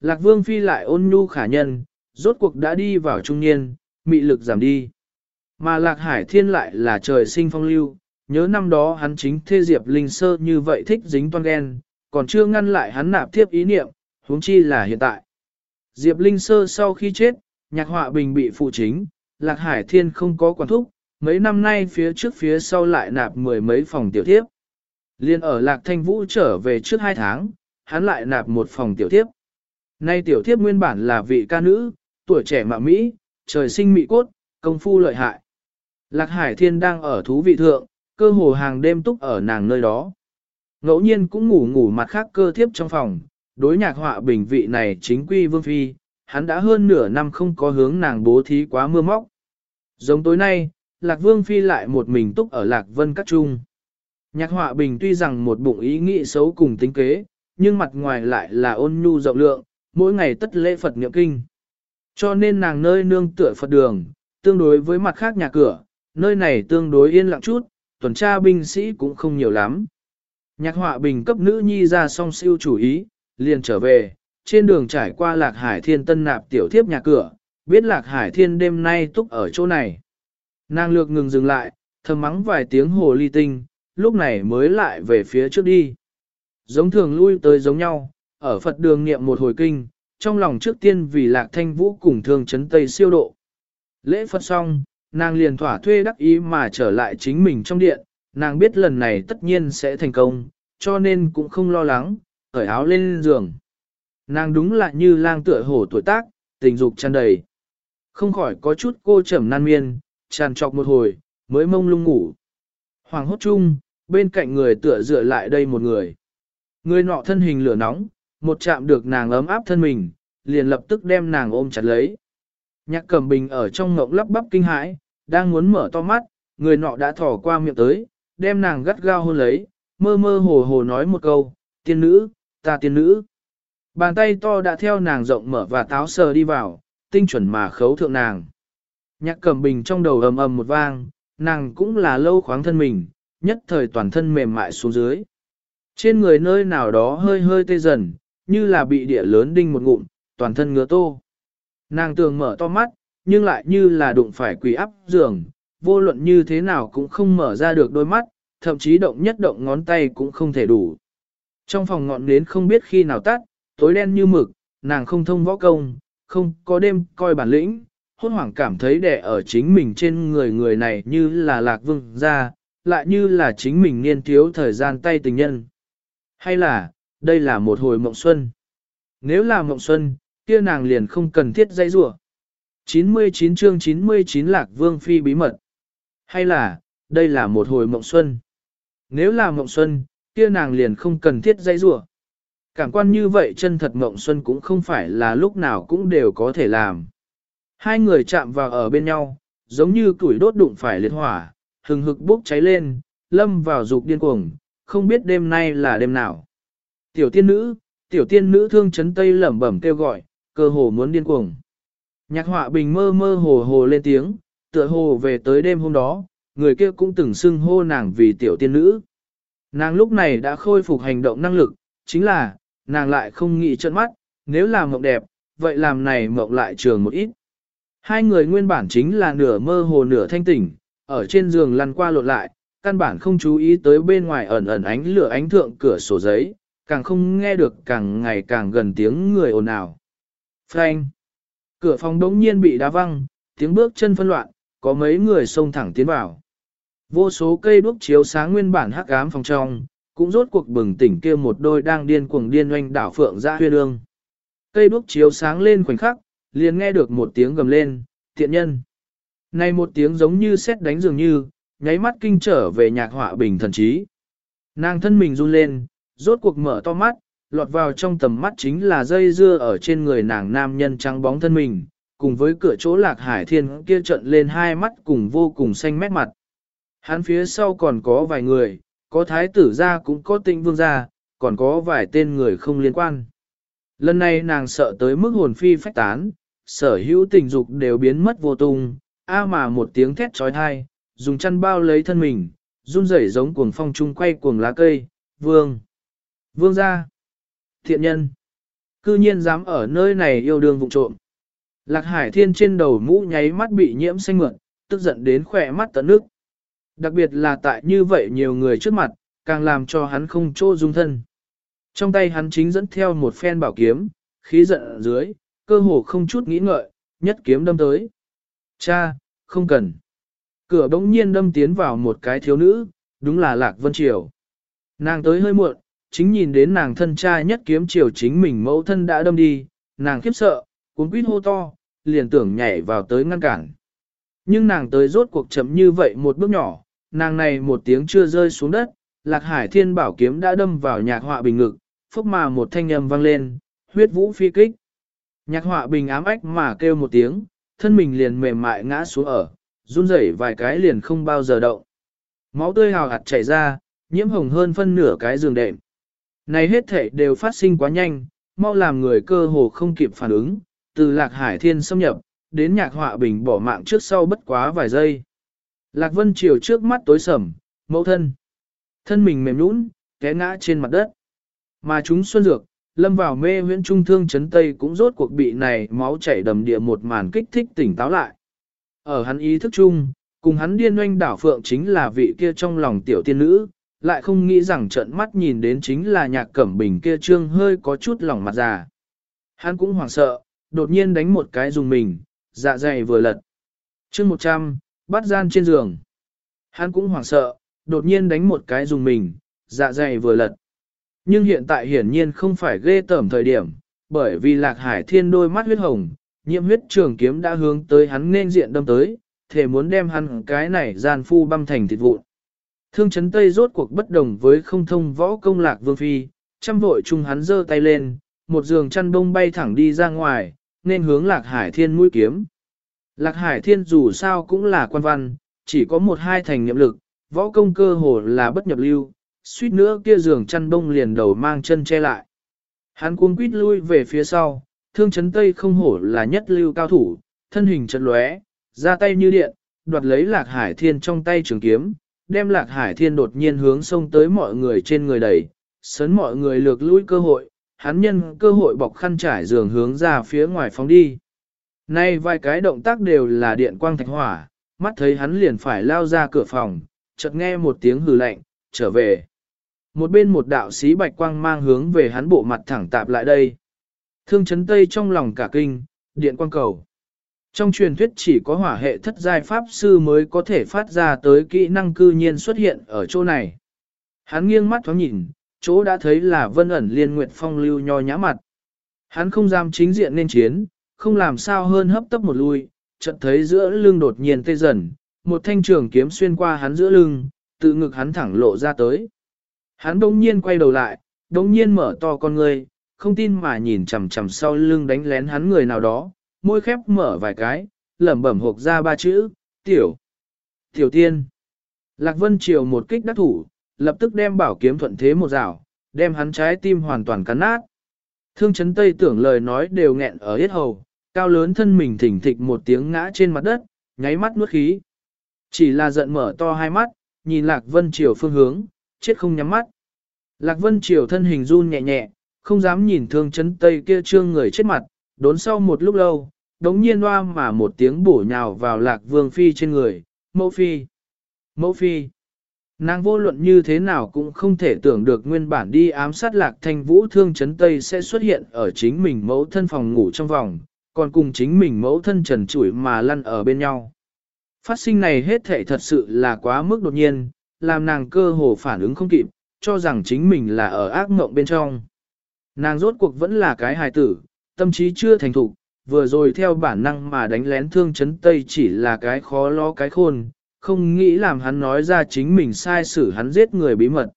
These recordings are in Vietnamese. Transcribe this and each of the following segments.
Lạc Vương Phi lại ôn nhu khả nhân, rốt cuộc đã đi vào trung niên, mị lực giảm đi. Mà Lạc Hải Thiên lại là trời sinh phong lưu, nhớ năm đó hắn chính thê Diệp Linh Sơ như vậy thích dính toan ghen, còn chưa ngăn lại hắn nạp tiếp ý niệm, huống chi là hiện tại. Diệp Linh Sơ sau khi chết, nhạc họa bình bị phụ chính, Lạc Hải Thiên không có quản thúc, mấy năm nay phía trước phía sau lại nạp mười mấy phòng tiểu tiếp. Liên ở Lạc Thanh Vũ trở về trước hai tháng, hắn lại nạp một phòng tiểu tiếp. Nay tiểu thiếp nguyên bản là vị ca nữ, tuổi trẻ mạ Mỹ, trời sinh mỹ cốt, công phu lợi hại. Lạc Hải Thiên đang ở thú vị thượng, cơ hồ hàng đêm túc ở nàng nơi đó. Ngẫu nhiên cũng ngủ ngủ mặt khác cơ thiếp trong phòng, đối nhạc họa bình vị này chính quy vương phi, hắn đã hơn nửa năm không có hướng nàng bố thí quá mưa móc. Giống tối nay, Lạc Vương Phi lại một mình túc ở Lạc Vân Các Trung. Nhạc họa bình tuy rằng một bụng ý nghĩ xấu cùng tính kế, nhưng mặt ngoài lại là ôn nhu rộng lượng, mỗi ngày tất lễ Phật niệm kinh. Cho nên nàng nơi nương tựa Phật đường, tương đối với mặt khác nhà cửa, nơi này tương đối yên lặng chút, tuần tra binh sĩ cũng không nhiều lắm. Nhạc họa bình cấp nữ nhi ra song siêu chủ ý, liền trở về, trên đường trải qua lạc hải thiên tân nạp tiểu thiếp nhà cửa, biết lạc hải thiên đêm nay túc ở chỗ này. Nàng lược ngừng dừng lại, thầm mắng vài tiếng hồ ly tinh, lúc này mới lại về phía trước đi. Giống thường lui tới giống nhau, ở Phật đường niệm một hồi kinh, trong lòng trước tiên vì lạc thanh vũ cùng thương chấn tây siêu độ. Lễ Phật xong, nàng liền thỏa thuê đắc ý mà trở lại chính mình trong điện, nàng biết lần này tất nhiên sẽ thành công, cho nên cũng không lo lắng, cởi áo lên giường. Nàng đúng là như lang tựa hổ tuổi tác, tình dục tràn đầy. Không khỏi có chút cô trầm nan miên, tràn trọc một hồi, mới mông lung ngủ. Hoàng hốt chung, bên cạnh người tựa dựa lại đây một người. Người nọ thân hình lửa nóng, một chạm được nàng ấm áp thân mình, liền lập tức đem nàng ôm chặt lấy. Nhạc cẩm bình ở trong ngộng lắp bắp kinh hãi, đang muốn mở to mắt, người nọ đã thỏ qua miệng tới, đem nàng gắt gao hôn lấy, mơ mơ hồ hồ nói một câu, tiên nữ, ta tiên nữ. Bàn tay to đã theo nàng rộng mở và táo sờ đi vào, tinh chuẩn mà khấu thượng nàng. Nhạc cẩm bình trong đầu ầm ầm một vang, nàng cũng là lâu khoáng thân mình, nhất thời toàn thân mềm mại xuống dưới. Trên người nơi nào đó hơi hơi tê dần, như là bị địa lớn đinh một ngụm, toàn thân ngứa tô. Nàng tường mở to mắt, nhưng lại như là đụng phải quỷ áp giường, vô luận như thế nào cũng không mở ra được đôi mắt, thậm chí động nhất động ngón tay cũng không thể đủ. Trong phòng ngọn nến không biết khi nào tắt, tối đen như mực, nàng không thông võ công, không có đêm coi bản lĩnh, hốt hoảng cảm thấy đẻ ở chính mình trên người người này như là lạc vương ra, lại như là chính mình niên thiếu thời gian tay tình nhân. Hay là, đây là một hồi mộng xuân. Nếu là mộng xuân, kia nàng liền không cần thiết dây rủa 99 chương 99 lạc vương phi bí mật. Hay là, đây là một hồi mộng xuân. Nếu là mộng xuân, kia nàng liền không cần thiết dây rủa Cảm quan như vậy chân thật mộng xuân cũng không phải là lúc nào cũng đều có thể làm. Hai người chạm vào ở bên nhau, giống như củi đốt đụng phải liệt hỏa, hừng hực bốc cháy lên, lâm vào dục điên cuồng, không biết đêm nay là đêm nào. Tiểu tiên nữ, tiểu tiên nữ thương chấn tây lẩm bẩm kêu gọi, cơ hồ muốn điên cuồng. Nhạc họa bình mơ mơ hồ hồ lên tiếng, tựa hồ về tới đêm hôm đó, người kia cũng từng xưng hô nàng vì tiểu tiên nữ. Nàng lúc này đã khôi phục hành động năng lực, chính là, nàng lại không nghĩ trận mắt, nếu làm mộng đẹp, vậy làm này mộng lại trường một ít. Hai người nguyên bản chính là nửa mơ hồ nửa thanh tỉnh, ở trên giường lăn qua lộn lại, căn bản không chú ý tới bên ngoài ẩn ẩn ánh lửa ánh thượng cửa sổ giấy, càng không nghe được càng ngày càng gần tiếng người ồn ào. Frank! Cửa phòng đống nhiên bị đá văng, tiếng bước chân phân loạn, có mấy người xông thẳng tiến vào. Vô số cây đuốc chiếu sáng nguyên bản hắc ám phòng trong, cũng rốt cuộc bừng tỉnh kia một đôi đang điên cuồng điên oanh đảo phượng ra huyên ương. Cây đuốc chiếu sáng lên khoảnh khắc, liền nghe được một tiếng gầm lên, tiện nhân. Này một tiếng giống như xét đánh dường như, nháy mắt kinh trở về nhạc họa bình thần trí. Nàng thân mình run lên, rốt cuộc mở to mắt, lọt vào trong tầm mắt chính là dây dưa ở trên người nàng nam nhân trắng bóng thân mình, cùng với cửa chỗ lạc hải thiên kia trận lên hai mắt cùng vô cùng xanh mét mặt. Hắn phía sau còn có vài người, có thái tử gia cũng có tinh vương gia, còn có vài tên người không liên quan. Lần này nàng sợ tới mức hồn phi phách tán, sở hữu tình dục đều biến mất vô tung, a mà một tiếng thét trói thai, dùng chăn bao lấy thân mình, run rẩy giống cuồng phong chung quay cuồng lá cây, vương. Vương gia. Thiện nhân. Cư nhiên dám ở nơi này yêu đương vụ trộm. Lạc hải thiên trên đầu mũ nháy mắt bị nhiễm xanh mượn, tức giận đến khỏe mắt tận nước. Đặc biệt là tại như vậy nhiều người trước mặt, càng làm cho hắn không chỗ dung thân. Trong tay hắn chính dẫn theo một phen bảo kiếm, khí giận ở dưới, cơ hồ không chút nghĩ ngợi, nhất kiếm đâm tới. Cha, không cần. Cửa bỗng nhiên đâm tiến vào một cái thiếu nữ, đúng là Lạc Vân Triều. Nàng tới hơi muộn, chính nhìn đến nàng thân cha nhất kiếm triều chính mình mẫu thân đã đâm đi, nàng khiếp sợ, cuốn quýt hô to, liền tưởng nhảy vào tới ngăn cản. Nhưng nàng tới rốt cuộc chậm như vậy một bước nhỏ, nàng này một tiếng chưa rơi xuống đất, lạc hải thiên bảo kiếm đã đâm vào nhạc họa bình ngực, phúc mà một thanh âm vang lên, huyết vũ phi kích. Nhạc họa bình ám ách mà kêu một tiếng, thân mình liền mềm mại ngã xuống ở, run rẩy vài cái liền không bao giờ động. Máu tươi hào hạt chảy ra, nhiễm hồng hơn phân nửa cái giường đệm. Này hết thể đều phát sinh quá nhanh, mau làm người cơ hồ không kịp phản ứng, từ lạc hải thiên xâm nhập, đến nhạc họa bình bỏ mạng trước sau bất quá vài giây. Lạc vân chiều trước mắt tối sầm, mẫu thân. Thân mình mềm nhũn, té ngã trên mặt đất. Mà chúng xuân dược, lâm vào mê huyễn trung thương chấn tây cũng rốt cuộc bị này máu chảy đầm địa một màn kích thích tỉnh táo lại. Ở hắn ý thức chung, cùng hắn điên oanh đảo phượng chính là vị kia trong lòng tiểu tiên nữ, lại không nghĩ rằng trận mắt nhìn đến chính là nhạc cẩm bình kia trương hơi có chút lòng mặt già. Hắn cũng hoảng sợ, đột nhiên đánh một cái dùng mình, dạ dày vừa lật. chương 100, bắt gian trên giường. Hắn cũng hoảng sợ, đột nhiên đánh một cái dùng mình, dạ dày vừa lật. Nhưng hiện tại hiển nhiên không phải ghê tởm thời điểm, bởi vì lạc hải thiên đôi mắt huyết hồng, nhiễm huyết trường kiếm đã hướng tới hắn nên diện đâm tới, thể muốn đem hắn cái này gian phu băm thành thịt vụn. Thương chấn tây rốt cuộc bất đồng với không thông võ công lạc vương phi, chăm vội chung hắn giơ tay lên, một giường chăn bông bay thẳng đi ra ngoài, nên hướng lạc hải thiên mũi kiếm. Lạc hải thiên dù sao cũng là quan văn, chỉ có một hai thành nhiệm lực, võ công cơ hồ là bất nhập lưu, suýt nữa kia giường chăn bông liền đầu mang chân che lại. Hắn cuống quýt lui về phía sau, thương chấn tây không hổ là nhất lưu cao thủ, thân hình chật lóe, ra tay như điện, đoạt lấy lạc hải thiên trong tay trường kiếm, đem lạc hải thiên đột nhiên hướng sông tới mọi người trên người đẩy, sấn mọi người lược lui cơ hội, hắn nhân cơ hội bọc khăn trải giường hướng ra phía ngoài phóng đi. Nay vài cái động tác đều là điện quang thạch hỏa, mắt thấy hắn liền phải lao ra cửa phòng, chợt nghe một tiếng hừ lạnh, trở về. Một bên một đạo sĩ bạch quang mang hướng về hắn bộ mặt thẳng tạp lại đây. Thương chấn tây trong lòng cả kinh, điện quang cầu. Trong truyền thuyết chỉ có hỏa hệ thất giai pháp sư mới có thể phát ra tới kỹ năng cư nhiên xuất hiện ở chỗ này. Hắn nghiêng mắt thoáng nhìn, chỗ đã thấy là vân ẩn liên nguyệt phong lưu nho nhã mặt. Hắn không dám chính diện nên chiến, không làm sao hơn hấp tấp một lui, chợt thấy giữa lưng đột nhiên tê dần, một thanh trường kiếm xuyên qua hắn giữa lưng, tự ngực hắn thẳng lộ ra tới. Hắn đông nhiên quay đầu lại, đông nhiên mở to con ngươi, không tin mà nhìn chằm chằm sau lưng đánh lén hắn người nào đó, môi khép mở vài cái, lẩm bẩm hộp ra ba chữ, tiểu, tiểu tiên. Lạc Vân Triều một kích đắc thủ, lập tức đem bảo kiếm thuận thế một rào, đem hắn trái tim hoàn toàn cắn nát. Thương chấn tây tưởng lời nói đều nghẹn ở hết hầu, cao lớn thân mình thỉnh thịch một tiếng ngã trên mặt đất, nháy mắt nuốt khí. Chỉ là giận mở to hai mắt, nhìn Lạc Vân Triều phương hướng, chết không nhắm mắt. Lạc Vân Triều thân hình run nhẹ nhẹ, không dám nhìn thương chấn tây kia trương người chết mặt, đốn sau một lúc lâu, đống nhiên hoa mà một tiếng bổ nhào vào Lạc Vương Phi trên người, mẫu Phi. Mẫu Phi. Nàng vô luận như thế nào cũng không thể tưởng được nguyên bản đi ám sát lạc thanh vũ thương chấn tây sẽ xuất hiện ở chính mình mẫu thân phòng ngủ trong vòng, còn cùng chính mình mẫu thân trần chuỗi mà lăn ở bên nhau. Phát sinh này hết thể thật sự là quá mức đột nhiên, làm nàng cơ hồ phản ứng không kịp, cho rằng chính mình là ở ác mộng bên trong. Nàng rốt cuộc vẫn là cái hài tử, tâm trí chưa thành thục, vừa rồi theo bản năng mà đánh lén thương chấn tây chỉ là cái khó lo cái khôn, không nghĩ làm hắn nói ra chính mình sai xử hắn giết người bí mật.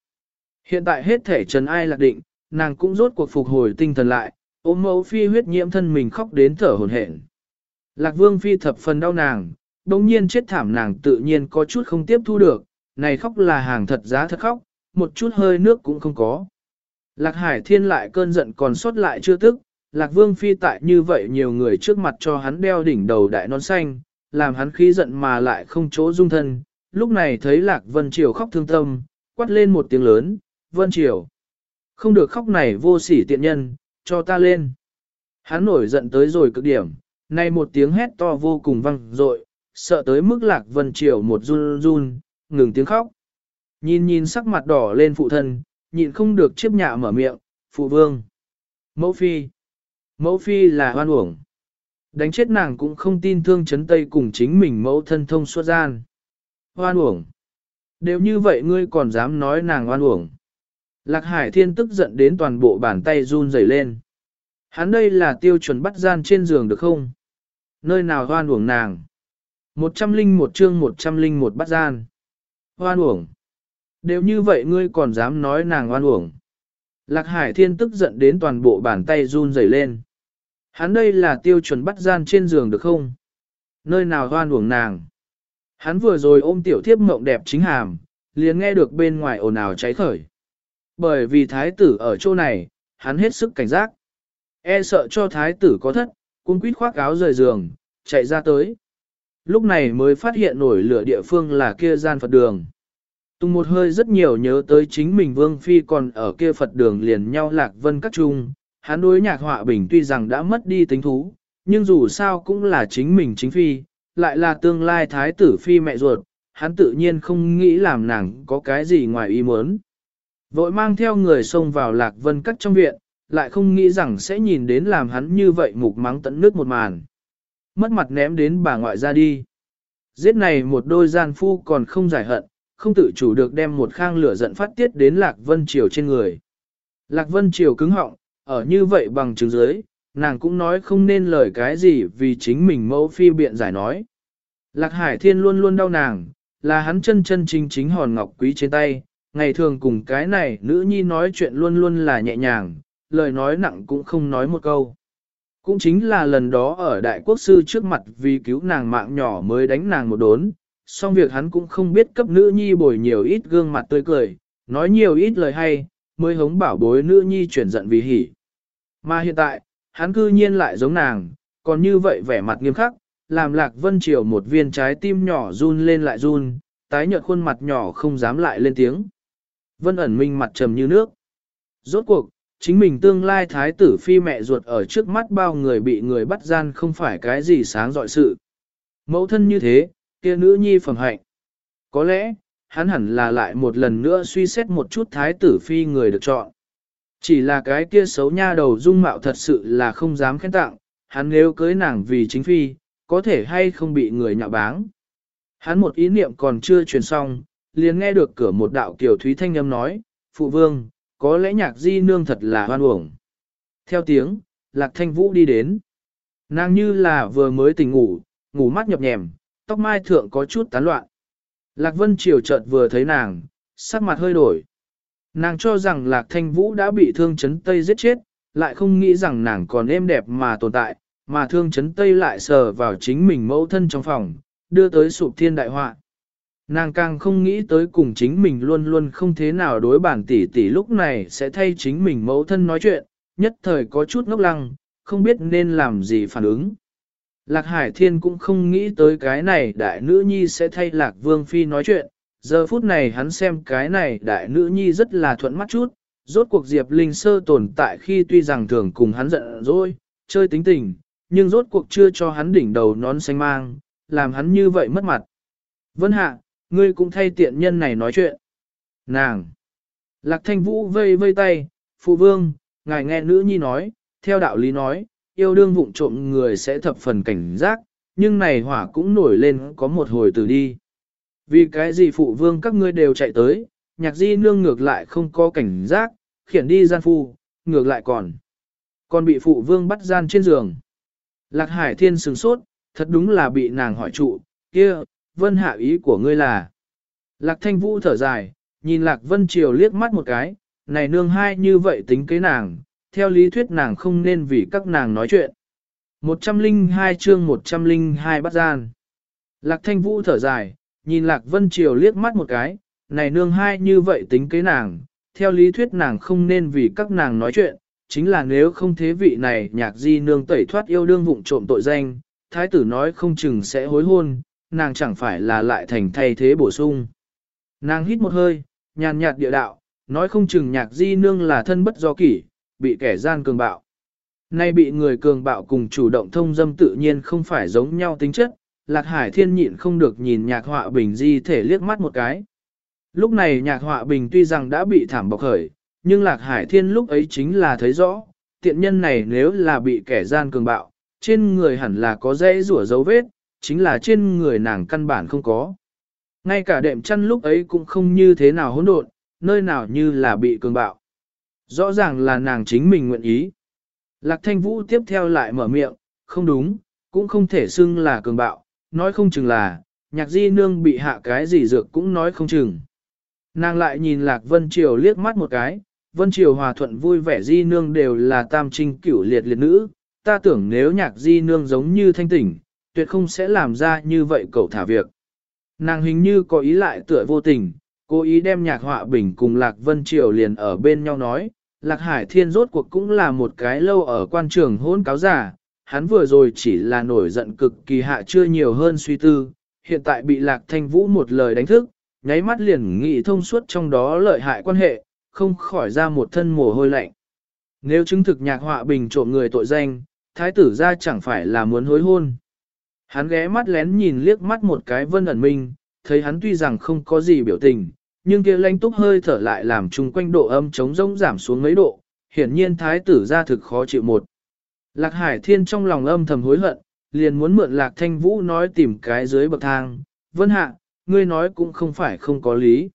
Hiện tại hết thể trần ai lạc định, nàng cũng rốt cuộc phục hồi tinh thần lại, ôm mẫu phi huyết nhiễm thân mình khóc đến thở hổn hển. Lạc vương phi thập phần đau nàng, đồng nhiên chết thảm nàng tự nhiên có chút không tiếp thu được, này khóc là hàng thật giá thật khóc, một chút hơi nước cũng không có. Lạc hải thiên lại cơn giận còn sót lại chưa tức, lạc vương phi tại như vậy nhiều người trước mặt cho hắn đeo đỉnh đầu đại nón xanh, làm hắn khí giận mà lại không chỗ dung thân, lúc này thấy lạc vân triều khóc thương tâm, quát lên một tiếng lớn, vân triều. Không được khóc này vô sỉ tiện nhân, cho ta lên. Hắn nổi giận tới rồi cực điểm, nay một tiếng hét to vô cùng vang dội, sợ tới mức lạc vân triều một run run, ngừng tiếng khóc. Nhìn nhìn sắc mặt đỏ lên phụ thân, nhịn không được chiếp nhạ mở miệng, phụ vương. Mẫu phi. Mẫu phi là hoan uổng. Đánh chết nàng cũng không tin thương chấn tây cùng chính mình mẫu thân thông suốt gian. Hoan uổng. Đều như vậy ngươi còn dám nói nàng hoan uổng. Lạc hải thiên tức giận đến toàn bộ bàn tay run rẩy lên. Hắn đây là tiêu chuẩn bắt gian trên giường được không? Nơi nào hoan uổng nàng? Một trăm linh một chương một trăm linh một bắt gian. Hoan uổng. Đều như vậy ngươi còn dám nói nàng hoan uổng. Lạc Hải Thiên tức giận đến toàn bộ bàn tay run rẩy lên. Hắn đây là tiêu chuẩn bắt gian trên giường được không? Nơi nào hoan uổng nàng? Hắn vừa rồi ôm tiểu thiếp mộng đẹp chính hàm, liền nghe được bên ngoài ồn ào cháy khởi. Bởi vì thái tử ở chỗ này, hắn hết sức cảnh giác. E sợ cho thái tử có thất, cung quýt khoác áo rời giường, chạy ra tới. Lúc này mới phát hiện nổi lửa địa phương là kia gian Phật đường. Tùng một hơi rất nhiều nhớ tới chính mình Vương Phi còn ở kia Phật đường liền nhau lạc vân các trung, hắn đối nhạc họa bình tuy rằng đã mất đi tính thú, nhưng dù sao cũng là chính mình chính Phi, lại là tương lai thái tử Phi mẹ ruột, hắn tự nhiên không nghĩ làm nàng có cái gì ngoài ý muốn. Vội mang theo người xông vào lạc vân cắt trong viện, lại không nghĩ rằng sẽ nhìn đến làm hắn như vậy mục mắng tận nước một màn. Mất mặt ném đến bà ngoại ra đi. Giết này một đôi gian phu còn không giải hận, không tự chủ được đem một khang lửa giận phát tiết đến Lạc Vân Triều trên người. Lạc Vân Triều cứng họng, ở như vậy bằng chứng dưới, nàng cũng nói không nên lời cái gì vì chính mình mẫu phi biện giải nói. Lạc Hải Thiên luôn luôn đau nàng, là hắn chân chân chính chính hòn ngọc quý trên tay, ngày thường cùng cái này nữ nhi nói chuyện luôn luôn là nhẹ nhàng, lời nói nặng cũng không nói một câu. Cũng chính là lần đó ở đại quốc sư trước mặt vì cứu nàng mạng nhỏ mới đánh nàng một đốn, song việc hắn cũng không biết cấp nữ nhi bồi nhiều ít gương mặt tươi cười, nói nhiều ít lời hay, mới hống bảo bối nữ nhi chuyển giận vì hỉ. Mà hiện tại, hắn cư nhiên lại giống nàng, còn như vậy vẻ mặt nghiêm khắc, làm lạc vân triều một viên trái tim nhỏ run lên lại run, tái nhợt khuôn mặt nhỏ không dám lại lên tiếng. Vân ẩn minh mặt trầm như nước. Rốt cuộc, chính mình tương lai thái tử phi mẹ ruột ở trước mắt bao người bị người bắt gian không phải cái gì sáng dọi sự. Mẫu thân như thế, kia nữ nhi phẩm hạnh. Có lẽ, hắn hẳn là lại một lần nữa suy xét một chút thái tử phi người được chọn. Chỉ là cái kia xấu nha đầu dung mạo thật sự là không dám khen tặng, hắn nếu cưới nàng vì chính phi, có thể hay không bị người nhạo báng. Hắn một ý niệm còn chưa truyền xong, liền nghe được cửa một đạo kiểu thúy thanh âm nói, Phụ vương, có lẽ nhạc di nương thật là hoan uổng. Theo tiếng, lạc thanh vũ đi đến. Nàng như là vừa mới tỉnh ngủ, ngủ mắt nhập nhèm, tóc mai thượng có chút tán loạn. Lạc Vân Triều chợt vừa thấy nàng, sắc mặt hơi đổi. Nàng cho rằng Lạc Thanh Vũ đã bị thương chấn Tây giết chết, lại không nghĩ rằng nàng còn êm đẹp mà tồn tại, mà thương chấn Tây lại sờ vào chính mình mẫu thân trong phòng, đưa tới sụp thiên đại họa. Nàng càng không nghĩ tới cùng chính mình luôn luôn không thế nào đối bản tỷ tỷ lúc này sẽ thay chính mình mẫu thân nói chuyện, nhất thời có chút ngốc lăng, không biết nên làm gì phản ứng. Lạc Hải Thiên cũng không nghĩ tới cái này đại nữ nhi sẽ thay Lạc Vương Phi nói chuyện, giờ phút này hắn xem cái này đại nữ nhi rất là thuận mắt chút, rốt cuộc Diệp Linh Sơ tồn tại khi tuy rằng thường cùng hắn giận dỗi, chơi tính tình, nhưng rốt cuộc chưa cho hắn đỉnh đầu nón xanh mang, làm hắn như vậy mất mặt. Vân Hạ, ngươi cũng thay tiện nhân này nói chuyện. Nàng! Lạc Thanh Vũ vây vây tay, Phụ Vương, ngài nghe nữ nhi nói, theo đạo lý nói, yêu đương vụng trộm người sẽ thập phần cảnh giác, nhưng này hỏa cũng nổi lên có một hồi từ đi. Vì cái gì phụ vương các ngươi đều chạy tới, nhạc di nương ngược lại không có cảnh giác, khiển đi gian phu, ngược lại còn. Còn bị phụ vương bắt gian trên giường. Lạc hải thiên sừng sốt, thật đúng là bị nàng hỏi trụ, kia, vân hạ ý của ngươi là. Lạc thanh vũ thở dài, nhìn lạc vân triều liếc mắt một cái, này nương hai như vậy tính kế nàng, theo lý thuyết nàng không nên vì các nàng nói chuyện. 102 chương 102 bắt gian. Lạc thanh vũ thở dài, nhìn Lạc Vân Triều liếc mắt một cái, này nương hai như vậy tính kế nàng, theo lý thuyết nàng không nên vì các nàng nói chuyện, chính là nếu không thế vị này nhạc di nương tẩy thoát yêu đương vụng trộm tội danh, thái tử nói không chừng sẽ hối hôn, nàng chẳng phải là lại thành thay thế bổ sung. Nàng hít một hơi, nhàn nhạt địa đạo, nói không chừng nhạc di nương là thân bất do kỷ, bị kẻ gian cường bạo. Nay bị người cường bạo cùng chủ động thông dâm tự nhiên không phải giống nhau tính chất, Lạc Hải Thiên nhịn không được nhìn nhạc họa bình di thể liếc mắt một cái. Lúc này nhạc họa bình tuy rằng đã bị thảm bọc khởi, nhưng Lạc Hải Thiên lúc ấy chính là thấy rõ, tiện nhân này nếu là bị kẻ gian cường bạo, trên người hẳn là có dễ rủa dấu vết, chính là trên người nàng căn bản không có. Ngay cả đệm chăn lúc ấy cũng không như thế nào hỗn độn, nơi nào như là bị cường bạo. Rõ ràng là nàng chính mình nguyện ý. Lạc thanh vũ tiếp theo lại mở miệng, không đúng, cũng không thể xưng là cường bạo, nói không chừng là, nhạc di nương bị hạ cái gì dược cũng nói không chừng. Nàng lại nhìn Lạc Vân Triều liếc mắt một cái, Vân Triều hòa thuận vui vẻ di nương đều là tam trinh cửu liệt liệt nữ, ta tưởng nếu nhạc di nương giống như thanh tỉnh, tuyệt không sẽ làm ra như vậy cậu thả việc. Nàng hình như có ý lại tựa vô tình, cố ý đem nhạc họa bình cùng Lạc Vân Triều liền ở bên nhau nói, Lạc Hải Thiên rốt cuộc cũng là một cái lâu ở quan trường hôn cáo giả, hắn vừa rồi chỉ là nổi giận cực kỳ hạ chưa nhiều hơn suy tư, hiện tại bị Lạc Thanh Vũ một lời đánh thức, nháy mắt liền nghĩ thông suốt trong đó lợi hại quan hệ, không khỏi ra một thân mồ hôi lạnh. Nếu chứng thực nhạc họa bình trộm người tội danh, thái tử ra chẳng phải là muốn hối hôn. Hắn ghé mắt lén nhìn liếc mắt một cái vân ẩn minh, thấy hắn tuy rằng không có gì biểu tình, nhưng kia lanh túc hơi thở lại làm chung quanh độ âm chống rỗng giảm xuống mấy độ, hiển nhiên thái tử ra thực khó chịu một. Lạc hải thiên trong lòng âm thầm hối hận, liền muốn mượn lạc thanh vũ nói tìm cái dưới bậc thang, vân hạ, ngươi nói cũng không phải không có lý.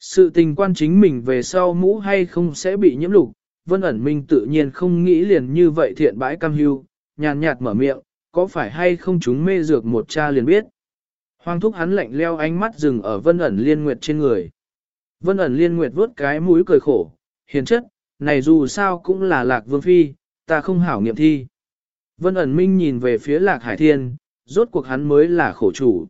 Sự tình quan chính mình về sau mũ hay không sẽ bị nhiễm lục, vân ẩn minh tự nhiên không nghĩ liền như vậy thiện bãi cam hưu, nhàn nhạt mở miệng, có phải hay không chúng mê dược một cha liền biết. Hoàng thúc hắn lạnh leo ánh mắt dừng ở vân ẩn liên nguyệt trên người. Vân ẩn liên nguyệt vuốt cái mũi cười khổ, hiền chất, này dù sao cũng là lạc vương phi, ta không hảo nghiệm thi. Vân ẩn minh nhìn về phía lạc hải thiên, rốt cuộc hắn mới là khổ chủ.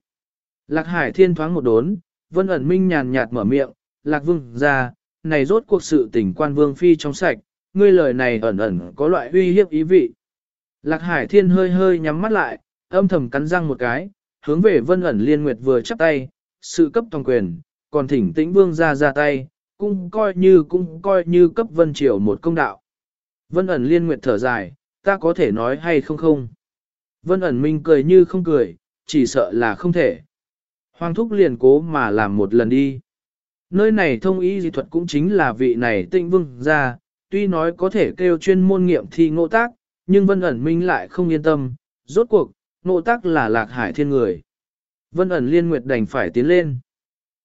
Lạc hải thiên thoáng một đốn, vân ẩn minh nhàn nhạt mở miệng, lạc vương ra, này rốt cuộc sự tình quan vương phi trong sạch, ngươi lời này ẩn ẩn có loại uy hiếp ý vị. Lạc hải thiên hơi hơi nhắm mắt lại, âm thầm cắn răng một cái, hướng về vân ẩn liên nguyệt vừa chắp tay, sự cấp toàn quyền, còn thỉnh tĩnh vương ra ra tay, cũng coi như cũng coi như cấp vân triều một công đạo. Vân ẩn liên nguyệt thở dài, ta có thể nói hay không không. Vân ẩn minh cười như không cười, chỉ sợ là không thể. Hoàng thúc liền cố mà làm một lần đi. Nơi này thông ý di thuật cũng chính là vị này tinh vương ra, tuy nói có thể kêu chuyên môn nghiệm thi ngộ tác, nhưng vân ẩn minh lại không yên tâm, rốt cuộc, ngộ tác là lạc hải thiên người. Vân ẩn liên nguyệt đành phải tiến lên.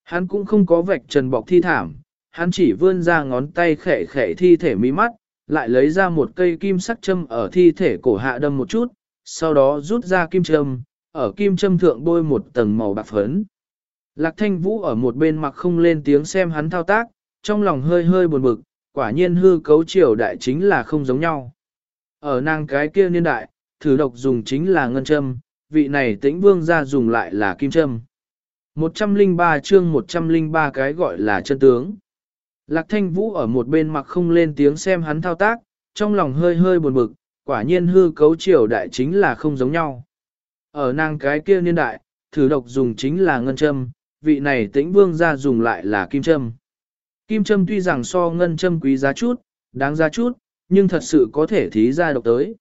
Hắn cũng không có vạch trần bọc thi thảm, hắn chỉ vươn ra ngón tay khẽ khẽ thi thể mí mắt, lại lấy ra một cây kim sắc châm ở thi thể cổ hạ đâm một chút, sau đó rút ra kim châm, ở kim châm thượng bôi một tầng màu bạc phấn. Lạc thanh vũ ở một bên mặc không lên tiếng xem hắn thao tác, trong lòng hơi hơi buồn bực, quả nhiên hư cấu triều đại chính là không giống nhau. Ở nàng cái kia niên đại, thử độc dùng chính là ngân châm, vị này tĩnh vương ra dùng lại là kim châm. 103 chương 103 cái gọi là chân tướng. Lạc thanh vũ ở một bên mặc không lên tiếng xem hắn thao tác, trong lòng hơi hơi buồn bực, quả nhiên hư cấu triều đại chính là không giống nhau. Ở nàng cái kia niên đại, thử độc dùng chính là ngân châm, vị này tĩnh vương ra dùng lại là kim châm. Kim châm tuy rằng so ngân châm quý giá chút, đáng giá chút, nhưng thật sự có thể thí ra độc tới.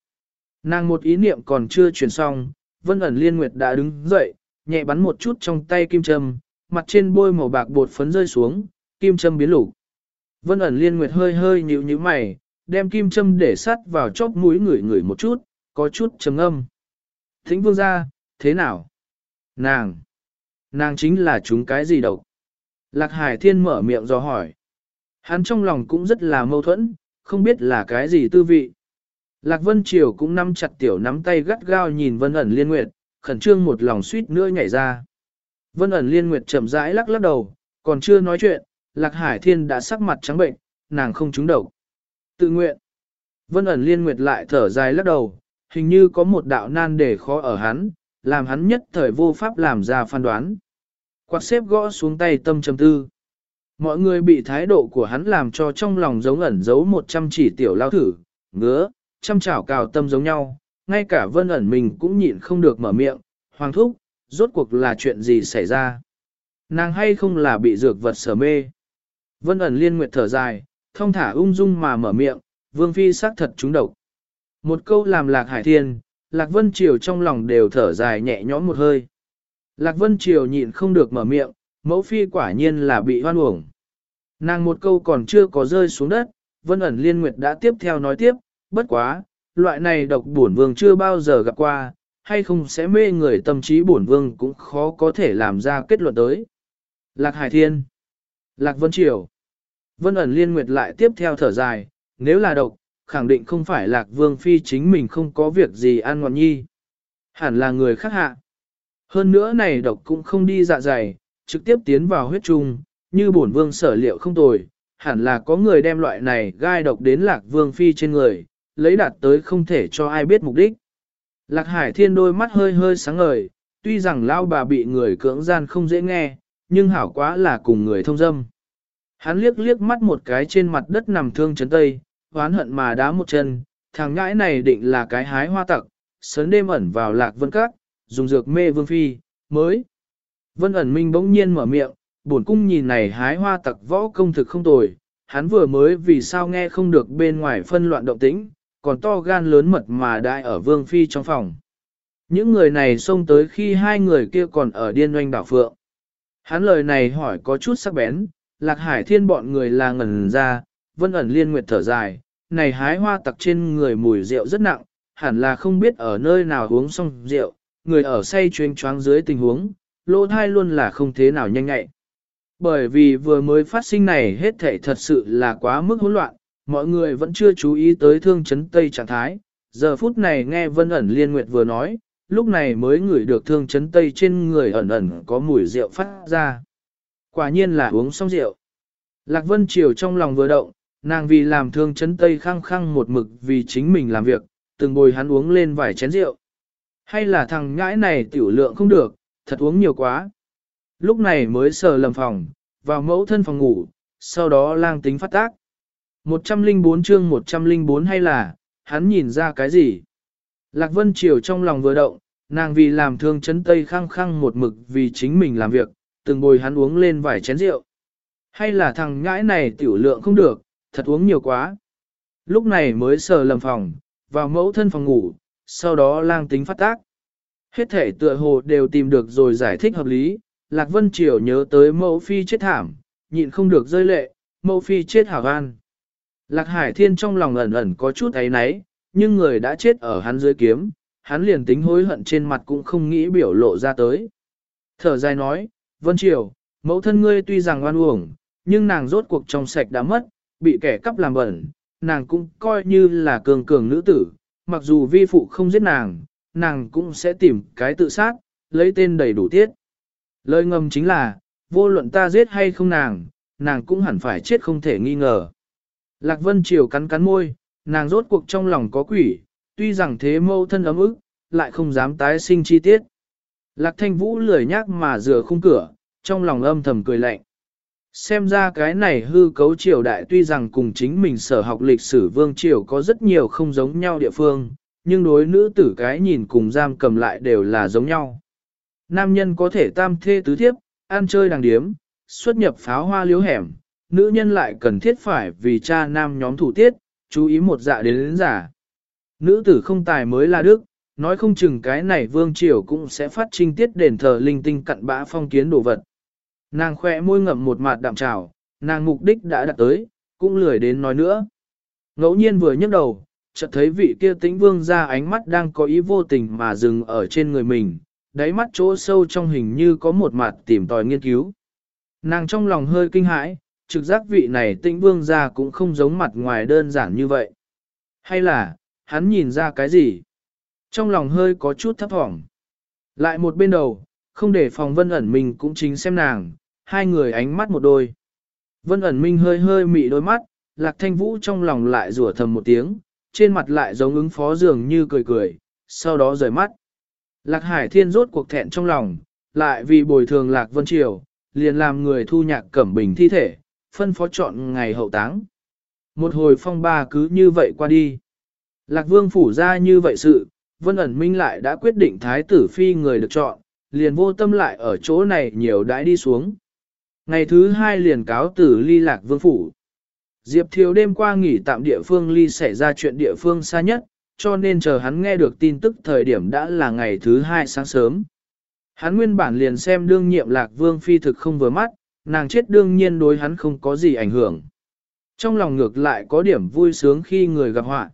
Nàng một ý niệm còn chưa truyền xong, vân ẩn liên nguyệt đã đứng dậy, nhẹ bắn một chút trong tay kim châm, mặt trên bôi màu bạc bột phấn rơi xuống, kim châm biến lục. Vân ẩn liên nguyệt hơi hơi nhíu nhíu mày, đem kim châm để sắt vào chóp mũi người người một chút, có chút trầm âm. Thính vương ra, thế nào? Nàng! Nàng chính là chúng cái gì độc? Lạc Hải Thiên mở miệng do hỏi. Hắn trong lòng cũng rất là mâu thuẫn, không biết là cái gì tư vị. Lạc Vân Triều cũng nắm chặt tiểu nắm tay gắt gao nhìn Vân ẩn liên nguyệt, khẩn trương một lòng suýt nữa nhảy ra. Vân ẩn liên nguyệt chậm rãi lắc lắc đầu, còn chưa nói chuyện, Lạc Hải Thiên đã sắc mặt trắng bệnh, nàng không trúng đầu. Tự nguyện. Vân ẩn liên nguyệt lại thở dài lắc đầu, hình như có một đạo nan để khó ở hắn, làm hắn nhất thời vô pháp làm ra phán đoán. Quạt xếp gõ xuống tay tâm trầm tư. Mọi người bị thái độ của hắn làm cho trong lòng giống ẩn giấu một trăm chỉ tiểu lao thử, ngứa, trăm chảo cào tâm giống nhau, ngay cả vân ẩn mình cũng nhịn không được mở miệng, hoàng thúc, rốt cuộc là chuyện gì xảy ra. Nàng hay không là bị dược vật sở mê. Vân ẩn liên nguyệt thở dài, thông thả ung dung mà mở miệng, vương phi xác thật trúng độc. Một câu làm Lạc Hải Thiên, Lạc Vân Triều trong lòng đều thở dài nhẹ nhõm một hơi. Lạc Vân Triều nhịn không được mở miệng, mẫu phi quả nhiên là bị hoan uổng. Nàng một câu còn chưa có rơi xuống đất, Vân ẩn liên nguyệt đã tiếp theo nói tiếp, bất quá, loại này độc bổn vương chưa bao giờ gặp qua, hay không sẽ mê người tâm trí bổn vương cũng khó có thể làm ra kết luận tới. Lạc Hải Thiên Lạc Vân Triều Vân ẩn liên nguyệt lại tiếp theo thở dài, nếu là độc, khẳng định không phải Lạc Vương Phi chính mình không có việc gì ăn ngọn nhi. Hẳn là người khác hạ. Hơn nữa này độc cũng không đi dạ dày, trực tiếp tiến vào huyết trung, như bổn vương sở liệu không tồi, hẳn là có người đem loại này gai độc đến Lạc Vương Phi trên người, lấy đạt tới không thể cho ai biết mục đích. Lạc Hải Thiên đôi mắt hơi hơi sáng ngời, tuy rằng lão bà bị người cưỡng gian không dễ nghe, nhưng hảo quá là cùng người thông dâm. Hắn liếc liếc mắt một cái trên mặt đất nằm thương chấn tây, hoán hận mà đá một chân, thằng ngãi này định là cái hái hoa tặc, sớm đêm ẩn vào lạc vân các, dùng dược mê vương phi, mới. Vân ẩn minh bỗng nhiên mở miệng, bổn cung nhìn này hái hoa tặc võ công thực không tồi, hắn vừa mới vì sao nghe không được bên ngoài phân loạn động tĩnh, còn to gan lớn mật mà đại ở vương phi trong phòng. Những người này xông tới khi hai người kia còn ở điên oanh đảo phượng. Hắn lời này hỏi có chút sắc bén, lạc hải thiên bọn người là ngẩn ra, vân ẩn liên nguyệt thở dài, này hái hoa tặc trên người mùi rượu rất nặng, hẳn là không biết ở nơi nào uống xong rượu, người ở say chuyên choáng dưới tình huống, lỗ thai luôn là không thế nào nhanh ngại. Bởi vì vừa mới phát sinh này hết thể thật sự là quá mức hỗn loạn, mọi người vẫn chưa chú ý tới thương chấn tây trạng thái. Giờ phút này nghe Vân ẩn liên nguyệt vừa nói, lúc này mới ngửi được thương chấn tây trên người ẩn ẩn có mùi rượu phát ra. Quả nhiên là uống xong rượu. Lạc Vân Triều trong lòng vừa động, nàng vì làm thương chấn tây khăng khăng một mực vì chính mình làm việc, từng bồi hắn uống lên vài chén rượu. Hay là thằng ngãi này tiểu lượng không được, thật uống nhiều quá. Lúc này mới sờ lầm phòng, vào mẫu thân phòng ngủ, sau đó lang tính phát tác. 104 chương 104 hay là, hắn nhìn ra cái gì? Lạc Vân Triều trong lòng vừa động, nàng vì làm thương chấn tây khăng khăng một mực vì chính mình làm việc, từng bồi hắn uống lên vài chén rượu. Hay là thằng ngãi này tiểu lượng không được, thật uống nhiều quá. Lúc này mới sờ lầm phòng, vào mẫu thân phòng ngủ, sau đó lang tính phát tác. Hết thể tựa hồ đều tìm được rồi giải thích hợp lý, Lạc Vân Triều nhớ tới mẫu phi chết thảm, nhịn không được rơi lệ, mẫu phi chết hảo an. Lạc Hải Thiên trong lòng ẩn ẩn có chút ấy náy, nhưng người đã chết ở hắn dưới kiếm, hắn liền tính hối hận trên mặt cũng không nghĩ biểu lộ ra tới. Thở dài nói, Vân Triều, mẫu thân ngươi tuy rằng oan uổng, nhưng nàng rốt cuộc trong sạch đã mất, bị kẻ cắp làm bẩn, nàng cũng coi như là cường cường nữ tử, mặc dù vi phụ không giết nàng, nàng cũng sẽ tìm cái tự sát, lấy tên đầy đủ tiết. Lời ngầm chính là, vô luận ta giết hay không nàng, nàng cũng hẳn phải chết không thể nghi ngờ. Lạc Vân Triều cắn cắn môi, nàng rốt cuộc trong lòng có quỷ, tuy rằng thế mâu thân ấm ức, lại không dám tái sinh chi tiết. Lạc Thanh Vũ lười nhác mà rửa khung cửa, trong lòng âm thầm cười lạnh. Xem ra cái này hư cấu triều đại tuy rằng cùng chính mình sở học lịch sử vương triều có rất nhiều không giống nhau địa phương, nhưng đối nữ tử cái nhìn cùng giam cầm lại đều là giống nhau. Nam nhân có thể tam thê tứ thiếp, ăn chơi đàng điếm, xuất nhập pháo hoa liếu hẻm, nữ nhân lại cần thiết phải vì cha nam nhóm thủ tiết, chú ý một dạ đến đến giả. Nữ tử không tài mới là đức, nói không chừng cái này vương triều cũng sẽ phát trinh tiết đền thờ linh tinh cặn bã phong kiến đồ vật. Nàng khỏe môi ngậm một mặt đạm trào, nàng mục đích đã đạt tới, cũng lười đến nói nữa. Ngẫu nhiên vừa nhấc đầu, chợt thấy vị kia tĩnh vương ra ánh mắt đang có ý vô tình mà dừng ở trên người mình, đáy mắt chỗ sâu trong hình như có một mặt tìm tòi nghiên cứu. Nàng trong lòng hơi kinh hãi, trực giác vị này tĩnh vương ra cũng không giống mặt ngoài đơn giản như vậy. Hay là, hắn nhìn ra cái gì? Trong lòng hơi có chút thấp thỏm. Lại một bên đầu, không để phòng vân ẩn mình cũng chính xem nàng, hai người ánh mắt một đôi. Vân ẩn minh hơi hơi mị đôi mắt, lạc thanh vũ trong lòng lại rủa thầm một tiếng, trên mặt lại giống ứng phó dường như cười cười, sau đó rời mắt. Lạc hải thiên rốt cuộc thẹn trong lòng, lại vì bồi thường lạc vân triều, liền làm người thu nhạc cẩm bình thi thể, phân phó chọn ngày hậu táng. Một hồi phong ba cứ như vậy qua đi. Lạc vương phủ ra như vậy sự, vân ẩn minh lại đã quyết định thái tử phi người được chọn, liền vô tâm lại ở chỗ này nhiều đãi đi xuống. Ngày thứ hai liền cáo tử ly lạc vương phủ. Diệp Thiếu đêm qua nghỉ tạm địa phương ly xảy ra chuyện địa phương xa nhất, cho nên chờ hắn nghe được tin tức thời điểm đã là ngày thứ hai sáng sớm. Hắn nguyên bản liền xem đương nhiệm lạc vương phi thực không vừa mắt, nàng chết đương nhiên đối hắn không có gì ảnh hưởng. Trong lòng ngược lại có điểm vui sướng khi người gặp họa.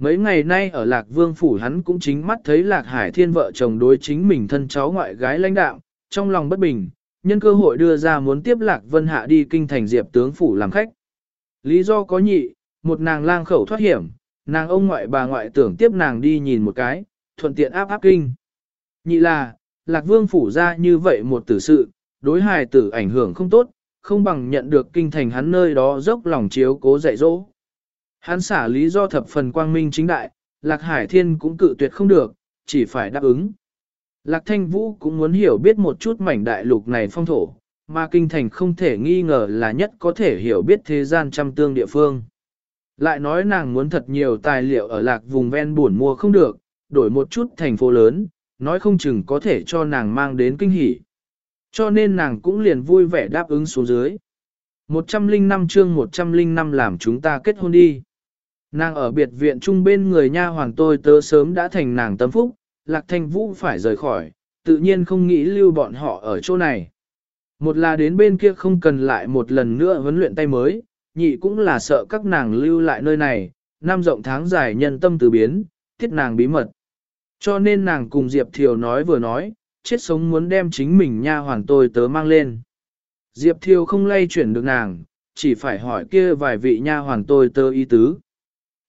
Mấy ngày nay ở Lạc Vương Phủ hắn cũng chính mắt thấy Lạc Hải Thiên vợ chồng đối chính mình thân cháu ngoại gái lãnh đạo, trong lòng bất bình, nhân cơ hội đưa ra muốn tiếp Lạc Vân Hạ đi kinh thành Diệp tướng Phủ làm khách. Lý do có nhị, một nàng lang khẩu thoát hiểm, nàng ông ngoại bà ngoại tưởng tiếp nàng đi nhìn một cái, thuận tiện áp áp kinh. Nhị là, Lạc Vương Phủ ra như vậy một tử sự, đối hài tử ảnh hưởng không tốt, không bằng nhận được kinh thành hắn nơi đó dốc lòng chiếu cố dạy dỗ. Hắn xả lý do thập phần quang minh chính đại, Lạc Hải Thiên cũng cự tuyệt không được, chỉ phải đáp ứng. Lạc Thanh Vũ cũng muốn hiểu biết một chút mảnh đại lục này phong thổ, mà kinh thành không thể nghi ngờ là nhất có thể hiểu biết thế gian trăm tương địa phương. Lại nói nàng muốn thật nhiều tài liệu ở lạc vùng ven buồn mua không được, đổi một chút thành phố lớn, nói không chừng có thể cho nàng mang đến kinh hỉ. Cho nên nàng cũng liền vui vẻ đáp ứng xuống dưới. 105 chương 105 làm chúng ta kết hôn đi. Nàng ở biệt viện chung bên người nha hoàng tôi tớ sớm đã thành nàng tâm phúc, lạc thanh vũ phải rời khỏi, tự nhiên không nghĩ lưu bọn họ ở chỗ này. Một là đến bên kia không cần lại một lần nữa huấn luyện tay mới, nhị cũng là sợ các nàng lưu lại nơi này, năm rộng tháng dài nhân tâm từ biến, thiết nàng bí mật. Cho nên nàng cùng Diệp Thiều nói vừa nói, chết sống muốn đem chính mình nha hoàn tôi tớ mang lên. Diệp Thiều không lay chuyển được nàng, chỉ phải hỏi kia vài vị nha hoàn tôi tớ ý tứ.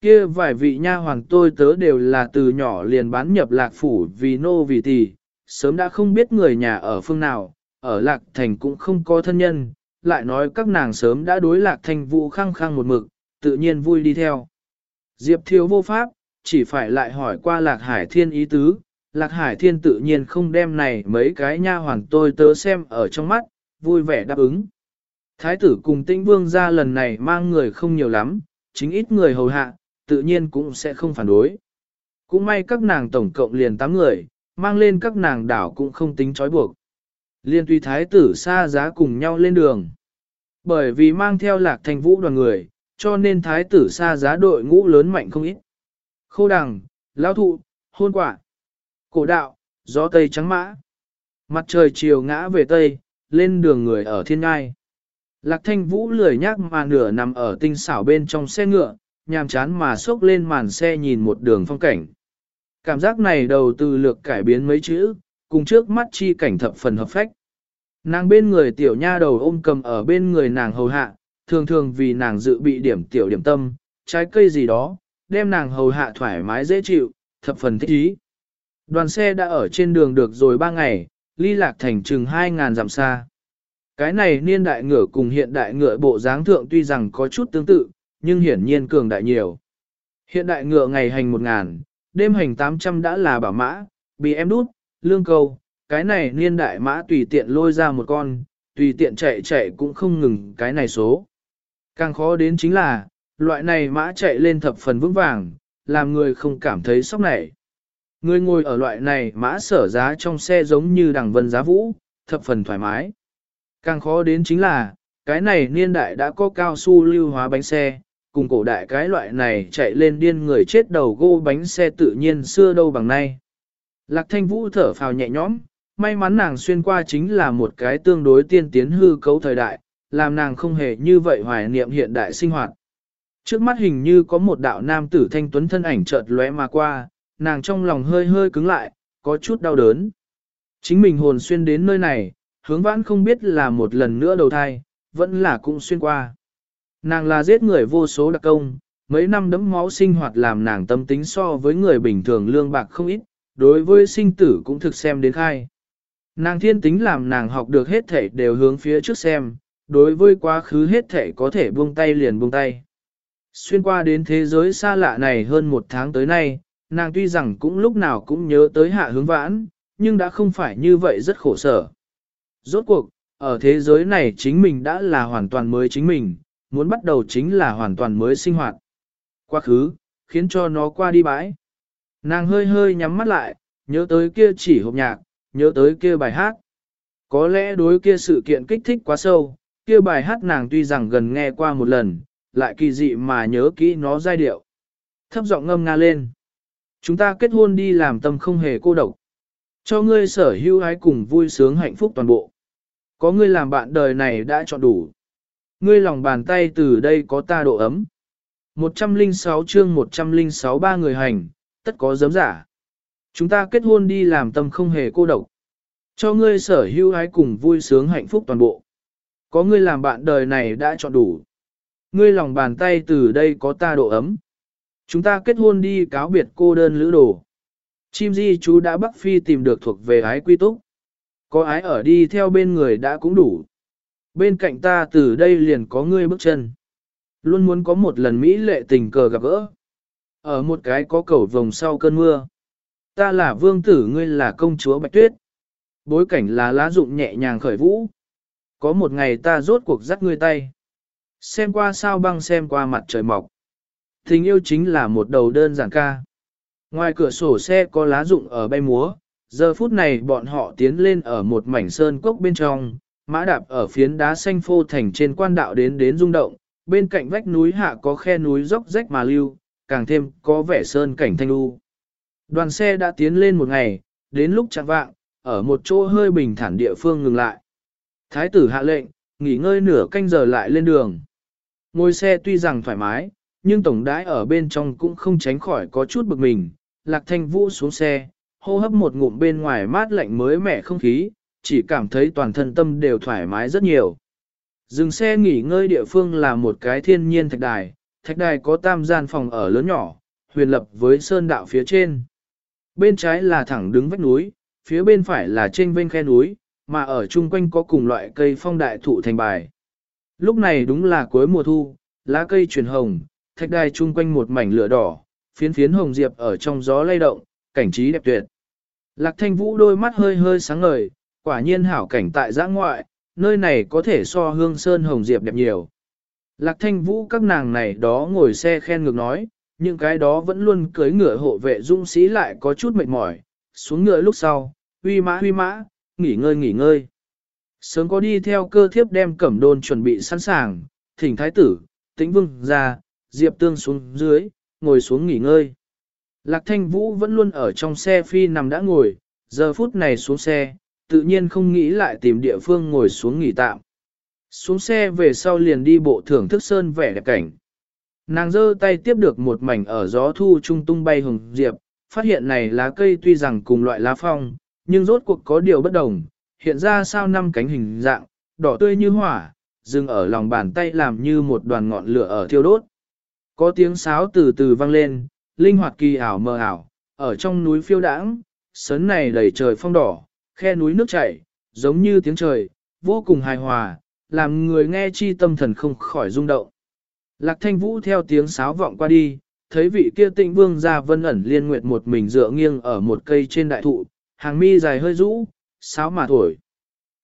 Kia vài vị nha hoàn tôi tớ đều là từ nhỏ liền bán nhập lạc phủ vì nô vì tỷ, sớm đã không biết người nhà ở phương nào, ở lạc thành cũng không có thân nhân, lại nói các nàng sớm đã đối lạc thành vụ khăng khăng một mực, tự nhiên vui đi theo. Diệp thiếu vô pháp, chỉ phải lại hỏi qua lạc hải thiên ý tứ, lạc hải thiên tự nhiên không đem này mấy cái nha hoàn tôi tớ xem ở trong mắt, vui vẻ đáp ứng. Thái tử cùng tĩnh vương ra lần này mang người không nhiều lắm, chính ít người hầu hạ, tự nhiên cũng sẽ không phản đối. Cũng may các nàng tổng cộng liền 8 người, mang lên các nàng đảo cũng không tính trói buộc. Liên tùy thái tử xa giá cùng nhau lên đường. Bởi vì mang theo lạc thành vũ đoàn người, cho nên thái tử xa giá đội ngũ lớn mạnh không ít. Khô đằng, lao thụ, hôn quả, cổ đạo, gió tây trắng mã. Mặt trời chiều ngã về tây, lên đường người ở thiên ngai. Lạc thanh vũ lười nhác mà nửa nằm ở tinh xảo bên trong xe ngựa, nhàm chán mà xốc lên màn xe nhìn một đường phong cảnh. Cảm giác này đầu tư lược cải biến mấy chữ, cùng trước mắt chi cảnh thập phần hợp phách. Nàng bên người tiểu nha đầu ôm cầm ở bên người nàng hầu hạ, thường thường vì nàng dự bị điểm tiểu điểm tâm, trái cây gì đó, đem nàng hầu hạ thoải mái dễ chịu, thập phần thích ý. Đoàn xe đã ở trên đường được rồi ba ngày, ly lạc thành chừng 2.000 dặm xa. Cái này niên đại ngựa cùng hiện đại ngựa bộ dáng thượng tuy rằng có chút tương tự, nhưng hiển nhiên cường đại nhiều. Hiện đại ngựa ngày hành 1.000, đêm hành 800 đã là bảo mã, bị em đút, lương câu, cái này niên đại mã tùy tiện lôi ra một con, tùy tiện chạy chạy cũng không ngừng cái này số. Càng khó đến chính là, loại này mã chạy lên thập phần vững vàng, làm người không cảm thấy sốc nảy. Người ngồi ở loại này mã sở giá trong xe giống như đằng vân giá vũ, thập phần thoải mái. Càng khó đến chính là, cái này niên đại đã có cao su lưu hóa bánh xe, cùng cổ đại cái loại này chạy lên điên người chết đầu gô bánh xe tự nhiên xưa đâu bằng nay. Lạc thanh vũ thở phào nhẹ nhõm, may mắn nàng xuyên qua chính là một cái tương đối tiên tiến hư cấu thời đại, làm nàng không hề như vậy hoài niệm hiện đại sinh hoạt. Trước mắt hình như có một đạo nam tử thanh tuấn thân ảnh chợt lóe mà qua, nàng trong lòng hơi hơi cứng lại, có chút đau đớn. Chính mình hồn xuyên đến nơi này, hướng vãn không biết là một lần nữa đầu thai, vẫn là cũng xuyên qua. Nàng là giết người vô số đặc công, mấy năm đấm máu sinh hoạt làm nàng tâm tính so với người bình thường lương bạc không ít, đối với sinh tử cũng thực xem đến khai. Nàng thiên tính làm nàng học được hết thể đều hướng phía trước xem, đối với quá khứ hết thể có thể buông tay liền buông tay. Xuyên qua đến thế giới xa lạ này hơn một tháng tới nay, nàng tuy rằng cũng lúc nào cũng nhớ tới hạ hướng vãn, nhưng đã không phải như vậy rất khổ sở. Rốt cuộc, ở thế giới này chính mình đã là hoàn toàn mới chính mình, muốn bắt đầu chính là hoàn toàn mới sinh hoạt. Quá khứ, khiến cho nó qua đi bãi. Nàng hơi hơi nhắm mắt lại, nhớ tới kia chỉ hộp nhạc, nhớ tới kia bài hát. Có lẽ đối kia sự kiện kích thích quá sâu, kia bài hát nàng tuy rằng gần nghe qua một lần, lại kỳ dị mà nhớ kỹ nó giai điệu. Thấp giọng ngâm nga lên. Chúng ta kết hôn đi làm tâm không hề cô độc. Cho ngươi sở hữu ái cùng vui sướng hạnh phúc toàn bộ. Có ngươi làm bạn đời này đã chọn đủ. Ngươi lòng bàn tay từ đây có ta độ ấm. 106 chương 106 ba người hành, tất có giấm giả. Chúng ta kết hôn đi làm tâm không hề cô độc. Cho ngươi sở hữu ái cùng vui sướng hạnh phúc toàn bộ. Có ngươi làm bạn đời này đã chọn đủ. Ngươi lòng bàn tay từ đây có ta độ ấm. Chúng ta kết hôn đi cáo biệt cô đơn lữ đồ. Chim di chú đã Bắc Phi tìm được thuộc về ái quy túc. Có ái ở đi theo bên người đã cũng đủ. Bên cạnh ta từ đây liền có ngươi bước chân. Luôn muốn có một lần Mỹ lệ tình cờ gặp gỡ. Ở một cái có cầu vồng sau cơn mưa. Ta là vương tử ngươi là công chúa Bạch Tuyết. Bối cảnh là lá rụng nhẹ nhàng khởi vũ. Có một ngày ta rốt cuộc dắt ngươi tay. Xem qua sao băng xem qua mặt trời mọc. Tình yêu chính là một đầu đơn giản ca. Ngoài cửa sổ xe có lá rụng ở bay múa, giờ phút này bọn họ tiến lên ở một mảnh sơn cốc bên trong, mã đạp ở phiến đá xanh phô thành trên quan đạo đến đến rung động, bên cạnh vách núi hạ có khe núi dốc rách mà lưu, càng thêm có vẻ sơn cảnh thanh lưu. Đoàn xe đã tiến lên một ngày, đến lúc chạng vạng, ở một chỗ hơi bình thản địa phương ngừng lại. Thái tử hạ lệnh, nghỉ ngơi nửa canh giờ lại lên đường. Ngồi xe tuy rằng thoải mái, nhưng tổng đái ở bên trong cũng không tránh khỏi có chút bực mình. Lạc thanh vũ xuống xe, hô hấp một ngụm bên ngoài mát lạnh mới mẻ không khí, chỉ cảm thấy toàn thân tâm đều thoải mái rất nhiều. Dừng xe nghỉ ngơi địa phương là một cái thiên nhiên thạch đài, thạch đài có tam gian phòng ở lớn nhỏ, huyền lập với sơn đạo phía trên. Bên trái là thẳng đứng vách núi, phía bên phải là trên vênh khe núi, mà ở chung quanh có cùng loại cây phong đại thụ thành bài. Lúc này đúng là cuối mùa thu, lá cây chuyển hồng, thạch đài chung quanh một mảnh lửa đỏ, phiến phiến hồng diệp ở trong gió lay động, cảnh trí đẹp tuyệt. Lạc thanh vũ đôi mắt hơi hơi sáng ngời, quả nhiên hảo cảnh tại giã ngoại, nơi này có thể so hương sơn hồng diệp đẹp nhiều. Lạc thanh vũ các nàng này đó ngồi xe khen ngược nói, những cái đó vẫn luôn cưới ngựa hộ vệ dũng sĩ lại có chút mệt mỏi, xuống ngựa lúc sau, huy mã huy mã, nghỉ ngơi nghỉ ngơi. Sớm có đi theo cơ thiếp đem cẩm đôn chuẩn bị sẵn sàng, thỉnh thái tử, tĩnh vương ra, diệp tương xuống dưới, ngồi xuống nghỉ ngơi. Lạc thanh vũ vẫn luôn ở trong xe phi nằm đã ngồi, giờ phút này xuống xe, tự nhiên không nghĩ lại tìm địa phương ngồi xuống nghỉ tạm. Xuống xe về sau liền đi bộ thưởng thức sơn vẻ đẹp cảnh. Nàng giơ tay tiếp được một mảnh ở gió thu trung tung bay hồng diệp, phát hiện này lá cây tuy rằng cùng loại lá phong, nhưng rốt cuộc có điều bất đồng, hiện ra sao năm cánh hình dạng, đỏ tươi như hỏa, dừng ở lòng bàn tay làm như một đoàn ngọn lửa ở thiêu đốt. Có tiếng sáo từ từ vang lên, linh hoạt kỳ ảo mờ ảo, ở trong núi phiêu đãng, sấn này đầy trời phong đỏ, khe núi nước chảy, giống như tiếng trời, vô cùng hài hòa, làm người nghe chi tâm thần không khỏi rung động. Lạc thanh vũ theo tiếng sáo vọng qua đi, thấy vị kia tịnh vương ra vân ẩn liên nguyệt một mình dựa nghiêng ở một cây trên đại thụ, hàng mi dài hơi rũ, sáo mà thổi.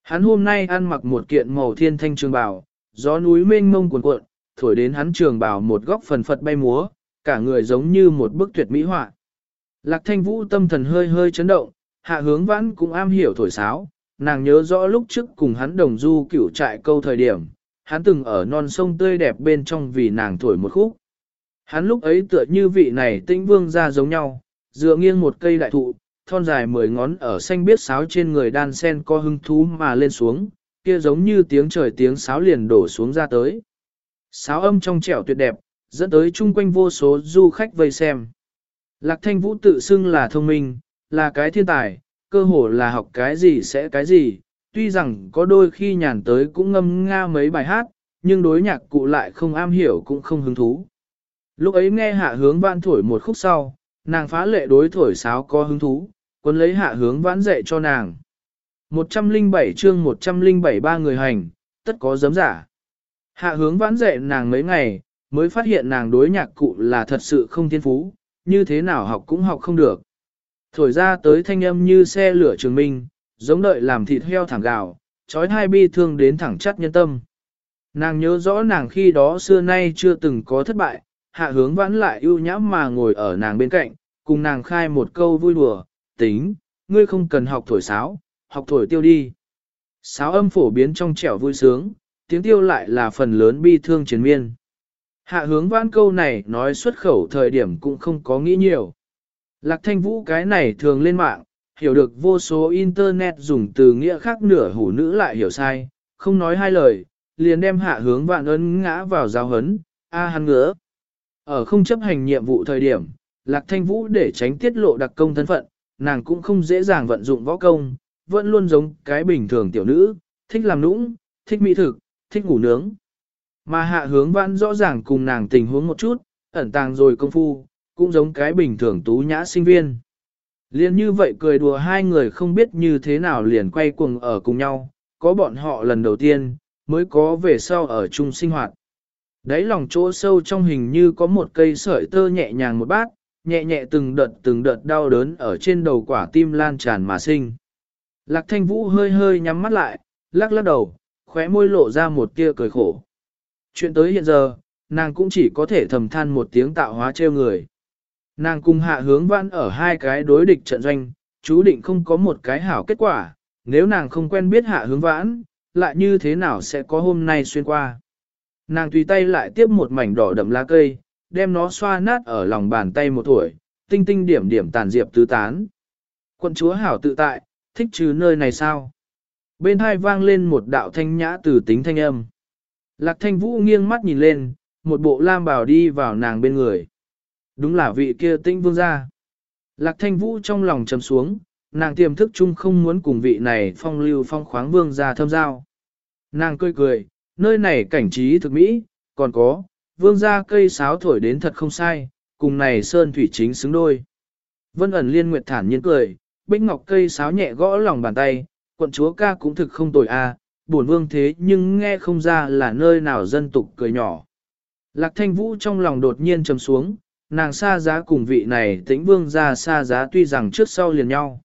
Hắn hôm nay ăn mặc một kiện màu thiên thanh trường bào, gió núi mênh mông cuồn cuộn, thổi đến hắn trường bào một góc phần phật bay múa, cả người giống như một bức tuyệt mỹ họa. Lạc thanh vũ tâm thần hơi hơi chấn động, hạ hướng vãn cũng am hiểu thổi sáo, nàng nhớ rõ lúc trước cùng hắn đồng du cửu trại câu thời điểm, hắn từng ở non sông tươi đẹp bên trong vì nàng thổi một khúc. Hắn lúc ấy tựa như vị này tinh vương ra giống nhau, dựa nghiêng một cây đại thụ, thon dài mười ngón ở xanh biết sáo trên người đan sen co hưng thú mà lên xuống, kia giống như tiếng trời tiếng sáo liền đổ xuống ra tới. Sáo âm trong trẻo tuyệt đẹp, dẫn tới chung quanh vô số du khách vây xem. Lạc thanh vũ tự xưng là thông minh, là cái thiên tài, cơ hồ là học cái gì sẽ cái gì, tuy rằng có đôi khi nhàn tới cũng ngâm nga mấy bài hát, nhưng đối nhạc cụ lại không am hiểu cũng không hứng thú. Lúc ấy nghe hạ hướng vãn thổi một khúc sau, nàng phá lệ đối thổi sáo có hứng thú, quân lấy hạ hướng vãn dạy cho nàng. 107 chương 107 ba người hành, tất có giấm giả. Hạ hướng vãn dạy nàng mấy ngày, mới phát hiện nàng đối nhạc cụ là thật sự không thiên phú, như thế nào học cũng học không được. Thổi ra tới thanh âm như xe lửa trường minh, giống đợi làm thịt heo thẳng gạo, trói hai bi thương đến thẳng chắt nhân tâm. Nàng nhớ rõ nàng khi đó xưa nay chưa từng có thất bại, hạ hướng vãn lại ưu nhãm mà ngồi ở nàng bên cạnh, cùng nàng khai một câu vui đùa, tính, ngươi không cần học thổi sáo, học thổi tiêu đi. Sáo âm phổ biến trong trẻo vui sướng, tiếng tiêu lại là phần lớn bi thương chiến miên. Hạ hướng vãn câu này nói xuất khẩu thời điểm cũng không có nghĩ nhiều. Lạc thanh vũ cái này thường lên mạng, hiểu được vô số internet dùng từ nghĩa khác nửa hủ nữ lại hiểu sai, không nói hai lời, liền đem hạ hướng vạn ấn ngã vào giáo hấn, a hắn ngứa. Ở không chấp hành nhiệm vụ thời điểm, Lạc Thanh Vũ để tránh tiết lộ đặc công thân phận, nàng cũng không dễ dàng vận dụng võ công, vẫn luôn giống cái bình thường tiểu nữ, thích làm nũng, thích mỹ thực, thích ngủ nướng. Mà hạ hướng vãn rõ ràng cùng nàng tình huống một chút, ẩn tàng rồi công phu, cũng giống cái bình thường tú nhã sinh viên. Liên như vậy cười đùa hai người không biết như thế nào liền quay cuồng ở cùng nhau, có bọn họ lần đầu tiên, mới có về sau ở chung sinh hoạt. Đấy lòng chỗ sâu trong hình như có một cây sợi tơ nhẹ nhàng một bát, nhẹ nhẹ từng đợt từng đợt đau đớn ở trên đầu quả tim lan tràn mà sinh. Lạc thanh vũ hơi hơi nhắm mắt lại, lắc lắc đầu, khóe môi lộ ra một tia cười khổ. Chuyện tới hiện giờ, nàng cũng chỉ có thể thầm than một tiếng tạo hóa trêu người. Nàng cùng hạ hướng vãn ở hai cái đối địch trận doanh, chú định không có một cái hảo kết quả, nếu nàng không quen biết hạ hướng vãn, lại như thế nào sẽ có hôm nay xuyên qua. Nàng tùy tay lại tiếp một mảnh đỏ đậm lá cây, đem nó xoa nát ở lòng bàn tay một tuổi, tinh tinh điểm điểm tàn diệp tứ tán. quân chúa hảo tự tại, thích trừ nơi này sao? Bên hai vang lên một đạo thanh nhã từ tính thanh âm. Lạc thanh vũ nghiêng mắt nhìn lên, một bộ lam bào đi vào nàng bên người. Đúng là vị kia tinh vương gia. Lạc thanh vũ trong lòng trầm xuống, nàng tiềm thức chung không muốn cùng vị này phong lưu phong khoáng vương gia thâm giao. Nàng cười cười, nơi này cảnh trí thực mỹ, còn có, vương gia cây sáo thổi đến thật không sai, cùng này sơn thủy chính xứng đôi. Vân ẩn liên nguyệt thản nhiên cười, bích ngọc cây sáo nhẹ gõ lòng bàn tay, quận chúa ca cũng thực không tồi a, à, buồn vương thế nhưng nghe không ra là nơi nào dân tục cười nhỏ. Lạc thanh vũ trong lòng đột nhiên trầm xuống, nàng xa giá cùng vị này tĩnh vương ra xa giá tuy rằng trước sau liền nhau.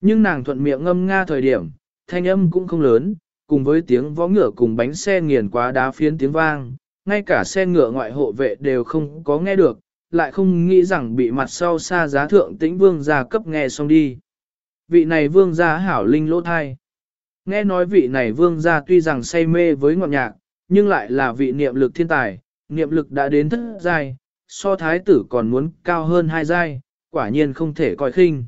Nhưng nàng thuận miệng ngâm nga thời điểm, thanh âm cũng không lớn, cùng với tiếng võ ngựa cùng bánh xe nghiền quá đá phiến tiếng vang, ngay cả xe ngựa ngoại hộ vệ đều không có nghe được, lại không nghĩ rằng bị mặt sau xa giá thượng tĩnh vương gia cấp nghe xong đi. Vị này vương gia hảo linh lỗ thai. Nghe nói vị này vương gia tuy rằng say mê với ngọn nhạc, nhưng lại là vị niệm lực thiên tài, niệm lực đã đến thất giai, so thái tử còn muốn cao hơn hai giai, quả nhiên không thể coi khinh.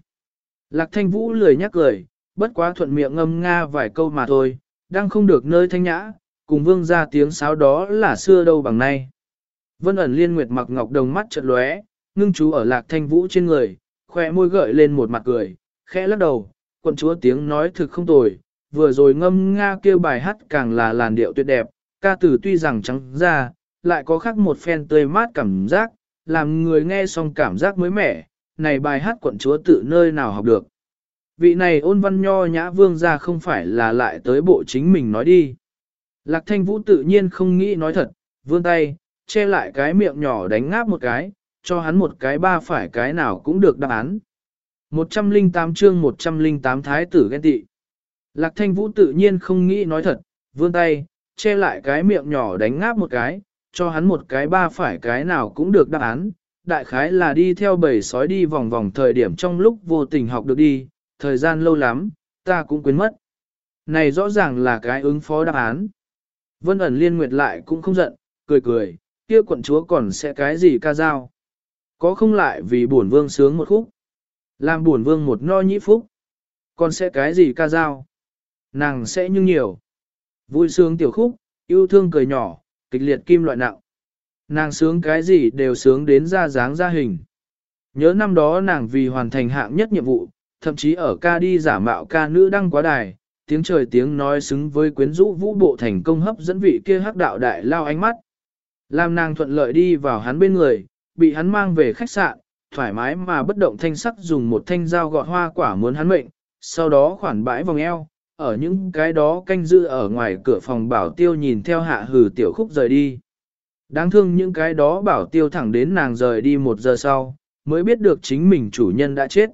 Lạc thanh vũ lười nhắc cười, bất quá thuận miệng ngâm nga vài câu mà thôi, đang không được nơi thanh nhã, cùng vương ra tiếng sáo đó là xưa đâu bằng nay. Vân ẩn liên nguyệt mặc ngọc đồng mắt chợt lóe, ngưng chú ở lạc thanh vũ trên người, khoe môi gợi lên một mặt cười, khẽ lắc đầu, quận chúa tiếng nói thực không tồi, vừa rồi ngâm nga kêu bài hát càng là làn điệu tuyệt đẹp, ca từ tuy rằng trắng ra, lại có khác một phen tươi mát cảm giác, làm người nghe xong cảm giác mới mẻ, này bài hát quận chúa tự nơi nào học được. Vị này ôn văn nho nhã vương ra không phải là lại tới bộ chính mình nói đi. Lạc thanh vũ tự nhiên không nghĩ nói thật, vươn tay, che lại cái miệng nhỏ đánh ngáp một cái, cho hắn một cái ba phải cái nào cũng được đáp án. 108 chương 108 thái tử ghen tị. Lạc thanh vũ tự nhiên không nghĩ nói thật, vươn tay, che lại cái miệng nhỏ đánh ngáp một cái, cho hắn một cái ba phải cái nào cũng được đáp án. Đại khái là đi theo bầy sói đi vòng vòng thời điểm trong lúc vô tình học được đi, thời gian lâu lắm, ta cũng quên mất. Này rõ ràng là cái ứng phó đáp án. Vân ẩn liên nguyệt lại cũng không giận, cười cười, kia quận chúa còn sẽ cái gì ca dao. Có không lại vì buồn vương sướng một khúc. Làm buồn vương một no nhĩ phúc. Còn sẽ cái gì ca dao. Nàng sẽ nhưng nhiều. Vui sướng tiểu khúc, yêu thương cười nhỏ, kịch liệt kim loại nặng. Nàng sướng cái gì đều sướng đến ra dáng ra hình. Nhớ năm đó nàng vì hoàn thành hạng nhất nhiệm vụ, thậm chí ở ca đi giả mạo ca nữ đăng quá đài, tiếng trời tiếng nói xứng với quyến rũ vũ bộ thành công hấp dẫn vị kia hắc đạo đại lao ánh mắt. Làm nàng thuận lợi đi vào hắn bên người, bị hắn mang về khách sạn, thoải mái mà bất động thanh sắc dùng một thanh dao gọt hoa quả muốn hắn mệnh, sau đó khoản bãi vòng eo, ở những cái đó canh giữ ở ngoài cửa phòng bảo tiêu nhìn theo hạ hử tiểu khúc rời đi. Đáng thương những cái đó bảo tiêu thẳng đến nàng rời đi một giờ sau, mới biết được chính mình chủ nhân đã chết.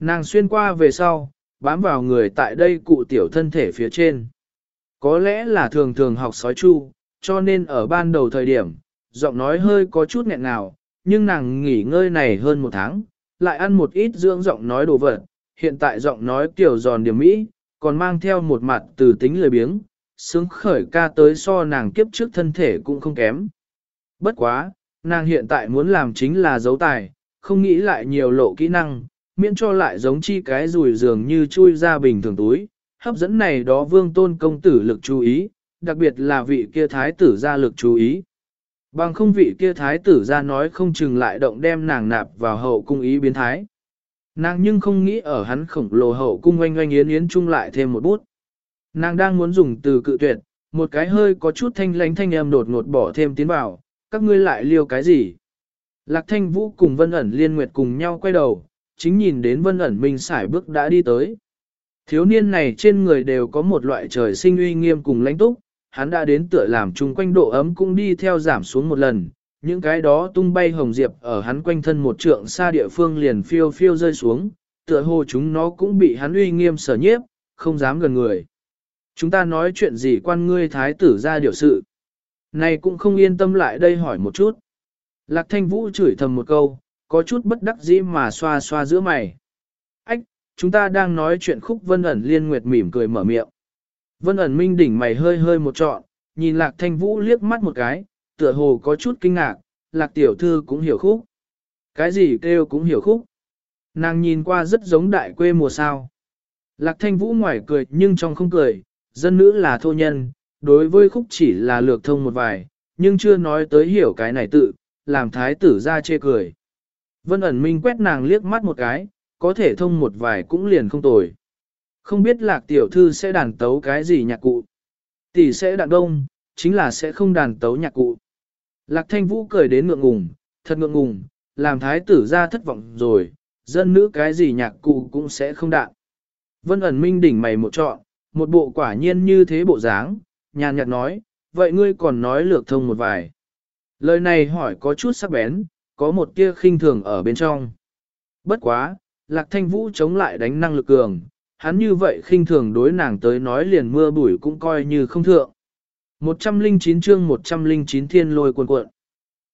Nàng xuyên qua về sau, bám vào người tại đây cụ tiểu thân thể phía trên. Có lẽ là thường thường học sói chu, cho nên ở ban đầu thời điểm, giọng nói hơi có chút nghẹn nào, nhưng nàng nghỉ ngơi này hơn một tháng, lại ăn một ít dưỡng giọng nói đồ vật, hiện tại giọng nói kiểu giòn điểm mỹ, còn mang theo một mặt từ tính lười biếng, sướng khởi ca tới so nàng kiếp trước thân thể cũng không kém. Bất quá, nàng hiện tại muốn làm chính là dấu tài, không nghĩ lại nhiều lộ kỹ năng, miễn cho lại giống chi cái rùi dường như chui ra bình thường túi, hấp dẫn này đó vương tôn công tử lực chú ý, đặc biệt là vị kia thái tử ra lực chú ý. Bằng không vị kia thái tử ra nói không chừng lại động đem nàng nạp vào hậu cung ý biến thái. Nàng nhưng không nghĩ ở hắn khổng lồ hậu cung oanh oanh yến yến chung lại thêm một bút. Nàng đang muốn dùng từ cự tuyệt, một cái hơi có chút thanh lánh thanh âm đột ngột bỏ thêm tiến vào, các ngươi lại liêu cái gì? Lạc thanh vũ cùng vân ẩn liên nguyệt cùng nhau quay đầu, chính nhìn đến vân ẩn minh sải bước đã đi tới. Thiếu niên này trên người đều có một loại trời sinh uy nghiêm cùng lãnh túc, hắn đã đến tựa làm chung quanh độ ấm cũng đi theo giảm xuống một lần, những cái đó tung bay hồng diệp ở hắn quanh thân một trượng xa địa phương liền phiêu phiêu rơi xuống, tựa hồ chúng nó cũng bị hắn uy nghiêm sở nhiếp, không dám gần người. Chúng ta nói chuyện gì quan ngươi thái tử ra điều sự. Này cũng không yên tâm lại đây hỏi một chút. Lạc thanh vũ chửi thầm một câu, có chút bất đắc dĩ mà xoa xoa giữa mày. Ách, chúng ta đang nói chuyện khúc vân ẩn liên nguyệt mỉm cười mở miệng. Vân ẩn minh đỉnh mày hơi hơi một trọn, nhìn lạc thanh vũ liếc mắt một cái, tựa hồ có chút kinh ngạc, lạc tiểu thư cũng hiểu khúc. Cái gì kêu cũng hiểu khúc. Nàng nhìn qua rất giống đại quê mùa sao. Lạc thanh vũ ngoài cười nhưng trong không cười, dân nữ là thô nhân, đối với khúc chỉ là lược thông một vài, nhưng chưa nói tới hiểu cái này tự, làm thái tử ra chê cười. Vân ẩn minh quét nàng liếc mắt một cái, có thể thông một vài cũng liền không tồi. Không biết lạc tiểu thư sẽ đàn tấu cái gì nhạc cụ. Tỷ sẽ đàn đông, chính là sẽ không đàn tấu nhạc cụ. Lạc thanh vũ cười đến ngượng ngùng, thật ngượng ngùng, làm thái tử ra thất vọng rồi, dân nữ cái gì nhạc cụ cũng sẽ không đạn. Vân ẩn minh đỉnh mày một trọn, một bộ quả nhiên như thế bộ dáng, nhàn nhạt nói, vậy ngươi còn nói lược thông một vài. Lời này hỏi có chút sắc bén, có một tia khinh thường ở bên trong. Bất quá, lạc thanh vũ chống lại đánh năng lực cường, hắn như vậy khinh thường đối nàng tới nói liền mưa bụi cũng coi như không thượng. 109 chương 109 thiên lôi cuồn cuộn.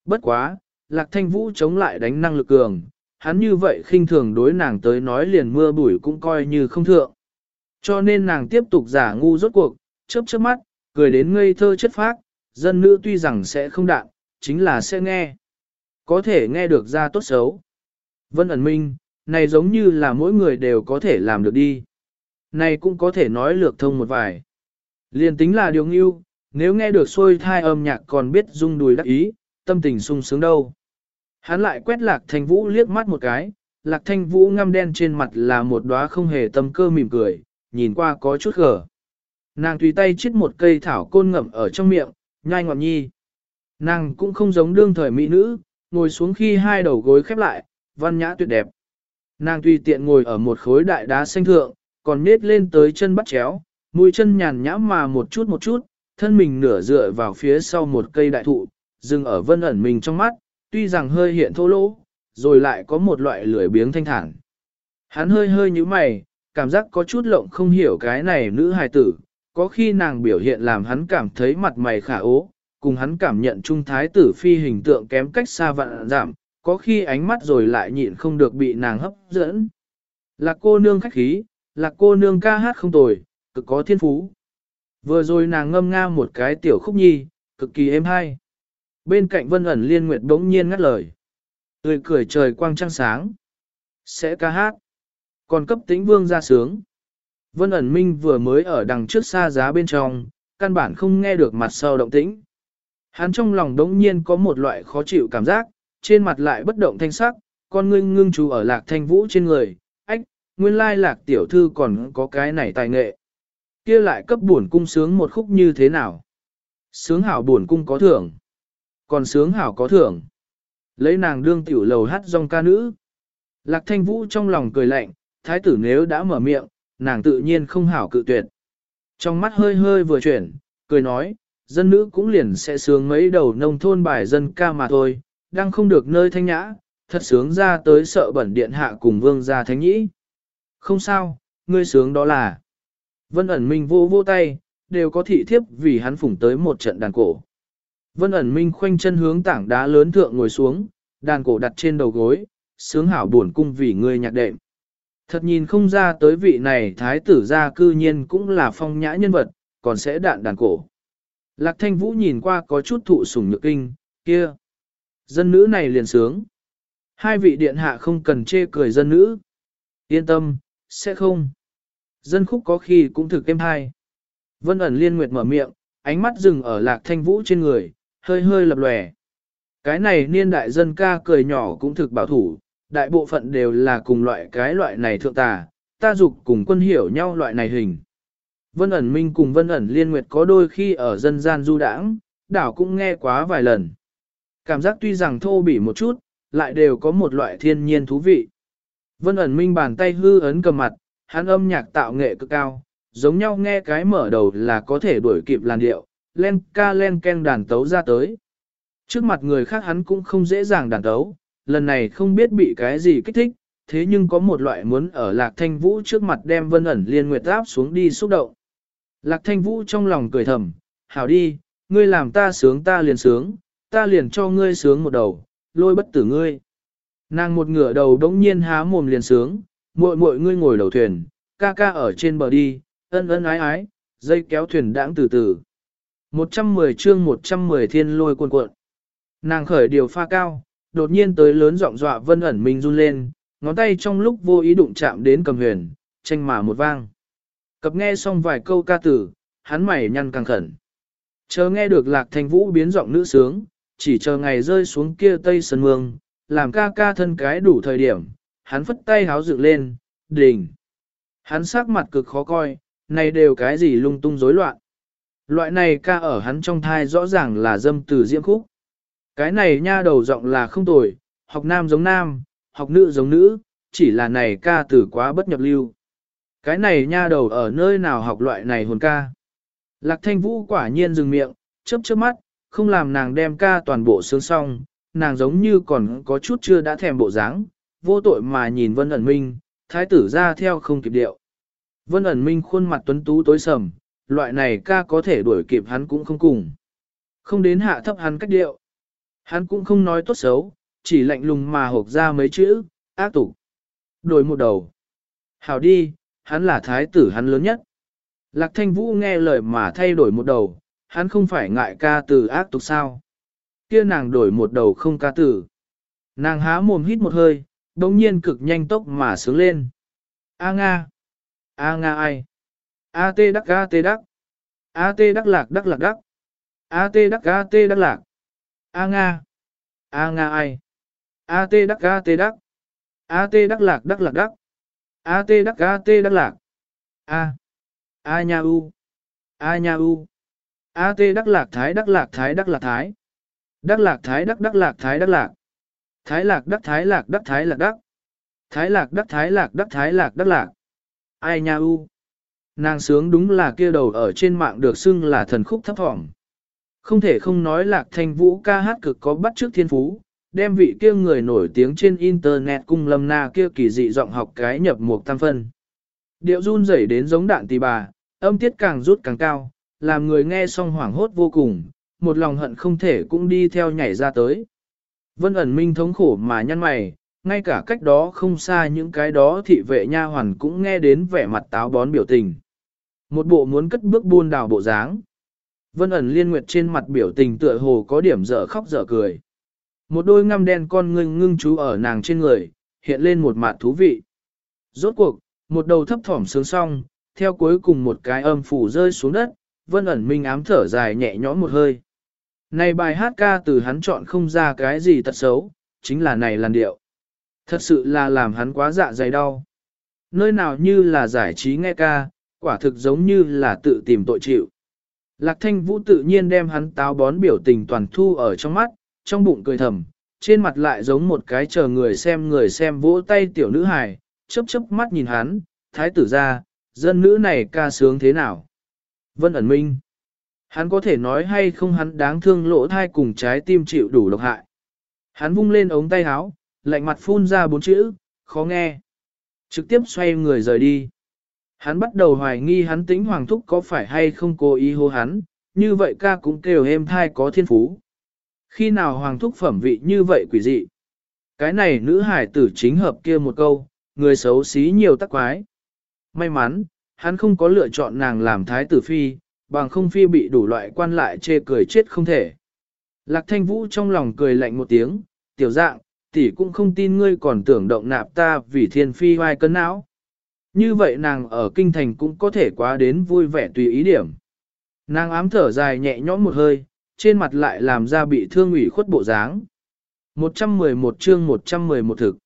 Bất quá, lạc thanh vũ chống lại đánh năng lực cường, hắn như vậy khinh thường đối nàng tới nói liền mưa bụi cũng coi như không thượng. Cho nên nàng tiếp tục giả ngu rốt cuộc, chớp chớp mắt, cười đến ngây thơ chất phác, dân nữ tuy rằng sẽ không đạn, chính là sẽ nghe. Có thể nghe được ra tốt xấu. Vân ẩn minh, này giống như là mỗi người đều có thể làm được đi. Này cũng có thể nói lược thông một vài. liền tính là điều ngưu, nếu nghe được xôi thai âm nhạc còn biết rung đùi đắc ý, tâm tình sung sướng đâu. Hắn lại quét lạc thanh vũ liếc mắt một cái, lạc thanh vũ ngăm đen trên mặt là một đóa không hề tâm cơ mỉm cười, nhìn qua có chút gở. Nàng tùy tay chít một cây thảo côn ngậm ở trong miệng, nhai ngọt nhi. Nàng cũng không giống đương thời mỹ nữ, ngồi xuống khi hai đầu gối khép lại, văn nhã tuyệt đẹp. Nàng tùy tiện ngồi ở một khối đại đá xanh thượng, còn nết lên tới chân bắt chéo, mũi chân nhàn nhã mà một chút một chút, thân mình nửa dựa vào phía sau một cây đại thụ, dừng ở vân ẩn mình trong mắt, tuy rằng hơi hiện thô lỗ, rồi lại có một loại lười biếng thanh thản. Hắn hơi hơi như mày, cảm giác có chút lộng không hiểu cái này nữ hài tử, có khi nàng biểu hiện làm hắn cảm thấy mặt mày khả ố, cùng hắn cảm nhận trung thái tử phi hình tượng kém cách xa vạn giảm, có khi ánh mắt rồi lại nhịn không được bị nàng hấp dẫn. Lạc cô nương khách khí, lạc cô nương ca hát không tồi, cực có thiên phú. Vừa rồi nàng ngâm nga một cái tiểu khúc nhi, cực kỳ êm hay. Bên cạnh vân ẩn liên nguyệt bỗng nhiên ngắt lời. Tươi cười trời quang trăng sáng. Sẽ ca hát. Còn cấp tĩnh vương ra sướng. Vân ẩn minh vừa mới ở đằng trước xa giá bên trong, căn bản không nghe được mặt sau động tĩnh. Hắn trong lòng đống nhiên có một loại khó chịu cảm giác, trên mặt lại bất động thanh sắc, con ngưng ngưng chú ở lạc thanh vũ trên người, ách, nguyên lai lạc tiểu thư còn có cái này tài nghệ kia lại cấp buồn cung sướng một khúc như thế nào? Sướng hảo buồn cung có thưởng. Còn sướng hảo có thưởng. Lấy nàng đương tiểu lầu hát dòng ca nữ. Lạc thanh vũ trong lòng cười lạnh, thái tử nếu đã mở miệng, nàng tự nhiên không hảo cự tuyệt. Trong mắt hơi hơi vừa chuyển, cười nói, dân nữ cũng liền sẽ sướng mấy đầu nông thôn bài dân ca mà thôi, đang không được nơi thanh nhã, thật sướng ra tới sợ bẩn điện hạ cùng vương gia thánh nhĩ. Không sao, ngươi sướng đó là. Vân ẩn minh vô vô tay, đều có thị thiếp vì hắn phủng tới một trận đàn cổ. Vân ẩn minh khoanh chân hướng tảng đá lớn thượng ngồi xuống, đàn cổ đặt trên đầu gối, sướng hảo buồn cung vì ngươi nhạc đệm. Thật nhìn không ra tới vị này thái tử gia cư nhiên cũng là phong nhã nhân vật, còn sẽ đạn đàn cổ. Lạc thanh vũ nhìn qua có chút thụ sủng nhược kinh, kia. Dân nữ này liền sướng. Hai vị điện hạ không cần chê cười dân nữ. Yên tâm, sẽ không. Dân khúc có khi cũng thực êm hai. Vân ẩn liên nguyệt mở miệng, ánh mắt dừng ở lạc thanh vũ trên người, hơi hơi lập lòe. Cái này niên đại dân ca cười nhỏ cũng thực bảo thủ, đại bộ phận đều là cùng loại cái loại này thượng tà, ta dục cùng quân hiểu nhau loại này hình. Vân ẩn minh cùng vân ẩn liên nguyệt có đôi khi ở dân gian du đãng, đảo cũng nghe quá vài lần. Cảm giác tuy rằng thô bỉ một chút, lại đều có một loại thiên nhiên thú vị. Vân ẩn minh bàn tay hư ấn cầm mặt, hắn âm nhạc tạo nghệ cực cao, giống nhau nghe cái mở đầu là có thể đuổi kịp làn điệu, len ca len ken đàn tấu ra tới. Trước mặt người khác hắn cũng không dễ dàng đàn tấu, lần này không biết bị cái gì kích thích, thế nhưng có một loại muốn ở lạc thanh vũ trước mặt đem vân ẩn liên nguyệt áp xuống đi xúc động. Lạc thanh vũ trong lòng cười thầm, hảo đi, ngươi làm ta sướng ta liền sướng, ta liền cho ngươi sướng một đầu, lôi bất tử ngươi. Nàng một ngửa đầu đống nhiên há mồm liền sướng, muội muội ngươi ngồi đầu thuyền, ca ca ở trên bờ đi, ân ân ái ái, dây kéo thuyền đãng từ từ. 110 chương 110 thiên lôi cuộn cuộn. Nàng khởi điều pha cao, đột nhiên tới lớn giọng dọa vân ẩn mình run lên, ngón tay trong lúc vô ý đụng chạm đến cầm huyền, tranh mà một vang. Cập nghe xong vài câu ca tử, hắn mày nhăn càng khẩn. Chờ nghe được lạc thanh vũ biến giọng nữ sướng, chỉ chờ ngày rơi xuống kia tây sân mương, làm ca ca thân cái đủ thời điểm, hắn phất tay háo dựng lên, đỉnh. Hắn sắc mặt cực khó coi, này đều cái gì lung tung rối loạn. Loại này ca ở hắn trong thai rõ ràng là dâm từ diễm khúc. Cái này nha đầu giọng là không tồi, học nam giống nam, học nữ giống nữ, chỉ là này ca từ quá bất nhập lưu. Cái này nha đầu ở nơi nào học loại này hồn ca. Lạc thanh vũ quả nhiên dừng miệng, chớp chớp mắt, không làm nàng đem ca toàn bộ sướng xong, nàng giống như còn có chút chưa đã thèm bộ dáng, vô tội mà nhìn Vân ẩn minh, thái tử ra theo không kịp điệu. Vân ẩn minh khuôn mặt tuấn tú tối sầm, loại này ca có thể đuổi kịp hắn cũng không cùng. Không đến hạ thấp hắn cách điệu. Hắn cũng không nói tốt xấu, chỉ lạnh lùng mà hộp ra mấy chữ, ác tục. Đổi một đầu. Hảo đi, hắn là thái tử hắn lớn nhất. Lạc thanh vũ nghe lời mà thay đổi một đầu, hắn không phải ngại ca từ ác tục sao. Kia nàng đổi một đầu không ca tử Nàng há mồm hít một hơi, đồng nhiên cực nhanh tốc mà sướng lên. A Nga. A Nga ai? A tê đắc A tê đắc. A tê đắc lạc đắc lạc đắc. A tê đắc A tê đắc lạc. A Nga. A Nga ai? A tê đắc A tê đắc. A tê đắc lạc đắc lạc đắc. A tê đắc A tê đắc lạc. A. A nha u. A nha u. A tê đắc lạc thái đắc lạc thái đắc lạc thái. Đắc lạc thái đắc đắc lạc thái đắc lạc. Thái lạc đắc thái lạc đắc thái lạc đắc. Thái lạc đắc thái lạc đắc thái lạc đắc lạc. Ai nha u. Nàng sướng đúng là kia đầu ở trên mạng được xưng là thần khúc thấp thỏm. Không thể không nói lạc thanh vũ ca hát cực có bắt trước thiên phú, đem vị kia người nổi tiếng trên internet cung lâm na kia kỳ dị giọng học cái nhập một tam phân. Điệu run rẩy đến giống đạn tì bà, âm tiết càng rút càng cao, làm người nghe xong hoảng hốt vô cùng, một lòng hận không thể cũng đi theo nhảy ra tới. Vân ẩn minh thống khổ mà nhăn mày, ngay cả cách đó không xa những cái đó thị vệ nha hoàn cũng nghe đến vẻ mặt táo bón biểu tình. Một bộ muốn cất bước buôn đào bộ dáng. Vân ẩn liên nguyệt trên mặt biểu tình tựa hồ có điểm dở khóc dở cười. Một đôi ngăm đen con ngưng ngưng chú ở nàng trên người, hiện lên một mặt thú vị. Rốt cuộc, một đầu thấp thỏm sướng xong, theo cuối cùng một cái âm phủ rơi xuống đất, vân ẩn minh ám thở dài nhẹ nhõm một hơi. Này bài hát ca từ hắn chọn không ra cái gì tật xấu, chính là này làn điệu. Thật sự là làm hắn quá dạ dày đau. Nơi nào như là giải trí nghe ca, quả thực giống như là tự tìm tội chịu. Lạc thanh vũ tự nhiên đem hắn táo bón biểu tình toàn thu ở trong mắt, trong bụng cười thầm, trên mặt lại giống một cái chờ người xem người xem vỗ tay tiểu nữ hài, chớp chớp mắt nhìn hắn, thái tử ra, dân nữ này ca sướng thế nào. Vân ẩn minh. Hắn có thể nói hay không hắn đáng thương lỗ thai cùng trái tim chịu đủ độc hại. Hắn vung lên ống tay áo, lạnh mặt phun ra bốn chữ, khó nghe. Trực tiếp xoay người rời đi. Hắn bắt đầu hoài nghi hắn tính hoàng thúc có phải hay không cố ý hô hắn, như vậy ca cũng kêu êm thai có thiên phú. Khi nào hoàng thúc phẩm vị như vậy quỷ dị? Cái này nữ hải tử chính hợp kia một câu, người xấu xí nhiều tắc quái. May mắn, hắn không có lựa chọn nàng làm thái tử phi, bằng không phi bị đủ loại quan lại chê cười chết không thể. Lạc thanh vũ trong lòng cười lạnh một tiếng, tiểu dạng, tỷ cũng không tin ngươi còn tưởng động nạp ta vì thiên phi hoài cân não. Như vậy nàng ở kinh thành cũng có thể quá đến vui vẻ tùy ý điểm. Nàng ám thở dài nhẹ nhõm một hơi, trên mặt lại làm ra bị thương ủy khuất bộ dáng. 111 chương 111 thực.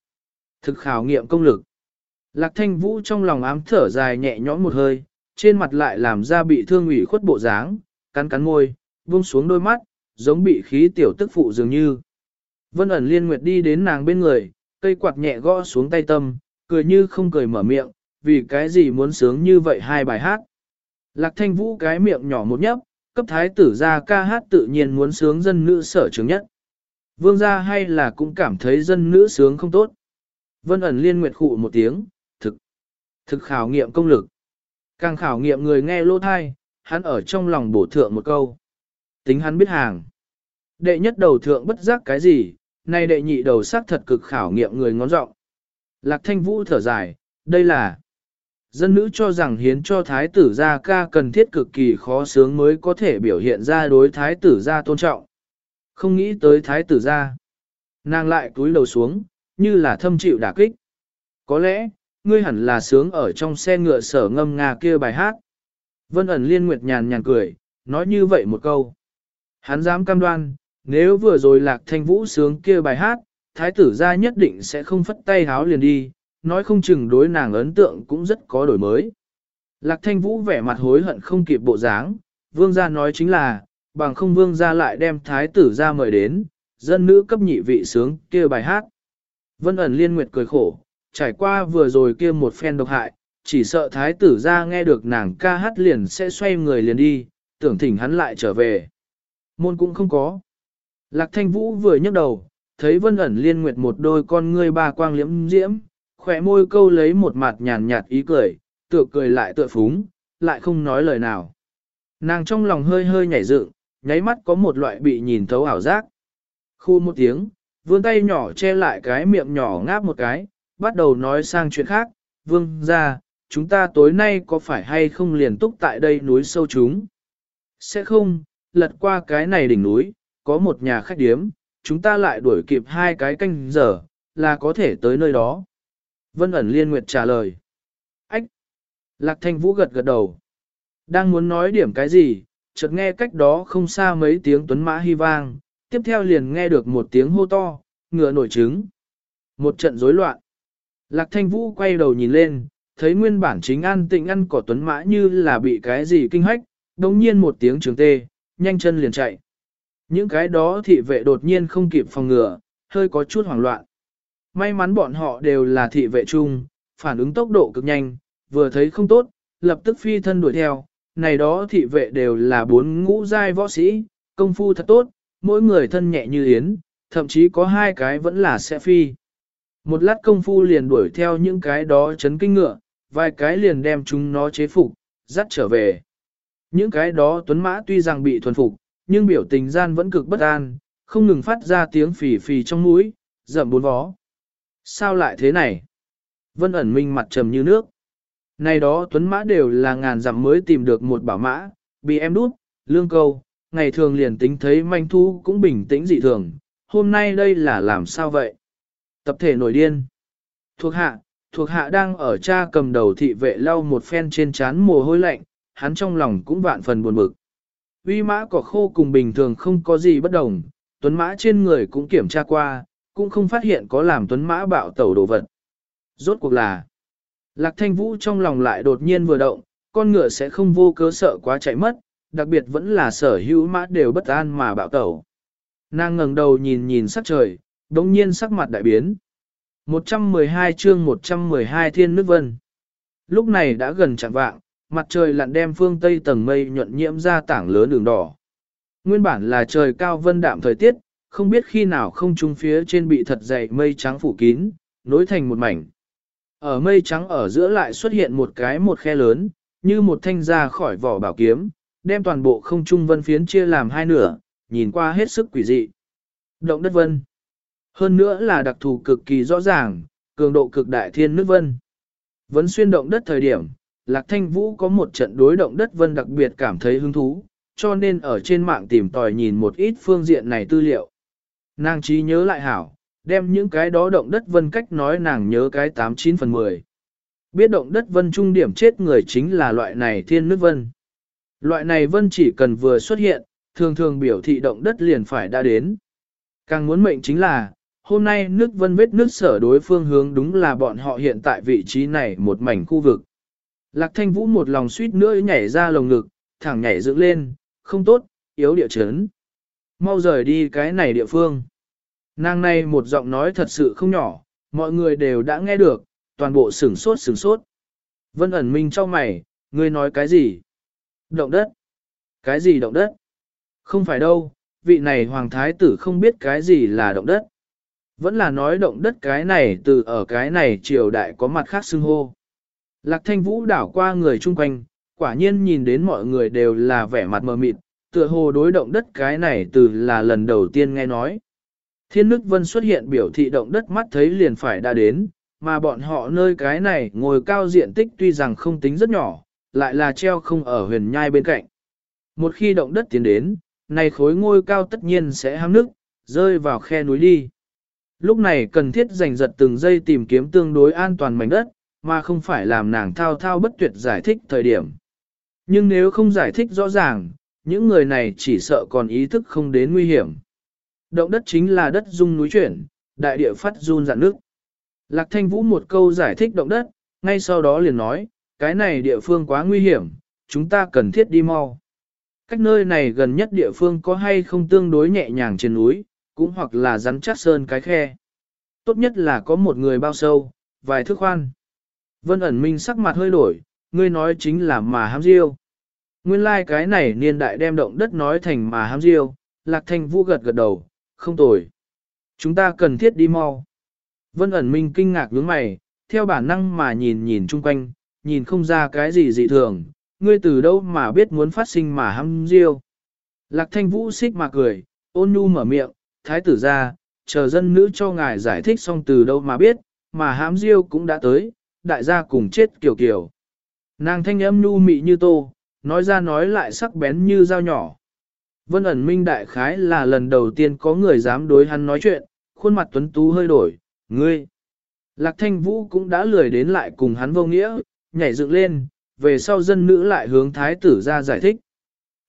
Thực khảo nghiệm công lực. Lạc thanh vũ trong lòng ám thở dài nhẹ nhõm một hơi, trên mặt lại làm ra bị thương ủy khuất bộ dáng, cắn cắn môi, buông xuống đôi mắt, giống bị khí tiểu tức phụ dường như. Vân ẩn liên nguyệt đi đến nàng bên người, cây quạt nhẹ gõ xuống tay tâm, cười như không cười mở miệng, vì cái gì muốn sướng như vậy hai bài hát. Lạc thanh vũ cái miệng nhỏ một nhấp, cấp thái tử ra ca hát tự nhiên muốn sướng dân nữ sở trường nhất. Vương gia hay là cũng cảm thấy dân nữ sướng không tốt. Vân ẩn liên nguyệt khụ một tiếng, thực, thực khảo nghiệm công lực. Càng khảo nghiệm người nghe lô thai, hắn ở trong lòng bổ thượng một câu. Tính hắn biết hàng. Đệ nhất đầu thượng bất giác cái gì, nay đệ nhị đầu sắc thật cực khảo nghiệm người ngón rộng. Lạc thanh vũ thở dài, đây là Dân nữ cho rằng hiến cho thái tử gia ca cần thiết cực kỳ khó sướng mới có thể biểu hiện ra đối thái tử gia tôn trọng. Không nghĩ tới thái tử gia. Nàng lại cúi đầu xuống, như là thâm chịu đả kích. Có lẽ, ngươi hẳn là sướng ở trong xe ngựa sở ngâm nga kia bài hát. Vân ẩn liên nguyệt nhàn nhàn cười, nói như vậy một câu. Hắn dám cam đoan, nếu vừa rồi lạc thanh vũ sướng kia bài hát, thái tử gia nhất định sẽ không phất tay háo liền đi, nói không chừng đối nàng ấn tượng cũng rất có đổi mới. Lạc thanh vũ vẻ mặt hối hận không kịp bộ dáng, vương gia nói chính là, bằng không vương gia lại đem thái tử gia mời đến, dân nữ cấp nhị vị sướng kia bài hát. Vân ẩn liên nguyệt cười khổ, trải qua vừa rồi kia một phen độc hại, chỉ sợ thái tử ra nghe được nàng ca hát liền sẽ xoay người liền đi, tưởng thỉnh hắn lại trở về. Môn cũng không có. Lạc thanh vũ vừa nhấc đầu, thấy vân ẩn liên nguyệt một đôi con ngươi ba quang liễm diễm, khỏe môi câu lấy một mặt nhàn nhạt ý cười, tựa cười lại tựa phúng, lại không nói lời nào. Nàng trong lòng hơi hơi nhảy dựng, nháy mắt có một loại bị nhìn thấu ảo giác. Khu một tiếng, vươn tay nhỏ che lại cái miệng nhỏ ngáp một cái, bắt đầu nói sang chuyện khác, vương ra, chúng ta tối nay có phải hay không liền túc tại đây núi sâu chúng? Sẽ không, lật qua cái này đỉnh núi, có một nhà khách điếm, chúng ta lại đuổi kịp hai cái canh giờ, là có thể tới nơi đó. Vân ẩn liên nguyệt trả lời. Ách! Lạc thanh vũ gật gật đầu. Đang muốn nói điểm cái gì, chợt nghe cách đó không xa mấy tiếng tuấn mã hy vang, tiếp theo liền nghe được một tiếng hô to, ngựa nổi trứng. Một trận rối loạn. Lạc thanh vũ quay đầu nhìn lên, thấy nguyên bản chính an tịnh ăn cỏ tuấn mã như là bị cái gì kinh hách, đồng nhiên một tiếng trường tê, nhanh chân liền chạy. Những cái đó thị vệ đột nhiên không kịp phòng ngừa, hơi có chút hoảng loạn. May mắn bọn họ đều là thị vệ chung, phản ứng tốc độ cực nhanh, vừa thấy không tốt, lập tức phi thân đuổi theo. Này đó thị vệ đều là bốn ngũ giai võ sĩ, công phu thật tốt, mỗi người thân nhẹ như yến, thậm chí có hai cái vẫn là xe phi. Một lát công phu liền đuổi theo những cái đó chấn kinh ngựa, vài cái liền đem chúng nó chế phục, dắt trở về. Những cái đó tuấn mã tuy rằng bị thuần phục, nhưng biểu tình gian vẫn cực bất an, không ngừng phát ra tiếng phì phì trong mũi, rậm bốn vó. Sao lại thế này? Vân ẩn minh mặt trầm như nước. Này đó tuấn mã đều là ngàn dặm mới tìm được một bảo mã, bị em đút, lương câu, ngày thường liền tính thấy manh thu cũng bình tĩnh dị thường. Hôm nay đây là làm sao vậy? Tập thể nổi điên. Thuộc hạ, thuộc hạ đang ở cha cầm đầu thị vệ lau một phen trên trán mồ hôi lạnh, hắn trong lòng cũng vạn phần buồn bực. Uy mã cỏ khô cùng bình thường không có gì bất đồng, tuấn mã trên người cũng kiểm tra qua, cũng không phát hiện có làm tuấn mã bạo tẩu đồ vật. Rốt cuộc là, Lạc Thanh Vũ trong lòng lại đột nhiên vừa động, con ngựa sẽ không vô cớ sợ quá chạy mất, đặc biệt vẫn là sở hữu mã đều bất an mà bạo tẩu. Nàng ngẩng đầu nhìn nhìn sắc trời, đồng nhiên sắc mặt đại biến. 112 chương 112 thiên nước vân. Lúc này đã gần chẳng vạng, mặt trời lặn đem phương tây tầng mây nhuận nhiễm ra tảng lớn đường đỏ. Nguyên bản là trời cao vân đạm thời tiết, không biết khi nào không trung phía trên bị thật dày mây trắng phủ kín, nối thành một mảnh. Ở mây trắng ở giữa lại xuất hiện một cái một khe lớn, như một thanh ra khỏi vỏ bảo kiếm, đem toàn bộ không trung vân phiến chia làm hai nửa, nhìn qua hết sức quỷ dị. Động đất vân. Hơn nữa là đặc thù cực kỳ rõ ràng, cường độ cực đại thiên nước vân. Vẫn xuyên động đất thời điểm, Lạc Thanh Vũ có một trận đối động đất vân đặc biệt cảm thấy hứng thú, cho nên ở trên mạng tìm tòi nhìn một ít phương diện này tư liệu. Nàng trí nhớ lại hảo, đem những cái đó động đất vân cách nói nàng nhớ cái 89 phần 10. Biết động đất vân trung điểm chết người chính là loại này thiên nước vân. Loại này vân chỉ cần vừa xuất hiện, thường thường biểu thị động đất liền phải đã đến. Càng muốn mệnh chính là, hôm nay nước vân vết nước sở đối phương hướng đúng là bọn họ hiện tại vị trí này một mảnh khu vực. Lạc thanh vũ một lòng suýt nữa nhảy ra lồng ngực, thẳng nhảy dựng lên, không tốt, yếu địa chấn. Mau rời đi cái này địa phương. Nàng này một giọng nói thật sự không nhỏ, mọi người đều đã nghe được, toàn bộ sửng sốt sửng sốt. Vân ẩn minh cho mày, ngươi nói cái gì? Động đất. Cái gì động đất? Không phải đâu, vị này hoàng thái tử không biết cái gì là động đất. Vẫn là nói động đất cái này từ ở cái này triều đại có mặt khác xưng hô. Lạc thanh vũ đảo qua người chung quanh, quả nhiên nhìn đến mọi người đều là vẻ mặt mờ mịt, tựa hồ đối động đất cái này từ là lần đầu tiên nghe nói. Thiên nước vân xuất hiện biểu thị động đất mắt thấy liền phải đã đến, mà bọn họ nơi cái này ngồi cao diện tích tuy rằng không tính rất nhỏ, lại là treo không ở huyền nhai bên cạnh. Một khi động đất tiến đến, này khối ngôi cao tất nhiên sẽ hăng nước, rơi vào khe núi đi. Lúc này cần thiết giành giật từng giây tìm kiếm tương đối an toàn mảnh đất, mà không phải làm nàng thao thao bất tuyệt giải thích thời điểm. Nhưng nếu không giải thích rõ ràng, những người này chỉ sợ còn ý thức không đến nguy hiểm. Động đất chính là đất rung núi chuyển, đại địa phát run dạn nước. Lạc thanh vũ một câu giải thích động đất, ngay sau đó liền nói, cái này địa phương quá nguy hiểm, chúng ta cần thiết đi mau. Cách nơi này gần nhất địa phương có hay không tương đối nhẹ nhàng trên núi, cũng hoặc là rắn chắc sơn cái khe. Tốt nhất là có một người bao sâu, vài thước khoan. Vân ẩn minh sắc mặt hơi đổi, ngươi nói chính là mà ham diêu. Nguyên lai like cái này niên đại đem động đất nói thành mà ham diêu, lạc thanh vũ gật gật đầu, không tồi. Chúng ta cần thiết đi mau. Vân ẩn minh kinh ngạc nhướng mày, theo bản năng mà nhìn nhìn chung quanh, nhìn không ra cái gì dị thường, ngươi từ đâu mà biết muốn phát sinh mà ham diêu. Lạc thanh vũ xích mà cười, ôn nhu mở miệng, thái tử ra, chờ dân nữ cho ngài giải thích xong từ đâu mà biết, mà hám diêu cũng đã tới, đại gia cùng chết kiểu kiểu. Nàng thanh âm nhu mị như tô, nói ra nói lại sắc bén như dao nhỏ. Vân ẩn minh đại khái là lần đầu tiên có người dám đối hắn nói chuyện, khuôn mặt tuấn tú hơi đổi, ngươi. Lạc thanh vũ cũng đã lười đến lại cùng hắn vô nghĩa, nhảy dựng lên, về sau dân nữ lại hướng thái tử ra giải thích.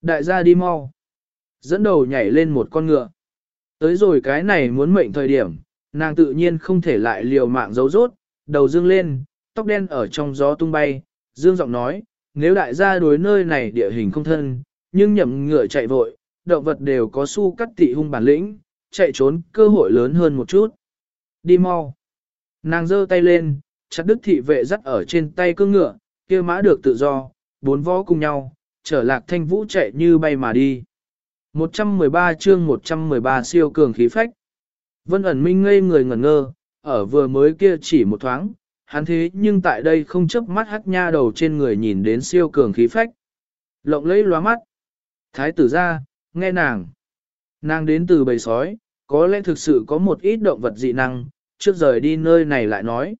Đại gia đi mau. Dẫn đầu nhảy lên một con ngựa. Tới rồi cái này muốn mệnh thời điểm, nàng tự nhiên không thể lại liều mạng giấu rốt, đầu dương lên, tóc đen ở trong gió tung bay, dương giọng nói, nếu đại gia đối nơi này địa hình không thân, nhưng nhậm ngựa chạy vội, động vật đều có su cắt tị hung bản lĩnh, chạy trốn cơ hội lớn hơn một chút. Đi mau. Nàng giơ tay lên, chặt đứt thị vệ dắt ở trên tay cương ngựa, kia mã được tự do, bốn vó cùng nhau, trở lạc thanh vũ chạy như bay mà đi. 113 chương 113 siêu cường khí phách. Vân ẩn minh ngây người ngẩn ngơ, ở vừa mới kia chỉ một thoáng, hắn thế nhưng tại đây không chấp mắt hắc nha đầu trên người nhìn đến siêu cường khí phách. Lộng lấy loa mắt. Thái tử ra, nghe nàng. Nàng đến từ bầy sói, có lẽ thực sự có một ít động vật dị năng, trước rời đi nơi này lại nói.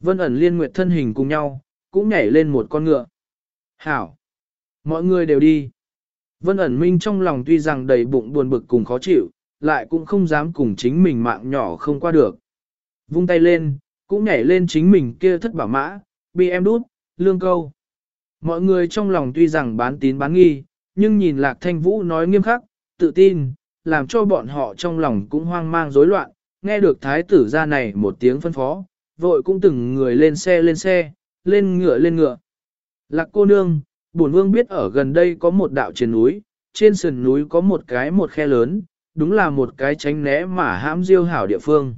Vân ẩn liên nguyệt thân hình cùng nhau, cũng nhảy lên một con ngựa. Hảo! Mọi người đều đi. Vân ẩn minh trong lòng tuy rằng đầy bụng buồn bực cùng khó chịu, lại cũng không dám cùng chính mình mạng nhỏ không qua được. Vung tay lên, cũng nhảy lên chính mình kia thất bảo mã, bị em đút, lương câu. Mọi người trong lòng tuy rằng bán tín bán nghi, nhưng nhìn lạc thanh vũ nói nghiêm khắc, tự tin, làm cho bọn họ trong lòng cũng hoang mang rối loạn, nghe được thái tử ra này một tiếng phân phó, vội cũng từng người lên xe lên xe, lên ngựa lên ngựa. Lạc cô nương, bổn vương biết ở gần đây có một đạo trên núi, trên sườn núi có một cái một khe lớn, đúng là một cái tránh né mà hãm diêu hảo địa phương.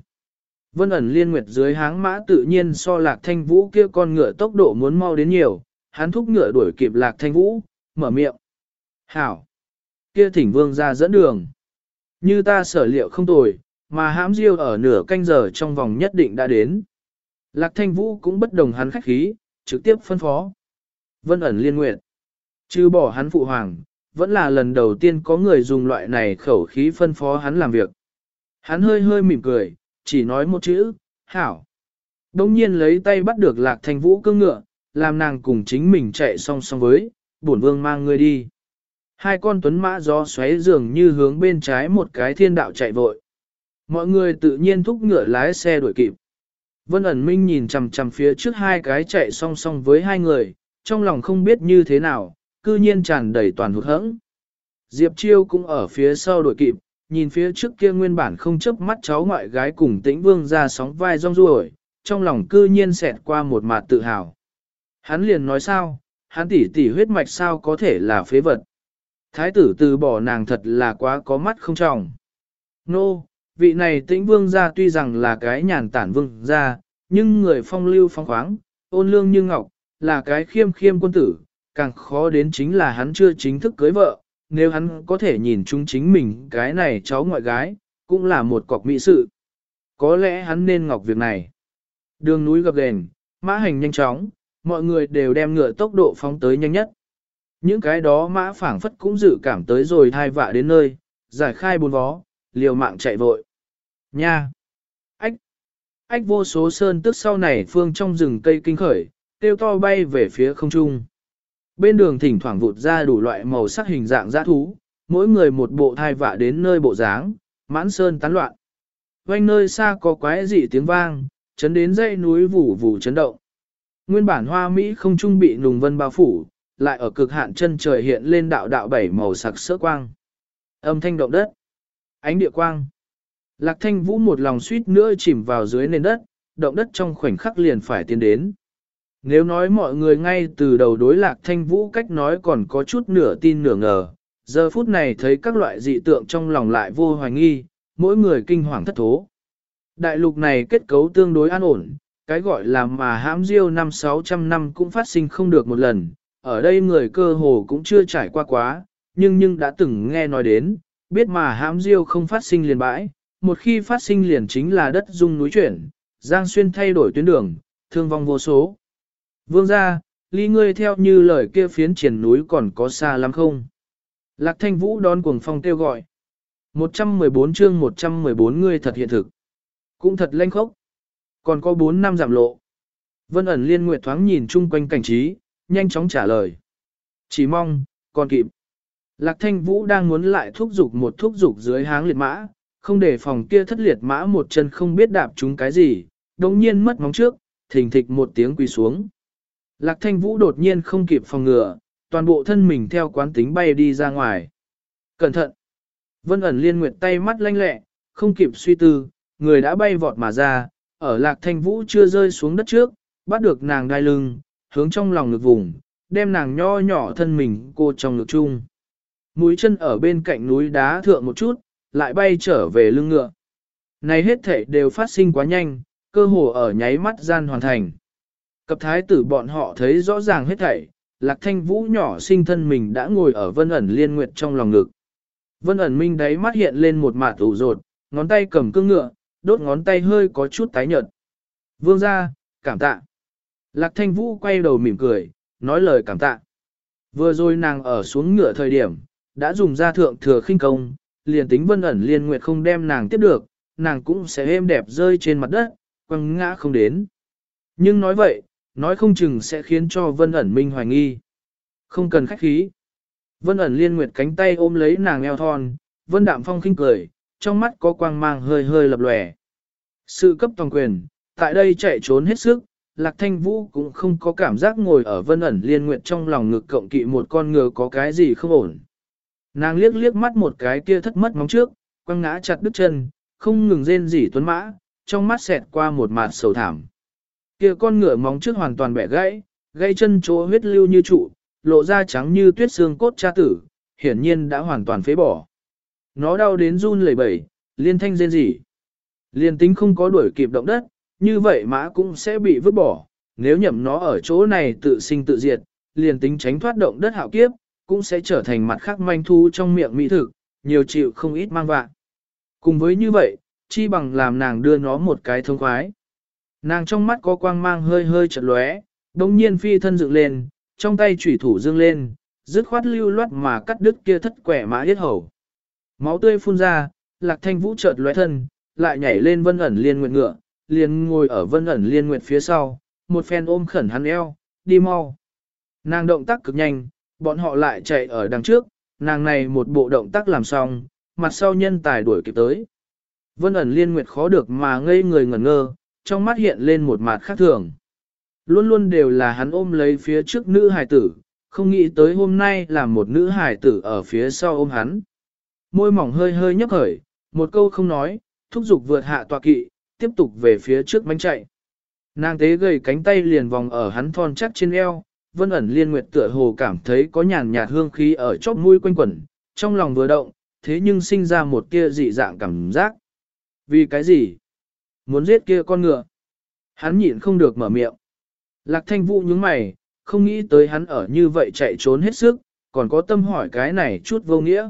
Vân ẩn liên nguyệt dưới háng mã tự nhiên so lạc thanh vũ kia con ngựa tốc độ muốn mau đến nhiều, hắn thúc ngựa đuổi kịp lạc thanh vũ, mở miệng. Hảo! Kia thỉnh vương ra dẫn đường. Như ta sở liệu không tồi, mà hãm diêu ở nửa canh giờ trong vòng nhất định đã đến. Lạc thanh vũ cũng bất đồng hắn khách khí, trực tiếp phân phó. Vân ẩn liên nguyện. Chứ bỏ hắn phụ hoàng, vẫn là lần đầu tiên có người dùng loại này khẩu khí phân phó hắn làm việc. Hắn hơi hơi mỉm cười, chỉ nói một chữ, hảo. Đông nhiên lấy tay bắt được lạc thanh vũ cương ngựa, làm nàng cùng chính mình chạy song song với, bổn vương mang người đi. Hai con tuấn mã gió xoáy dường như hướng bên trái một cái thiên đạo chạy vội. Mọi người tự nhiên thúc ngựa lái xe đuổi kịp. Vân ẩn minh nhìn chằm chằm phía trước hai cái chạy song song với hai người, trong lòng không biết như thế nào, cư nhiên tràn đầy toàn hụt hẫng. Diệp Chiêu cũng ở phía sau đuổi kịp, nhìn phía trước kia nguyên bản không chấp mắt cháu ngoại gái cùng tĩnh vương ra sóng vai rong ruổi, trong lòng cư nhiên xẹt qua một mặt tự hào. Hắn liền nói sao, hắn tỷ tỷ huyết mạch sao có thể là phế vật. Thái tử từ bỏ nàng thật là quá có mắt không trọng. Nô, no, vị này tĩnh vương gia tuy rằng là cái nhàn tản vương gia, nhưng người phong lưu phong khoáng, ôn lương như ngọc, là cái khiêm khiêm quân tử, càng khó đến chính là hắn chưa chính thức cưới vợ, nếu hắn có thể nhìn chúng chính mình cái này cháu ngoại gái, cũng là một cọc mỹ sự. Có lẽ hắn nên ngọc việc này. Đường núi gập ghềnh, mã hành nhanh chóng, mọi người đều đem ngựa tốc độ phóng tới nhanh nhất. Những cái đó mã phảng phất cũng dự cảm tới rồi thai vạ đến nơi, giải khai bốn vó, liều mạng chạy vội. Nha! Ách! Ách vô số sơn tức sau này phương trong rừng cây kinh khởi, tiêu to bay về phía không trung. Bên đường thỉnh thoảng vụt ra đủ loại màu sắc hình dạng dã thú, mỗi người một bộ thai vạ đến nơi bộ dáng, mãn sơn tán loạn. Quanh nơi xa có quái dị tiếng vang, chấn đến dãy núi vù vù chấn động. Nguyên bản hoa Mỹ không trung bị nùng vân bao phủ, lại ở cực hạn chân trời hiện lên đạo đạo bảy màu sặc sỡ quang. Âm thanh động đất, ánh địa quang. Lạc thanh vũ một lòng suýt nữa chìm vào dưới nền đất, động đất trong khoảnh khắc liền phải tiến đến. Nếu nói mọi người ngay từ đầu đối lạc thanh vũ cách nói còn có chút nửa tin nửa ngờ, giờ phút này thấy các loại dị tượng trong lòng lại vô hoài nghi, mỗi người kinh hoàng thất thố. Đại lục này kết cấu tương đối an ổn, cái gọi là mà hãm diêu năm 600 năm cũng phát sinh không được một lần, ở đây người cơ hồ cũng chưa trải qua quá, nhưng nhưng đã từng nghe nói đến, biết mà hãm diêu không phát sinh liền bãi, một khi phát sinh liền chính là đất dung núi chuyển, Giang Xuyên thay đổi tuyến đường, thương vong vô số. Vương ra, ly ngươi theo như lời kia phiến triển núi còn có xa lắm không? Lạc thanh vũ đón cuồng phong kêu gọi. 114 chương 114 ngươi thật hiện thực. Cũng thật lanh khốc. Còn có 4 năm giảm lộ. Vân ẩn liên nguyệt thoáng nhìn chung quanh cảnh trí, nhanh chóng trả lời. Chỉ mong, còn kịp. Lạc thanh vũ đang muốn lại thúc giục một thúc giục dưới háng liệt mã, không để phòng kia thất liệt mã một chân không biết đạp chúng cái gì, đồng nhiên mất móng trước, thình thịch một tiếng quỳ xuống. Lạc thanh vũ đột nhiên không kịp phòng ngừa, toàn bộ thân mình theo quán tính bay đi ra ngoài. Cẩn thận! Vân ẩn liên nguyệt tay mắt lanh lẹ, không kịp suy tư, người đã bay vọt mà ra, ở lạc thanh vũ chưa rơi xuống đất trước, bắt được nàng đai lưng, hướng trong lòng ngực vùng, đem nàng nho nhỏ thân mình cô trong ngực chung. Mũi chân ở bên cạnh núi đá thượng một chút, lại bay trở về lưng ngựa. Này hết thể đều phát sinh quá nhanh, cơ hồ ở nháy mắt gian hoàn thành. Cập thái tử bọn họ thấy rõ ràng hết thảy, lạc thanh vũ nhỏ sinh thân mình đã ngồi ở vân ẩn liên nguyệt trong lòng ngực. Vân ẩn minh đáy mắt hiện lên một mạt ủ rột, ngón tay cầm cương ngựa, đốt ngón tay hơi có chút tái nhợt. Vương ra, cảm tạ. Lạc thanh vũ quay đầu mỉm cười, nói lời cảm tạ. Vừa rồi nàng ở xuống ngựa thời điểm, đã dùng ra thượng thừa khinh công, liền tính vân ẩn liên nguyệt không đem nàng tiếp được, nàng cũng sẽ êm đẹp rơi trên mặt đất, quăng ngã không đến. Nhưng nói vậy, nói không chừng sẽ khiến cho vân ẩn minh hoài nghi. Không cần khách khí. Vân ẩn liên nguyệt cánh tay ôm lấy nàng eo thon, vân đạm phong khinh cười, trong mắt có quang mang hơi hơi lập lòe. Sự cấp toàn quyền, tại đây chạy trốn hết sức, Lạc Thanh Vũ cũng không có cảm giác ngồi ở vân ẩn liên nguyệt trong lòng ngực cộng kỵ một con ngựa có cái gì không ổn. Nàng liếc liếc mắt một cái kia thất mất móng trước, quăng ngã chặt đứt chân, không ngừng rên rỉ tuấn mã, trong mắt xẹt qua một mạt sầu thảm. Kia con ngựa móng trước hoàn toàn bẻ gãy, gãy chân chỗ huyết lưu như trụ, lộ ra trắng như tuyết xương cốt cha tử, hiển nhiên đã hoàn toàn phế bỏ. Nó đau đến run lẩy bẩy, liên thanh rên rỉ. Liên tính không có đuổi kịp động đất, như vậy mã cũng sẽ bị vứt bỏ, nếu nhậm nó ở chỗ này tự sinh tự diệt, liền tính tránh thoát động đất hạo kiếp, cũng sẽ trở thành mặt khác manh thu trong miệng mỹ thực, nhiều chịu không ít mang vạ. Cùng với như vậy, chi bằng làm nàng đưa nó một cái thông khoái. Nàng trong mắt có quang mang hơi hơi chật lóe, đồng nhiên phi thân dựng lên, trong tay chủy thủ dương lên, dứt khoát lưu loát mà cắt đứt kia thất quẻ mã yết hầu. Máu tươi phun ra, lạc thanh vũ chợt lóe thân, lại nhảy lên vân ẩn liên nguyệt ngựa, liền ngồi ở vân ẩn liên nguyệt phía sau, một phen ôm khẩn hắn eo, đi mau. Nàng động tác cực nhanh, bọn họ lại chạy ở đằng trước, nàng này một bộ động tác làm xong, mặt sau nhân tài đuổi kịp tới. Vân ẩn liên nguyệt khó được mà ngây người ngẩn ngơ, trong mắt hiện lên một mặt khác thường. Luôn luôn đều là hắn ôm lấy phía trước nữ hài tử, không nghĩ tới hôm nay là một nữ hài tử ở phía sau ôm hắn. Môi mỏng hơi hơi nhấp khởi, một câu không nói, thúc giục vượt hạ tọa kỵ, tiếp tục về phía trước bánh chạy. Nàng tế gầy cánh tay liền vòng ở hắn thon chắc trên eo, vân ẩn liên nguyệt tựa hồ cảm thấy có nhàn nhạt hương khí ở chóp mũi quanh quẩn, trong lòng vừa động, thế nhưng sinh ra một kia dị dạng cảm giác. Vì cái gì? Muốn giết kia con ngựa. Hắn nhịn không được mở miệng. Lạc thanh vũ nhướng mày, không nghĩ tới hắn ở như vậy chạy trốn hết sức, còn có tâm hỏi cái này chút vô nghĩa.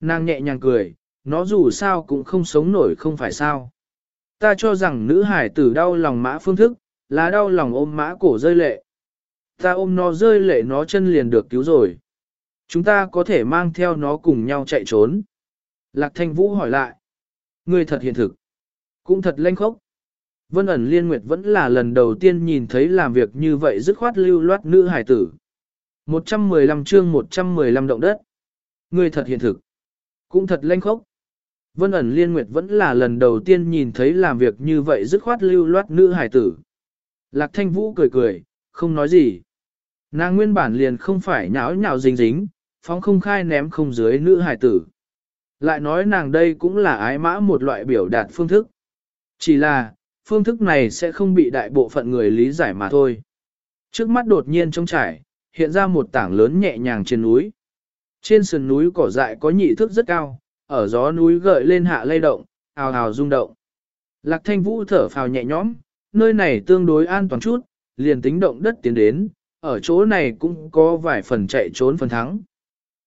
Nàng nhẹ nhàng cười, nó dù sao cũng không sống nổi không phải sao. Ta cho rằng nữ hải tử đau lòng mã phương thức, là đau lòng ôm mã cổ rơi lệ. Ta ôm nó rơi lệ nó chân liền được cứu rồi. Chúng ta có thể mang theo nó cùng nhau chạy trốn. Lạc thanh vũ hỏi lại. Ngươi thật hiện thực. Cũng thật lanh khốc. Vân ẩn liên nguyệt vẫn là lần đầu tiên nhìn thấy làm việc như vậy dứt khoát lưu loát nữ hải tử. 115 chương 115 động đất. người thật hiện thực. Cũng thật lanh khốc. Vân ẩn liên nguyệt vẫn là lần đầu tiên nhìn thấy làm việc như vậy dứt khoát lưu loát nữ hải tử. Lạc thanh vũ cười cười, không nói gì. Nàng nguyên bản liền không phải nháo nhào dính dính, phóng không khai ném không dưới nữ hải tử. Lại nói nàng đây cũng là ái mã một loại biểu đạt phương thức. Chỉ là, phương thức này sẽ không bị đại bộ phận người lý giải mà thôi. Trước mắt đột nhiên trống trải, hiện ra một tảng lớn nhẹ nhàng trên núi. Trên sườn núi cỏ dại có nhị thức rất cao, ở gió núi gợi lên hạ lay động, ào ào rung động. Lạc thanh vũ thở phào nhẹ nhõm, nơi này tương đối an toàn chút, liền tính động đất tiến đến, ở chỗ này cũng có vài phần chạy trốn phần thắng.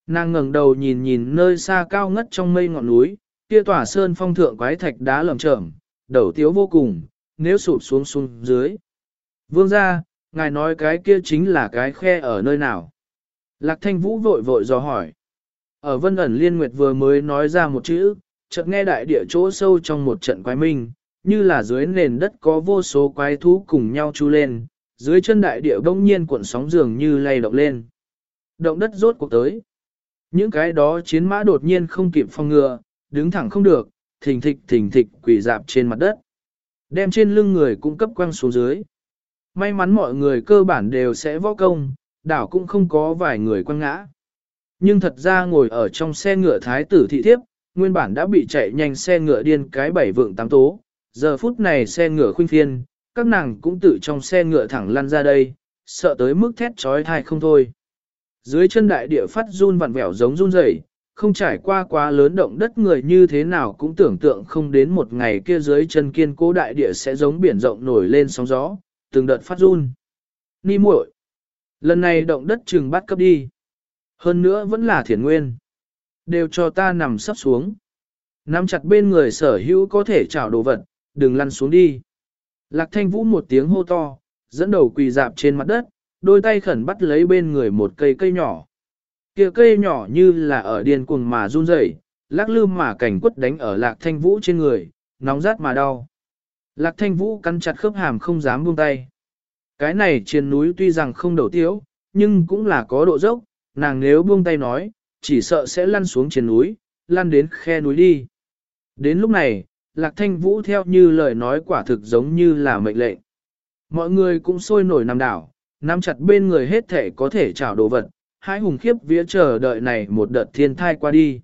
Nàng ngẩng đầu nhìn nhìn nơi xa cao ngất trong mây ngọn núi, kia tỏa sơn phong thượng quái thạch đá lởm chởm, đầu tiếu vô cùng, nếu sụp xuống xuống dưới. Vương ra, ngài nói cái kia chính là cái khe ở nơi nào. Lạc thanh vũ vội vội dò hỏi. Ở vân ẩn liên nguyệt vừa mới nói ra một chữ, chợt nghe đại địa chỗ sâu trong một trận quái minh, như là dưới nền đất có vô số quái thú cùng nhau chu lên, dưới chân đại địa bỗng nhiên cuộn sóng dường như lay động lên. Động đất rốt cuộc tới. Những cái đó chiến mã đột nhiên không kịp phòng ngừa, đứng thẳng không được, thình thịch thình thịch quỳ dạp trên mặt đất. Đem trên lưng người cung cấp quăng xuống dưới. May mắn mọi người cơ bản đều sẽ võ công, đảo cũng không có vài người quăng ngã. Nhưng thật ra ngồi ở trong xe ngựa thái tử thị thiếp, nguyên bản đã bị chạy nhanh xe ngựa điên cái bảy vượng tám tố. Giờ phút này xe ngựa khuynh phiên, các nàng cũng tự trong xe ngựa thẳng lăn ra đây, sợ tới mức thét trói thai không thôi. Dưới chân đại địa phát run vặn vẹo giống run rẩy, không trải qua quá lớn động đất người như thế nào cũng tưởng tượng không đến một ngày kia dưới chân kiên cố đại địa sẽ giống biển rộng nổi lên sóng gió, từng đợt phát run. Ni muội, lần này động đất trừng bắt cấp đi. Hơn nữa vẫn là thiền nguyên. Đều cho ta nằm sắp xuống. Nắm chặt bên người sở hữu có thể trảo đồ vật, đừng lăn xuống đi. Lạc thanh vũ một tiếng hô to, dẫn đầu quỳ dạp trên mặt đất, đôi tay khẩn bắt lấy bên người một cây cây nhỏ. Kia cây nhỏ như là ở điên cuồng mà run rẩy, lắc lư mà cảnh quất đánh ở lạc thanh vũ trên người, nóng rát mà đau. Lạc thanh vũ cắn chặt khớp hàm không dám buông tay. Cái này trên núi tuy rằng không đầu tiếu, nhưng cũng là có độ dốc, nàng nếu buông tay nói, chỉ sợ sẽ lăn xuống trên núi, lăn đến khe núi đi. Đến lúc này, Lạc Thanh Vũ theo như lời nói quả thực giống như là mệnh lệnh. Mọi người cũng sôi nổi nằm đảo, nắm chặt bên người hết thể có thể trảo đồ vật, hai hùng khiếp vía chờ đợi này một đợt thiên thai qua đi.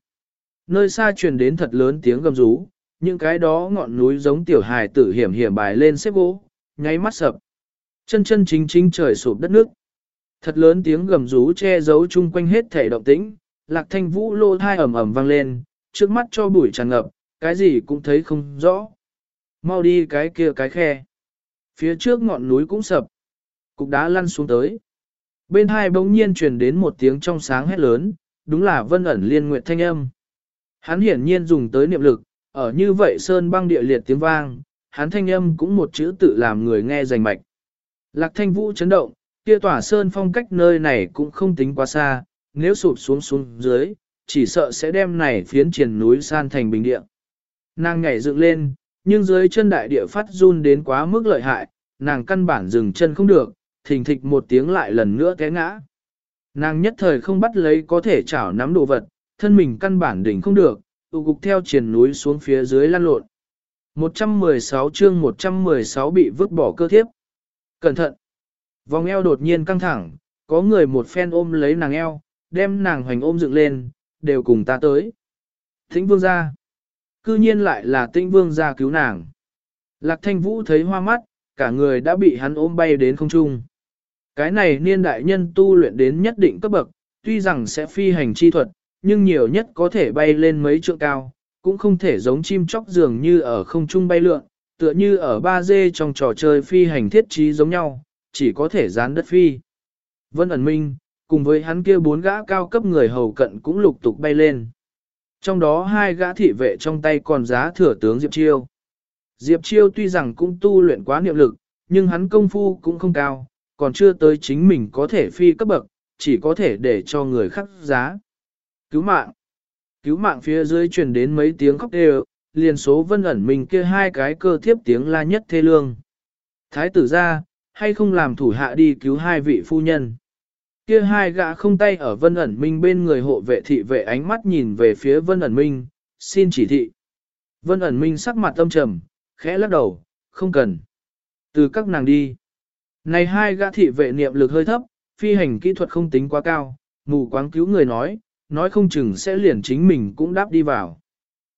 Nơi xa truyền đến thật lớn tiếng gầm rú, những cái đó ngọn núi giống tiểu hài tử hiểm hiểm bài lên xếp gỗ, nháy mắt sập. Chân chân chính chính trời sụp đất nước. Thật lớn tiếng gầm rú che giấu chung quanh hết thể động tĩnh, lạc thanh vũ lô thai ẩm ẩm vang lên, trước mắt cho bụi tràn ngập, cái gì cũng thấy không rõ. Mau đi cái kia cái khe. Phía trước ngọn núi cũng sập. Cục đá lăn xuống tới. Bên hai bỗng nhiên truyền đến một tiếng trong sáng hét lớn, đúng là vân ẩn liên nguyện thanh âm. Hắn hiển nhiên dùng tới niệm lực, ở như vậy sơn băng địa liệt tiếng vang, hắn thanh âm cũng một chữ tự làm người nghe rành mạch. Lạc thanh vũ chấn động, kia tỏa sơn phong cách nơi này cũng không tính quá xa, nếu sụp xuống xuống dưới, chỉ sợ sẽ đem này phiến triển núi san thành bình địa. Nàng nhảy dựng lên, nhưng dưới chân đại địa phát run đến quá mức lợi hại, nàng căn bản dừng chân không được, thình thịch một tiếng lại lần nữa té ngã. Nàng nhất thời không bắt lấy có thể chảo nắm đồ vật, thân mình căn bản đỉnh không được, tụ cục theo triển núi xuống phía dưới lăn lộn. 116 chương 116 bị vứt bỏ cơ thiếp. Cẩn thận! Vòng eo đột nhiên căng thẳng, có người một phen ôm lấy nàng eo, đem nàng hoành ôm dựng lên, đều cùng ta tới. Tĩnh vương ra. Cư nhiên lại là tĩnh vương ra cứu nàng. Lạc thanh vũ thấy hoa mắt, cả người đã bị hắn ôm bay đến không trung. Cái này niên đại nhân tu luyện đến nhất định cấp bậc, tuy rằng sẽ phi hành chi thuật, nhưng nhiều nhất có thể bay lên mấy trượng cao, cũng không thể giống chim chóc dường như ở không trung bay lượn, tựa như ở 3D trong trò chơi phi hành thiết trí giống nhau, chỉ có thể dán đất phi. Vân ẩn minh, cùng với hắn kia bốn gã cao cấp người hầu cận cũng lục tục bay lên. Trong đó hai gã thị vệ trong tay còn giá thừa tướng Diệp Chiêu. Diệp Chiêu tuy rằng cũng tu luyện quá niệm lực, nhưng hắn công phu cũng không cao, còn chưa tới chính mình có thể phi cấp bậc, chỉ có thể để cho người khác giá. Cứu mạng! Cứu mạng phía dưới truyền đến mấy tiếng khóc đều, liền số vân ẩn mình kia hai cái cơ thiếp tiếng la nhất thê lương. Thái tử ra, hay không làm thủ hạ đi cứu hai vị phu nhân. Kia hai gã không tay ở vân ẩn minh bên người hộ vệ thị vệ ánh mắt nhìn về phía vân ẩn minh, xin chỉ thị. Vân ẩn minh sắc mặt âm trầm, khẽ lắc đầu, không cần. Từ các nàng đi. Này hai gã thị vệ niệm lực hơi thấp, phi hành kỹ thuật không tính quá cao, mù quáng cứu người nói, nói không chừng sẽ liền chính mình cũng đáp đi vào.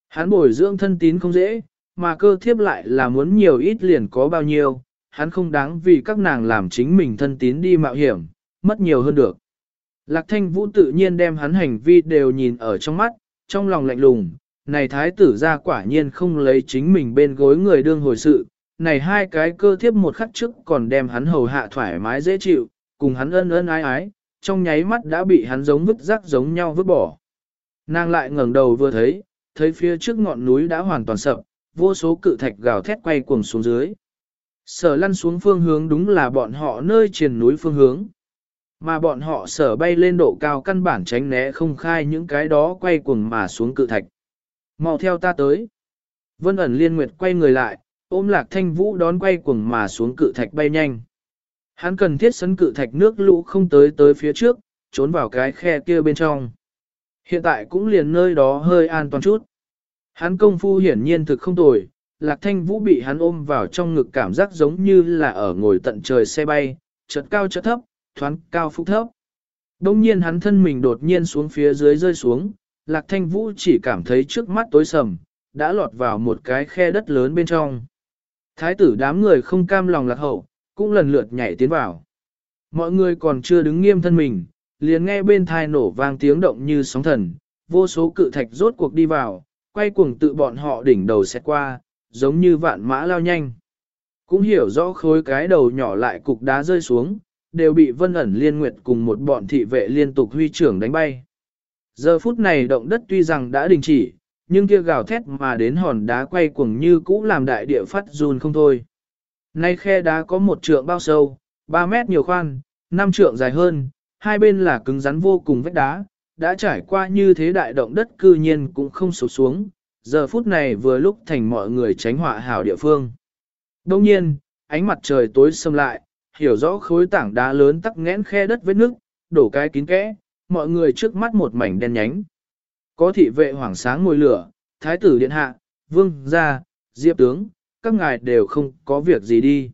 Hắn bồi dưỡng thân tín không dễ, mà cơ thiếp lại là muốn nhiều ít liền có bao nhiêu, hắn không đáng vì các nàng làm chính mình thân tín đi mạo hiểm, mất nhiều hơn được. Lạc thanh vũ tự nhiên đem hắn hành vi đều nhìn ở trong mắt, trong lòng lạnh lùng, này thái tử ra quả nhiên không lấy chính mình bên gối người đương hồi sự, này hai cái cơ thiếp một khắc trước còn đem hắn hầu hạ thoải mái dễ chịu, cùng hắn ân ân ái ái, trong nháy mắt đã bị hắn giống vứt rác giống nhau vứt bỏ. Nàng lại ngẩng đầu vừa thấy, thấy phía trước ngọn núi đã hoàn toàn sập, vô số cự thạch gào thét quay cuồng xuống dưới. Sở lăn xuống phương hướng đúng là bọn họ nơi triền núi phương hướng. Mà bọn họ sở bay lên độ cao căn bản tránh né không khai những cái đó quay cuồng mà xuống cự thạch mau theo ta tới. Vân ẩn liên nguyệt quay người lại, ôm lạc thanh vũ đón quay cuồng mà xuống cự thạch bay nhanh. Hắn cần thiết sấn cự thạch nước lũ không tới tới phía trước, trốn vào cái khe kia bên trong. Hiện tại cũng liền nơi đó hơi an toàn chút. Hắn công phu hiển nhiên thực không tồi, lạc thanh vũ bị hắn ôm vào trong ngực cảm giác giống như là ở ngồi tận trời xe bay, chợt cao chợt thấp, thoáng cao phúc thấp. Đông nhiên hắn thân mình đột nhiên xuống phía dưới rơi xuống, lạc thanh vũ chỉ cảm thấy trước mắt tối sầm, đã lọt vào một cái khe đất lớn bên trong. Thái tử đám người không cam lòng lạc hậu, cũng lần lượt nhảy tiến vào. Mọi người còn chưa đứng nghiêm thân mình, liền nghe bên thai nổ vang tiếng động như sóng thần, vô số cự thạch rốt cuộc đi vào, quay cuồng tự bọn họ đỉnh đầu xét qua, giống như vạn mã lao nhanh. Cũng hiểu rõ khối cái đầu nhỏ lại cục đá rơi xuống, đều bị vân ẩn liên nguyệt cùng một bọn thị vệ liên tục huy trưởng đánh bay. Giờ phút này động đất tuy rằng đã đình chỉ, nhưng kia gào thét mà đến hòn đá quay cuồng như cũ làm đại địa phát run không thôi. Nay khe đá có một trượng bao sâu, 3 mét nhiều khoan, 5 trượng dài hơn, hai bên là cứng rắn vô cùng vách đá, đã trải qua như thế đại động đất cư nhiên cũng không sụp xuống, giờ phút này vừa lúc thành mọi người tránh họa hảo địa phương. Đông nhiên, ánh mặt trời tối xâm lại, hiểu rõ khối tảng đá lớn tắc nghẽn khe đất vết nước, đổ cái kín kẽ, mọi người trước mắt một mảnh đen nhánh. Có thị vệ hoảng sáng ngồi lửa, thái tử điện hạ, vương gia, diệp tướng, các ngài đều không có việc gì đi.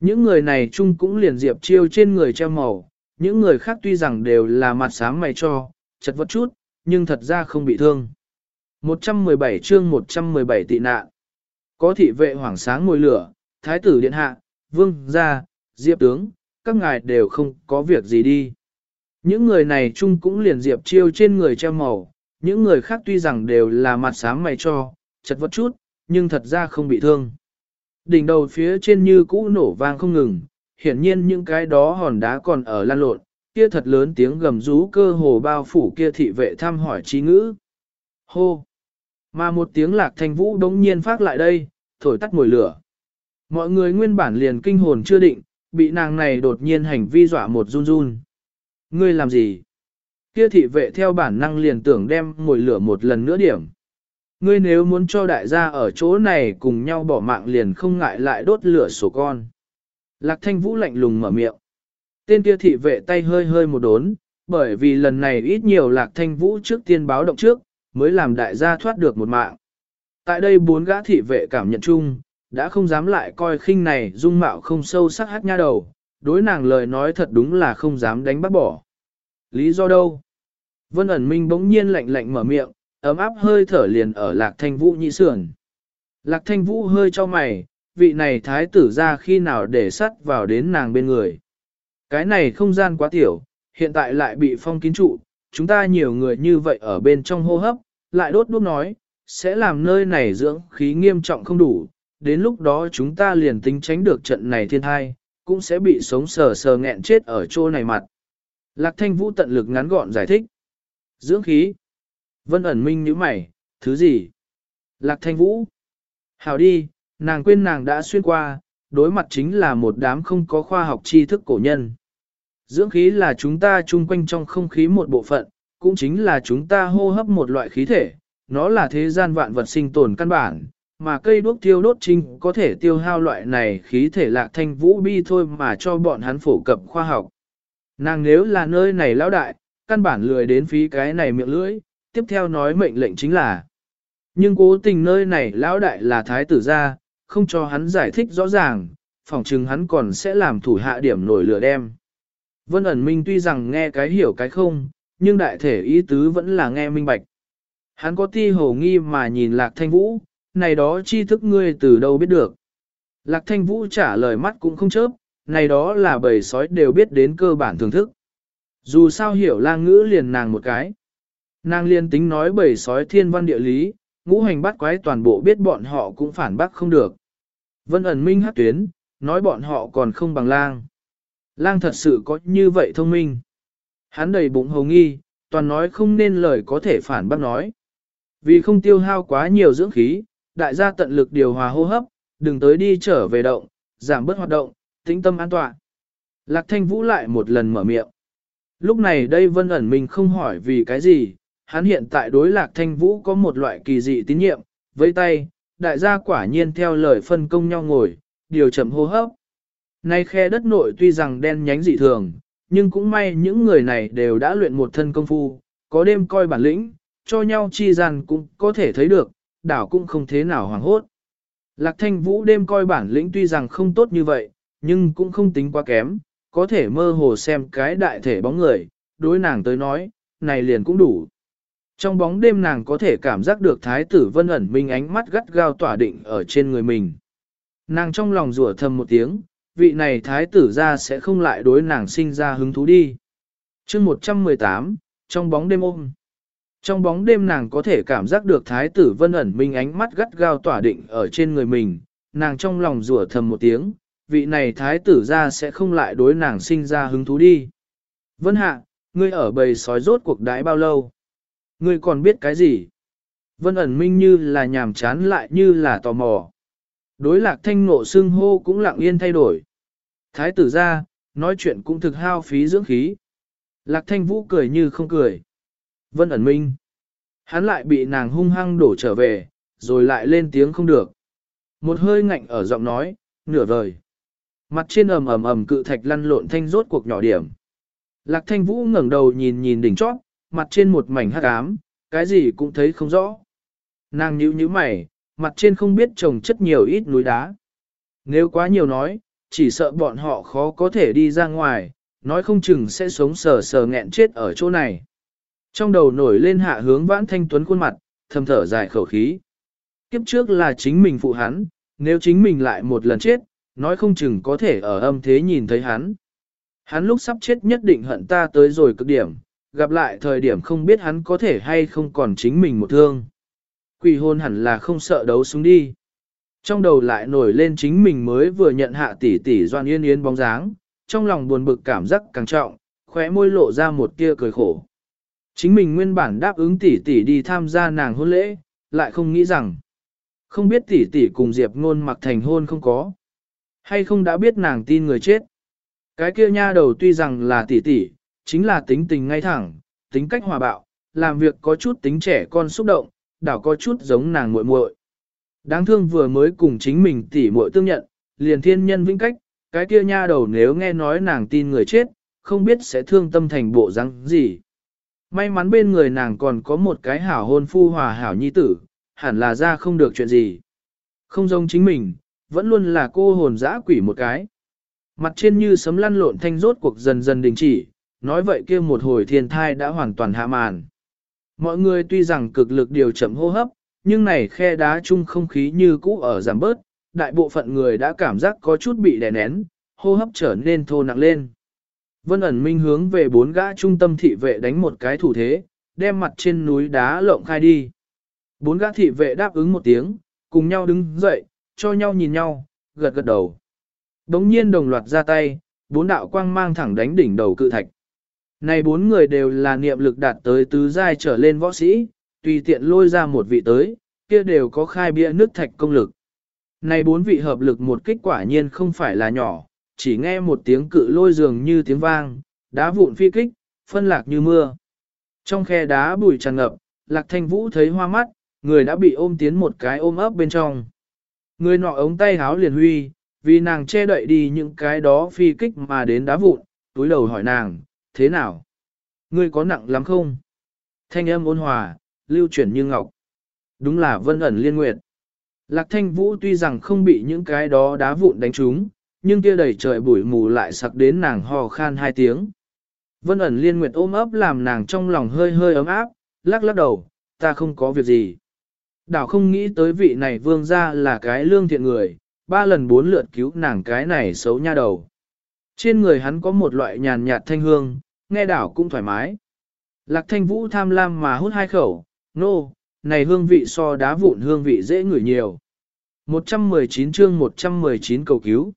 Những người này chung cũng liền diệp chiêu trên người treo màu, những người khác tuy rằng đều là mặt sáng mày cho, chật vật chút, nhưng thật ra không bị thương. 117 chương 117 tị nạn. Có thị vệ hoảng sáng ngồi lửa, thái tử điện hạ, vương gia, diệp tướng, các ngài đều không có việc gì đi. Những người này chung cũng liền diệp chiêu trên người treo màu, những người khác tuy rằng đều là mặt sáng mày cho, chật vật chút, nhưng thật ra không bị thương. Đỉnh đầu phía trên như cũ nổ vang không ngừng, hiển nhiên những cái đó hòn đá còn ở lan lộn, kia thật lớn tiếng gầm rú cơ hồ bao phủ kia thị vệ thăm hỏi trí ngữ. Hô! Mà một tiếng lạc thanh vũ đống nhiên phát lại đây, thổi tắt mùi lửa. Mọi người nguyên bản liền kinh hồn chưa định, bị nàng này đột nhiên hành vi dọa một run run. Ngươi làm gì? Kia thị vệ theo bản năng liền tưởng đem mồi lửa một lần nữa điểm. Ngươi nếu muốn cho đại gia ở chỗ này cùng nhau bỏ mạng liền không ngại lại đốt lửa sổ con. Lạc thanh vũ lạnh lùng mở miệng. Tên kia thị vệ tay hơi hơi một đốn, bởi vì lần này ít nhiều lạc thanh vũ trước tiên báo động trước, mới làm đại gia thoát được một mạng. Tại đây bốn gã thị vệ cảm nhận chung, đã không dám lại coi khinh này dung mạo không sâu sắc hát nha đầu, đối nàng lời nói thật đúng là không dám đánh bắt bỏ. Lý do đâu? Vân ẩn minh bỗng nhiên lạnh lạnh mở miệng, ấm áp hơi thở liền ở lạc thanh vũ nhị sườn. Lạc thanh vũ hơi cho mày, vị này thái tử ra khi nào để sắt vào đến nàng bên người. Cái này không gian quá tiểu, hiện tại lại bị phong kín trụ, chúng ta nhiều người như vậy ở bên trong hô hấp, lại đốt đuốc nói, sẽ làm nơi này dưỡng khí nghiêm trọng không đủ, đến lúc đó chúng ta liền tính tránh được trận này thiên thai, cũng sẽ bị sống sờ sờ nghẹn chết ở chỗ này mặt. Lạc thanh vũ tận lực ngắn gọn giải thích. Dưỡng khí. Vân ẩn minh như mày, thứ gì? Lạc thanh vũ. Hào đi, nàng quên nàng đã xuyên qua, đối mặt chính là một đám không có khoa học tri thức cổ nhân. Dưỡng khí là chúng ta chung quanh trong không khí một bộ phận, cũng chính là chúng ta hô hấp một loại khí thể, nó là thế gian vạn vật sinh tồn căn bản, mà cây đuốc tiêu đốt trinh có thể tiêu hao loại này khí thể lạc thanh vũ bi thôi mà cho bọn hắn phổ cập khoa học. Nàng nếu là nơi này lão đại, căn bản lười đến phí cái này miệng lưỡi, tiếp theo nói mệnh lệnh chính là. Nhưng cố tình nơi này lão đại là thái tử gia, không cho hắn giải thích rõ ràng, phỏng chừng hắn còn sẽ làm thủ hạ điểm nổi lửa đem. Vân ẩn minh tuy rằng nghe cái hiểu cái không, nhưng đại thể ý tứ vẫn là nghe minh bạch. Hắn có ti hồ nghi mà nhìn lạc thanh vũ, này đó chi thức ngươi từ đâu biết được. Lạc thanh vũ trả lời mắt cũng không chớp, này đó là bầy sói đều biết đến cơ bản thưởng thức. Dù sao hiểu lang ngữ liền nàng một cái. Nàng liên tính nói bầy sói thiên văn địa lý, ngũ hành bắt quái toàn bộ biết bọn họ cũng phản bác không được. Vân ẩn minh hát tuyến, nói bọn họ còn không bằng lang. Lang thật sự có như vậy thông minh. Hắn đầy bụng hồng nghi, toàn nói không nên lời có thể phản bác nói. Vì không tiêu hao quá nhiều dưỡng khí, đại gia tận lực điều hòa hô hấp, đừng tới đi trở về động, giảm bớt hoạt động, tĩnh tâm an toàn. Lạc thanh vũ lại một lần mở miệng. Lúc này đây vân ẩn mình không hỏi vì cái gì, hắn hiện tại đối lạc thanh vũ có một loại kỳ dị tín nhiệm, với tay, đại gia quả nhiên theo lời phân công nhau ngồi, điều chậm hô hấp. Nay khe đất nội tuy rằng đen nhánh dị thường, nhưng cũng may những người này đều đã luyện một thân công phu, có đêm coi bản lĩnh, cho nhau chi rằng cũng có thể thấy được, đảo cũng không thế nào hoàng hốt. Lạc thanh vũ đêm coi bản lĩnh tuy rằng không tốt như vậy, nhưng cũng không tính quá kém, có thể mơ hồ xem cái đại thể bóng người, đối nàng tới nói, này liền cũng đủ. Trong bóng đêm nàng có thể cảm giác được thái tử vân ẩn minh ánh mắt gắt gao tỏa định ở trên người mình. Nàng trong lòng rủa thầm một tiếng, vị này thái tử ra sẽ không lại đối nàng sinh ra hứng thú đi. chương 118, trong bóng đêm ôm. Trong bóng đêm nàng có thể cảm giác được thái tử vân ẩn minh ánh mắt gắt gao tỏa định ở trên người mình, nàng trong lòng rủa thầm một tiếng, vị này thái tử ra sẽ không lại đối nàng sinh ra hứng thú đi. Vân hạ, ngươi ở bầy sói rốt cuộc đãi bao lâu? Ngươi còn biết cái gì? Vân ẩn minh như là nhàm chán lại như là tò mò. Đối lạc thanh nộ xưng hô cũng lặng yên thay đổi. Thái tử ra, nói chuyện cũng thực hao phí dưỡng khí. Lạc thanh vũ cười như không cười. Vân ẩn minh. Hắn lại bị nàng hung hăng đổ trở về, rồi lại lên tiếng không được. Một hơi ngạnh ở giọng nói, nửa vời. Mặt trên ầm ầm ầm cự thạch lăn lộn thanh rốt cuộc nhỏ điểm. Lạc thanh vũ ngẩng đầu nhìn nhìn đỉnh chót, mặt trên một mảnh hắc ám, cái gì cũng thấy không rõ. Nàng nhíu nhíu mày, mặt trên không biết trồng chất nhiều ít núi đá. Nếu quá nhiều nói, chỉ sợ bọn họ khó có thể đi ra ngoài, nói không chừng sẽ sống sờ sờ nghẹn chết ở chỗ này. Trong đầu nổi lên hạ hướng vãn thanh tuấn khuôn mặt, thầm thở dài khẩu khí. Kiếp trước là chính mình phụ hắn, nếu chính mình lại một lần chết, nói không chừng có thể ở âm thế nhìn thấy hắn. Hắn lúc sắp chết nhất định hận ta tới rồi cực điểm, gặp lại thời điểm không biết hắn có thể hay không còn chính mình một thương. Quỷ hôn hẳn là không sợ đấu súng đi. Trong đầu lại nổi lên chính mình mới vừa nhận hạ tỷ tỷ doan yên yên bóng dáng, trong lòng buồn bực cảm giác càng trọng, khóe môi lộ ra một tia cười khổ. Chính mình nguyên bản đáp ứng tỷ tỷ đi tham gia nàng hôn lễ, lại không nghĩ rằng, không biết tỷ tỷ cùng Diệp ngôn mặc thành hôn không có, hay không đã biết nàng tin người chết. Cái kia nha đầu tuy rằng là tỷ tỷ, chính là tính tình ngay thẳng, tính cách hòa bạo, làm việc có chút tính trẻ con xúc động, đảo có chút giống nàng muội muội. Đáng thương vừa mới cùng chính mình tỷ muội tương nhận, liền thiên nhân vĩnh cách, cái kia nha đầu nếu nghe nói nàng tin người chết, không biết sẽ thương tâm thành bộ răng gì. May mắn bên người nàng còn có một cái hảo hôn phu hòa hảo nhi tử, hẳn là ra không được chuyện gì. Không giống chính mình, vẫn luôn là cô hồn dã quỷ một cái. Mặt trên như sấm lăn lộn thanh rốt cuộc dần dần đình chỉ, nói vậy kia một hồi thiên thai đã hoàn toàn hạ màn. Mọi người tuy rằng cực lực điều chậm hô hấp, nhưng này khe đá chung không khí như cũ ở giảm bớt, đại bộ phận người đã cảm giác có chút bị đè nén, hô hấp trở nên thô nặng lên. Vân ẩn minh hướng về bốn gã trung tâm thị vệ đánh một cái thủ thế, đem mặt trên núi đá lộng khai đi. Bốn gã thị vệ đáp ứng một tiếng, cùng nhau đứng dậy, cho nhau nhìn nhau, gật gật đầu. Đống nhiên đồng loạt ra tay, bốn đạo quang mang thẳng đánh đỉnh đầu cự thạch. Này bốn người đều là niệm lực đạt tới tứ giai trở lên võ sĩ, tùy tiện lôi ra một vị tới, kia đều có khai bia nước thạch công lực. Này bốn vị hợp lực một kích quả nhiên không phải là nhỏ, chỉ nghe một tiếng cự lôi dường như tiếng vang, đá vụn phi kích, phân lạc như mưa. Trong khe đá bụi tràn ngập, lạc thanh vũ thấy hoa mắt, người đã bị ôm tiến một cái ôm ấp bên trong. Người nọ ống tay háo liền huy, vì nàng che đậy đi những cái đó phi kích mà đến đá vụn, túi đầu hỏi nàng, thế nào? Ngươi có nặng lắm không? Thanh âm ôn hòa, lưu chuyển như ngọc. Đúng là vân ẩn liên nguyệt. Lạc thanh vũ tuy rằng không bị những cái đó đá vụn đánh trúng, nhưng kia đầy trời bụi mù lại sặc đến nàng hò khan hai tiếng. Vân ẩn liên nguyệt ôm ấp làm nàng trong lòng hơi hơi ấm áp, lắc lắc đầu, ta không có việc gì. Đảo không nghĩ tới vị này vương ra là cái lương thiện người, ba lần bốn lượt cứu nàng cái này xấu nha đầu. Trên người hắn có một loại nhàn nhạt thanh hương, nghe đảo cũng thoải mái. Lạc thanh vũ tham lam mà hút hai khẩu, nô, no, này hương vị so đá vụn hương vị dễ ngửi nhiều. 119 chương 119 cầu cứu.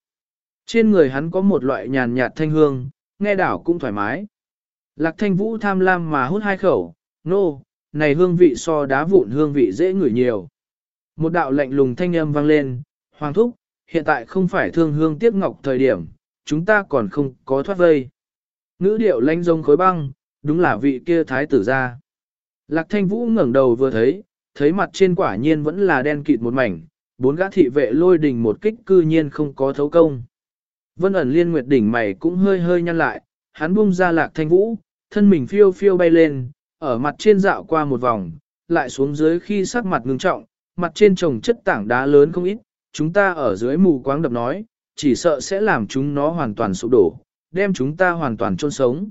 Trên người hắn có một loại nhàn nhạt thanh hương, nghe đảo cũng thoải mái. Lạc thanh vũ tham lam mà hút hai khẩu, nô, no, này hương vị so đá vụn hương vị dễ ngửi nhiều. Một đạo lạnh lùng thanh âm vang lên, hoàng thúc, hiện tại không phải thương hương tiếc ngọc thời điểm, chúng ta còn không có thoát vây. Ngữ điệu lanh rông khối băng, đúng là vị kia thái tử ra. Lạc thanh vũ ngẩng đầu vừa thấy, thấy mặt trên quả nhiên vẫn là đen kịt một mảnh, bốn gã thị vệ lôi đình một kích cư nhiên không có thấu công. Vân ẩn liên nguyệt đỉnh mày cũng hơi hơi nhăn lại, hắn buông ra lạc thanh vũ, thân mình phiêu phiêu bay lên, ở mặt trên dạo qua một vòng, lại xuống dưới khi sắc mặt ngưng trọng, mặt trên trồng chất tảng đá lớn không ít, chúng ta ở dưới mù quáng đập nói, chỉ sợ sẽ làm chúng nó hoàn toàn sụp đổ, đem chúng ta hoàn toàn chôn sống.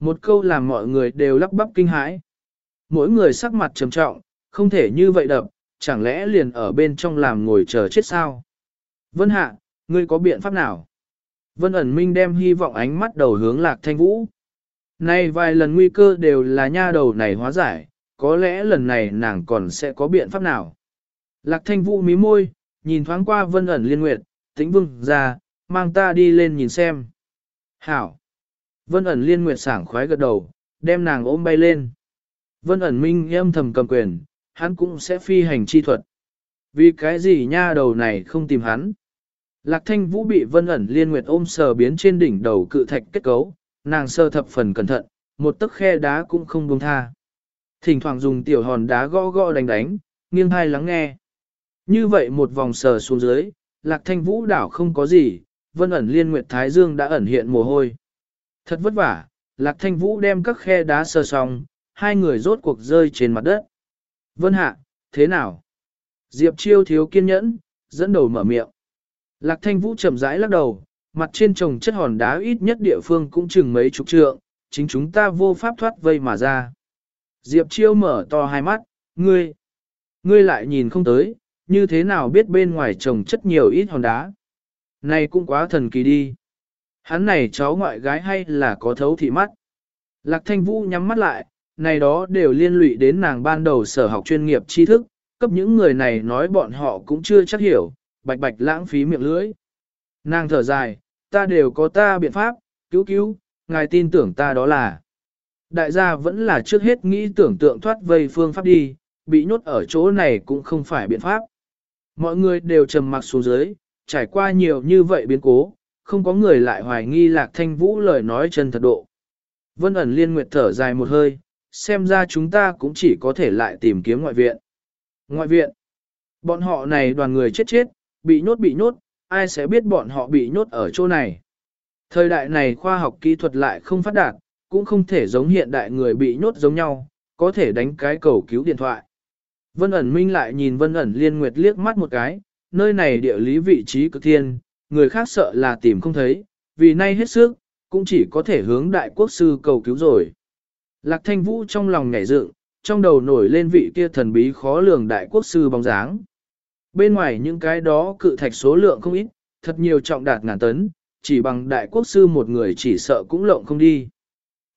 Một câu làm mọi người đều lắp bắp kinh hãi. Mỗi người sắc mặt trầm trọng, không thể như vậy đập, chẳng lẽ liền ở bên trong làm ngồi chờ chết sao? Vân Hạ, ngươi có biện pháp nào? Vân ẩn minh đem hy vọng ánh mắt đầu hướng lạc thanh vũ. Nay vài lần nguy cơ đều là nha đầu này hóa giải, có lẽ lần này nàng còn sẽ có biện pháp nào. Lạc thanh vũ mí môi, nhìn thoáng qua vân ẩn liên nguyệt, tĩnh vương ra, mang ta đi lên nhìn xem. Hảo! Vân ẩn liên nguyệt sảng khoái gật đầu, đem nàng ôm bay lên. Vân ẩn minh âm thầm cầm quyền, hắn cũng sẽ phi hành chi thuật. Vì cái gì nha đầu này không tìm hắn? Lạc thanh vũ bị vân ẩn liên nguyệt ôm sờ biến trên đỉnh đầu cự thạch kết cấu, nàng sơ thập phần cẩn thận, một tấc khe đá cũng không buông tha. Thỉnh thoảng dùng tiểu hòn đá gõ gõ đánh đánh, nghiêng hai lắng nghe. Như vậy một vòng sờ xuống dưới, lạc thanh vũ đảo không có gì, vân ẩn liên nguyệt thái dương đã ẩn hiện mồ hôi. Thật vất vả, lạc thanh vũ đem các khe đá sờ xong, hai người rốt cuộc rơi trên mặt đất. Vân hạ, thế nào? Diệp chiêu thiếu kiên nhẫn, dẫn đầu mở miệng. Lạc thanh vũ chậm rãi lắc đầu, mặt trên trồng chất hòn đá ít nhất địa phương cũng chừng mấy chục trượng, chính chúng ta vô pháp thoát vây mà ra. Diệp chiêu mở to hai mắt, ngươi, ngươi lại nhìn không tới, như thế nào biết bên ngoài trồng chất nhiều ít hòn đá. Này cũng quá thần kỳ đi. Hắn này cháu ngoại gái hay là có thấu thị mắt. Lạc thanh vũ nhắm mắt lại, này đó đều liên lụy đến nàng ban đầu sở học chuyên nghiệp tri thức, cấp những người này nói bọn họ cũng chưa chắc hiểu, bạch bạch lãng phí miệng lưỡi. Nàng thở dài, ta đều có ta biện pháp, cứu cứu, ngài tin tưởng ta đó là. Đại gia vẫn là trước hết nghĩ tưởng tượng thoát vây phương pháp đi, bị nhốt ở chỗ này cũng không phải biện pháp. Mọi người đều trầm mặc xuống dưới, trải qua nhiều như vậy biến cố, không có người lại hoài nghi lạc thanh vũ lời nói chân thật độ. Vân ẩn liên nguyệt thở dài một hơi, xem ra chúng ta cũng chỉ có thể lại tìm kiếm ngoại viện. Ngoại viện, bọn họ này đoàn người chết chết, bị nhốt bị nhốt, ai sẽ biết bọn họ bị nhốt ở chỗ này. Thời đại này khoa học kỹ thuật lại không phát đạt, cũng không thể giống hiện đại người bị nhốt giống nhau, có thể đánh cái cầu cứu điện thoại. Vân ẩn minh lại nhìn vân ẩn liên nguyệt liếc mắt một cái, nơi này địa lý vị trí cực thiên, người khác sợ là tìm không thấy, vì nay hết sức, cũng chỉ có thể hướng đại quốc sư cầu cứu rồi. Lạc thanh vũ trong lòng nhảy dựng, trong đầu nổi lên vị kia thần bí khó lường đại quốc sư bóng dáng. Bên ngoài những cái đó cự thạch số lượng không ít, thật nhiều trọng đạt ngàn tấn, chỉ bằng đại quốc sư một người chỉ sợ cũng lộng không đi.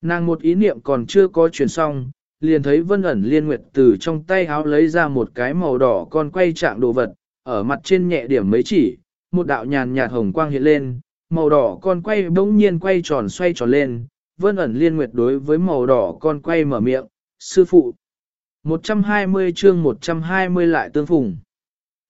Nàng một ý niệm còn chưa có truyền xong, liền thấy vân ẩn liên nguyệt từ trong tay háo lấy ra một cái màu đỏ con quay trạng đồ vật, ở mặt trên nhẹ điểm mấy chỉ, một đạo nhàn nhạt hồng quang hiện lên, màu đỏ con quay bỗng nhiên quay tròn xoay tròn lên, vân ẩn liên nguyệt đối với màu đỏ con quay mở miệng, sư phụ. 120 chương 120 lại tương phùng.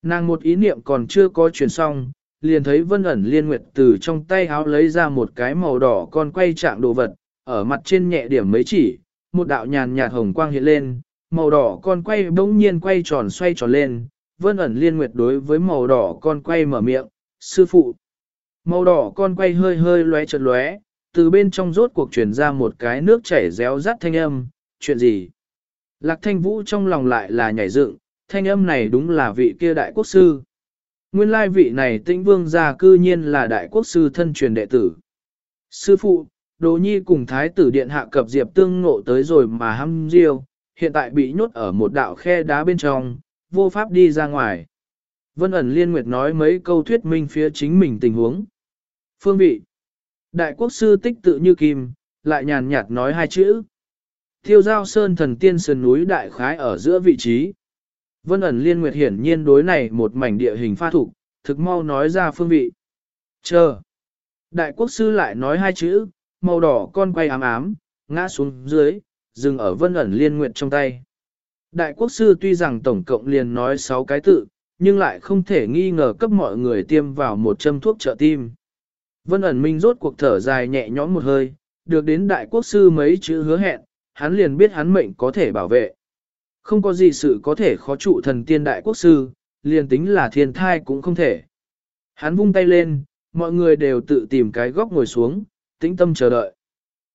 Nàng một ý niệm còn chưa có truyền xong, liền thấy vân ẩn liên nguyệt từ trong tay háo lấy ra một cái màu đỏ con quay trạng đồ vật, ở mặt trên nhẹ điểm mấy chỉ, một đạo nhàn nhạt hồng quang hiện lên, màu đỏ con quay bỗng nhiên quay tròn xoay tròn lên, vân ẩn liên nguyệt đối với màu đỏ con quay mở miệng, sư phụ. Màu đỏ con quay hơi hơi lóe chợt lóe, từ bên trong rốt cuộc truyền ra một cái nước chảy réo rắt thanh âm, chuyện gì? Lạc thanh vũ trong lòng lại là nhảy dựng, thanh âm này đúng là vị kia đại quốc sư. Nguyên lai vị này tĩnh vương gia cư nhiên là đại quốc sư thân truyền đệ tử. Sư phụ, Đồ Nhi cùng Thái tử Điện hạ cập diệp tương ngộ tới rồi mà hăm diêu, hiện tại bị nhốt ở một đạo khe đá bên trong, vô pháp đi ra ngoài. Vân ẩn liên nguyệt nói mấy câu thuyết minh phía chính mình tình huống. Phương vị. Đại quốc sư tích tự như kim, lại nhàn nhạt nói hai chữ. Thiêu giao sơn thần tiên sườn núi đại khái ở giữa vị trí. Vân ẩn liên nguyệt hiển nhiên đối này một mảnh địa hình pha thủ, thực mau nói ra phương vị. Chờ. Đại quốc sư lại nói hai chữ, màu đỏ con quay ám ám, ngã xuống dưới, dừng ở vân ẩn liên nguyệt trong tay. Đại quốc sư tuy rằng tổng cộng liền nói 6 cái tự, nhưng lại không thể nghi ngờ cấp mọi người tiêm vào một châm thuốc trợ tim. Vân ẩn minh rốt cuộc thở dài nhẹ nhõm một hơi, được đến đại quốc sư mấy chữ hứa hẹn, hắn liền biết hắn mệnh có thể bảo vệ. Không có gì sự có thể khó trụ thần tiên đại quốc sư, liền tính là thiên thai cũng không thể. Hắn vung tay lên, mọi người đều tự tìm cái góc ngồi xuống, tĩnh tâm chờ đợi.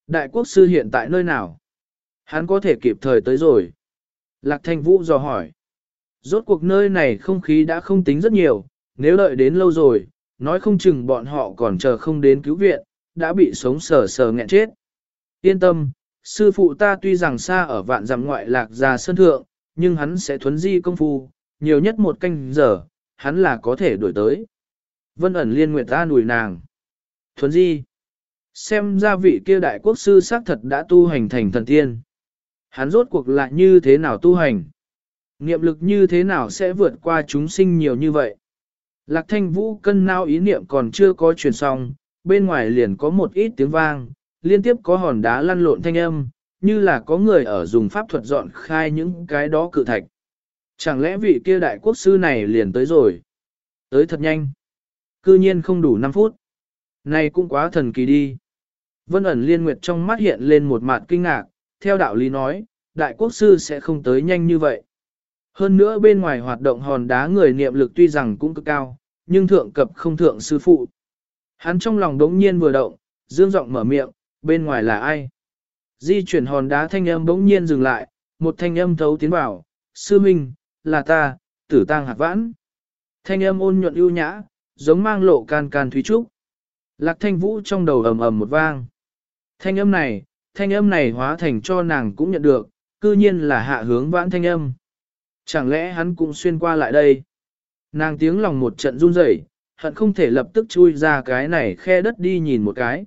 Đại quốc sư hiện tại nơi nào? Hắn có thể kịp thời tới rồi. Lạc thanh vũ dò hỏi. Rốt cuộc nơi này không khí đã không tính rất nhiều, nếu đợi đến lâu rồi, nói không chừng bọn họ còn chờ không đến cứu viện, đã bị sống sờ sờ nghẹn chết. Yên tâm, sư phụ ta tuy rằng xa ở vạn dặm ngoại lạc già sơn thượng, nhưng hắn sẽ thuấn di công phu, nhiều nhất một canh giờ, hắn là có thể đuổi tới. Vân ẩn liên nguyện ta nùi nàng. Thuấn di. Xem ra vị kia đại quốc sư xác thật đã tu hành thành thần tiên. Hắn rốt cuộc lại như thế nào tu hành? Niệm lực như thế nào sẽ vượt qua chúng sinh nhiều như vậy? Lạc thanh vũ cân nao ý niệm còn chưa có truyền xong, bên ngoài liền có một ít tiếng vang, liên tiếp có hòn đá lăn lộn thanh âm, như là có người ở dùng pháp thuật dọn khai những cái đó cự thạch. Chẳng lẽ vị kia đại quốc sư này liền tới rồi? Tới thật nhanh. Cư nhiên không đủ 5 phút. Này cũng quá thần kỳ đi. Vân ẩn liên nguyệt trong mắt hiện lên một mặt kinh ngạc, theo đạo lý nói, đại quốc sư sẽ không tới nhanh như vậy. Hơn nữa bên ngoài hoạt động hòn đá người niệm lực tuy rằng cũng cực cao, nhưng thượng cập không thượng sư phụ. Hắn trong lòng đống nhiên vừa động, dương giọng mở miệng, bên ngoài là ai? Di chuyển hòn đá thanh âm bỗng nhiên dừng lại, một thanh âm thấu tiến vào, sư minh, là ta, tử tang hạt vãn. Thanh âm ôn nhuận ưu nhã, giống mang lộ can can thúy trúc. Lạc thanh vũ trong đầu ầm ầm một vang. Thanh âm này, thanh âm này hóa thành cho nàng cũng nhận được, cư nhiên là hạ hướng vãn thanh âm. Chẳng lẽ hắn cũng xuyên qua lại đây? Nàng tiếng lòng một trận run rẩy, hận không thể lập tức chui ra cái này khe đất đi nhìn một cái.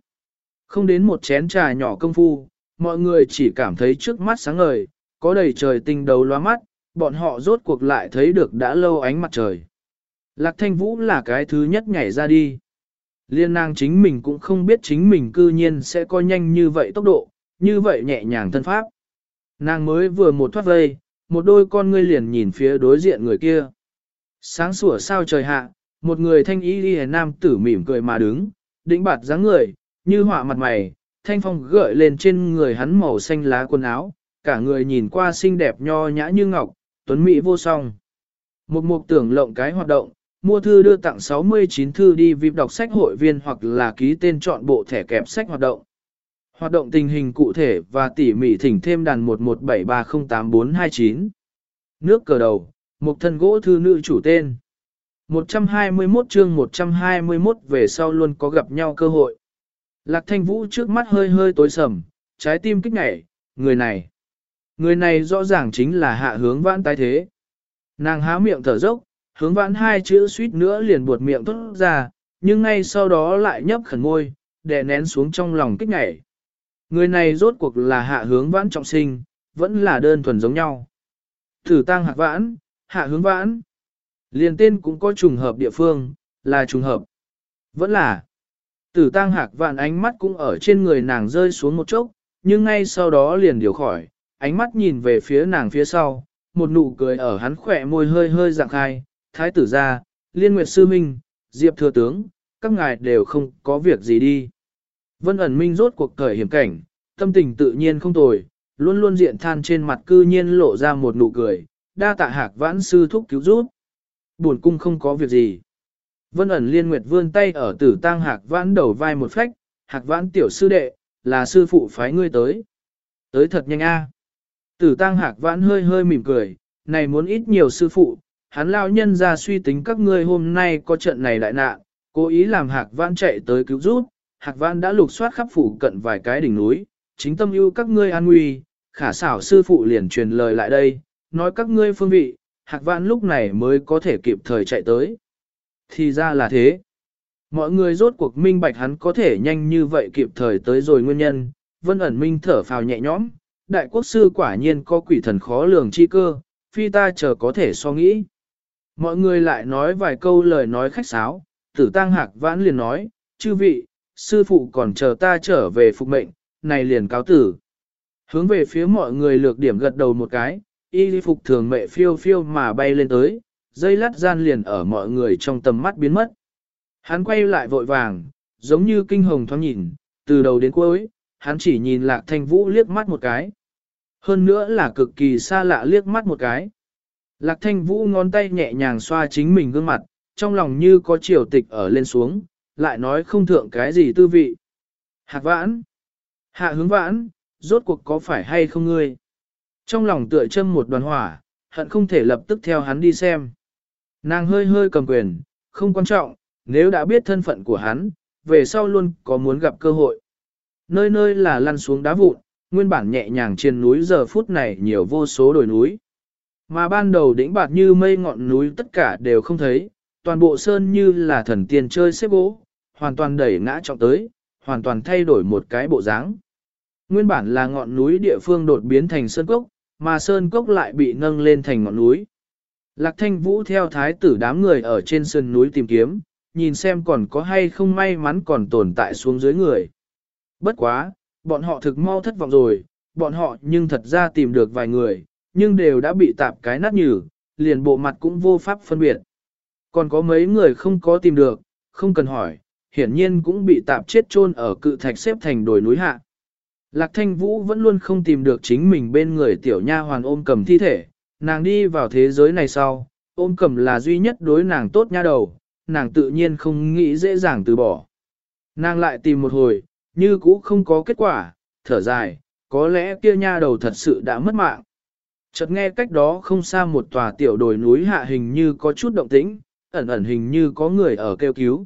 Không đến một chén trà nhỏ công phu, mọi người chỉ cảm thấy trước mắt sáng ngời, có đầy trời tinh đầu loa mắt, bọn họ rốt cuộc lại thấy được đã lâu ánh mặt trời. Lạc thanh vũ là cái thứ nhất nhảy ra đi. Liên nàng chính mình cũng không biết chính mình cư nhiên sẽ có nhanh như vậy tốc độ, như vậy nhẹ nhàng thân pháp. Nàng mới vừa một thoát vây, một đôi con ngươi liền nhìn phía đối diện người kia. Sáng sủa sao trời hạ, một người thanh y đi nam tử mỉm cười mà đứng, đĩnh bạt dáng người, như họa mặt mày, thanh phong gợi lên trên người hắn màu xanh lá quần áo, cả người nhìn qua xinh đẹp nho nhã như ngọc, tuấn mỹ vô song. Một mục tưởng lộng cái hoạt động, mua thư đưa tặng 69 thư đi VIP đọc sách hội viên hoặc là ký tên chọn bộ thẻ kẹp sách hoạt động. Hoạt động tình hình cụ thể và tỉ mỉ thỉnh thêm đàn 1173084429. nước cờ đầu, một thân gỗ thư nữ chủ tên. 121 chương 121 về sau luôn có gặp nhau cơ hội. Lạc thanh vũ trước mắt hơi hơi tối sầm, trái tim kích nhảy, người này. Người này rõ ràng chính là hạ hướng vãn tái thế. Nàng há miệng thở dốc, hướng vãn hai chữ suýt nữa liền buột miệng tốt ra, nhưng ngay sau đó lại nhấp khẩn ngôi, đè nén xuống trong lòng kích nhảy. Người này rốt cuộc là hạ hướng vãn trọng sinh, vẫn là đơn thuần giống nhau. Thử tăng hạc vãn, hạ hướng vãn. Liền tên cũng có trùng hợp địa phương, là trùng hợp. Vẫn là. Tử Tang hạc vạn ánh mắt cũng ở trên người nàng rơi xuống một chốc, nhưng ngay sau đó liền điều khỏi, ánh mắt nhìn về phía nàng phía sau, một nụ cười ở hắn khỏe môi hơi hơi dạng khai, thái tử gia, liên nguyệt sư minh, diệp thừa tướng, các ngài đều không có việc gì đi. Vân ẩn minh rốt cuộc thời hiểm cảnh, tâm tình tự nhiên không tồi, luôn luôn diện than trên mặt cư nhiên lộ ra một nụ cười, đa tạ hạc vãn sư thúc cứu giúp. Buồn cung không có việc gì. Vân ẩn liên nguyệt vươn tay ở tử tang hạc vãn đầu vai một phách, hạc vãn tiểu sư đệ, là sư phụ phái ngươi tới. Tới thật nhanh a. Tử tang hạc vãn hơi hơi mỉm cười, này muốn ít nhiều sư phụ, hắn lao nhân ra suy tính các ngươi hôm nay có trận này đại nạn, cố ý làm hạc vãn chạy tới cứu giúp, hạc vãn đã lục soát khắp phủ cận vài cái đỉnh núi, chính tâm ưu các ngươi an nguy, khả xảo sư phụ liền truyền lời lại đây, nói các ngươi phương vị, hạc vãn lúc này mới có thể kịp thời chạy tới. Thì ra là thế. Mọi người rốt cuộc minh bạch hắn có thể nhanh như vậy kịp thời tới rồi nguyên nhân, vân ẩn minh thở phào nhẹ nhõm, đại quốc sư quả nhiên có quỷ thần khó lường chi cơ, phi ta chờ có thể so nghĩ. Mọi người lại nói vài câu lời nói khách sáo, tử tăng hạc vãn liền nói, chư vị, sư phụ còn chờ ta trở về phục mệnh, này liền cáo tử. Hướng về phía mọi người lược điểm gật đầu một cái, y phục thường mẹ phiêu phiêu mà bay lên tới, dây lát gian liền ở mọi người trong tầm mắt biến mất. Hắn quay lại vội vàng, giống như kinh hồng thoáng nhìn, từ đầu đến cuối, hắn chỉ nhìn lạc thanh vũ liếc mắt một cái. Hơn nữa là cực kỳ xa lạ liếc mắt một cái. Lạc thanh vũ ngón tay nhẹ nhàng xoa chính mình gương mặt, trong lòng như có triều tịch ở lên xuống, lại nói không thượng cái gì tư vị. Hạc vãn, hạ hướng vãn, rốt cuộc có phải hay không ngươi? Trong lòng tựa châm một đoàn hỏa, hận không thể lập tức theo hắn đi xem. Nàng hơi hơi cầm quyền, không quan trọng, nếu đã biết thân phận của hắn, về sau luôn có muốn gặp cơ hội. Nơi nơi là lăn xuống đá vụn, nguyên bản nhẹ nhàng trên núi giờ phút này nhiều vô số đồi núi. Mà ban đầu đỉnh bạt như mây ngọn núi tất cả đều không thấy, toàn bộ sơn như là thần tiên chơi xếp gỗ, hoàn toàn đẩy ngã trọng tới, hoàn toàn thay đổi một cái bộ dáng. Nguyên bản là ngọn núi địa phương đột biến thành sơn cốc, mà sơn cốc lại bị nâng lên thành ngọn núi. Lạc thanh vũ theo thái tử đám người ở trên sườn núi tìm kiếm, nhìn xem còn có hay không may mắn còn tồn tại xuống dưới người. Bất quá, bọn họ thực mau thất vọng rồi, bọn họ nhưng thật ra tìm được vài người, nhưng đều đã bị tạp cái nát nhừ, liền bộ mặt cũng vô pháp phân biệt. Còn có mấy người không có tìm được, không cần hỏi, hiển nhiên cũng bị tạp chết chôn ở cự thạch xếp thành đồi núi hạ. Lạc thanh vũ vẫn luôn không tìm được chính mình bên người tiểu nha hoàn ôm cầm thi thể, nàng đi vào thế giới này sau, ôm cầm là duy nhất đối nàng tốt nha đầu, nàng tự nhiên không nghĩ dễ dàng từ bỏ. Nàng lại tìm một hồi, như cũ không có kết quả, thở dài, có lẽ kia nha đầu thật sự đã mất mạng. Chợt nghe cách đó không xa một tòa tiểu đồi núi hạ hình như có chút động tĩnh, ẩn ẩn hình như có người ở kêu cứu.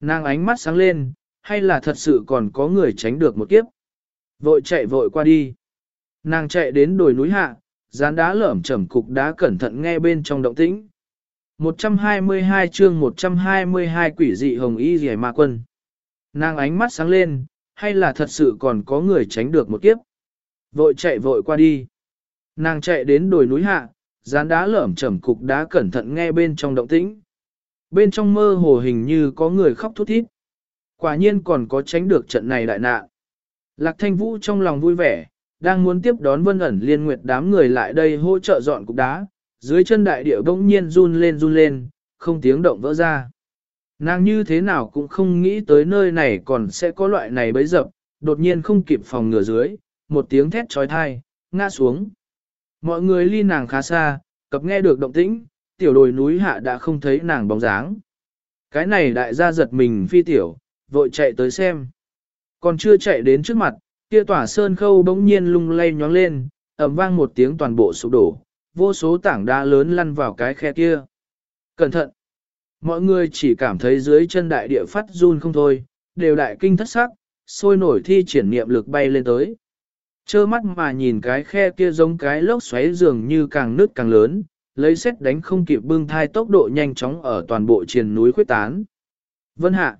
Nàng ánh mắt sáng lên, hay là thật sự còn có người tránh được một kiếp. Vội chạy vội qua đi. Nàng chạy đến đồi núi hạ, dán đá lởm chẩm cục đá cẩn thận nghe bên trong động tĩnh. 122 chương 122 quỷ dị hồng y rẻ ma quân. Nàng ánh mắt sáng lên, hay là thật sự còn có người tránh được một kiếp. Vội chạy vội qua đi. Nàng chạy đến đồi núi hạ, dán đá lởm chẩm cục đá cẩn thận nghe bên trong động tĩnh. Bên trong mơ hồ hình như có người khóc thút thít. Quả nhiên còn có tránh được trận này đại nạn. Lạc thanh vũ trong lòng vui vẻ, đang muốn tiếp đón vân ẩn liên nguyệt đám người lại đây hỗ trợ dọn cục đá, dưới chân đại địa bỗng nhiên run lên run lên, không tiếng động vỡ ra. Nàng như thế nào cũng không nghĩ tới nơi này còn sẽ có loại này bấy dập, đột nhiên không kịp phòng ngừa dưới, một tiếng thét trói thai, ngã xuống. Mọi người ly nàng khá xa, cập nghe được động tĩnh, tiểu đồi núi hạ đã không thấy nàng bóng dáng. Cái này đại gia giật mình phi tiểu, vội chạy tới xem. Còn chưa chạy đến trước mặt, kia tỏa sơn khâu bỗng nhiên lung lay nhóng lên, ầm vang một tiếng toàn bộ sụp đổ, vô số tảng đá lớn lăn vào cái khe kia. Cẩn thận! Mọi người chỉ cảm thấy dưới chân đại địa phát run không thôi, đều đại kinh thất sắc, sôi nổi thi triển niệm lực bay lên tới. Chơ mắt mà nhìn cái khe kia giống cái lốc xoáy dường như càng nứt càng lớn, lấy xét đánh không kịp bưng thai tốc độ nhanh chóng ở toàn bộ triền núi khuyết tán. Vân hạ.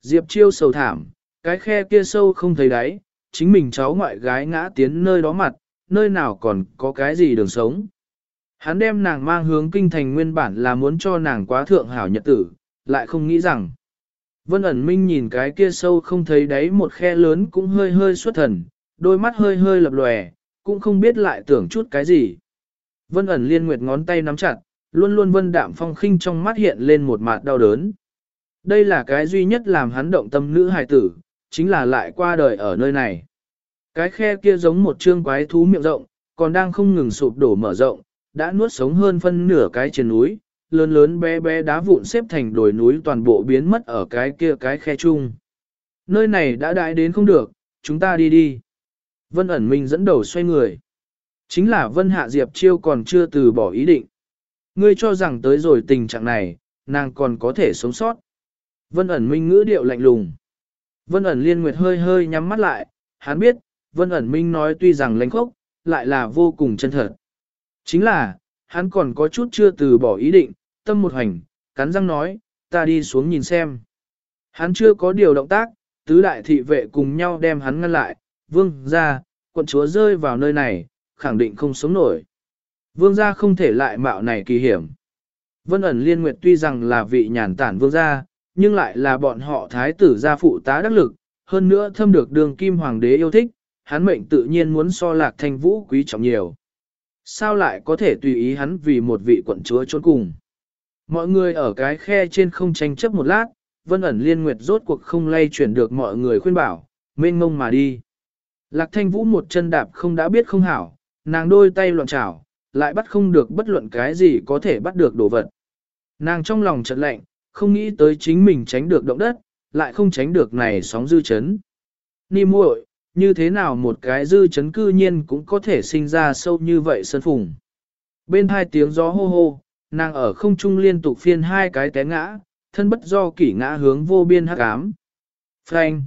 Diệp chiêu sầu thảm, cái khe kia sâu không thấy đáy, chính mình cháu ngoại gái ngã tiến nơi đó mặt, nơi nào còn có cái gì đường sống. Hắn đem nàng mang hướng kinh thành nguyên bản là muốn cho nàng quá thượng hảo nhật tử, lại không nghĩ rằng. Vân ẩn minh nhìn cái kia sâu không thấy đáy một khe lớn cũng hơi hơi xuất thần, đôi mắt hơi hơi lập lòe, cũng không biết lại tưởng chút cái gì. Vân ẩn liên nguyệt ngón tay nắm chặt, luôn luôn vân đạm phong khinh trong mắt hiện lên một mặt đau đớn. Đây là cái duy nhất làm hắn động tâm nữ hài tử, chính là lại qua đời ở nơi này. Cái khe kia giống một trương quái thú miệng rộng, còn đang không ngừng sụp đổ mở rộng, đã nuốt sống hơn phân nửa cái trên núi, lớn lớn bé bé đá vụn xếp thành đồi núi toàn bộ biến mất ở cái kia cái khe chung. Nơi này đã đại đến không được, chúng ta đi đi. Vân ẩn minh dẫn đầu xoay người. Chính là Vân Hạ Diệp Chiêu còn chưa từ bỏ ý định. Ngươi cho rằng tới rồi tình trạng này, nàng còn có thể sống sót. Vân ẩn minh ngữ điệu lạnh lùng. Vân ẩn liên nguyệt hơi hơi nhắm mắt lại, hắn biết, Vân ẩn minh nói tuy rằng lãnh khốc, lại là vô cùng chân thật. Chính là, hắn còn có chút chưa từ bỏ ý định, tâm một hành, cắn răng nói, ta đi xuống nhìn xem. Hắn chưa có điều động tác, tứ đại thị vệ cùng nhau đem hắn ngăn lại, vương ra, quận chúa rơi vào nơi này, khẳng định không sống nổi. Vương gia không thể lại mạo này kỳ hiểm. Vân ẩn liên nguyệt tuy rằng là vị nhàn tản vương gia, nhưng lại là bọn họ thái tử gia phụ tá đắc lực, hơn nữa thâm được đường kim hoàng đế yêu thích, hắn mệnh tự nhiên muốn so lạc thanh vũ quý trọng nhiều. Sao lại có thể tùy ý hắn vì một vị quận chúa trốn cùng? Mọi người ở cái khe trên không tranh chấp một lát, vân ẩn liên nguyệt rốt cuộc không lay chuyển được mọi người khuyên bảo, mênh ngông mà đi. Lạc thanh vũ một chân đạp không đã biết không hảo, nàng đôi tay loạn trảo, lại bắt không được bất luận cái gì có thể bắt được đồ vật. Nàng trong lòng chợt lạnh, không nghĩ tới chính mình tránh được động đất, lại không tránh được này sóng dư chấn. Ni muội, như thế nào một cái dư chấn cư nhiên cũng có thể sinh ra sâu như vậy sân phùng. Bên hai tiếng gió hô hô, nàng ở không trung liên tục phiên hai cái té ngã, thân bất do kỷ ngã hướng vô biên hắc ám. Phanh!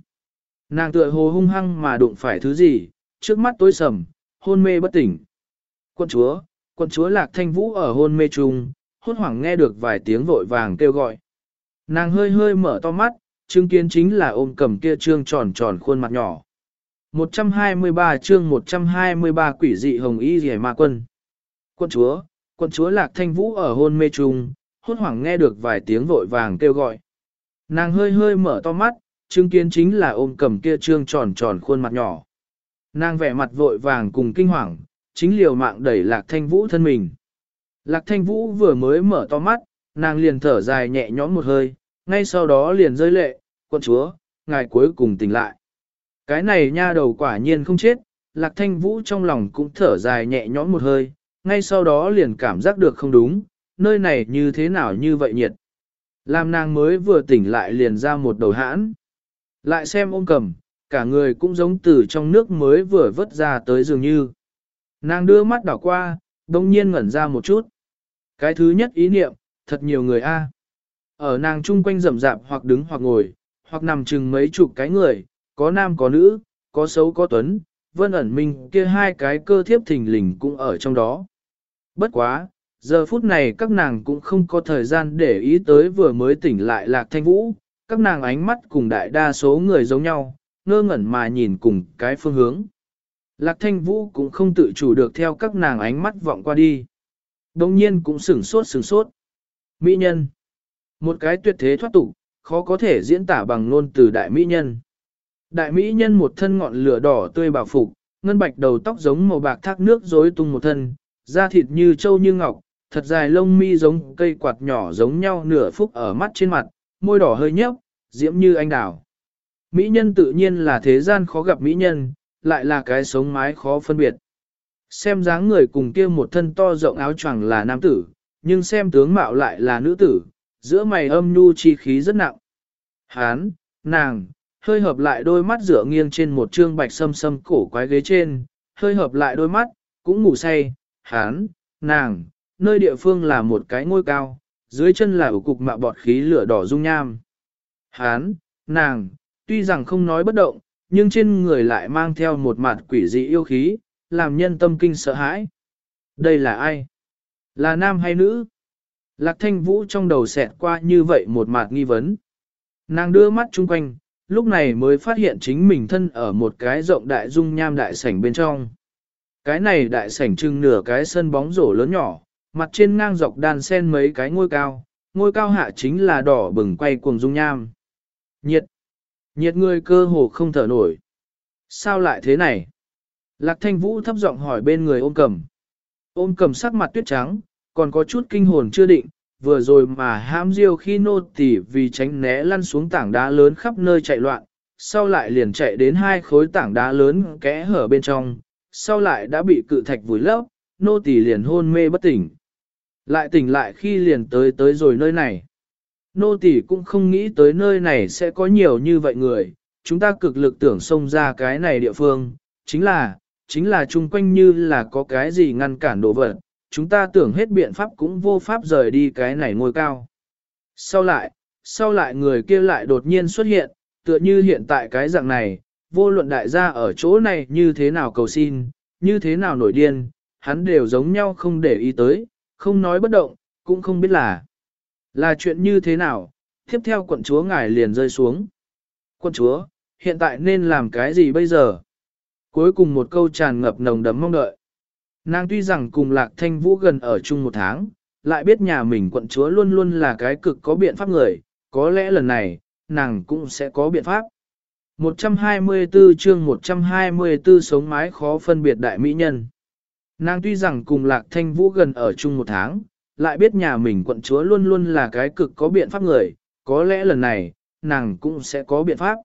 Nàng tựa hồ hung hăng mà đụng phải thứ gì, trước mắt tối sầm, hôn mê bất tỉnh. Quân chúa, quân chúa lạc thanh vũ ở hôn mê trung, hốt hoảng nghe được vài tiếng vội vàng kêu gọi. Nàng hơi hơi mở to mắt, chứng kiến chính là ôm cầm kia trương tròn tròn khuôn mặt nhỏ. 123 chương 123 quỷ dị hồng y rẻ ma quân. Quân chúa, quân chúa lạc thanh vũ ở hôn mê trung, hốt hoảng nghe được vài tiếng vội vàng kêu gọi. Nàng hơi hơi mở to mắt, chứng kiến chính là ôm cầm kia trương tròn tròn khuôn mặt nhỏ. Nàng vẻ mặt vội vàng cùng kinh hoàng, chính liều mạng đẩy lạc thanh vũ thân mình. Lạc thanh vũ vừa mới mở to mắt, nàng liền thở dài nhẹ nhõm một hơi, ngay sau đó liền rơi lệ, quân chúa, ngài cuối cùng tỉnh lại. Cái này nha đầu quả nhiên không chết, lạc thanh vũ trong lòng cũng thở dài nhẹ nhõm một hơi, ngay sau đó liền cảm giác được không đúng, nơi này như thế nào như vậy nhiệt. Làm nàng mới vừa tỉnh lại liền ra một đầu hãn. Lại xem ôm cầm, cả người cũng giống từ trong nước mới vừa vớt ra tới dường như. Nàng đưa mắt đảo qua, đông nhiên ngẩn ra một chút. Cái thứ nhất ý niệm, thật nhiều người a. Ở nàng chung quanh rậm rạp hoặc đứng hoặc ngồi, hoặc nằm chừng mấy chục cái người, có nam có nữ, có xấu có tuấn, vân ẩn minh kia hai cái cơ thiếp thình lình cũng ở trong đó. Bất quá, giờ phút này các nàng cũng không có thời gian để ý tới vừa mới tỉnh lại lạc thanh vũ, các nàng ánh mắt cùng đại đa số người giống nhau, ngơ ngẩn mà nhìn cùng cái phương hướng. Lạc thanh vũ cũng không tự chủ được theo các nàng ánh mắt vọng qua đi. Đồng nhiên cũng sửng sốt sửng sốt. Mỹ nhân. Một cái tuyệt thế thoát tục, khó có thể diễn tả bằng ngôn từ đại mỹ nhân. Đại mỹ nhân một thân ngọn lửa đỏ tươi bảo phục, ngân bạch đầu tóc giống màu bạc thác nước rối tung một thân, da thịt như trâu như ngọc, thật dài lông mi giống cây quạt nhỏ giống nhau nửa phút ở mắt trên mặt, môi đỏ hơi nhấp, diễm như anh đào. Mỹ nhân tự nhiên là thế gian khó gặp mỹ nhân, lại là cái sống mái khó phân biệt. Xem dáng người cùng kia một thân to rộng áo choàng là nam tử, nhưng xem tướng mạo lại là nữ tử, giữa mày âm nhu chi khí rất nặng. Hán, nàng, hơi hợp lại đôi mắt dựa nghiêng trên một trương bạch sâm sâm cổ quái ghế trên, hơi hợp lại đôi mắt, cũng ngủ say, hán, nàng, nơi địa phương là một cái ngôi cao, dưới chân là ủ cục mạ bọt khí lửa đỏ dung nham. Hán, nàng, tuy rằng không nói bất động, nhưng trên người lại mang theo một mặt quỷ dị yêu khí, làm nhân tâm kinh sợ hãi. Đây là ai? Là nam hay nữ? Lạc thanh vũ trong đầu xẹt qua như vậy một mặt nghi vấn. Nàng đưa mắt chung quanh, lúc này mới phát hiện chính mình thân ở một cái rộng đại dung nham đại sảnh bên trong. Cái này đại sảnh trưng nửa cái sân bóng rổ lớn nhỏ, mặt trên ngang dọc đàn sen mấy cái ngôi cao, ngôi cao hạ chính là đỏ bừng quay cuồng dung nham. Nhiệt, nhiệt người cơ hồ không thở nổi. Sao lại thế này? Lạc thanh vũ thấp giọng hỏi bên người ôm cầm. Ôm cầm sắc mặt tuyết trắng, còn có chút kinh hồn chưa định, vừa rồi mà hãm diêu khi nô tỉ vì tránh né lăn xuống tảng đá lớn khắp nơi chạy loạn, sau lại liền chạy đến hai khối tảng đá lớn kẽ hở bên trong, sau lại đã bị cự thạch vùi lấp, nô tỉ liền hôn mê bất tỉnh. Lại tỉnh lại khi liền tới tới rồi nơi này. Nô tỉ cũng không nghĩ tới nơi này sẽ có nhiều như vậy người, chúng ta cực lực tưởng xông ra cái này địa phương, chính là, chính là chung quanh như là có cái gì ngăn cản đồ vật, chúng ta tưởng hết biện pháp cũng vô pháp rời đi cái này ngôi cao. Sau lại, sau lại người kia lại đột nhiên xuất hiện, tựa như hiện tại cái dạng này, vô luận đại gia ở chỗ này như thế nào cầu xin, như thế nào nổi điên, hắn đều giống nhau không để ý tới, không nói bất động, cũng không biết là là chuyện như thế nào, tiếp theo quận chúa ngài liền rơi xuống. Quận chúa, hiện tại nên làm cái gì bây giờ? Cuối cùng một câu tràn ngập nồng đấm mong đợi. Nàng tuy rằng cùng Lạc Thanh Vũ gần ở chung một tháng, lại biết nhà mình quận chúa luôn luôn là cái cực có biện pháp người, có lẽ lần này, nàng cũng sẽ có biện pháp. 124 chương 124 sống mái khó phân biệt đại mỹ nhân. Nàng tuy rằng cùng Lạc Thanh Vũ gần ở chung một tháng, lại biết nhà mình quận chúa luôn luôn là cái cực có biện pháp người, có lẽ lần này, nàng cũng sẽ có biện pháp.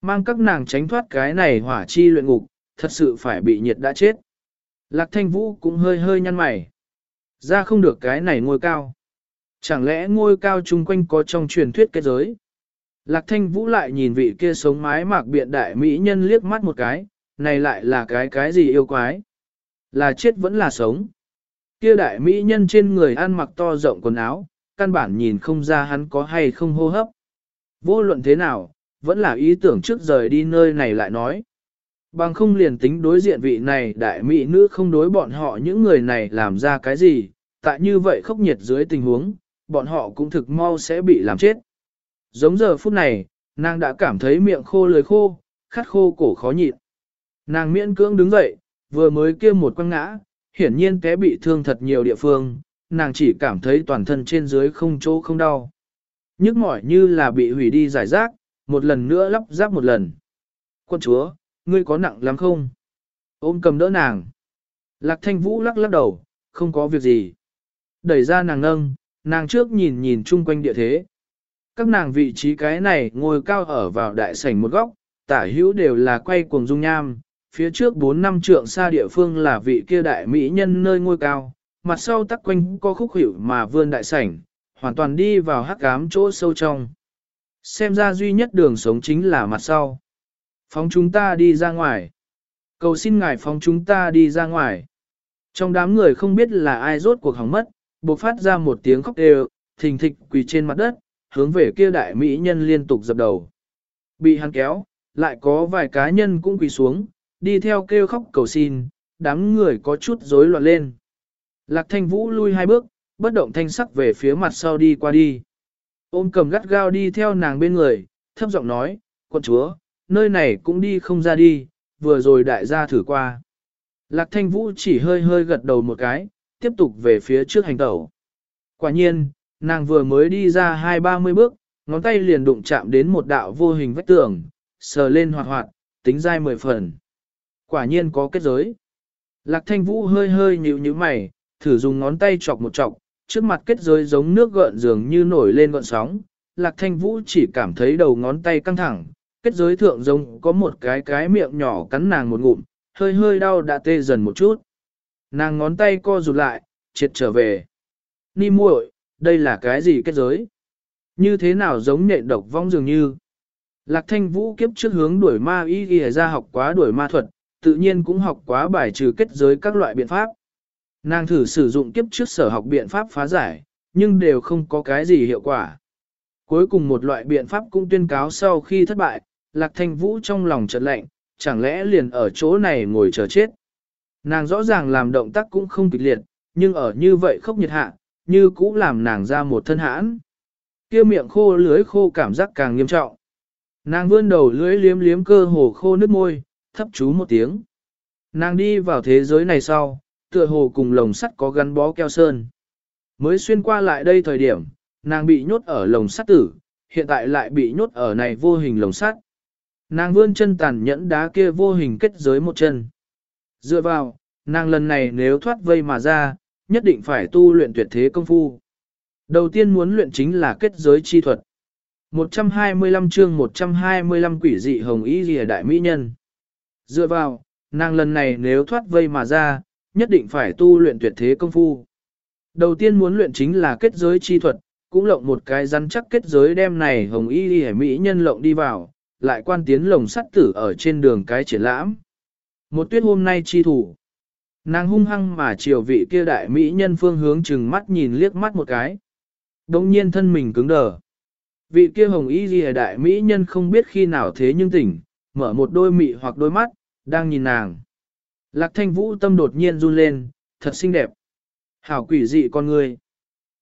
Mang các nàng tránh thoát cái này hỏa chi luyện ngục, thật sự phải bị nhiệt đã chết. Lạc thanh vũ cũng hơi hơi nhăn mày. Ra không được cái này ngôi cao. Chẳng lẽ ngôi cao chung quanh có trong truyền thuyết kết giới? Lạc thanh vũ lại nhìn vị kia sống mái mạc biện đại mỹ nhân liếc mắt một cái, này lại là cái cái gì yêu quái? Là chết vẫn là sống. Kia đại mỹ nhân trên người ăn mặc to rộng quần áo, căn bản nhìn không ra hắn có hay không hô hấp. Vô luận thế nào, vẫn là ý tưởng trước rời đi nơi này lại nói. Bằng không liền tính đối diện vị này đại mỹ nữ không đối bọn họ những người này làm ra cái gì, tại như vậy khốc nhiệt dưới tình huống, bọn họ cũng thực mau sẽ bị làm chết. Giống giờ phút này, nàng đã cảm thấy miệng khô lưỡi khô, khát khô cổ khó nhịn. Nàng miễn cưỡng đứng dậy, vừa mới kia một quăng ngã, hiển nhiên té bị thương thật nhiều địa phương, nàng chỉ cảm thấy toàn thân trên dưới không chỗ không đau. Nhức mỏi như là bị hủy đi giải rác, một lần nữa lắp ráp một lần. Quân chúa, ngươi có nặng lắm không? Ôm cầm đỡ nàng. Lạc thanh vũ lắc lắc đầu, không có việc gì. Đẩy ra nàng nâng, nàng trước nhìn nhìn chung quanh địa thế. Các nàng vị trí cái này ngồi cao ở vào đại sảnh một góc, tả hữu đều là quay cuồng dung nham. Phía trước 4 năm trượng xa địa phương là vị kia đại mỹ nhân nơi ngôi cao, mặt sau tắc quanh có khúc hữu mà vươn đại sảnh, hoàn toàn đi vào hắc ám chỗ sâu trong. Xem ra duy nhất đường sống chính là mặt sau. Phóng chúng ta đi ra ngoài. Cầu xin ngài phóng chúng ta đi ra ngoài. Trong đám người không biết là ai rốt cuộc hỏng mất, buộc phát ra một tiếng khóc đều, thình thịch quỳ trên mặt đất, hướng về kia đại mỹ nhân liên tục dập đầu. Bị hắn kéo, lại có vài cá nhân cũng quỳ xuống, đi theo kêu khóc cầu xin, đám người có chút rối loạn lên. Lạc thanh vũ lui hai bước, bất động thanh sắc về phía mặt sau đi qua đi. Ôm cầm gắt gao đi theo nàng bên người, thấp giọng nói, quân chúa, nơi này cũng đi không ra đi, vừa rồi đại gia thử qua. Lạc thanh vũ chỉ hơi hơi gật đầu một cái, tiếp tục về phía trước hành tẩu. Quả nhiên, nàng vừa mới đi ra hai ba mươi bước, ngón tay liền đụng chạm đến một đạo vô hình vách tường, sờ lên hoạt hoạt, tính dai mười phần. Quả nhiên có kết giới. Lạc thanh vũ hơi hơi nhịu như mày, thử dùng ngón tay chọc một chọc, trước mặt kết giới giống nước gợn dường như nổi lên gợn sóng. Lạc thanh vũ chỉ cảm thấy đầu ngón tay căng thẳng, kết giới thượng giống có một cái cái miệng nhỏ cắn nàng một ngụm, hơi hơi đau đã tê dần một chút. Nàng ngón tay co rụt lại, triệt trở về. Ni muội, đây là cái gì kết giới? Như thế nào giống nhện độc vong dường như? Lạc thanh vũ kiếp trước hướng đuổi ma y ghi ra học quá đuổi ma thuật, tự nhiên cũng học quá bài trừ kết giới các loại biện pháp. Nàng thử sử dụng kiếp trước sở học biện pháp phá giải, nhưng đều không có cái gì hiệu quả. Cuối cùng một loại biện pháp cũng tuyên cáo sau khi thất bại, Lạc Thanh Vũ trong lòng chợt lạnh, chẳng lẽ liền ở chỗ này ngồi chờ chết. Nàng rõ ràng làm động tác cũng không kịch liệt, nhưng ở như vậy khốc nhiệt hạ, như cũ làm nàng ra một thân hãn. Kia miệng khô lưới khô cảm giác càng nghiêm trọng. Nàng vươn đầu lưới liếm liếm cơ hồ khô nước môi, thấp chú một tiếng. Nàng đi vào thế giới này sau, tựa hồ cùng lồng sắt có gắn bó keo sơn. Mới xuyên qua lại đây thời điểm, nàng bị nhốt ở lồng sắt tử, hiện tại lại bị nhốt ở này vô hình lồng sắt. Nàng vươn chân tàn nhẫn đá kia vô hình kết giới một chân. Dựa vào, nàng lần này nếu thoát vây mà ra, nhất định phải tu luyện tuyệt thế công phu. Đầu tiên muốn luyện chính là kết giới chi thuật. 125 chương 125 quỷ dị hồng y rìa đại mỹ nhân. Dựa vào, nàng lần này nếu thoát vây mà ra, nhất định phải tu luyện tuyệt thế công phu. Đầu tiên muốn luyện chính là kết giới chi thuật, cũng lộng một cái rắn chắc kết giới đem này hồng y rìa mỹ nhân lộng đi vào, lại quan tiến lồng sắt tử ở trên đường cái triển lãm. Một tuyết hôm nay chi thủ. Nàng hung hăng mà chiều vị kia đại mỹ nhân phương hướng chừng mắt nhìn liếc mắt một cái. Đồng nhiên thân mình cứng đờ. Vị kia hồng y ghi đại mỹ nhân không biết khi nào thế nhưng tỉnh, mở một đôi mị hoặc đôi mắt, đang nhìn nàng. Lạc thanh vũ tâm đột nhiên run lên, thật xinh đẹp. Hảo quỷ dị con người.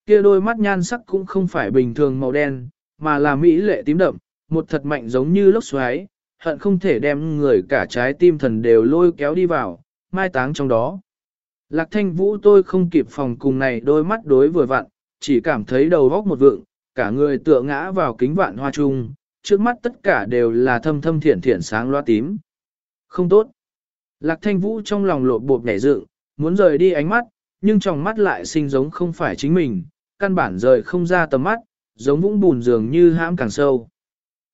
Kia đôi mắt nhan sắc cũng không phải bình thường màu đen, mà là mỹ lệ tím đậm, một thật mạnh giống như lốc xoáy, hận không thể đem người cả trái tim thần đều lôi kéo đi vào, mai táng trong đó. Lạc thanh vũ tôi không kịp phòng cùng này đôi mắt đối vừa vặn, chỉ cảm thấy đầu góc một vượng, cả người tựa ngã vào kính vạn hoa trung, trước mắt tất cả đều là thâm thâm thiển thiển sáng loa tím. Không tốt. Lạc thanh vũ trong lòng lột bột nhảy dựng, muốn rời đi ánh mắt, nhưng trong mắt lại sinh giống không phải chính mình, căn bản rời không ra tầm mắt, giống vũng bùn dường như hãm càng sâu.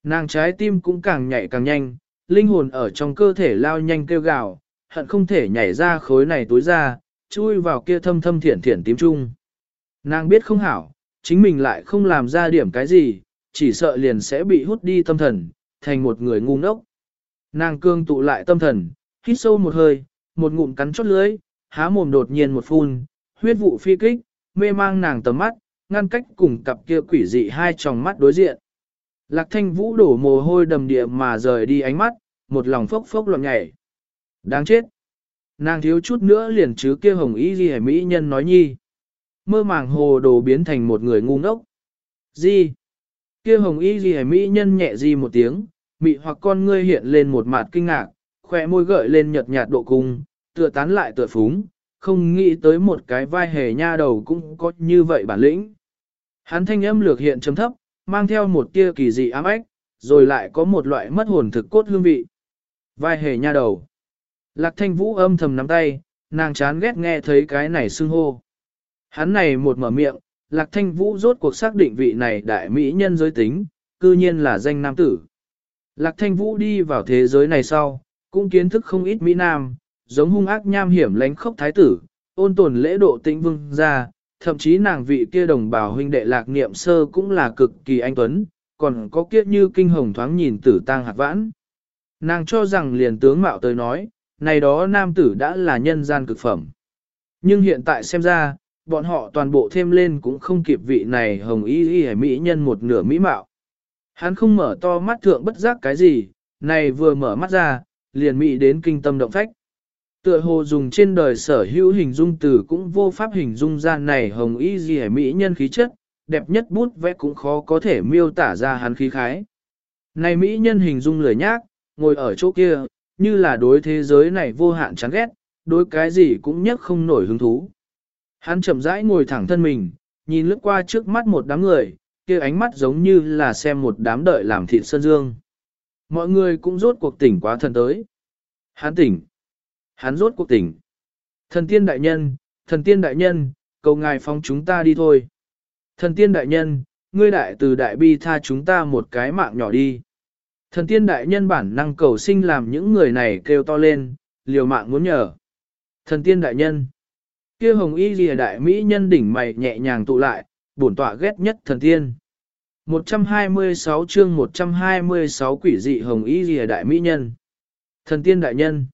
Nàng trái tim cũng càng nhảy càng nhanh, linh hồn ở trong cơ thể lao nhanh kêu gào, hận không thể nhảy ra khối này tối ra, chui vào kia thâm thâm thiển thiển tím trung. Nàng biết không hảo, chính mình lại không làm ra điểm cái gì, chỉ sợ liền sẽ bị hút đi tâm thần, thành một người ngu ngốc. Nàng cương tụ lại tâm thần, hít sâu một hơi, một ngụm cắn chốt lưới, há mồm đột nhiên một phun, huyết vụ phi kích, mê mang nàng tầm mắt, ngăn cách cùng cặp kia quỷ dị hai tròng mắt đối diện. Lạc thanh vũ đổ mồ hôi đầm địa mà rời đi ánh mắt, một lòng phốc phốc loạn nhảy. Đáng chết. Nàng thiếu chút nữa liền chứ kia hồng ý gì mỹ nhân nói nhi. Mơ màng hồ đồ biến thành một người ngu ngốc. Gì? Kia hồng y gì mỹ nhân nhẹ gì một tiếng, mị hoặc con ngươi hiện lên một mặt kinh ngạc, khỏe môi gợi lên nhợt nhạt độ cung, tựa tán lại tựa phúng, không nghĩ tới một cái vai hề nha đầu cũng có như vậy bản lĩnh. Hắn thanh âm lược hiện chấm thấp, mang theo một tia kỳ dị ám ách, rồi lại có một loại mất hồn thực cốt hương vị. Vai hề nha đầu. Lạc thanh vũ âm thầm nắm tay, nàng chán ghét nghe thấy cái này xưng hô. Hắn này một mở miệng, lạc thanh vũ rốt cuộc xác định vị này đại mỹ nhân giới tính, cư nhiên là danh nam tử. Lạc thanh vũ đi vào thế giới này sau, cũng kiến thức không ít mỹ nam, giống hung ác nham hiểm lánh khốc thái tử, ôn tồn lễ độ tĩnh vương gia, thậm chí nàng vị kia đồng bào huynh đệ lạc niệm sơ cũng là cực kỳ anh tuấn, còn có kiết như kinh hồng thoáng nhìn tử tang hạt vãn. Nàng cho rằng liền tướng mạo tới nói, này đó nam tử đã là nhân gian cực phẩm. Nhưng hiện tại xem ra, bọn họ toàn bộ thêm lên cũng không kịp vị này hồng y y mỹ nhân một nửa mỹ mạo. Hắn không mở to mắt thượng bất giác cái gì, này vừa mở mắt ra, liền mỹ đến kinh tâm động phách. Tựa hồ dùng trên đời sở hữu hình dung từ cũng vô pháp hình dung ra này hồng y gì mỹ nhân khí chất, đẹp nhất bút vẽ cũng khó có thể miêu tả ra hắn khí khái. Này mỹ nhân hình dung lười nhác, ngồi ở chỗ kia, như là đối thế giới này vô hạn chán ghét, đối cái gì cũng nhất không nổi hứng thú. Hắn chậm rãi ngồi thẳng thân mình, nhìn lướt qua trước mắt một đám người, kia ánh mắt giống như là xem một đám đợi làm thịt sơn dương. Mọi người cũng rốt cuộc tỉnh quá thần tới. Hắn tỉnh. Hắn rốt cuộc tỉnh. Thần tiên đại nhân, thần tiên đại nhân, cầu ngài phong chúng ta đi thôi. Thần tiên đại nhân, ngươi đại từ đại bi tha chúng ta một cái mạng nhỏ đi. Thần tiên đại nhân bản năng cầu sinh làm những người này kêu to lên, liều mạng muốn nhờ. Thần tiên đại nhân. Kia hồng y lìa đại mỹ nhân đỉnh mày nhẹ nhàng tụ lại, bổn tọa ghét nhất thần tiên. 126 chương 126 quỷ dị hồng y lìa đại mỹ nhân. Thần tiên đại nhân.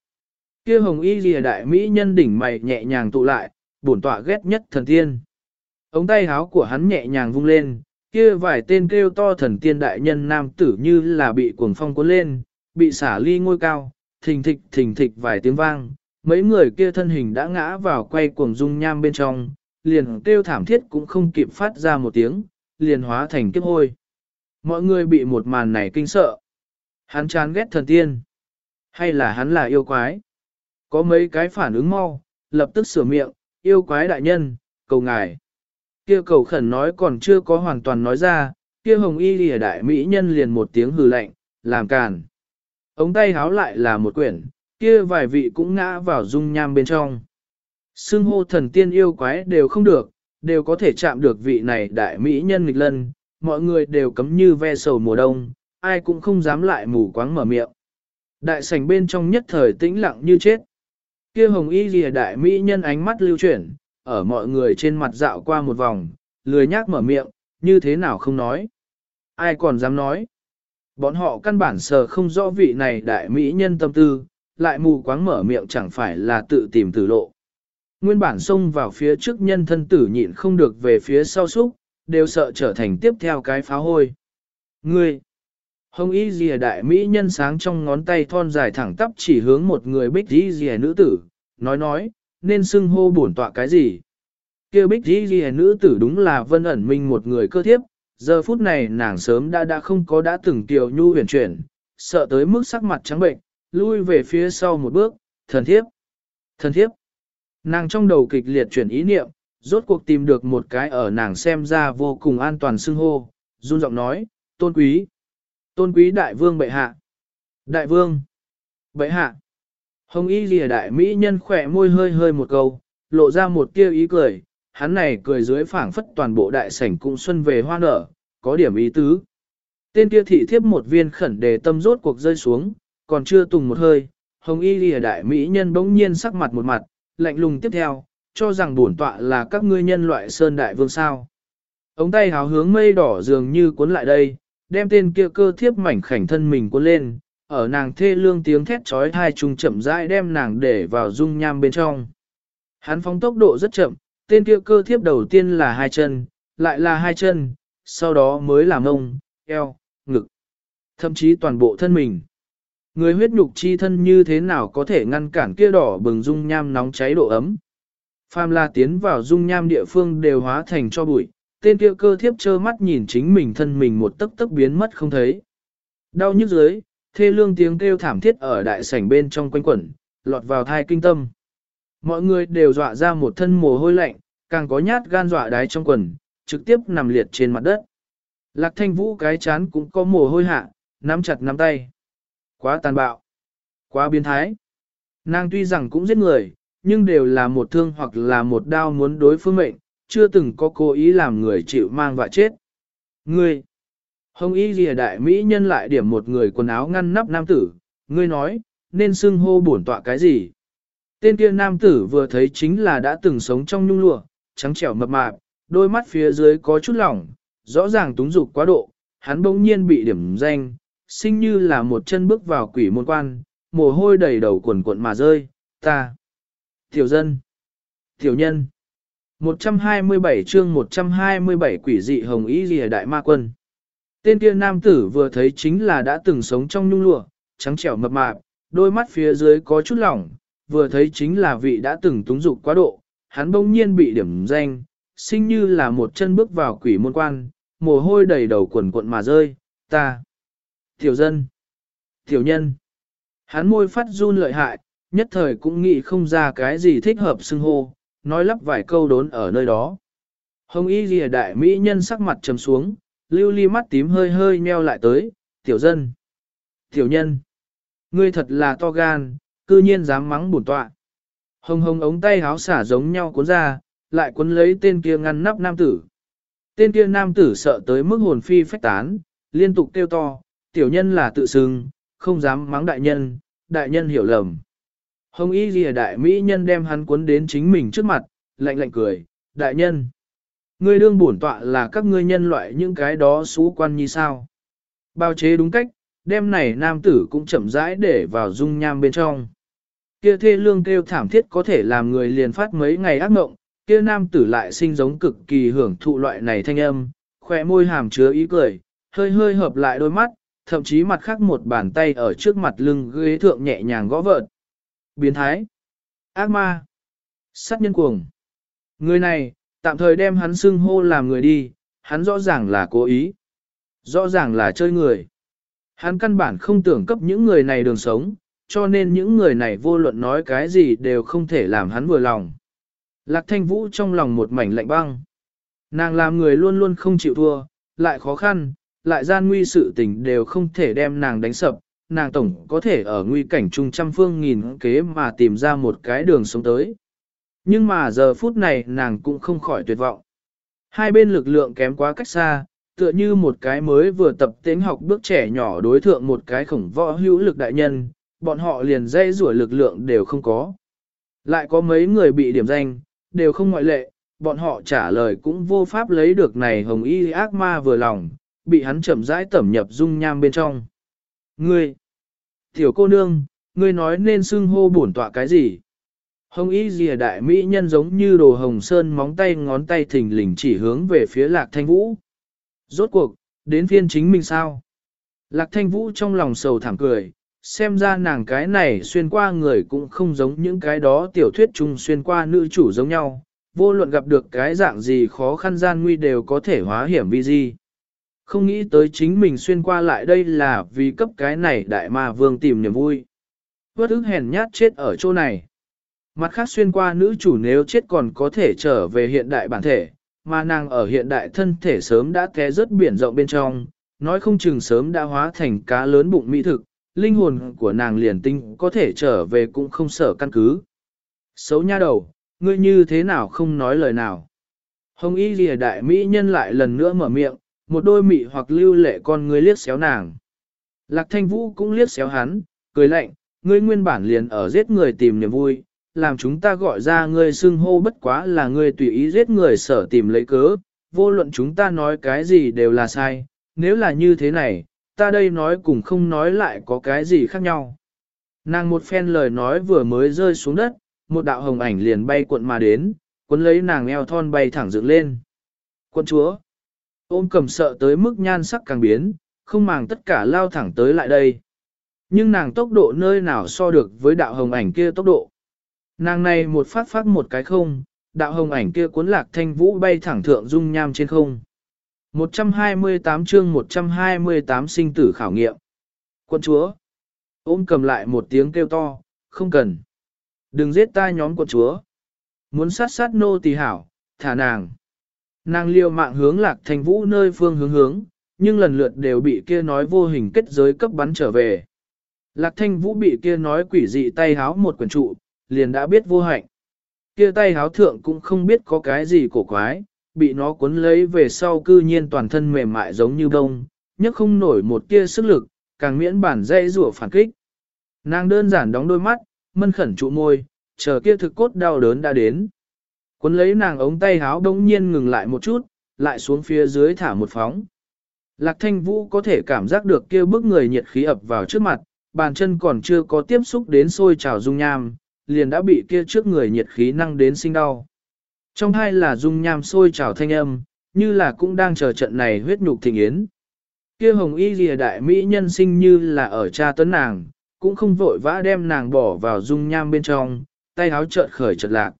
Kia hồng y lìa đại mỹ nhân đỉnh mày nhẹ nhàng tụ lại, bổn tọa ghét nhất thần tiên. Ống tay háo của hắn nhẹ nhàng vung lên, kia vài tên kêu to thần tiên đại nhân nam tử như là bị cuồng phong cuốn lên, bị xả ly ngôi cao, thình thịch thình thịch vài tiếng vang, mấy người kia thân hình đã ngã vào quay cuồng dung nham bên trong, liền kêu thảm thiết cũng không kịp phát ra một tiếng, liền hóa thành kiếp hôi. Mọi người bị một màn này kinh sợ. Hắn chán ghét thần tiên. Hay là hắn là yêu quái? Có mấy cái phản ứng mau, lập tức sửa miệng, yêu quái đại nhân, cầu ngài. Kia cầu khẩn nói còn chưa có hoàn toàn nói ra, kia hồng y lìa đại mỹ nhân liền một tiếng hừ lạnh, làm càn. Ống tay háo lại là một quyển, kia vài vị cũng ngã vào dung nham bên trong. Xưng hô thần tiên yêu quái đều không được, đều có thể chạm được vị này đại mỹ nhân nghịch lân, mọi người đều cấm như ve sầu mùa đông, ai cũng không dám lại mù quáng mở miệng. Đại sảnh bên trong nhất thời tĩnh lặng như chết. Kia hồng y lìa đại mỹ nhân ánh mắt lưu chuyển, ở mọi người trên mặt dạo qua một vòng, lười nhác mở miệng, như thế nào không nói. Ai còn dám nói. Bọn họ căn bản sờ không rõ vị này đại mỹ nhân tâm tư, lại mù quáng mở miệng chẳng phải là tự tìm tử lộ. Nguyên bản xông vào phía trước nhân thân tử nhịn không được về phía sau súc, đều sợ trở thành tiếp theo cái phá hôi. Ngươi! Hồng y dìa đại mỹ nhân sáng trong ngón tay thon dài thẳng tắp chỉ hướng một người bích y dìa nữ tử, nói nói, nên xưng hô bổn tọa cái gì. Kêu bích y dìa nữ tử đúng là vân ẩn minh một người cơ thiếp, giờ phút này nàng sớm đã đã không có đã từng tiểu nhu huyền chuyển, sợ tới mức sắc mặt trắng bệnh, lui về phía sau một bước, thần thiếp, thần thiếp. Nàng trong đầu kịch liệt chuyển ý niệm, rốt cuộc tìm được một cái ở nàng xem ra vô cùng an toàn xưng hô, run giọng nói, tôn quý. Tôn quý đại vương bệ hạ. Đại vương. Bệ hạ. Hồng y lìa đại mỹ nhân khỏe môi hơi hơi một câu, lộ ra một tia ý cười, hắn này cười dưới phảng phất toàn bộ đại sảnh cung xuân về hoa nở, có điểm ý tứ. Tên kia thị thiếp một viên khẩn đề tâm rốt cuộc rơi xuống, còn chưa tùng một hơi, hồng y lìa đại mỹ nhân bỗng nhiên sắc mặt một mặt, lạnh lùng tiếp theo, cho rằng bổn tọa là các ngươi nhân loại sơn đại vương sao. Ống tay háo hướng mây đỏ dường như cuốn lại đây, đem tên kia cơ thiếp mảnh khảnh thân mình cuốn lên, ở nàng thê lương tiếng thét trói thai trùng chậm rãi đem nàng để vào dung nham bên trong. Hắn phóng tốc độ rất chậm, tên kia cơ thiếp đầu tiên là hai chân, lại là hai chân, sau đó mới là mông, eo, ngực, thậm chí toàn bộ thân mình. Người huyết nhục chi thân như thế nào có thể ngăn cản kia đỏ bừng dung nham nóng cháy độ ấm. Phàm là tiến vào dung nham địa phương đều hóa thành cho bụi, tên kia cơ thiếp trơ mắt nhìn chính mình thân mình một tấc tấc biến mất không thấy. Đau nhức dưới, thê lương tiếng kêu thảm thiết ở đại sảnh bên trong quanh quẩn, lọt vào thai kinh tâm. Mọi người đều dọa ra một thân mồ hôi lạnh, càng có nhát gan dọa đái trong quần, trực tiếp nằm liệt trên mặt đất. Lạc thanh vũ cái chán cũng có mồ hôi hạ, nắm chặt nắm tay. Quá tàn bạo. Quá biến thái. Nàng tuy rằng cũng giết người, nhưng đều là một thương hoặc là một đao muốn đối phương mệnh, chưa từng có cố ý làm người chịu mang vạ chết. Ngươi, hồng y lìa đại mỹ nhân lại điểm một người quần áo ngăn nắp nam tử, ngươi nói, nên xưng hô bổn tọa cái gì? Tên kia nam tử vừa thấy chính là đã từng sống trong nhung lụa, trắng trẻo mập mạp, đôi mắt phía dưới có chút lỏng, rõ ràng túng dục quá độ, hắn bỗng nhiên bị điểm danh, sinh như là một chân bước vào quỷ môn quan, mồ hôi đầy đầu quần cuộn mà rơi, ta. Tiểu dân. Tiểu nhân. 127 chương 127 quỷ dị hồng ý lìa đại ma quân. Tên kia nam tử vừa thấy chính là đã từng sống trong nhung lụa, trắng trẻo mập mạp, đôi mắt phía dưới có chút lỏng, vừa thấy chính là vị đã từng túng dục quá độ, hắn bỗng nhiên bị điểm danh, sinh như là một chân bước vào quỷ môn quan, mồ hôi đầy đầu quần cuộn mà rơi, ta. Tiểu dân. Tiểu nhân. Hắn môi phát run lợi hại, nhất thời cũng nghĩ không ra cái gì thích hợp xưng hô, nói lắp vài câu đốn ở nơi đó. Hồng y ghi đại mỹ nhân sắc mặt trầm xuống, lưu ly mắt tím hơi hơi nheo lại tới, tiểu dân. Tiểu nhân. Ngươi thật là to gan, cư nhiên dám mắng bổn tọa. Hồng hồng ống tay háo xả giống nhau cuốn ra, lại cuốn lấy tên kia ngăn nắp nam tử. Tên kia nam tử sợ tới mức hồn phi phách tán, liên tục kêu to, tiểu nhân là tự xưng, không dám mắng đại nhân, đại nhân hiểu lầm. Hồng y lìa đại mỹ nhân đem hắn cuốn đến chính mình trước mặt, lạnh lạnh cười, đại nhân. Ngươi đương bổn tọa là các ngươi nhân loại những cái đó xú quan như sao. Bao chế đúng cách, đem này nam tử cũng chậm rãi để vào dung nham bên trong. Kia thê lương kêu thảm thiết có thể làm người liền phát mấy ngày ác mộng, kia nam tử lại sinh giống cực kỳ hưởng thụ loại này thanh âm, khỏe môi hàm chứa ý cười, hơi hơi hợp lại đôi mắt, thậm chí mặt khác một bàn tay ở trước mặt lưng ghế thượng nhẹ nhàng gõ vợt, Biến thái, ác ma, sát nhân cuồng. Người này, tạm thời đem hắn xưng hô làm người đi, hắn rõ ràng là cố ý. Rõ ràng là chơi người. Hắn căn bản không tưởng cấp những người này đường sống, cho nên những người này vô luận nói cái gì đều không thể làm hắn vừa lòng. Lạc thanh vũ trong lòng một mảnh lạnh băng. Nàng làm người luôn luôn không chịu thua, lại khó khăn, lại gian nguy sự tình đều không thể đem nàng đánh sập, nàng tổng có thể ở nguy cảnh trung trăm phương nghìn kế mà tìm ra một cái đường sống tới. Nhưng mà giờ phút này nàng cũng không khỏi tuyệt vọng. Hai bên lực lượng kém quá cách xa, tựa như một cái mới vừa tập tiến học bước trẻ nhỏ đối thượng một cái khổng võ hữu lực đại nhân, bọn họ liền dây rủa lực lượng đều không có. Lại có mấy người bị điểm danh, đều không ngoại lệ, bọn họ trả lời cũng vô pháp lấy được này hồng y ác ma vừa lòng, bị hắn chậm rãi tẩm nhập dung nham bên trong. Ngươi, tiểu cô nương, ngươi nói nên xưng hô bổn tọa cái gì? Hồng y dìa đại mỹ nhân giống như đồ hồng sơn móng tay ngón tay thình lình chỉ hướng về phía lạc thanh vũ. Rốt cuộc, đến phiên chính mình sao? Lạc thanh vũ trong lòng sầu thảm cười, xem ra nàng cái này xuyên qua người cũng không giống những cái đó tiểu thuyết chung xuyên qua nữ chủ giống nhau, vô luận gặp được cái dạng gì khó khăn gian nguy đều có thể hóa hiểm vi di. Không nghĩ tới chính mình xuyên qua lại đây là vì cấp cái này đại ma vương tìm niềm vui. Vất ức hèn nhát chết ở chỗ này. Mặt khác xuyên qua nữ chủ nếu chết còn có thể trở về hiện đại bản thể, mà nàng ở hiện đại thân thể sớm đã té rớt biển rộng bên trong, nói không chừng sớm đã hóa thành cá lớn bụng mỹ thực, linh hồn của nàng liền tinh có thể trở về cũng không sợ căn cứ. Xấu nha đầu, ngươi như thế nào không nói lời nào. Hồng y lìa đại mỹ nhân lại lần nữa mở miệng, một đôi mị hoặc lưu lệ con ngươi liếc xéo nàng. Lạc thanh vũ cũng liếc xéo hắn, cười lạnh, ngươi nguyên bản liền ở giết người tìm niềm vui, làm chúng ta gọi ra ngươi xưng hô bất quá là ngươi tùy ý giết người sở tìm lấy cớ, vô luận chúng ta nói cái gì đều là sai, nếu là như thế này, ta đây nói cùng không nói lại có cái gì khác nhau. Nàng một phen lời nói vừa mới rơi xuống đất, một đạo hồng ảnh liền bay cuộn mà đến, cuốn lấy nàng eo thon bay thẳng dựng lên. Quân chúa, ôm cầm sợ tới mức nhan sắc càng biến, không màng tất cả lao thẳng tới lại đây. Nhưng nàng tốc độ nơi nào so được với đạo hồng ảnh kia tốc độ. Nàng này một phát phát một cái không, đạo hồng ảnh kia cuốn lạc thanh vũ bay thẳng thượng dung nham trên không. 128 chương 128 sinh tử khảo nghiệm. Quân chúa. Ôm cầm lại một tiếng kêu to, không cần. Đừng giết ta nhóm quân chúa. Muốn sát sát nô tỳ hảo, thả nàng. Nàng liều mạng hướng lạc thanh vũ nơi phương hướng hướng, nhưng lần lượt đều bị kia nói vô hình kết giới cấp bắn trở về. Lạc thanh vũ bị kia nói quỷ dị tay háo một quyển trụ, liền đã biết vô hạnh. Kia tay háo thượng cũng không biết có cái gì cổ quái, bị nó cuốn lấy về sau cư nhiên toàn thân mềm mại giống như bông, nhấc không nổi một tia sức lực, càng miễn bản dây rủa phản kích. Nàng đơn giản đóng đôi mắt, mân khẩn trụ môi, chờ kia thực cốt đau đớn đã đến. Cuốn lấy nàng ống tay háo đông nhiên ngừng lại một chút, lại xuống phía dưới thả một phóng. Lạc thanh vũ có thể cảm giác được kia bức người nhiệt khí ập vào trước mặt, bàn chân còn chưa có tiếp xúc đến sôi trào dung nham, liền đã bị kia trước người nhiệt khí năng đến sinh đau. Trong hai là dung nham sôi trào thanh âm, như là cũng đang chờ trận này huyết nhục thịnh yến. Kia hồng y lìa đại mỹ nhân sinh như là ở cha tấn nàng, cũng không vội vã đem nàng bỏ vào dung nham bên trong, tay áo chợt khởi chợt lạc.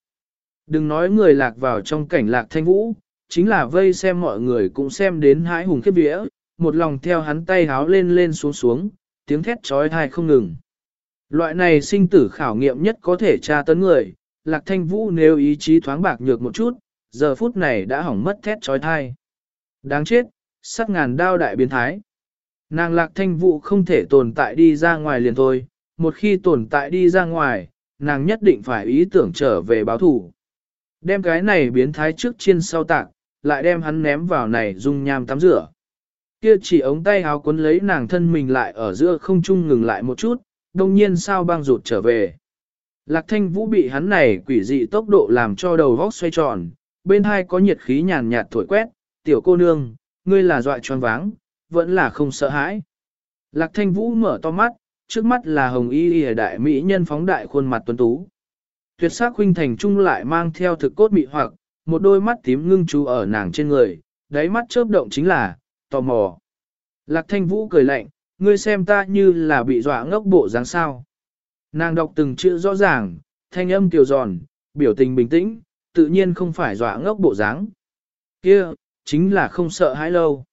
Đừng nói người lạc vào trong cảnh lạc thanh vũ, chính là vây xem mọi người cũng xem đến hãi hùng khiếp vía, một lòng theo hắn tay háo lên lên xuống xuống, tiếng thét trói thai không ngừng. Loại này sinh tử khảo nghiệm nhất có thể tra tấn người, lạc thanh vũ nếu ý chí thoáng bạc nhược một chút, giờ phút này đã hỏng mất thét trói thai. Đáng chết, sắc ngàn đao đại biến thái. Nàng lạc thanh vũ không thể tồn tại đi ra ngoài liền thôi, một khi tồn tại đi ra ngoài, nàng nhất định phải ý tưởng trở về báo thủ. Đem cái này biến thái trước chiên sau tạc, lại đem hắn ném vào này dung nham tắm rửa. Kia chỉ ống tay áo cuốn lấy nàng thân mình lại ở giữa không trung ngừng lại một chút, đồng nhiên sao băng rụt trở về. Lạc thanh vũ bị hắn này quỷ dị tốc độ làm cho đầu vóc xoay tròn, bên hai có nhiệt khí nhàn nhạt thổi quét, tiểu cô nương, ngươi là dọa tròn váng, vẫn là không sợ hãi. Lạc thanh vũ mở to mắt, trước mắt là hồng y y đại mỹ nhân phóng đại khuôn mặt tuấn tú. Tuyệt sắc huynh thành trung lại mang theo thực cốt mị hoặc, một đôi mắt tím ngưng chú ở nàng trên người, đáy mắt chớp động chính là, tò mò. Lạc thanh vũ cười lạnh, ngươi xem ta như là bị dọa ngốc bộ dáng sao. Nàng đọc từng chữ rõ ràng, thanh âm kiều giòn, biểu tình bình tĩnh, tự nhiên không phải dọa ngốc bộ dáng. Kia, chính là không sợ hãi lâu.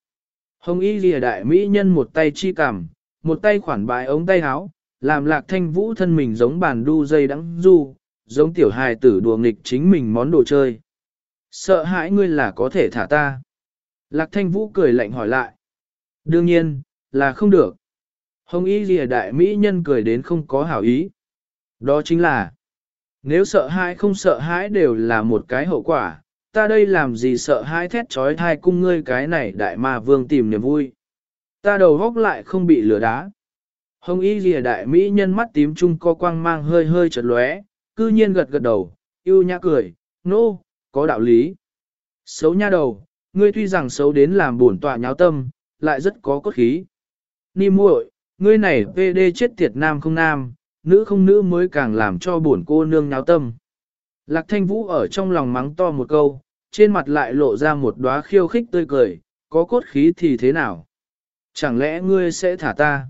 Hồng y lìa đại mỹ nhân một tay chi cảm, một tay khoản bài ống tay áo, làm lạc thanh vũ thân mình giống bàn đu dây đắng du, giống tiểu hài tử đùa nghịch chính mình món đồ chơi. Sợ hãi ngươi là có thể thả ta. Lạc thanh vũ cười lạnh hỏi lại. Đương nhiên, là không được. Hồng y lìa đại mỹ nhân cười đến không có hảo ý. Đó chính là, nếu sợ hãi không sợ hãi đều là một cái hậu quả, ta đây làm gì sợ hãi thét trói thai cung ngươi cái này đại ma vương tìm niềm vui. Ta đầu góc lại không bị lửa đá. Hồng y lìa đại mỹ nhân mắt tím trung co quang mang hơi hơi chật lóe, cư nhiên gật gật đầu, yêu nhã cười, nô, no, có đạo lý. Xấu nha đầu, ngươi tuy rằng xấu đến làm buồn tọa nháo tâm, lại rất có cốt khí. Ni muội, ngươi này VD chết tiệt nam không nam, nữ không nữ mới càng làm cho buồn cô nương nháo tâm. Lạc thanh vũ ở trong lòng mắng to một câu, trên mặt lại lộ ra một đóa khiêu khích tươi cười, có cốt khí thì thế nào? Chẳng lẽ ngươi sẽ thả ta?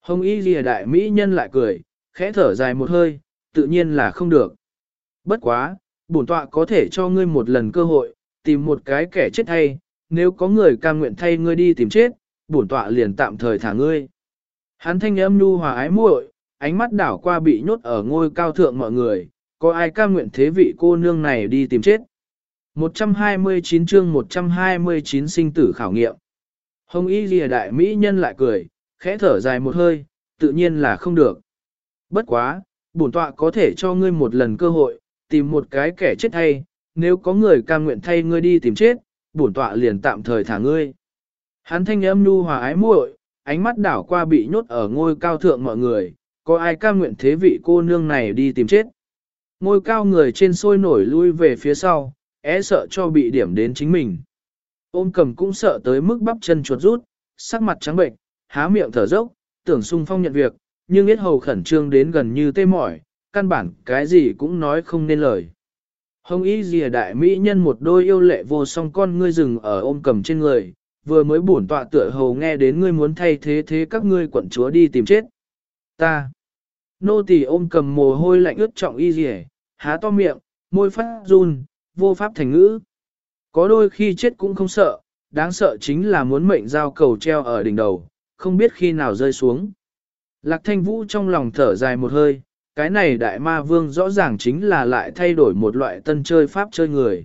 Hồng y lìa đại mỹ nhân lại cười, khẽ thở dài một hơi, tự nhiên là không được. Bất quá, bổn tọa có thể cho ngươi một lần cơ hội, tìm một cái kẻ chết hay, nếu có người cam nguyện thay ngươi đi tìm chết, bổn tọa liền tạm thời thả ngươi. Hắn thanh âm nhu hòa ái muội, ánh mắt đảo qua bị nhốt ở ngôi cao thượng mọi người, có ai cam nguyện thế vị cô nương này đi tìm chết. 129 chương 129 sinh tử khảo nghiệm. Hồng y lìa đại mỹ nhân lại cười, khẽ thở dài một hơi, tự nhiên là không được. Bất quá, bổn tọa có thể cho ngươi một lần cơ hội, tìm một cái kẻ chết thay. nếu có người cam nguyện thay ngươi đi tìm chết, bổn tọa liền tạm thời thả ngươi. Hắn thanh âm nu hòa ái muội, ánh mắt đảo qua bị nhốt ở ngôi cao thượng mọi người, có ai cam nguyện thế vị cô nương này đi tìm chết. Ngôi cao người trên sôi nổi lui về phía sau, é sợ cho bị điểm đến chính mình. Ôm cầm cũng sợ tới mức bắp chân chuột rút, sắc mặt trắng bệnh, há miệng thở dốc, tưởng sung phong nhận việc, nhưng biết hầu khẩn trương đến gần như tê mỏi, căn bản cái gì cũng nói không nên lời. Hồng y dìa đại mỹ nhân một đôi yêu lệ vô song con ngươi rừng ở ôm cầm trên người, vừa mới bổn tọa tựa hầu nghe đến ngươi muốn thay thế thế các ngươi quận chúa đi tìm chết. Ta. Nô tỳ ôm cầm mồ hôi lạnh ướt trọng y dìa, há to miệng, môi phát run, vô pháp thành ngữ. Có đôi khi chết cũng không sợ, đáng sợ chính là muốn mệnh giao cầu treo ở đỉnh đầu, không biết khi nào rơi xuống. Lạc thanh vũ trong lòng thở dài một hơi, cái này đại ma vương rõ ràng chính là lại thay đổi một loại tân chơi pháp chơi người.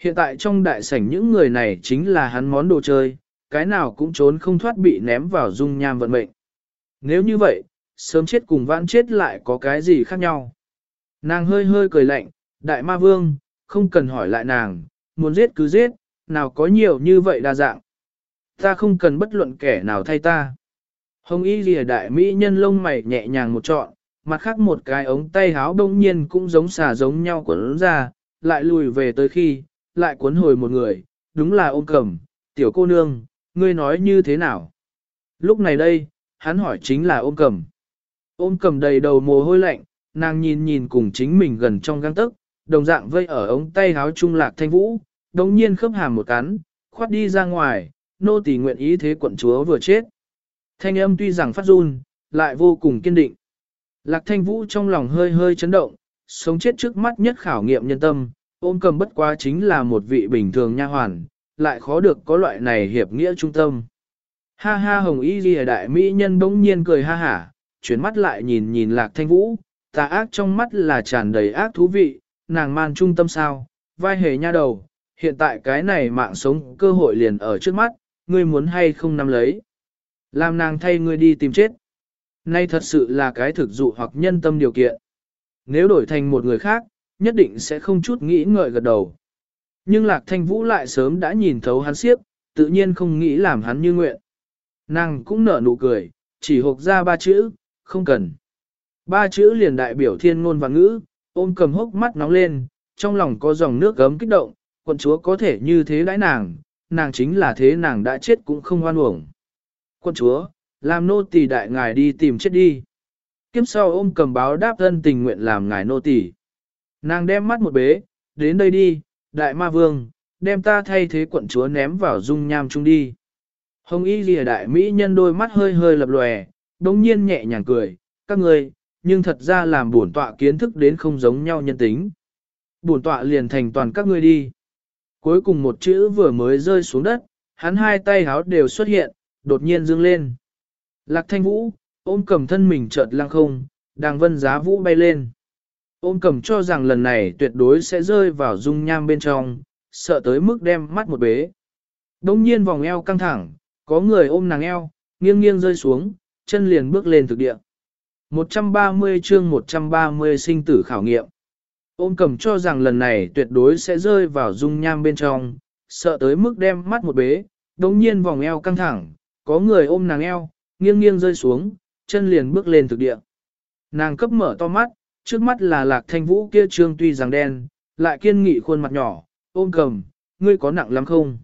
Hiện tại trong đại sảnh những người này chính là hắn món đồ chơi, cái nào cũng trốn không thoát bị ném vào dung nham vận mệnh. Nếu như vậy, sớm chết cùng vãn chết lại có cái gì khác nhau. Nàng hơi hơi cười lạnh, đại ma vương, không cần hỏi lại nàng, muốn giết cứ giết, nào có nhiều như vậy đa dạng. Ta không cần bất luận kẻ nào thay ta. Hồng y lìa đại mỹ nhân lông mày nhẹ nhàng một trọn, mặt khác một cái ống tay háo đông nhiên cũng giống xà giống nhau quấn ra, lại lùi về tới khi, lại cuốn hồi một người, đúng là ôm cầm, tiểu cô nương, ngươi nói như thế nào? Lúc này đây, hắn hỏi chính là ôm cầm. Ôm cầm đầy đầu mồ hôi lạnh, nàng nhìn nhìn cùng chính mình gần trong găng tức, đồng dạng vây ở ống tay háo trung lạc thanh vũ, đồng nhiên khớp hàm một cắn, khoát đi ra ngoài, nô tỳ nguyện ý thế quận chúa vừa chết. Thanh âm tuy rằng phát run, lại vô cùng kiên định. Lạc thanh vũ trong lòng hơi hơi chấn động, sống chết trước mắt nhất khảo nghiệm nhân tâm, ôm cầm bất quá chính là một vị bình thường nha hoàn, lại khó được có loại này hiệp nghĩa trung tâm. Ha ha hồng y ghi đại mỹ nhân bỗng nhiên cười ha hả, chuyển mắt lại nhìn nhìn lạc thanh vũ, tà ác trong mắt là tràn đầy ác thú vị, nàng man trung tâm sao, vai hề nha đầu, hiện tại cái này mạng sống cơ hội liền ở trước mắt, ngươi muốn hay không nắm lấy. Làm nàng thay ngươi đi tìm chết. Nay thật sự là cái thực dụ hoặc nhân tâm điều kiện. Nếu đổi thành một người khác, nhất định sẽ không chút nghĩ ngợi gật đầu. Nhưng Lạc Thanh Vũ lại sớm đã nhìn thấu hắn siếp, tự nhiên không nghĩ làm hắn như nguyện. Nàng cũng nở nụ cười, chỉ hộp ra ba chữ, không cần. Ba chữ liền đại biểu thiên ngôn và ngữ, ôm cầm hốc mắt nóng lên, trong lòng có dòng nước gấm kích động, quận chúa có thể như thế đãi nàng, nàng chính là thế nàng đã chết cũng không hoan uổng quân chúa, làm nô tỳ đại ngài đi tìm chết đi. Kiếp sau ôm cầm báo đáp thân tình nguyện làm ngài nô tỳ. Nàng đem mắt một bế, đến đây đi, đại ma vương, đem ta thay thế quận chúa ném vào dung nham chung đi. Hồng y lìa đại mỹ nhân đôi mắt hơi hơi lập lòe, đống nhiên nhẹ nhàng cười, các người, nhưng thật ra làm bổn tọa kiến thức đến không giống nhau nhân tính. Bổn tọa liền thành toàn các ngươi đi. Cuối cùng một chữ vừa mới rơi xuống đất, hắn hai tay háo đều xuất hiện, đột nhiên dương lên. Lạc thanh vũ, ôm cầm thân mình chợt lăng không, đang vân giá vũ bay lên. Ôm cầm cho rằng lần này tuyệt đối sẽ rơi vào dung nham bên trong, sợ tới mức đem mắt một bế. Đông nhiên vòng eo căng thẳng, có người ôm nàng eo, nghiêng nghiêng rơi xuống, chân liền bước lên thực địa. 130 chương 130 sinh tử khảo nghiệm. Ôm cầm cho rằng lần này tuyệt đối sẽ rơi vào dung nham bên trong, sợ tới mức đem mắt một bế, đồng nhiên vòng eo căng thẳng, có người ôm nàng eo, nghiêng nghiêng rơi xuống, chân liền bước lên thực địa. Nàng cấp mở to mắt, trước mắt là lạc thanh vũ kia trương tuy rằng đen, lại kiên nghị khuôn mặt nhỏ, ôm cầm, ngươi có nặng lắm không?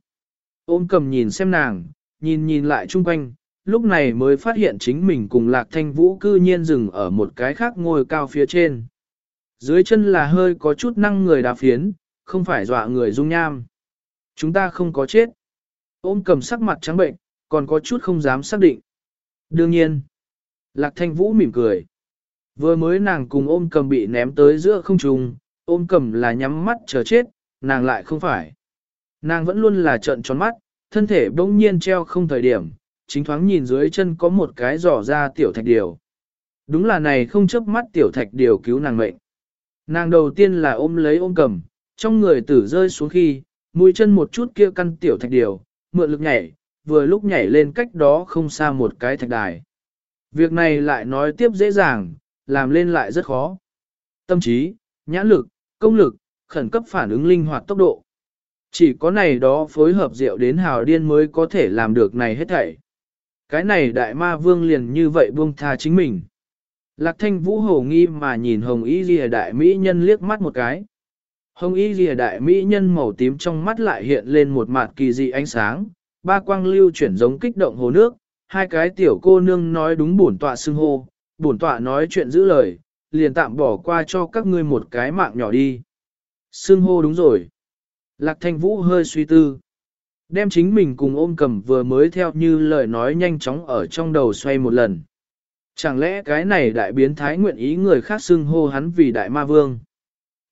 Ôm cầm nhìn xem nàng, nhìn nhìn lại chung quanh, lúc này mới phát hiện chính mình cùng lạc thanh vũ cư nhiên dừng ở một cái khác ngồi cao phía trên. Dưới chân là hơi có chút năng người đá phiến, không phải dọa người dung nham. Chúng ta không có chết. Ôm cầm sắc mặt trắng bệnh, còn có chút không dám xác định. Đương nhiên, lạc thanh vũ mỉm cười. Vừa mới nàng cùng ôm cầm bị ném tới giữa không trung, ôm cầm là nhắm mắt chờ chết, nàng lại không phải. Nàng vẫn luôn là trợn tròn mắt, thân thể bỗng nhiên treo không thời điểm, chính thoáng nhìn dưới chân có một cái giỏ ra tiểu thạch điều. Đúng là này không chớp mắt tiểu thạch điều cứu nàng mệnh. Nàng đầu tiên là ôm lấy ôm cầm, trong người tử rơi xuống khi, mũi chân một chút kia căn tiểu thạch điều, mượn lực nhảy, vừa lúc nhảy lên cách đó không xa một cái thạch đài. Việc này lại nói tiếp dễ dàng, làm lên lại rất khó. Tâm trí, nhãn lực, công lực, khẩn cấp phản ứng linh hoạt tốc độ. Chỉ có này đó phối hợp rượu đến hào điên mới có thể làm được này hết thảy. Cái này đại ma vương liền như vậy buông tha chính mình. Lạc thanh vũ hồ nghi mà nhìn hồng y lìa đại mỹ nhân liếc mắt một cái. Hồng y lìa đại mỹ nhân màu tím trong mắt lại hiện lên một mặt kỳ dị ánh sáng, ba quang lưu chuyển giống kích động hồ nước, hai cái tiểu cô nương nói đúng bổn tọa xưng hô, bổn tọa nói chuyện giữ lời, liền tạm bỏ qua cho các ngươi một cái mạng nhỏ đi. Xưng hô đúng rồi. Lạc thanh vũ hơi suy tư. Đem chính mình cùng ôm cầm vừa mới theo như lời nói nhanh chóng ở trong đầu xoay một lần. Chẳng lẽ cái này đại biến thái nguyện ý người khác xưng hô hắn vì đại ma vương?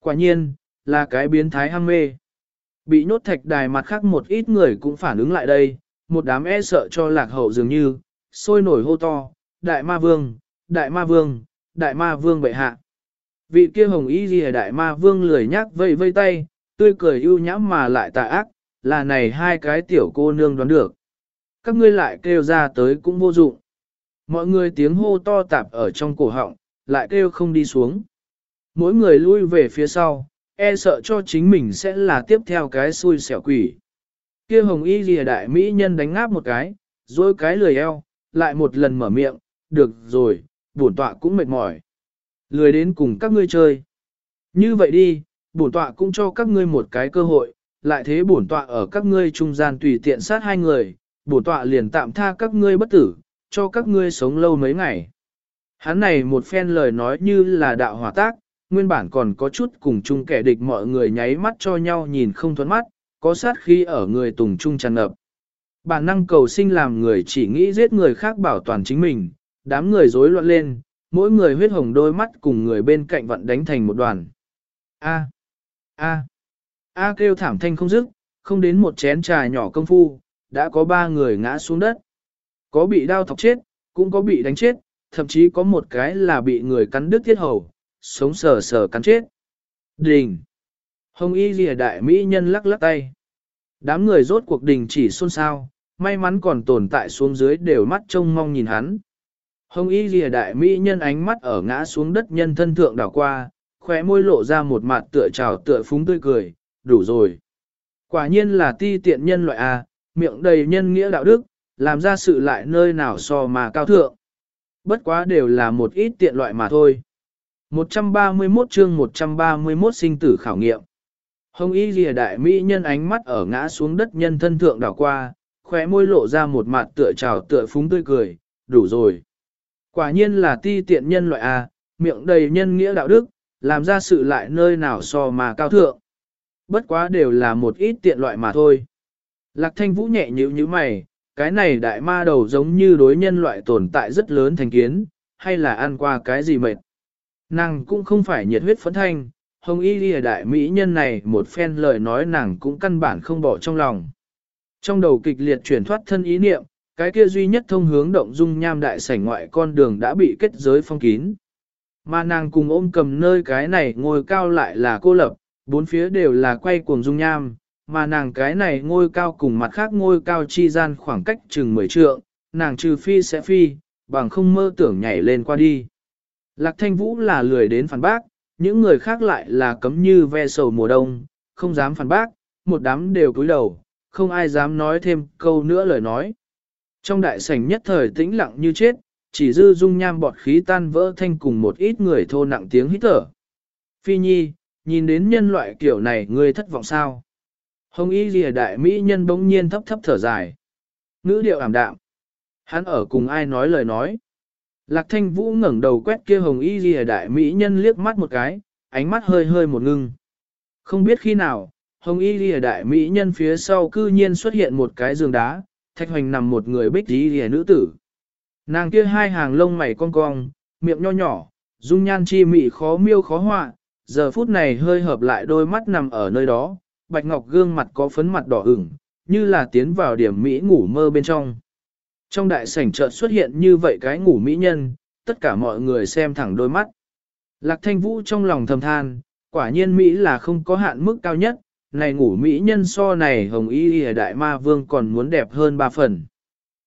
Quả nhiên, là cái biến thái ham mê. Bị nhốt thạch đài mặt khác một ít người cũng phản ứng lại đây, một đám e sợ cho lạc hậu dường như, sôi nổi hô to, đại ma vương, đại ma vương, đại ma vương bệ hạ. Vị kia hồng y gì đại ma vương lười nhác vây vây tay, tươi cười ưu nhãm mà lại tà ác, là này hai cái tiểu cô nương đoán được. Các ngươi lại kêu ra tới cũng vô dụng. Mọi người tiếng hô to tạp ở trong cổ họng, lại kêu không đi xuống. Mỗi người lui về phía sau, e sợ cho chính mình sẽ là tiếp theo cái xui xẻo quỷ. Kia hồng y lìa đại mỹ nhân đánh ngáp một cái, rồi cái lười eo, lại một lần mở miệng, được rồi, bổn tọa cũng mệt mỏi. Lười đến cùng các ngươi chơi. Như vậy đi, bổn tọa cũng cho các ngươi một cái cơ hội, lại thế bổn tọa ở các ngươi trung gian tùy tiện sát hai người, bổn tọa liền tạm tha các ngươi bất tử, cho các ngươi sống lâu mấy ngày. Hắn này một phen lời nói như là đạo hỏa tác, nguyên bản còn có chút cùng chung kẻ địch mọi người nháy mắt cho nhau nhìn không thuẫn mắt, có sát khi ở người tùng trung tràn ngập. Bản năng cầu sinh làm người chỉ nghĩ giết người khác bảo toàn chính mình, đám người rối loạn lên, mỗi người huyết hồng đôi mắt cùng người bên cạnh vận đánh thành một đoàn. A. A. A kêu thảm thanh không dứt, không đến một chén trà nhỏ công phu, đã có ba người ngã xuống đất. Có bị đau thọc chết, cũng có bị đánh chết, thậm chí có một cái là bị người cắn đứt thiết hầu, sống sờ sờ cắn chết. Đình! Hồng y lìa đại mỹ nhân lắc lắc tay. Đám người rốt cuộc đình chỉ xôn xao, may mắn còn tồn tại xuống dưới đều mắt trông mong nhìn hắn. Hồng y lìa đại mỹ nhân ánh mắt ở ngã xuống đất nhân thân thượng đảo qua, khóe môi lộ ra một mặt tựa trào tựa phúng tươi cười, đủ rồi. Quả nhiên là ti tiện nhân loại A, miệng đầy nhân nghĩa đạo đức, làm ra sự lại nơi nào so mà cao thượng. Bất quá đều là một ít tiện loại mà thôi. 131 chương 131 sinh tử khảo nghiệm. Hồng y lìa đại mỹ nhân ánh mắt ở ngã xuống đất nhân thân thượng đảo qua, khóe môi lộ ra một mặt tựa trào tựa phúng tươi cười, đủ rồi. Quả nhiên là ti tiện nhân loại A, miệng đầy nhân nghĩa đạo đức, làm ra sự lại nơi nào so mà cao thượng. Bất quá đều là một ít tiện loại mà thôi. Lạc thanh vũ nhẹ nhíu như mày, cái này đại ma đầu giống như đối nhân loại tồn tại rất lớn thành kiến, hay là ăn qua cái gì mệt. Nàng cũng không phải nhiệt huyết phấn thanh, hồng y lìa đại mỹ nhân này một phen lời nói nàng cũng căn bản không bỏ trong lòng. Trong đầu kịch liệt chuyển thoát thân ý niệm, cái kia duy nhất thông hướng động dung nham đại sảnh ngoại con đường đã bị kết giới phong kín. Mà nàng cùng ôm cầm nơi cái này ngồi cao lại là cô lập, bốn phía đều là quay cuồng dung nham, mà nàng cái này ngôi cao cùng mặt khác ngôi cao chi gian khoảng cách chừng 10 trượng, nàng trừ phi sẽ phi, bằng không mơ tưởng nhảy lên qua đi. Lạc thanh vũ là lười đến phản bác, những người khác lại là cấm như ve sầu mùa đông, không dám phản bác, một đám đều cúi đầu, không ai dám nói thêm câu nữa lời nói. Trong đại sảnh nhất thời tĩnh lặng như chết, chỉ dư dung nham bọt khí tan vỡ thanh cùng một ít người thô nặng tiếng hít thở. Phi nhi, nhìn đến nhân loại kiểu này ngươi thất vọng sao? Hồng y lìa đại mỹ nhân bỗng nhiên thấp thấp thở dài. Ngữ điệu ảm đạm. Hắn ở cùng ai nói lời nói. Lạc thanh vũ ngẩng đầu quét kia hồng y lìa đại mỹ nhân liếc mắt một cái, ánh mắt hơi hơi một ngưng. Không biết khi nào, hồng y lìa đại mỹ nhân phía sau cư nhiên xuất hiện một cái giường đá, thạch hoành nằm một người bích y lìa nữ tử. Nàng kia hai hàng lông mày cong cong, miệng nho nhỏ, dung nhan chi mị khó miêu khó họa, giờ phút này hơi hợp lại đôi mắt nằm ở nơi đó, bạch ngọc gương mặt có phấn mặt đỏ ửng, như là tiến vào điểm mỹ ngủ mơ bên trong. Trong đại sảnh chợt xuất hiện như vậy cái ngủ mỹ nhân, tất cả mọi người xem thẳng đôi mắt. Lạc thanh vũ trong lòng thầm than, quả nhiên Mỹ là không có hạn mức cao nhất, này ngủ mỹ nhân so này hồng y y đại ma vương còn muốn đẹp hơn ba phần.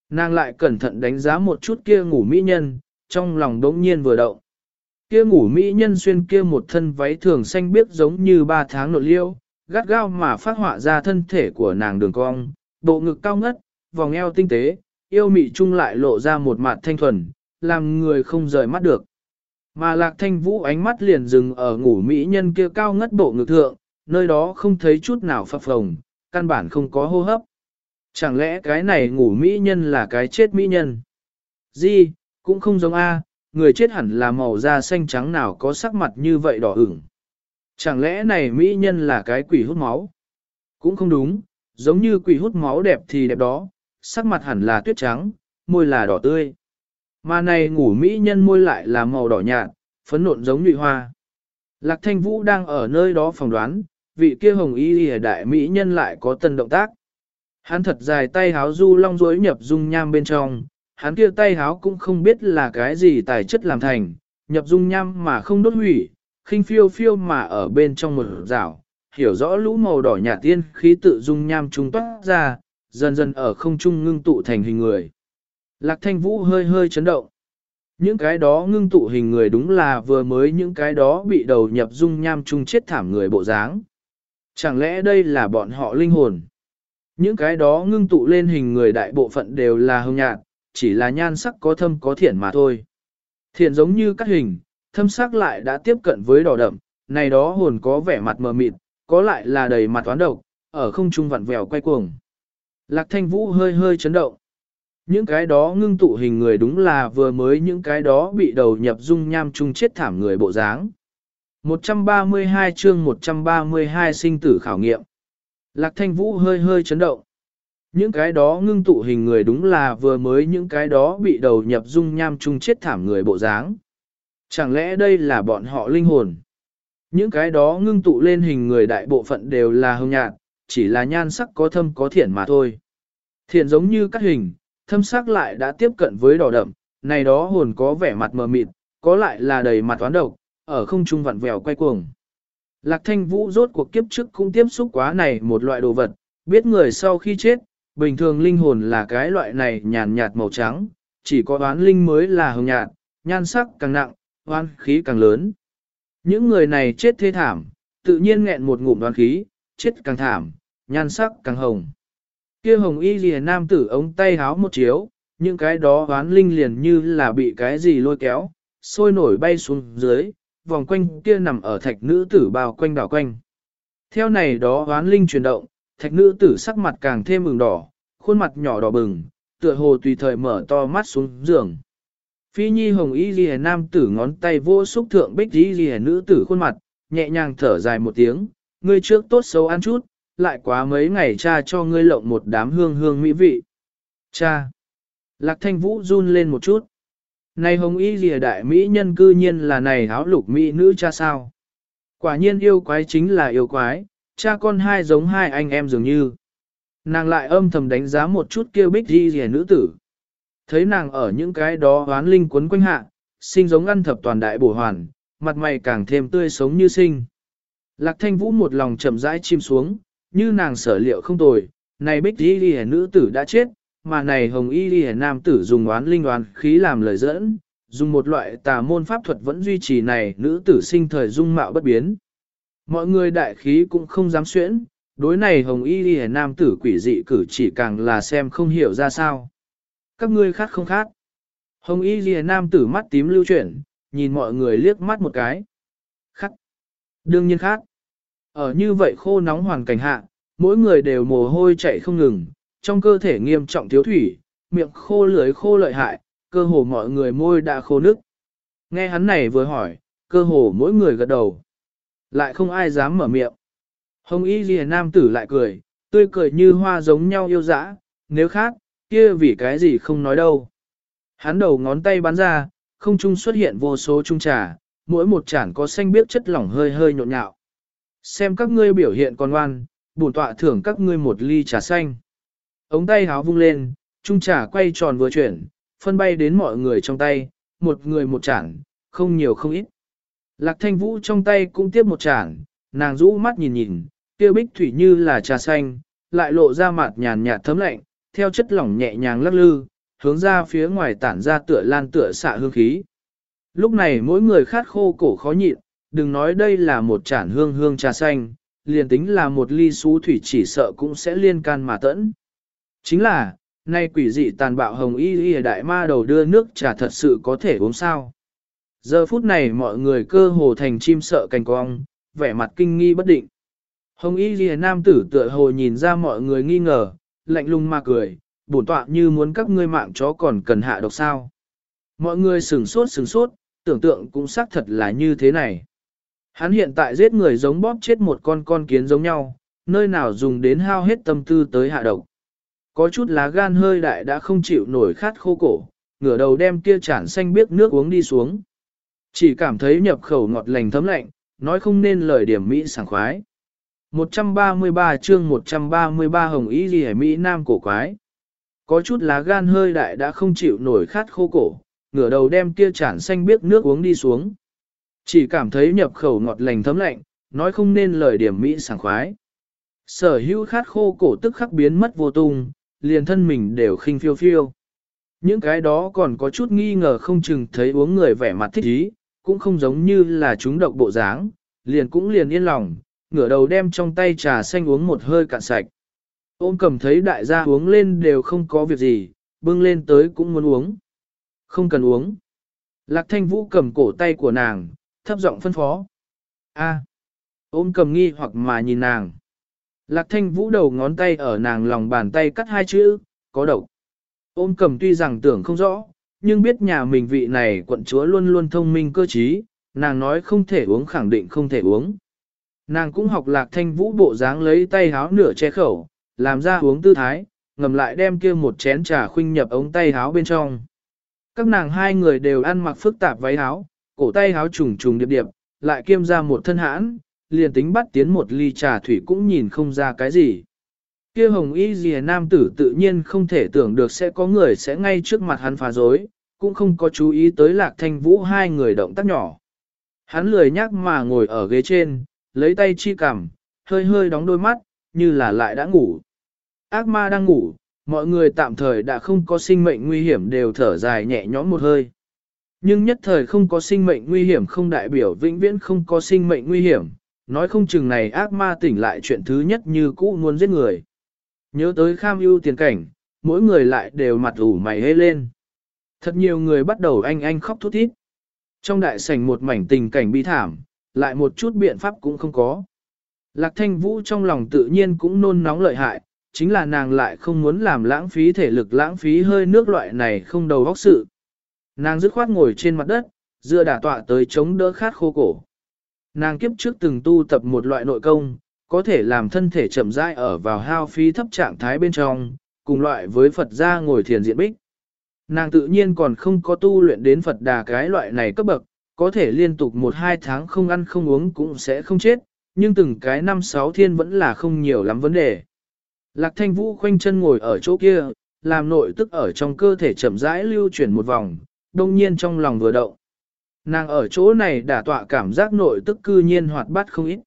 Nàng lại cẩn thận đánh giá một chút kia ngủ mỹ nhân, trong lòng đống nhiên vừa động. Kia ngủ mỹ nhân xuyên kia một thân váy thường xanh biếc giống như ba tháng nội liêu, gắt gao mà phát họa ra thân thể của nàng đường cong, bộ ngực cao ngất, vòng eo tinh tế, yêu mị chung lại lộ ra một mặt thanh thuần, làm người không rời mắt được. Mà lạc thanh vũ ánh mắt liền dừng ở ngủ mỹ nhân kia cao ngất bộ ngực thượng, nơi đó không thấy chút nào phập phồng, căn bản không có hô hấp. Chẳng lẽ cái này ngủ mỹ nhân là cái chết mỹ nhân? Di, cũng không giống A, người chết hẳn là màu da xanh trắng nào có sắc mặt như vậy đỏ ửng. Chẳng lẽ này mỹ nhân là cái quỷ hút máu? Cũng không đúng, giống như quỷ hút máu đẹp thì đẹp đó, sắc mặt hẳn là tuyết trắng, môi là đỏ tươi. Mà này ngủ mỹ nhân môi lại là màu đỏ nhạt, phấn nộn giống nhụy hoa. Lạc thanh vũ đang ở nơi đó phỏng đoán, vị kia hồng y lìa đại mỹ nhân lại có tân động tác. Hắn thật dài tay háo du long rối nhập dung nham bên trong, hắn kia tay háo cũng không biết là cái gì tài chất làm thành, nhập dung nham mà không đốt hủy, khinh phiêu phiêu mà ở bên trong một rào, hiểu rõ lũ màu đỏ nhạt tiên khí tự dung nham trung toát ra, dần dần ở không trung ngưng tụ thành hình người. Lạc thanh vũ hơi hơi chấn động. Những cái đó ngưng tụ hình người đúng là vừa mới những cái đó bị đầu nhập dung nham trung chết thảm người bộ dáng. Chẳng lẽ đây là bọn họ linh hồn? Những cái đó ngưng tụ lên hình người đại bộ phận đều là hồng nhạt, chỉ là nhan sắc có thâm có thiện mà thôi. Thiện giống như các hình, thâm sắc lại đã tiếp cận với đỏ đậm, này đó hồn có vẻ mặt mờ mịt, có lại là đầy mặt toán độc, ở không trung vặn vẹo quay cuồng. Lạc thanh vũ hơi hơi chấn động. Những cái đó ngưng tụ hình người đúng là vừa mới những cái đó bị đầu nhập dung nham chung chết thảm người bộ dáng. 132 chương 132 sinh tử khảo nghiệm. Lạc thanh vũ hơi hơi chấn động. Những cái đó ngưng tụ hình người đúng là vừa mới những cái đó bị đầu nhập dung nham chung chết thảm người bộ dáng. Chẳng lẽ đây là bọn họ linh hồn? Những cái đó ngưng tụ lên hình người đại bộ phận đều là hồng nhạt, chỉ là nhan sắc có thâm có thiện mà thôi. Thiện giống như cắt hình, thâm sắc lại đã tiếp cận với đỏ đậm, này đó hồn có vẻ mặt mờ mịt, có lại là đầy mặt toán độc, ở không trung vặn vẹo quay cuồng. Lạc thanh vũ rốt cuộc kiếp trước cũng tiếp xúc quá này một loại đồ vật, biết người sau khi chết, bình thường linh hồn là cái loại này nhàn nhạt màu trắng, chỉ có đoán linh mới là hồng nhạt, nhan sắc càng nặng, oan khí càng lớn. Những người này chết thê thảm, tự nhiên nghẹn một ngụm đoán khí, chết càng thảm, nhan sắc càng hồng. Kia hồng y lìa nam tử ống tay háo một chiếu, những cái đó oán linh liền như là bị cái gì lôi kéo, sôi nổi bay xuống dưới, vòng quanh kia nằm ở thạch nữ tử bao quanh đảo quanh. Theo này đó oán linh chuyển động, thạch nữ tử sắc mặt càng thêm mừng đỏ, khuôn mặt nhỏ đỏ bừng, tựa hồ tùy thời mở to mắt xuống giường. Phi nhi hồng y ghi nam tử ngón tay vô xúc thượng bích y ghi nữ tử khuôn mặt, nhẹ nhàng thở dài một tiếng, ngươi trước tốt xấu ăn chút, lại quá mấy ngày cha cho ngươi lộng một đám hương hương mỹ vị. Cha! Lạc thanh vũ run lên một chút. Này hồng y lìa đại mỹ nhân cư nhiên là này áo lục mỹ nữ cha sao? Quả nhiên yêu quái chính là yêu quái, cha con hai giống hai anh em dường như. Nàng lại âm thầm đánh giá một chút kêu bích di rìa nữ tử. Thấy nàng ở những cái đó hoán linh quấn quanh hạ, sinh giống ăn thập toàn đại bổ hoàn, mặt mày càng thêm tươi sống như sinh. Lạc thanh vũ một lòng chậm rãi chim xuống, như nàng sở liệu không tồi, này bích di Lìa nữ tử đã chết, mà này hồng y Lìa nam tử dùng oán linh oán khí làm lời dẫn, dùng một loại tà môn pháp thuật vẫn duy trì này nữ tử sinh thời dung mạo bất biến. Mọi người đại khí cũng không dám xuyễn, đối này hồng y ghi nam tử quỷ dị cử chỉ càng là xem không hiểu ra sao. Các ngươi khát không khát. Hồng y ghi nam tử mắt tím lưu chuyển, nhìn mọi người liếc mắt một cái. Đương nhiên khác. Ở như vậy khô nóng hoàn cảnh hạ, mỗi người đều mồ hôi chạy không ngừng, trong cơ thể nghiêm trọng thiếu thủy, miệng khô lưỡi khô lợi hại, cơ hồ mọi người môi đã khô nước. Nghe hắn này vừa hỏi, cơ hồ mỗi người gật đầu. Lại không ai dám mở miệng. Hồng y ghi nam tử lại cười, tươi cười như hoa giống nhau yêu dã, nếu khác, kia vì cái gì không nói đâu. Hắn đầu ngón tay bắn ra, không trung xuất hiện vô số trung trà, mỗi một chản có xanh biếc chất lỏng hơi hơi nhộn nhạo. Xem các ngươi biểu hiện còn ngoan, bổn tọa thưởng các ngươi một ly trà xanh. Ống tay háo vung lên, trung trà quay tròn vừa chuyển, phân bay đến mọi người trong tay, một người một chản, không nhiều không ít. Lạc thanh vũ trong tay cũng tiếp một chản, nàng rũ mắt nhìn nhìn, tiêu bích thủy như là trà xanh, lại lộ ra mặt nhàn nhạt thấm lạnh, theo chất lỏng nhẹ nhàng lắc lư, hướng ra phía ngoài tản ra tựa lan tựa xạ hương khí. Lúc này mỗi người khát khô cổ khó nhịn, đừng nói đây là một chản hương hương trà xanh, liền tính là một ly xú thủy chỉ sợ cũng sẽ liên can mà tẫn. Chính là, nay quỷ dị tàn bạo hồng y y đại ma đầu đưa nước trà thật sự có thể uống sao. Giờ phút này mọi người cơ hồ thành chim sợ cành cong, vẻ mặt kinh nghi bất định. Hồng y y nam tử tựa hồ nhìn ra mọi người nghi ngờ, lạnh lùng mà cười, bổn tọa như muốn các ngươi mạng chó còn cần hạ độc sao. Mọi người sửng sốt sửng sốt, tưởng tượng cũng xác thật là như thế này. Hắn hiện tại giết người giống bóp chết một con con kiến giống nhau, nơi nào dùng đến hao hết tâm tư tới hạ độc. Có chút lá gan hơi đại đã không chịu nổi khát khô cổ, ngửa đầu đem kia chản xanh biếc nước uống đi xuống. Chỉ cảm thấy nhập khẩu ngọt lành thấm lạnh, nói không nên lời điểm Mỹ sảng khoái. 133 chương 133 Hồng Ý Ghi Mỹ Nam cổ quái. Có chút lá gan hơi đại đã không chịu nổi khát khô cổ, ngửa đầu đem kia chản xanh biếc nước uống đi xuống. Chỉ cảm thấy nhập khẩu ngọt lành thấm lạnh, nói không nên lời điểm Mỹ sảng khoái. Sở hữu khát khô cổ tức khắc biến mất vô tung, liền thân mình đều khinh phiêu phiêu. Những cái đó còn có chút nghi ngờ không chừng thấy uống người vẻ mặt thích ý, cũng không giống như là chúng độc bộ dáng, liền cũng liền yên lòng, ngửa đầu đem trong tay trà xanh uống một hơi cạn sạch. Ôm cầm thấy đại gia uống lên đều không có việc gì, bưng lên tới cũng muốn uống. Không cần uống. Lạc thanh vũ cầm cổ tay của nàng, thấp giọng phân phó. A. Ôm cầm nghi hoặc mà nhìn nàng. Lạc thanh vũ đầu ngón tay ở nàng lòng bàn tay cắt hai chữ, có độc. Ôm cầm tuy rằng tưởng không rõ, nhưng biết nhà mình vị này quận chúa luôn luôn thông minh cơ trí, nàng nói không thể uống khẳng định không thể uống. Nàng cũng học lạc thanh vũ bộ dáng lấy tay háo nửa che khẩu, làm ra uống tư thái, ngầm lại đem kia một chén trà khuynh nhập ống tay háo bên trong. Các nàng hai người đều ăn mặc phức tạp váy áo, cổ tay áo trùng trùng điệp điệp, lại kiêm ra một thân hãn, liền tính bắt tiến một ly trà thủy cũng nhìn không ra cái gì. Kia hồng y dìa nam tử tự nhiên không thể tưởng được sẽ có người sẽ ngay trước mặt hắn phá dối, cũng không có chú ý tới lạc thanh vũ hai người động tác nhỏ. Hắn lười nhắc mà ngồi ở ghế trên, lấy tay chi cằm, hơi hơi đóng đôi mắt, như là lại đã ngủ. Ác ma đang ngủ, mọi người tạm thời đã không có sinh mệnh nguy hiểm đều thở dài nhẹ nhõm một hơi. Nhưng nhất thời không có sinh mệnh nguy hiểm không đại biểu vĩnh viễn không có sinh mệnh nguy hiểm, nói không chừng này ác ma tỉnh lại chuyện thứ nhất như cũ muốn giết người. Nhớ tới kham ưu tiền cảnh, mỗi người lại đều mặt ủ mày hê lên. Thật nhiều người bắt đầu anh anh khóc thút thít. Trong đại sảnh một mảnh tình cảnh bi thảm, lại một chút biện pháp cũng không có. Lạc thanh vũ trong lòng tự nhiên cũng nôn nóng lợi hại, chính là nàng lại không muốn làm lãng phí thể lực lãng phí hơi nước loại này không đầu óc sự. Nàng dứt khoát ngồi trên mặt đất, dựa đả tọa tới chống đỡ khát khô cổ. Nàng kiếp trước từng tu tập một loại nội công, có thể làm thân thể chậm rãi ở vào hao phí thấp trạng thái bên trong, cùng loại với Phật gia ngồi thiền diện bích. Nàng tự nhiên còn không có tu luyện đến Phật đà cái loại này cấp bậc, có thể liên tục một hai tháng không ăn không uống cũng sẽ không chết, nhưng từng cái năm sáu thiên vẫn là không nhiều lắm vấn đề. Lạc thanh vũ khoanh chân ngồi ở chỗ kia, làm nội tức ở trong cơ thể chậm rãi lưu chuyển một vòng, đông nhiên trong lòng vừa động. Nàng ở chỗ này đã tọa cảm giác nội tức cư nhiên hoạt bát không ít.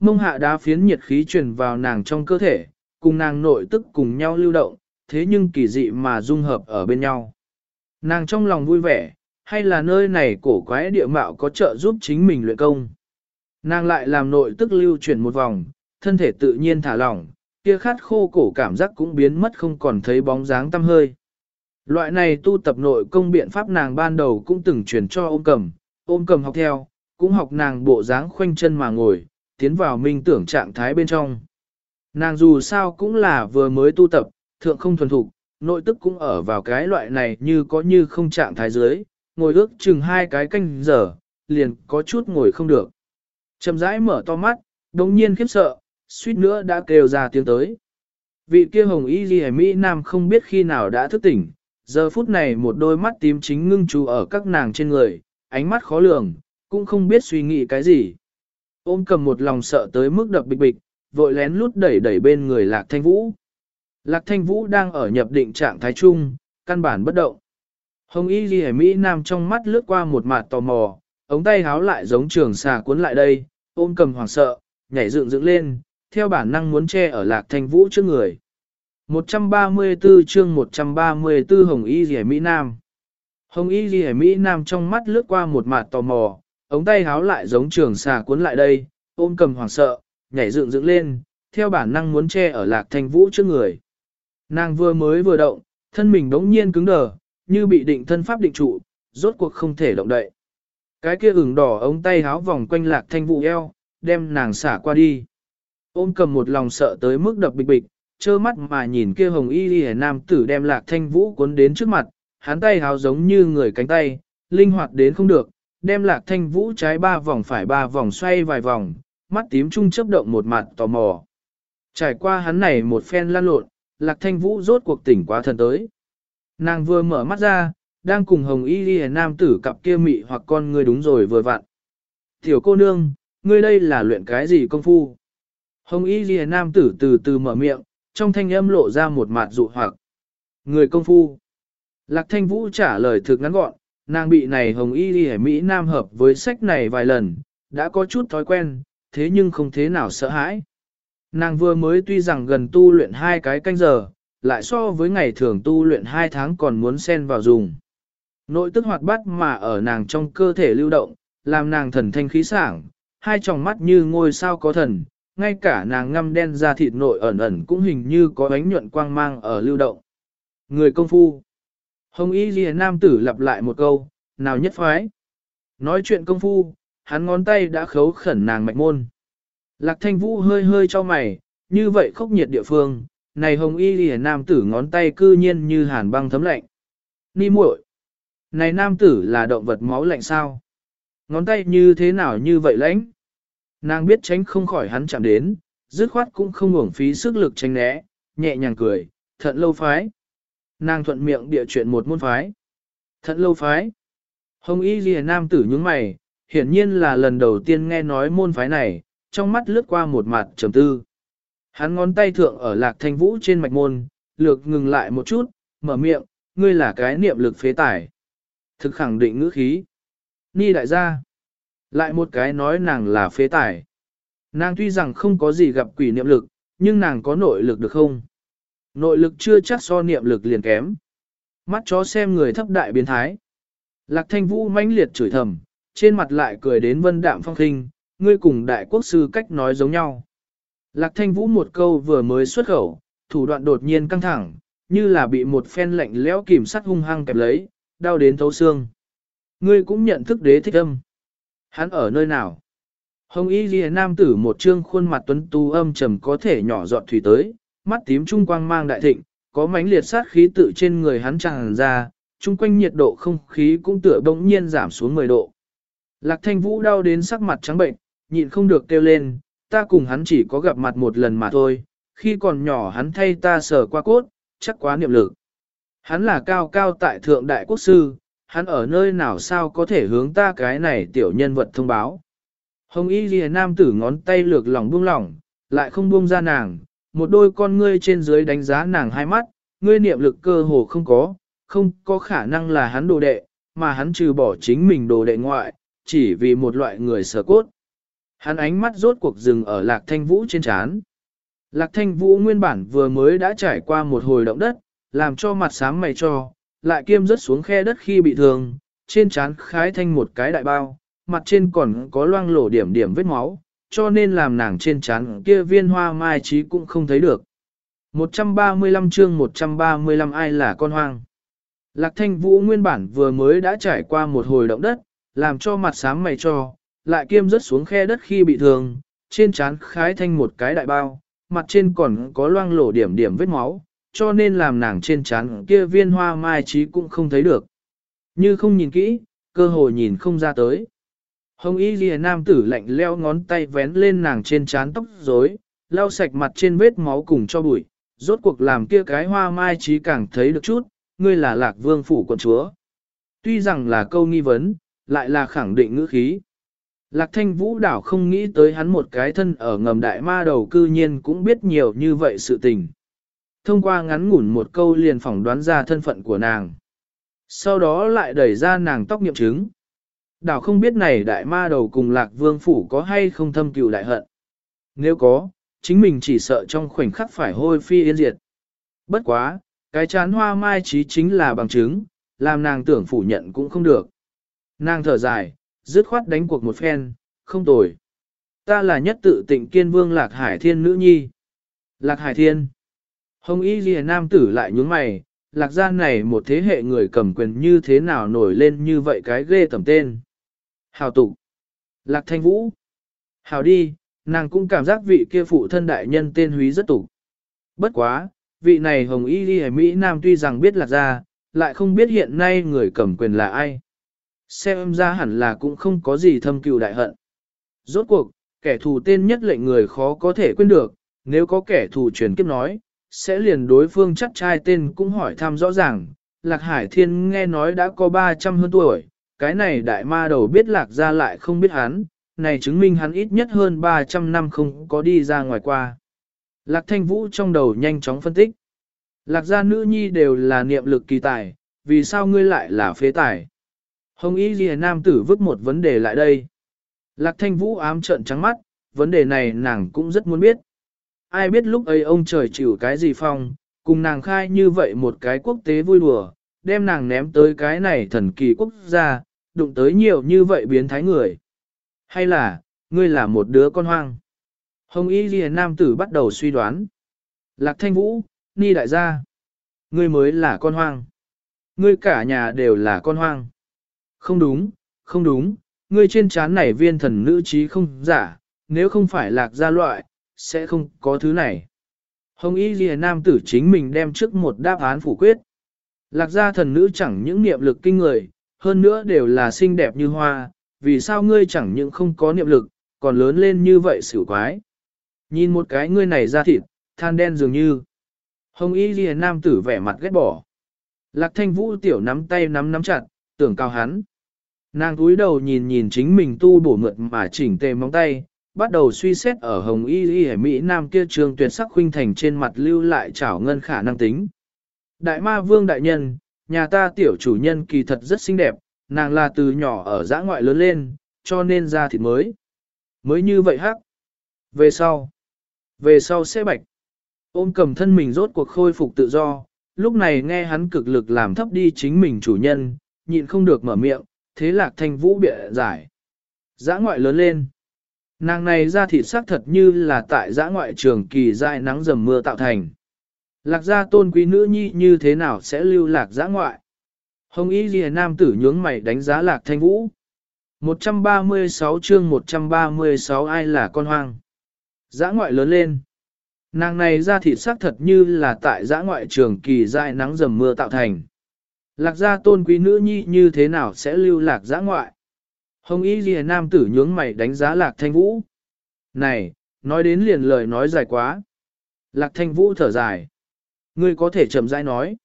Mông hạ đá phiến nhiệt khí truyền vào nàng trong cơ thể, cùng nàng nội tức cùng nhau lưu động, thế nhưng kỳ dị mà dung hợp ở bên nhau. Nàng trong lòng vui vẻ, hay là nơi này cổ quái địa mạo có trợ giúp chính mình luyện công. Nàng lại làm nội tức lưu chuyển một vòng, thân thể tự nhiên thả lỏng, kia khát khô cổ cảm giác cũng biến mất không còn thấy bóng dáng tăm hơi. Loại này tu tập nội công biện pháp nàng ban đầu cũng từng truyền cho ôm cầm, ôm cầm học theo, cũng học nàng bộ dáng khoanh chân mà ngồi, tiến vào minh tưởng trạng thái bên trong. Nàng dù sao cũng là vừa mới tu tập, thượng không thuần thục, nội tức cũng ở vào cái loại này như có như không trạng thái dưới, ngồi ước chừng hai cái canh giờ, liền có chút ngồi không được. Chậm rãi mở to mắt, đồng nhiên khiếp sợ, suýt nữa đã kêu ra tiếng tới. Vị kia hồng y ghi Mỹ Nam không biết khi nào đã thức tỉnh, giờ phút này một đôi mắt tím chính ngưng chú ở các nàng trên người, ánh mắt khó lường, cũng không biết suy nghĩ cái gì. Ôm cầm một lòng sợ tới mức đập bịch bịch, vội lén lút đẩy đẩy bên người Lạc Thanh Vũ. Lạc Thanh Vũ đang ở nhập định trạng thái chung, căn bản bất động. Hồng Y Ghi Mỹ Nam trong mắt lướt qua một mặt tò mò, ống tay háo lại giống trường xà cuốn lại đây, ôm cầm hoảng sợ, nhảy dựng dựng lên, theo bản năng muốn che ở Lạc Thanh Vũ trước người. 134 chương 134 Hồng Y Dì Mỹ Nam Hồng Y Dì Mỹ Nam trong mắt lướt qua một mặt tò mò, ống tay háo lại giống trường xà cuốn lại đây, ôm cầm hoảng sợ, nhảy dựng dựng lên, theo bản năng muốn che ở Lạc Thanh Vũ trước người. Nàng vừa mới vừa động, thân mình đống nhiên cứng đờ, như bị định thân pháp định trụ, rốt cuộc không thể động đậy. Cái kia ửng đỏ ống tay háo vòng quanh lạc thanh vũ eo, đem nàng xả qua đi. Ôm cầm một lòng sợ tới mức đập bịch bịch, trơ mắt mà nhìn kia hồng y đi nam tử đem lạc thanh vũ cuốn đến trước mặt, hắn tay háo giống như người cánh tay, linh hoạt đến không được, đem lạc thanh vũ trái ba vòng phải ba vòng xoay vài vòng, mắt tím trung chấp động một mặt tò mò. Trải qua hắn này một phen lan lộn, lạc thanh vũ rốt cuộc tỉnh quá thần tới. Nàng vừa mở mắt ra, đang cùng hồng y ghi nam tử cặp kia mị hoặc con ngươi đúng rồi vừa vặn. Tiểu cô nương, ngươi đây là luyện cái gì công phu? Hồng y ghi nam tử từ từ mở miệng, trong thanh âm lộ ra một mặt dụ hoặc. Người công phu. Lạc thanh vũ trả lời thực ngắn gọn, nàng bị này hồng y ghi Mỹ Nam hợp với sách này vài lần, đã có chút thói quen, thế nhưng không thế nào sợ hãi. Nàng vừa mới tuy rằng gần tu luyện hai cái canh giờ, lại so với ngày thường tu luyện hai tháng còn muốn xen vào dùng. Nội tức hoạt bát mà ở nàng trong cơ thể lưu động, làm nàng thần thanh khí sảng, hai tròng mắt như ngôi sao có thần, ngay cả nàng ngâm đen ra thịt nội ẩn ẩn cũng hình như có ánh nhuận quang mang ở lưu động. Người công phu. Hồng Y Ghi Nam tử lặp lại một câu, nào nhất phái. Nói chuyện công phu, hắn ngón tay đã khấu khẩn nàng mạch môn. Lạc thanh vũ hơi hơi cho mày, như vậy khốc nhiệt địa phương, này hồng y lìa nam tử ngón tay cư nhiên như hàn băng thấm lạnh. Ni muội, này nam tử là động vật máu lạnh sao? Ngón tay như thế nào như vậy lãnh? Nàng biết tránh không khỏi hắn chạm đến, dứt khoát cũng không uổng phí sức lực tránh né, nhẹ nhàng cười, thận lâu phái. Nàng thuận miệng địa chuyện một môn phái. Thận lâu phái. Hồng y lìa nam tử nhướng mày, hiển nhiên là lần đầu tiên nghe nói môn phái này, trong mắt lướt qua một mặt trầm tư. Hắn ngón tay thượng ở lạc thanh vũ trên mạch môn, lược ngừng lại một chút, mở miệng, ngươi là cái niệm lực phế tải. Thực khẳng định ngữ khí. Ni đại gia. Lại một cái nói nàng là phế tài, Nàng tuy rằng không có gì gặp quỷ niệm lực, nhưng nàng có nội lực được không? Nội lực chưa chắc so niệm lực liền kém. Mắt chó xem người thấp đại biến thái. Lạc thanh vũ mãnh liệt chửi thầm, trên mặt lại cười đến vân đạm phong khinh, ngươi cùng đại quốc sư cách nói giống nhau. Lạc thanh vũ một câu vừa mới xuất khẩu, thủ đoạn đột nhiên căng thẳng, như là bị một phen lạnh lẽo kìm sắt hung hăng kẹp lấy, đau đến thấu xương. Ngươi cũng nhận thức đế thích âm. Hắn ở nơi nào? Hồng y ghi nam tử một trương khuôn mặt tuấn tu âm trầm có thể nhỏ giọt thủy tới, mắt tím trung quang mang đại thịnh, có mánh liệt sát khí tự trên người hắn tràn ra, chung quanh nhiệt độ không khí cũng tựa bỗng nhiên giảm xuống 10 độ. Lạc thanh vũ đau đến sắc mặt trắng bệnh, nhịn không được kêu lên, ta cùng hắn chỉ có gặp mặt một lần mà thôi, khi còn nhỏ hắn thay ta sờ qua cốt, chắc quá niệm lực. Hắn là cao cao tại thượng đại quốc sư, hắn ở nơi nào sao có thể hướng ta cái này tiểu nhân vật thông báo. Hồng y ghi nam tử ngón tay lược lòng buông lỏng, lại không buông ra nàng, một đôi con ngươi trên dưới đánh giá nàng hai mắt, ngươi niệm lực cơ hồ không có, không có khả năng là hắn đồ đệ, mà hắn trừ bỏ chính mình đồ đệ ngoại, chỉ vì một loại người sở cốt. Hắn ánh mắt rốt cuộc dừng ở lạc thanh vũ trên chán. Lạc thanh vũ nguyên bản vừa mới đã trải qua một hồi động đất, làm cho mặt sáng mày cho, lại kiêm rớt xuống khe đất khi bị thương, trên chán khái thanh một cái đại bao, mặt trên còn có loang lổ điểm điểm vết máu, cho nên làm nàng trên chán kia viên hoa mai trí cũng không thấy được. 135 chương 135 ai là con hoang. Lạc thanh vũ nguyên bản vừa mới đã trải qua một hồi động đất, làm cho mặt sáng mày cho, lại kiêm rớt xuống khe đất khi bị thương, trên chán khái thanh một cái đại bao, mặt trên còn có loang lổ điểm điểm vết máu, cho nên làm nàng trên chán kia viên hoa mai trí cũng không thấy được. Như không nhìn kỹ, cơ hội nhìn không ra tới. Hồng y ghi nam tử lạnh leo ngón tay vén lên nàng trên chán tóc rối, lau sạch mặt trên vết máu cùng cho bụi, rốt cuộc làm kia cái hoa mai trí càng thấy được chút, ngươi là lạc vương phủ quận chúa. Tuy rằng là câu nghi vấn, lại là khẳng định ngữ khí. Lạc thanh vũ đảo không nghĩ tới hắn một cái thân ở ngầm đại ma đầu cư nhiên cũng biết nhiều như vậy sự tình. Thông qua ngắn ngủn một câu liền phỏng đoán ra thân phận của nàng. Sau đó lại đẩy ra nàng tóc nghiệm chứng. Đảo không biết này đại ma đầu cùng lạc vương phủ có hay không thâm cựu đại hận. Nếu có, chính mình chỉ sợ trong khoảnh khắc phải hôi phi yên diệt. Bất quá, cái chán hoa mai trí chính là bằng chứng, làm nàng tưởng phủ nhận cũng không được. Nàng thở dài, dứt khoát đánh cuộc một phen, không tồi. Ta là nhất tự tịnh kiên vương Lạc Hải Thiên nữ nhi. Lạc Hải Thiên. Hồng Y Ghi Nam tử lại nhướng mày, Lạc gia này một thế hệ người cầm quyền như thế nào nổi lên như vậy cái ghê tầm tên. Hào tục. Lạc Thanh Vũ. Hào đi, nàng cũng cảm giác vị kia phụ thân đại nhân tên húy rất tục. Bất quá, vị này Hồng Y Ghi Mỹ Nam tuy rằng biết Lạc gia, lại không biết hiện nay người cầm quyền là ai. Xem ra hẳn là cũng không có gì thâm cừu đại hận. Rốt cuộc, kẻ thù tên nhất lệnh người khó có thể quên được, nếu có kẻ thù truyền kiếp nói, sẽ liền đối phương chắc trai tên cũng hỏi thăm rõ ràng. Lạc Hải Thiên nghe nói đã có 300 hơn tuổi, cái này đại ma đầu biết lạc ra lại không biết hắn, này chứng minh hắn ít nhất hơn 300 năm không có đi ra ngoài qua. Lạc Thanh Vũ trong đầu nhanh chóng phân tích. Lạc gia nữ nhi đều là niệm lực kỳ tài, vì sao ngươi lại là phế tài? Hồng Y Ghi Nam tử vứt một vấn đề lại đây. Lạc Thanh Vũ ám trợn trắng mắt, vấn đề này nàng cũng rất muốn biết. Ai biết lúc ấy ông trời chịu cái gì phong, cùng nàng khai như vậy một cái quốc tế vui đùa, đem nàng ném tới cái này thần kỳ quốc gia, đụng tới nhiều như vậy biến thái người. Hay là, ngươi là một đứa con hoang? Hồng Y Ghi Nam tử bắt đầu suy đoán. Lạc Thanh Vũ, Ni đại gia. Ngươi mới là con hoang. Ngươi cả nhà đều là con hoang. Không đúng, không đúng, ngươi trên trán này viên thần nữ trí không giả, nếu không phải lạc gia loại, sẽ không có thứ này. Hồng Y Ghi Nam tử chính mình đem trước một đáp án phủ quyết. Lạc gia thần nữ chẳng những niệm lực kinh người, hơn nữa đều là xinh đẹp như hoa, vì sao ngươi chẳng những không có niệm lực, còn lớn lên như vậy xỉu quái. Nhìn một cái ngươi này ra thịt, than đen dường như. Hồng Y Ghi Nam tử vẻ mặt ghét bỏ. Lạc thanh vũ tiểu nắm tay nắm nắm chặt, tưởng cao hắn. Nàng túi đầu nhìn nhìn chính mình tu bổ mượt mà chỉnh tề móng tay, bắt đầu suy xét ở hồng y y hải Mỹ Nam kia trường tuyệt sắc khuynh thành trên mặt lưu lại trảo ngân khả năng tính. Đại ma vương đại nhân, nhà ta tiểu chủ nhân kỳ thật rất xinh đẹp, nàng là từ nhỏ ở giã ngoại lớn lên, cho nên ra thịt mới. Mới như vậy hắc. Về sau. Về sau sẽ bạch. Ôm cầm thân mình rốt cuộc khôi phục tự do, lúc này nghe hắn cực lực làm thấp đi chính mình chủ nhân, nhịn không được mở miệng, thế lạc thanh vũ bịa giải. Giã ngoại lớn lên. Nàng này ra thịt sắc thật như là tại giã ngoại trường kỳ dại nắng dầm mưa tạo thành. Lạc gia tôn quý nữ nhi như thế nào sẽ lưu lạc giã ngoại? Hồng Y Ghi Nam tử nhướng mày đánh giá lạc thanh vũ. 136 chương 136 ai là con hoang? Giã ngoại lớn lên. Nàng này ra thịt sắc thật như là tại giã ngoại trường kỳ dại nắng dầm mưa tạo thành. Lạc gia tôn quý nữ nhi như thế nào sẽ lưu lạc giã ngoại? Hồng Y Ghi Nam tử nhướng mày đánh giá Lạc Thanh Vũ. Này, nói đến liền lời nói dài quá. Lạc Thanh Vũ thở dài. Ngươi có thể chậm rãi nói.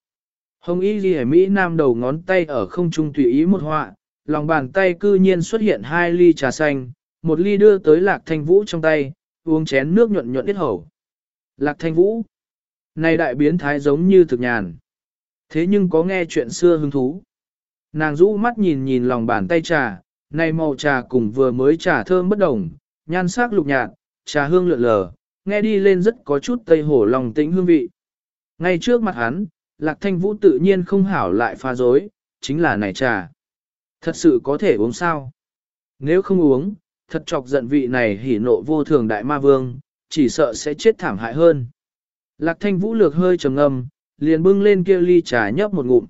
Hồng Y Ghi Mỹ Nam đầu ngón tay ở không trung tùy ý một họa, lòng bàn tay cư nhiên xuất hiện hai ly trà xanh, một ly đưa tới Lạc Thanh Vũ trong tay, uống chén nước nhuận nhuận ít hầu. Lạc Thanh Vũ. Này đại biến thái giống như thực nhàn. Thế nhưng có nghe chuyện xưa hứng thú. Nàng rũ mắt nhìn nhìn lòng bàn tay trà, này màu trà cùng vừa mới trà thơm bất đồng, nhan sắc lục nhạt, trà hương lượn lờ, nghe đi lên rất có chút tây hổ lòng tĩnh hương vị. Ngay trước mặt hắn, Lạc Thanh Vũ tự nhiên không hảo lại pha dối, chính là này trà. Thật sự có thể uống sao? Nếu không uống, thật chọc giận vị này hỉ nộ vô thường đại ma vương, chỉ sợ sẽ chết thảm hại hơn. Lạc Thanh Vũ lược hơi trầm ngâm, liền bưng lên kia ly trà nhấp một ngụm.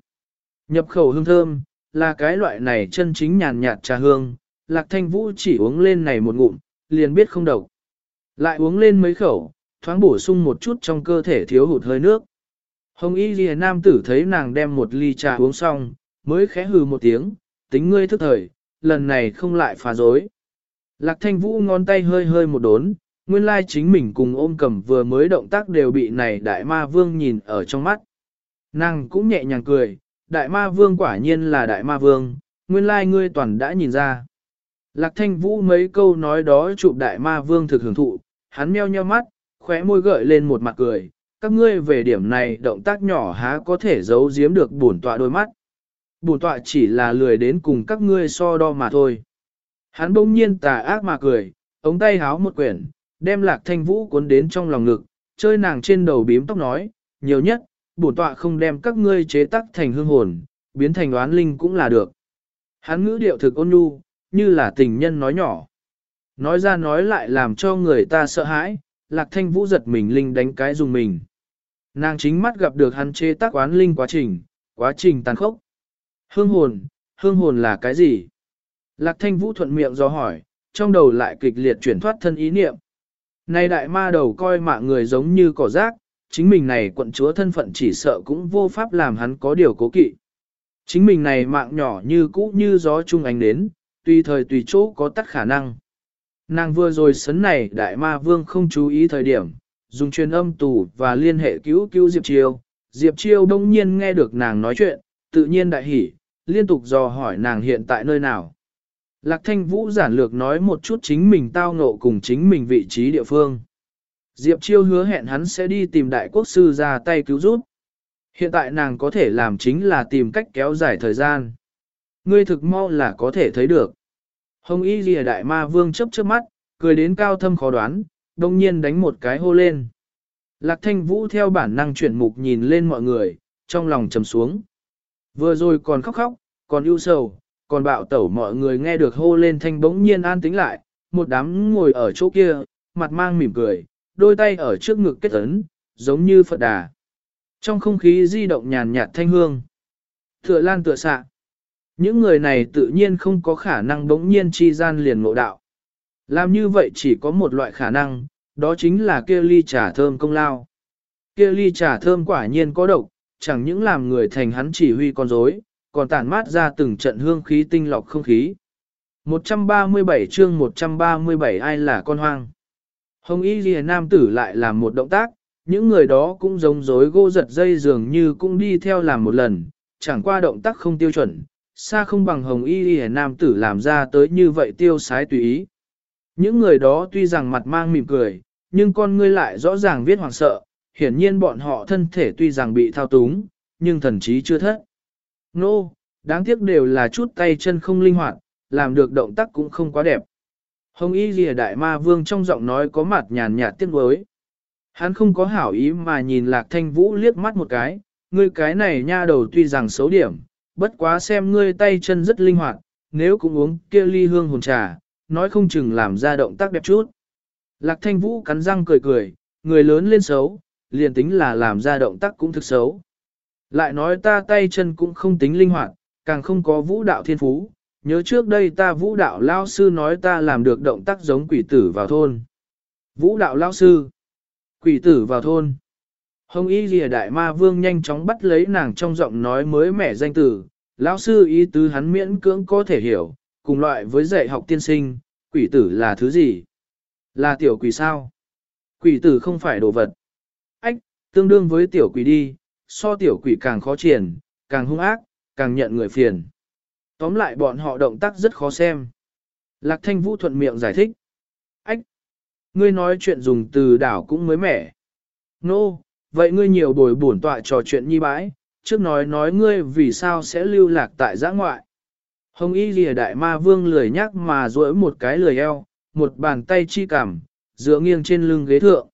Nhập khẩu hương thơm, là cái loại này chân chính nhàn nhạt trà hương, Lạc Thanh Vũ chỉ uống lên này một ngụm, liền biết không độc. Lại uống lên mấy khẩu, thoáng bổ sung một chút trong cơ thể thiếu hụt hơi nước. Hồng Y Ghi Nam tử thấy nàng đem một ly trà uống xong, mới khẽ hừ một tiếng, tính ngươi thức thời, lần này không lại phá dối. Lạc Thanh Vũ ngón tay hơi hơi một đốn, nguyên lai chính mình cùng ôm cầm vừa mới động tác đều bị này đại ma vương nhìn ở trong mắt. Nàng cũng nhẹ nhàng cười, đại ma vương quả nhiên là đại ma vương, nguyên lai ngươi toàn đã nhìn ra. Lạc thanh vũ mấy câu nói đó chụp đại ma vương thực hưởng thụ, hắn meo nheo mắt, khóe môi gợi lên một mặt cười, các ngươi về điểm này động tác nhỏ há có thể giấu giếm được bổn tọa đôi mắt. Bổn tọa chỉ là lười đến cùng các ngươi so đo mà thôi. Hắn bỗng nhiên tà ác mà cười, ống tay háo một quyển, đem lạc thanh vũ cuốn đến trong lòng ngực, chơi nàng trên đầu bím tóc nói, nhiều nhất, bổn tọa không đem các ngươi chế tắc thành hương hồn, biến thành oán linh cũng là được. Hắn ngữ điệu thực ôn nhu, như là tình nhân nói nhỏ. Nói ra nói lại làm cho người ta sợ hãi, lạc thanh vũ giật mình linh đánh cái dùng mình. Nàng chính mắt gặp được hắn chế tác oán linh quá trình, quá trình tàn khốc. Hương hồn, hương hồn là cái gì? Lạc thanh vũ thuận miệng do hỏi, trong đầu lại kịch liệt chuyển thoát thân ý niệm. Này đại ma đầu coi mạng người giống như cỏ rác, chính mình này quận chúa thân phận chỉ sợ cũng vô pháp làm hắn có điều cố kỵ. Chính mình này mạng nhỏ như cũ như gió trung ánh đến, tùy thời tùy chỗ có tắt khả năng. Nàng vừa rồi sấn này đại ma vương không chú ý thời điểm, dùng truyền âm tù và liên hệ cứu cứu Diệp Chiêu. Diệp Chiêu đông nhiên nghe được nàng nói chuyện, tự nhiên đại hỉ, liên tục dò hỏi nàng hiện tại nơi nào. Lạc Thanh Vũ giản lược nói một chút chính mình tao ngộ cùng chính mình vị trí địa phương. Diệp Chiêu hứa hẹn hắn sẽ đi tìm đại quốc sư ra tay cứu giúp. Hiện tại nàng có thể làm chính là tìm cách kéo dài thời gian. Ngươi thực mau là có thể thấy được. Hồng Y Lìa Đại Ma Vương chấp trước mắt, cười đến cao thâm khó đoán, đồng nhiên đánh một cái hô lên. Lạc Thanh Vũ theo bản năng chuyển mục nhìn lên mọi người, trong lòng trầm xuống. Vừa rồi còn khóc khóc, còn ưu sầu, còn bạo tẩu mọi người nghe được hô lên thanh bỗng nhiên an tĩnh lại, một đám ngồi ở chỗ kia, mặt mang mỉm cười, đôi tay ở trước ngực kết ấn, giống như Phật đà. Trong không khí di động nhàn nhạt thanh hương, tựa lan tựa xạ. Những người này tự nhiên không có khả năng bỗng nhiên chi gian liền ngộ đạo. Làm như vậy chỉ có một loại khả năng, đó chính là kia ly trà thơm công lao. Kia ly trà thơm quả nhiên có độc, chẳng những làm người thành hắn chỉ huy con rối, còn tản mát ra từng trận hương khí tinh lọc không khí. 137 chương 137 ai là con hoang. Hồng Y Ghi Nam tử lại làm một động tác, những người đó cũng giống dối gô giật dây dường như cũng đi theo làm một lần, chẳng qua động tác không tiêu chuẩn, xa không bằng Hồng Y Ghi Nam tử làm ra tới như vậy tiêu sái tùy ý. Những người đó tuy rằng mặt mang mỉm cười, nhưng con ngươi lại rõ ràng viết hoảng sợ, hiển nhiên bọn họ thân thể tuy rằng bị thao túng, nhưng thần trí chưa thất. Nô, no, đáng tiếc đều là chút tay chân không linh hoạt, làm được động tác cũng không quá đẹp. Hồng Y Lìa Đại Ma Vương trong giọng nói có mặt nhàn nhạt tiếc nuối. Hắn không có hảo ý mà nhìn Lạc Thanh Vũ liếc mắt một cái, ngươi cái này nha đầu tuy rằng xấu điểm, bất quá xem ngươi tay chân rất linh hoạt, nếu cũng uống kia ly hương hồn trà, nói không chừng làm ra động tác đẹp chút. Lạc Thanh Vũ cắn răng cười cười, người lớn lên xấu, liền tính là làm ra động tác cũng thực xấu. Lại nói ta tay chân cũng không tính linh hoạt, càng không có vũ đạo thiên phú, nhớ trước đây ta vũ đạo lao sư nói ta làm được động tác giống quỷ tử vào thôn. Vũ đạo lao sư, quỷ tử vào thôn. Hồng y lìa đại ma vương nhanh chóng bắt lấy nàng trong giọng nói mới mẻ danh từ, lão sư ý tứ hắn miễn cưỡng có thể hiểu, cùng loại với dạy học tiên sinh, quỷ tử là thứ gì? Là tiểu quỷ sao? Quỷ tử không phải đồ vật. Ách, tương đương với tiểu quỷ đi, so tiểu quỷ càng khó triển, càng hung ác, càng nhận người phiền. Tóm lại bọn họ động tác rất khó xem. Lạc thanh vũ thuận miệng giải thích. Ách, ngươi nói chuyện dùng từ đảo cũng mới mẻ. Nô, no, vậy ngươi nhiều bồi bổn tọa trò chuyện nhi bãi, trước nói nói ngươi vì sao sẽ lưu lạc tại giã ngoại. Hồng y lìa đại ma vương lười nhắc mà duỗi một cái lười eo, một bàn tay chi cảm, dựa nghiêng trên lưng ghế thượng.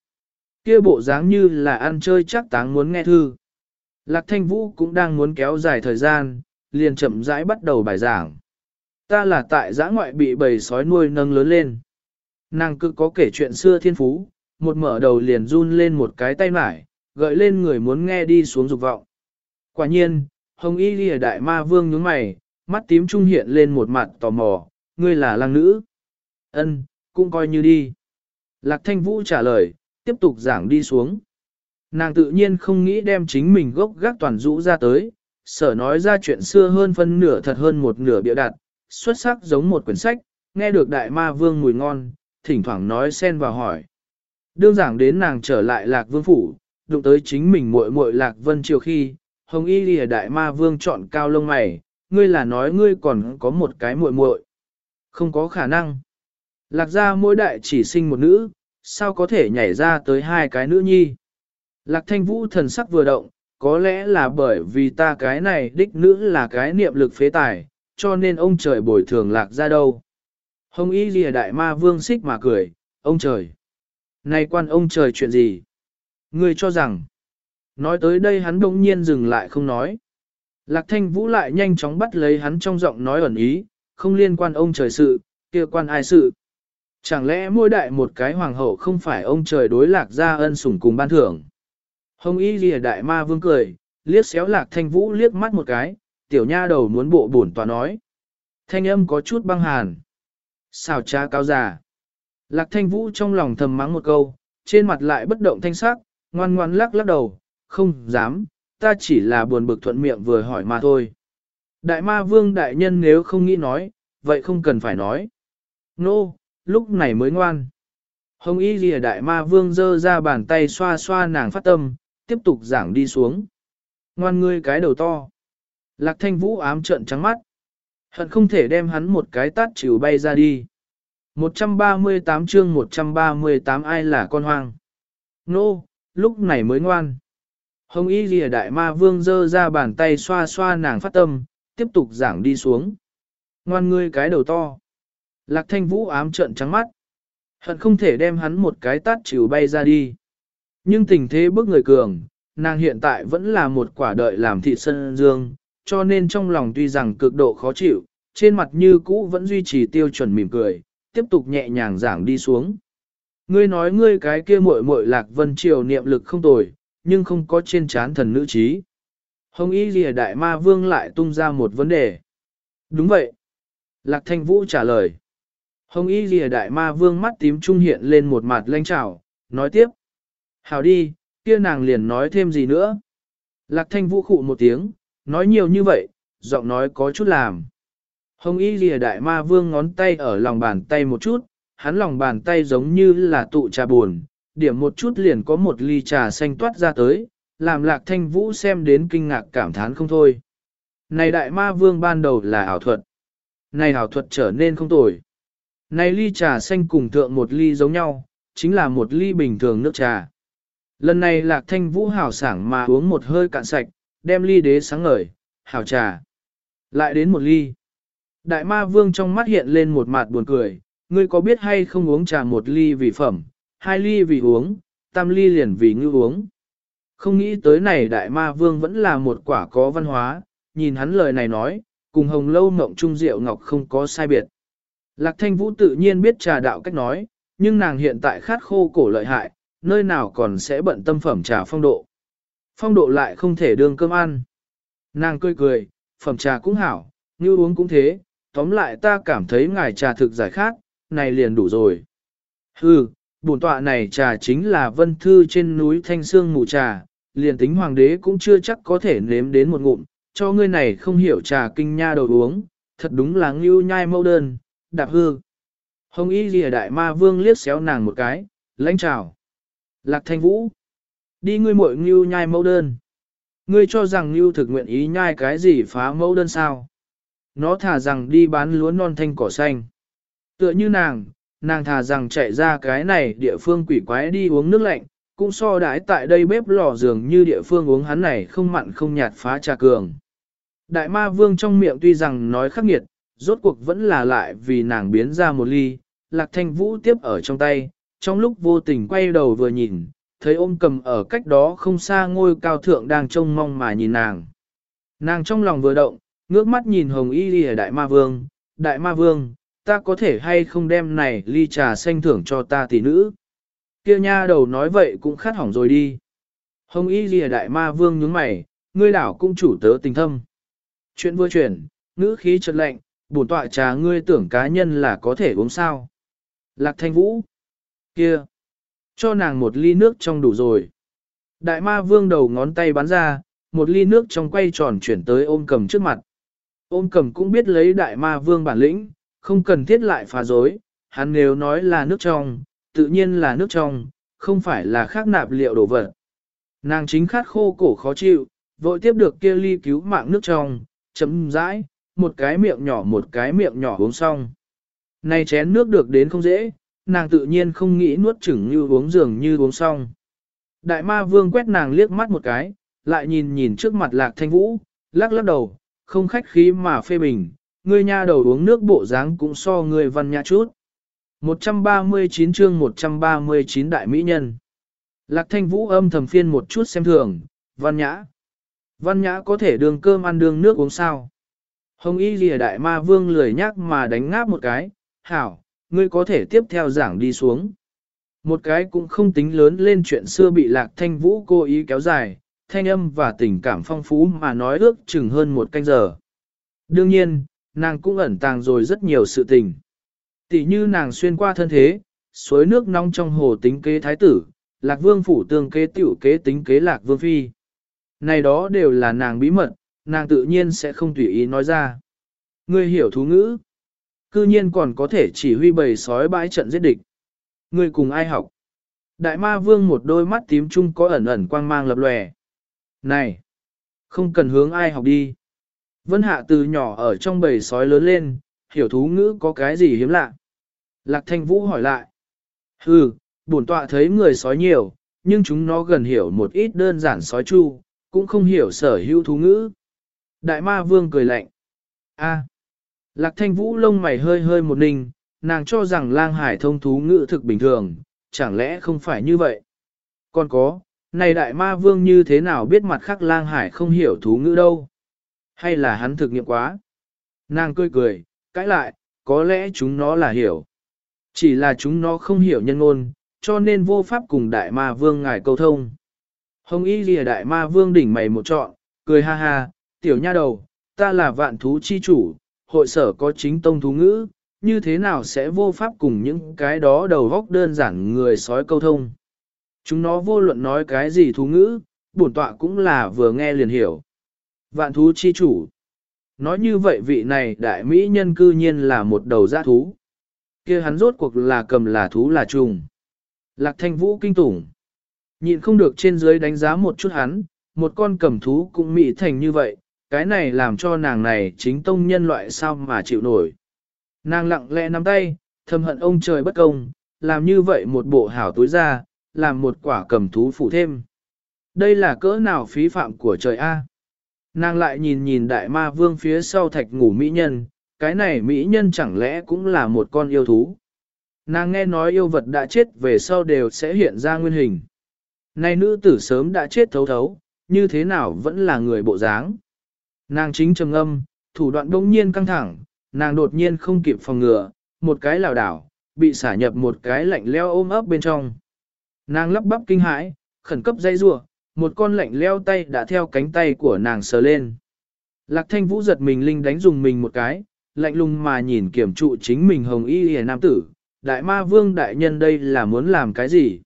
Kia bộ dáng như là ăn chơi chắc táng muốn nghe thư. Lạc thanh vũ cũng đang muốn kéo dài thời gian, liền chậm rãi bắt đầu bài giảng. Ta là tại giã ngoại bị bầy sói nuôi nâng lớn lên. Nàng cứ có kể chuyện xưa thiên phú, một mở đầu liền run lên một cái tay mải, gợi lên người muốn nghe đi xuống dục vọng. Quả nhiên, hồng y lìa đại ma vương nhướng mày, mắt tím trung hiện lên một mặt tò mò, ngươi là lang nữ. Ân, cũng coi như đi. Lạc thanh vũ trả lời, tiếp tục giảng đi xuống. Nàng tự nhiên không nghĩ đem chính mình gốc gác toàn rũ ra tới, sở nói ra chuyện xưa hơn phân nửa thật hơn một nửa bịa đặt, xuất sắc giống một quyển sách, nghe được đại ma vương mùi ngon, thỉnh thoảng nói xen vào hỏi. Đương giảng đến nàng trở lại lạc vương phủ, đụng tới chính mình muội muội lạc vân chiều khi, hồng y lìa đại ma vương chọn cao lông mày, ngươi là nói ngươi còn có một cái muội muội Không có khả năng. Lạc gia mỗi đại chỉ sinh một nữ, sao có thể nhảy ra tới hai cái nữ nhi. Lạc thanh vũ thần sắc vừa động, có lẽ là bởi vì ta cái này đích nữ là cái niệm lực phế tài, cho nên ông trời bồi thường lạc ra đâu. Hồng y lìa đại ma vương xích mà cười, ông trời. Này quan ông trời chuyện gì? Ngươi cho rằng, nói tới đây hắn đông nhiên dừng lại không nói. Lạc thanh vũ lại nhanh chóng bắt lấy hắn trong giọng nói ẩn ý, không liên quan ông trời sự, kia quan ai sự. Chẳng lẽ mỗi đại một cái hoàng hậu không phải ông trời đối lạc ra ân sủng cùng ban thưởng. Hồng y lìa đại ma vương cười, liếc xéo lạc thanh vũ liếc mắt một cái, tiểu nha đầu muốn bộ bổn tòa nói. Thanh âm có chút băng hàn. Xào cha cao già. Lạc thanh vũ trong lòng thầm mắng một câu, trên mặt lại bất động thanh sắc, ngoan ngoan lắc lắc đầu, không dám, ta chỉ là buồn bực thuận miệng vừa hỏi mà thôi. Đại ma vương đại nhân nếu không nghĩ nói, vậy không cần phải nói. Nô, no, lúc này mới ngoan. Hồng y lìa đại ma vương giơ ra bàn tay xoa xoa nàng phát tâm, tiếp tục giảng đi xuống. Ngoan ngươi cái đầu to. Lạc thanh vũ ám trợn trắng mắt. Hận không thể đem hắn một cái tát chịu bay ra đi. 138 chương 138 ai là con hoang. Nô, no, lúc này mới ngoan. Hồng y lìa đại ma vương giơ ra bàn tay xoa xoa nàng phát tâm, tiếp tục giảng đi xuống. Ngoan ngươi cái đầu to. Lạc thanh vũ ám trợn trắng mắt. Hận không thể đem hắn một cái tát chịu bay ra đi. Nhưng tình thế bức người cường, nàng hiện tại vẫn là một quả đợi làm thị sân dương, cho nên trong lòng tuy rằng cực độ khó chịu, trên mặt như cũ vẫn duy trì tiêu chuẩn mỉm cười, tiếp tục nhẹ nhàng giảng đi xuống. Ngươi nói ngươi cái kia muội muội lạc vân triều niệm lực không tồi, nhưng không có trên chán thần nữ trí. Hồng Y Lìa Đại Ma Vương lại tung ra một vấn đề. Đúng vậy. Lạc Thanh Vũ trả lời. Hồng Y Lìa Đại Ma Vương mắt tím trung hiện lên một mặt lanh trào, nói tiếp. Hảo đi, kia nàng liền nói thêm gì nữa. Lạc Thanh Vũ khụ một tiếng, nói nhiều như vậy, giọng nói có chút làm. Hồng Y Lìa Đại Ma Vương ngón tay ở lòng bàn tay một chút, hắn lòng bàn tay giống như là tụ trà buồn, điểm một chút liền có một ly trà xanh toát ra tới, làm lạc thanh vũ xem đến kinh ngạc cảm thán không thôi. Này đại ma vương ban đầu là ảo thuật. Này ảo thuật trở nên không tồi. Này ly trà xanh cùng thượng một ly giống nhau, chính là một ly bình thường nước trà. Lần này lạc thanh vũ hảo sảng mà uống một hơi cạn sạch, đem ly đế sáng ngời, hảo trà. Lại đến một ly. Đại ma vương trong mắt hiện lên một mặt buồn cười, ngươi có biết hay không uống trà một ly vì phẩm, hai ly vì uống, tam ly liền vì ngư uống. Không nghĩ tới này đại ma vương vẫn là một quả có văn hóa, nhìn hắn lời này nói, cùng hồng lâu mộng trung diệu ngọc không có sai biệt. Lạc thanh vũ tự nhiên biết trà đạo cách nói, nhưng nàng hiện tại khát khô cổ lợi hại, nơi nào còn sẽ bận tâm phẩm trà phong độ. Phong độ lại không thể đương cơm ăn. Nàng cười cười, phẩm trà cũng hảo, như uống cũng thế, tóm lại ta cảm thấy ngài trà thực giải khát, này liền đủ rồi. Hừ, bổn tọa này trà chính là vân thư trên núi Thanh Sương mù trà, liền tính hoàng đế cũng chưa chắc có thể nếm đến một ngụm, cho ngươi này không hiểu trà kinh nha đầu uống, thật đúng là ngưu nhai mâu đơn, đạp hư. Hồng y lìa đại ma vương liếc xéo nàng một cái, lãnh chào. Lạc thanh vũ. Đi ngươi muội ngưu nhai mẫu đơn. Ngươi cho rằng ngưu thực nguyện ý nhai cái gì phá mẫu đơn sao? Nó thả rằng đi bán lúa non thanh cỏ xanh. Tựa như nàng, nàng thà rằng chạy ra cái này địa phương quỷ quái đi uống nước lạnh, cũng so đãi tại đây bếp lò dường như địa phương uống hắn này không mặn không nhạt phá trà cường. Đại ma vương trong miệng tuy rằng nói khắc nghiệt, rốt cuộc vẫn là lại vì nàng biến ra một ly, lạc thanh vũ tiếp ở trong tay, trong lúc vô tình quay đầu vừa nhìn, thấy ôm cầm ở cách đó không xa ngôi cao thượng đang trông mong mà nhìn nàng. Nàng trong lòng vừa động, ngước mắt nhìn hồng y đi ở đại ma vương, đại ma vương, ta có thể hay không đem này ly trà xanh thưởng cho ta tỷ nữ. Kia nha đầu nói vậy cũng khát hỏng rồi đi. Hồng y lìa đại ma vương nhướng mày, ngươi đảo cũng chủ tớ tình thâm. Chuyện vừa chuyển, ngữ khí chợt lạnh, bổn tọa trà ngươi tưởng cá nhân là có thể uống sao. Lạc thanh vũ. Kia. Cho nàng một ly nước trong đủ rồi. Đại ma vương đầu ngón tay bắn ra, một ly nước trong quay tròn chuyển tới ôm cầm trước mặt. Ôm cầm cũng biết lấy đại ma vương bản lĩnh, không cần thiết lại phá dối, hắn nếu nói là nước trong, tự nhiên là nước trong, không phải là khác nạp liệu đổ vật. Nàng chính khát khô cổ khó chịu, vội tiếp được kia ly cứu mạng nước trong, chấm rãi, một cái miệng nhỏ một cái miệng nhỏ uống xong. Này chén nước được đến không dễ, nàng tự nhiên không nghĩ nuốt chửng như uống dường như uống xong. Đại ma vương quét nàng liếc mắt một cái, lại nhìn nhìn trước mặt lạc thanh vũ, lắc lắc đầu, không khách khí mà phê bình, ngươi nha đầu uống nước bộ dáng cũng so ngươi văn nhã chút. 139 chương 139 đại mỹ nhân. Lạc thanh vũ âm thầm phiên một chút xem thường, văn nhã. Văn nhã có thể đường cơm ăn đường nước uống sao. Hồng y lìa đại ma vương lười nhắc mà đánh ngáp một cái, hảo, ngươi có thể tiếp theo giảng đi xuống. Một cái cũng không tính lớn lên chuyện xưa bị lạc thanh vũ cố ý kéo dài, thanh âm và tình cảm phong phú mà nói ước chừng hơn một canh giờ. Đương nhiên, nàng cũng ẩn tàng rồi rất nhiều sự tình. Tỷ như nàng xuyên qua thân thế, suối nước nóng trong hồ tính kế thái tử, lạc vương phủ tương kế tiểu kế tính kế lạc vương phi. Này đó đều là nàng bí mật, nàng tự nhiên sẽ không tùy ý nói ra. Ngươi hiểu thú ngữ, cư nhiên còn có thể chỉ huy bầy sói bãi trận giết địch. Ngươi cùng ai học? Đại ma vương một đôi mắt tím trung có ẩn ẩn quang mang lập lòe. Này! Không cần hướng ai học đi. Vân hạ từ nhỏ ở trong bầy sói lớn lên, hiểu thú ngữ có cái gì hiếm lạ. Lạc thanh vũ hỏi lại. Hừ, bổn tọa thấy người sói nhiều, nhưng chúng nó gần hiểu một ít đơn giản sói chu, cũng không hiểu sở hữu thú ngữ. Đại ma vương cười lạnh. A. Lạc thanh vũ lông mày hơi hơi một ninh, nàng cho rằng lang hải thông thú ngữ thực bình thường, chẳng lẽ không phải như vậy? Còn có, này đại ma vương như thế nào biết mặt khác lang hải không hiểu thú ngữ đâu? Hay là hắn thực nghiệm quá? Nàng cười cười, cãi lại, có lẽ chúng nó là hiểu. Chỉ là chúng nó không hiểu nhân ngôn, cho nên vô pháp cùng đại ma vương ngài câu thông. Hồng y lìa đại ma vương đỉnh mày một trọn, cười ha ha, tiểu nha đầu, ta là vạn thú chi chủ, hội sở có chính tông thú ngữ, như thế nào sẽ vô pháp cùng những cái đó đầu góc đơn giản người sói câu thông. Chúng nó vô luận nói cái gì thú ngữ, bổn tọa cũng là vừa nghe liền hiểu. Vạn thú chi chủ. Nói như vậy vị này đại mỹ nhân cư nhiên là một đầu giã thú. kia hắn rốt cuộc là cầm là thú là trùng. Lạc thanh vũ kinh tủng. Nhịn không được trên dưới đánh giá một chút hắn, một con cầm thú cũng mỹ thành như vậy, cái này làm cho nàng này chính tông nhân loại sao mà chịu nổi. Nàng lặng lẽ nắm tay, thầm hận ông trời bất công, làm như vậy một bộ hảo túi ra, làm một quả cầm thú phụ thêm. Đây là cỡ nào phí phạm của trời A. Nàng lại nhìn nhìn đại ma vương phía sau thạch ngủ mỹ nhân, cái này mỹ nhân chẳng lẽ cũng là một con yêu thú. Nàng nghe nói yêu vật đã chết về sau đều sẽ hiện ra nguyên hình. Này nữ tử sớm đã chết thấu thấu, như thế nào vẫn là người bộ dáng. Nàng chính trầm âm, thủ đoạn đông nhiên căng thẳng, nàng đột nhiên không kịp phòng ngừa, một cái lảo đảo, bị xả nhập một cái lạnh leo ôm ấp bên trong. Nàng lắp bắp kinh hãi, khẩn cấp dây rủa, một con lạnh leo tay đã theo cánh tay của nàng sờ lên. Lạc thanh vũ giật mình linh đánh dùng mình một cái, lạnh lùng mà nhìn kiểm trụ chính mình hồng y hề nam tử, đại ma vương đại nhân đây là muốn làm cái gì?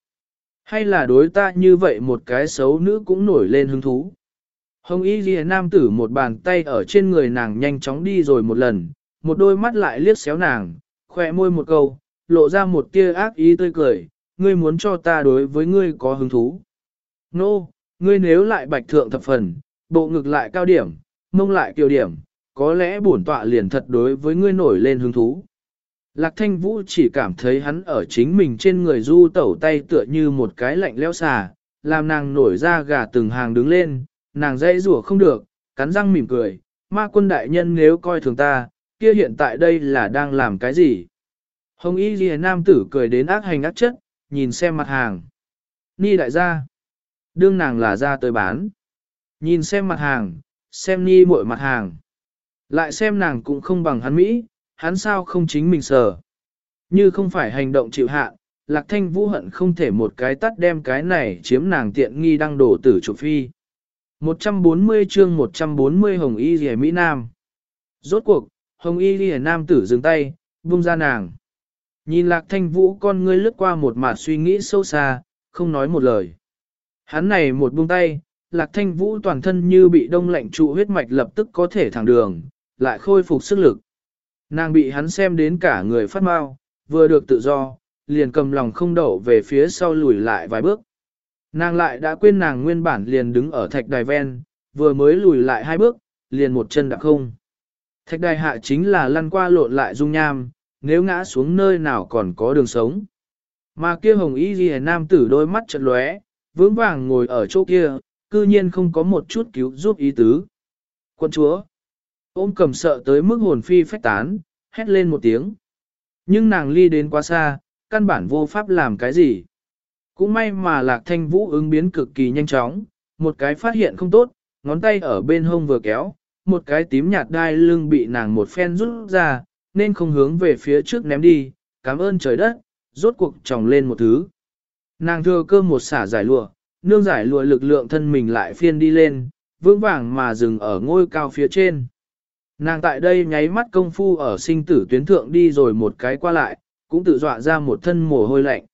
Hay là đối ta như vậy một cái xấu nữ cũng nổi lên hứng thú. Hồng y ghi nam tử một bàn tay ở trên người nàng nhanh chóng đi rồi một lần, một đôi mắt lại liếc xéo nàng, khỏe môi một câu, lộ ra một tia ác ý tươi cười, ngươi muốn cho ta đối với ngươi có hứng thú. Nô, no, ngươi nếu lại bạch thượng thập phần, bộ ngực lại cao điểm, mông lại kiều điểm, có lẽ bổn tọa liền thật đối với ngươi nổi lên hứng thú. Lạc thanh vũ chỉ cảm thấy hắn ở chính mình trên người du tẩu tay tựa như một cái lạnh leo xà, làm nàng nổi ra gà từng hàng đứng lên, nàng dãy rủa không được, cắn răng mỉm cười, ma quân đại nhân nếu coi thường ta, kia hiện tại đây là đang làm cái gì? Hồng y ghi nam tử cười đến ác hành ác chất, nhìn xem mặt hàng. Ni đại gia. Đương nàng là ra tới bán. Nhìn xem mặt hàng, xem ni muội mặt hàng. Lại xem nàng cũng không bằng hắn Mỹ, hắn sao không chính mình sờ. Như không phải hành động chịu hạ, lạc thanh vũ hận không thể một cái tắt đem cái này chiếm nàng tiện nghi đăng đổ tử chủ phi. 140 chương 140 Hồng Y Ghi Mỹ Nam Rốt cuộc, Hồng Y Ghi Nam tử dừng tay, buông ra nàng. Nhìn lạc thanh vũ con ngươi lướt qua một mặt suy nghĩ sâu xa, không nói một lời. Hắn này một buông tay, lạc thanh vũ toàn thân như bị đông lạnh trụ huyết mạch lập tức có thể thẳng đường, lại khôi phục sức lực. Nàng bị hắn xem đến cả người phát mau, vừa được tự do, liền cầm lòng không đậu về phía sau lùi lại vài bước. Nàng lại đã quên nàng nguyên bản liền đứng ở thạch đài ven, vừa mới lùi lại hai bước, liền một chân đã không. Thạch đài hạ chính là lăn qua lộn lại dung nham, nếu ngã xuống nơi nào còn có đường sống. Mà kia hồng y ghi nam tử đôi mắt chật lóe, vững vàng ngồi ở chỗ kia, cư nhiên không có một chút cứu giúp ý tứ. Quân chúa, ôm cầm sợ tới mức hồn phi phách tán, hét lên một tiếng. Nhưng nàng ly đến quá xa, căn bản vô pháp làm cái gì. Cũng may mà lạc thanh vũ ứng biến cực kỳ nhanh chóng, một cái phát hiện không tốt, ngón tay ở bên hông vừa kéo, một cái tím nhạt đai lưng bị nàng một phen rút ra, nên không hướng về phía trước ném đi, cảm ơn trời đất, rốt cuộc tròng lên một thứ. Nàng thừa cơ một xả giải lụa, nương giải lụa lực lượng thân mình lại phiên đi lên, vững vàng mà dừng ở ngôi cao phía trên. Nàng tại đây nháy mắt công phu ở sinh tử tuyến thượng đi rồi một cái qua lại, cũng tự dọa ra một thân mồ hôi lạnh.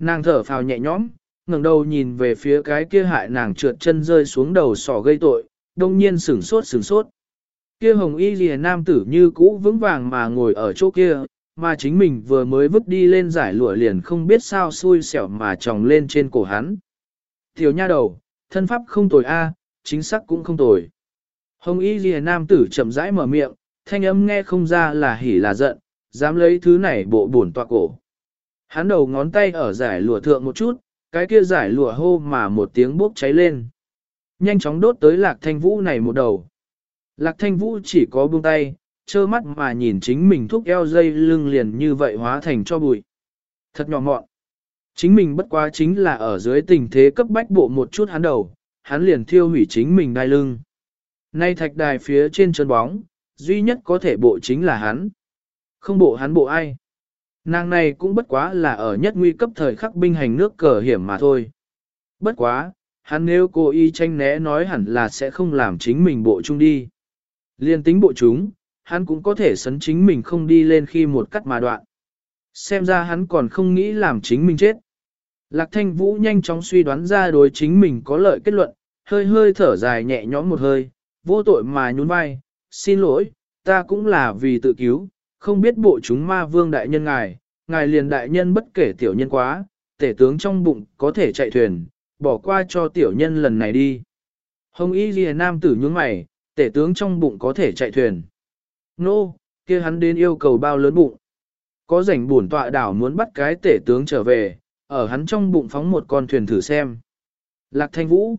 Nàng thở phào nhẹ nhõm, ngẩng đầu nhìn về phía cái kia hại nàng trượt chân rơi xuống đầu sỏ gây tội, đông nhiên sửng sốt sửng sốt. Kia hồng y lìa nam tử như cũ vững vàng mà ngồi ở chỗ kia, mà chính mình vừa mới vứt đi lên giải lụa liền không biết sao xui xẻo mà tròng lên trên cổ hắn. Tiểu nha đầu, thân pháp không tồi a, chính xác cũng không tồi. Hồng y lìa nam tử chậm rãi mở miệng, thanh âm nghe không ra là hỉ là giận, dám lấy thứ này bộ bổn tọa cổ. Hắn đầu ngón tay ở giải lụa thượng một chút, cái kia giải lụa hô mà một tiếng bốc cháy lên. Nhanh chóng đốt tới lạc thanh vũ này một đầu. Lạc thanh vũ chỉ có buông tay, trơ mắt mà nhìn chính mình thúc eo dây lưng liền như vậy hóa thành cho bụi. Thật nhỏ mọn. Chính mình bất quá chính là ở dưới tình thế cấp bách bộ một chút hắn đầu, hắn liền thiêu hủy chính mình đai lưng. Nay thạch đài phía trên chân bóng, duy nhất có thể bộ chính là hắn. Không bộ hắn bộ ai. Nàng này cũng bất quá là ở nhất nguy cấp thời khắc binh hành nước cờ hiểm mà thôi. Bất quá, hắn nếu cô y tranh né nói hẳn là sẽ không làm chính mình bộ chung đi. Liên tính bộ chúng, hắn cũng có thể sấn chính mình không đi lên khi một cắt mà đoạn. Xem ra hắn còn không nghĩ làm chính mình chết. Lạc thanh vũ nhanh chóng suy đoán ra đối chính mình có lợi kết luận, hơi hơi thở dài nhẹ nhõm một hơi, vô tội mà nhún vai, xin lỗi, ta cũng là vì tự cứu, không biết bộ chúng ma vương đại nhân ngài, ngài liền đại nhân bất kể tiểu nhân quá, tể tướng trong bụng có thể chạy thuyền, bỏ qua cho tiểu nhân lần này đi. Hồng y ghi nam tử nhướng mày, tể tướng trong bụng có thể chạy thuyền. Nô, no, kia hắn đến yêu cầu bao lớn bụng. Có rảnh buồn tọa đảo muốn bắt cái tể tướng trở về, ở hắn trong bụng phóng một con thuyền thử xem. Lạc thanh vũ.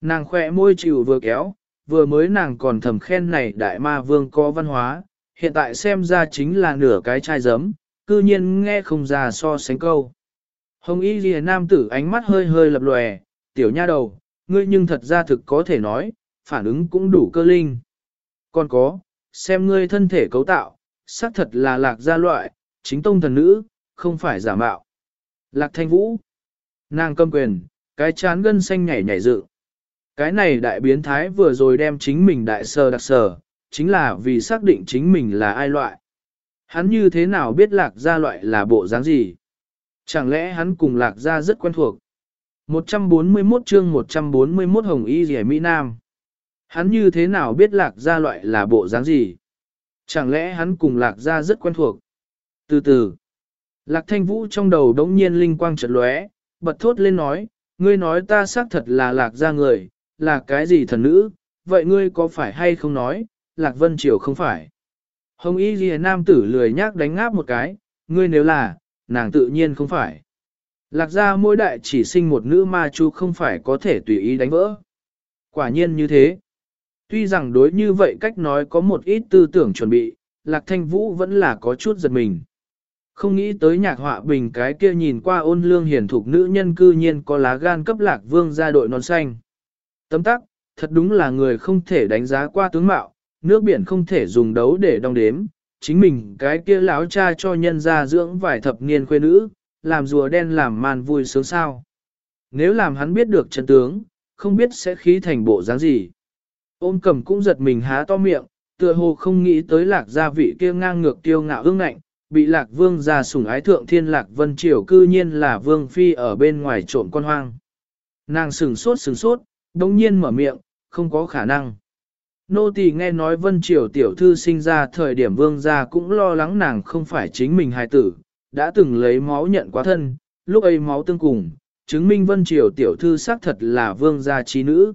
Nàng khỏe môi chịu vừa kéo, vừa mới nàng còn thầm khen này đại ma vương có văn hóa, hiện tại xem ra chính là nửa cái chai giấm, cư nhiên nghe không ra so sánh câu. Hồng y ghi nam tử ánh mắt hơi hơi lập lòe, tiểu nha đầu, ngươi nhưng thật ra thực có thể nói, phản ứng cũng đủ cơ linh. Còn có, xem ngươi thân thể cấu tạo, xác thật là lạc gia loại, chính tông thần nữ, không phải giả mạo. Lạc thanh vũ, nàng cầm quyền, cái chán gân xanh nhảy nhảy dự. Cái này đại biến thái vừa rồi đem chính mình đại sờ đặc sờ, chính là vì xác định chính mình là ai loại. Hắn như thế nào biết lạc gia loại là bộ dáng gì? Chẳng lẽ hắn cùng lạc gia rất quen thuộc? 141 chương 141 Hồng Y Rẻ Mỹ Nam. Hắn như thế nào biết lạc gia loại là bộ dáng gì? Chẳng lẽ hắn cùng lạc gia rất quen thuộc? Từ từ, lạc thanh vũ trong đầu đống nhiên linh quang chợt lóe, bật thốt lên nói, ngươi nói ta xác thật là lạc gia người, là cái gì thần nữ, vậy ngươi có phải hay không nói, lạc vân triều không phải. Hồng Y Ghi Nam tử lười nhác đánh ngáp một cái, ngươi nếu là, nàng tự nhiên không phải. Lạc gia mỗi đại chỉ sinh một nữ ma chú không phải có thể tùy ý đánh vỡ. Quả nhiên như thế. Tuy rằng đối như vậy cách nói có một ít tư tưởng chuẩn bị, Lạc Thanh Vũ vẫn là có chút giật mình. Không nghĩ tới nhạc họa bình cái kia nhìn qua ôn lương hiển thục nữ nhân cư nhiên có lá gan cấp Lạc Vương ra đội nón xanh. Tấm tắc, thật đúng là người không thể đánh giá qua tướng mạo, nước biển không thể dùng đấu để đong đếm, chính mình cái kia lão cha cho nhân gia dưỡng vài thập niên khuê nữ, làm rùa đen làm màn vui sướng sao. Nếu làm hắn biết được chân tướng, không biết sẽ khí thành bộ dáng gì. Ôm cầm cũng giật mình há to miệng, tựa hồ không nghĩ tới lạc gia vị kia ngang ngược tiêu ngạo ương ngạnh, bị lạc vương gia sủng ái thượng thiên lạc vân triều cư nhiên là vương phi ở bên ngoài trộm con hoang. Nàng sừng sốt sừng sốt, đông nhiên mở miệng, không có khả năng. Nô tỳ nghe nói vân triều tiểu thư sinh ra thời điểm vương gia cũng lo lắng nàng không phải chính mình hài tử, đã từng lấy máu nhận quá thân, lúc ấy máu tương cùng, chứng minh vân triều tiểu thư xác thật là vương gia trí nữ.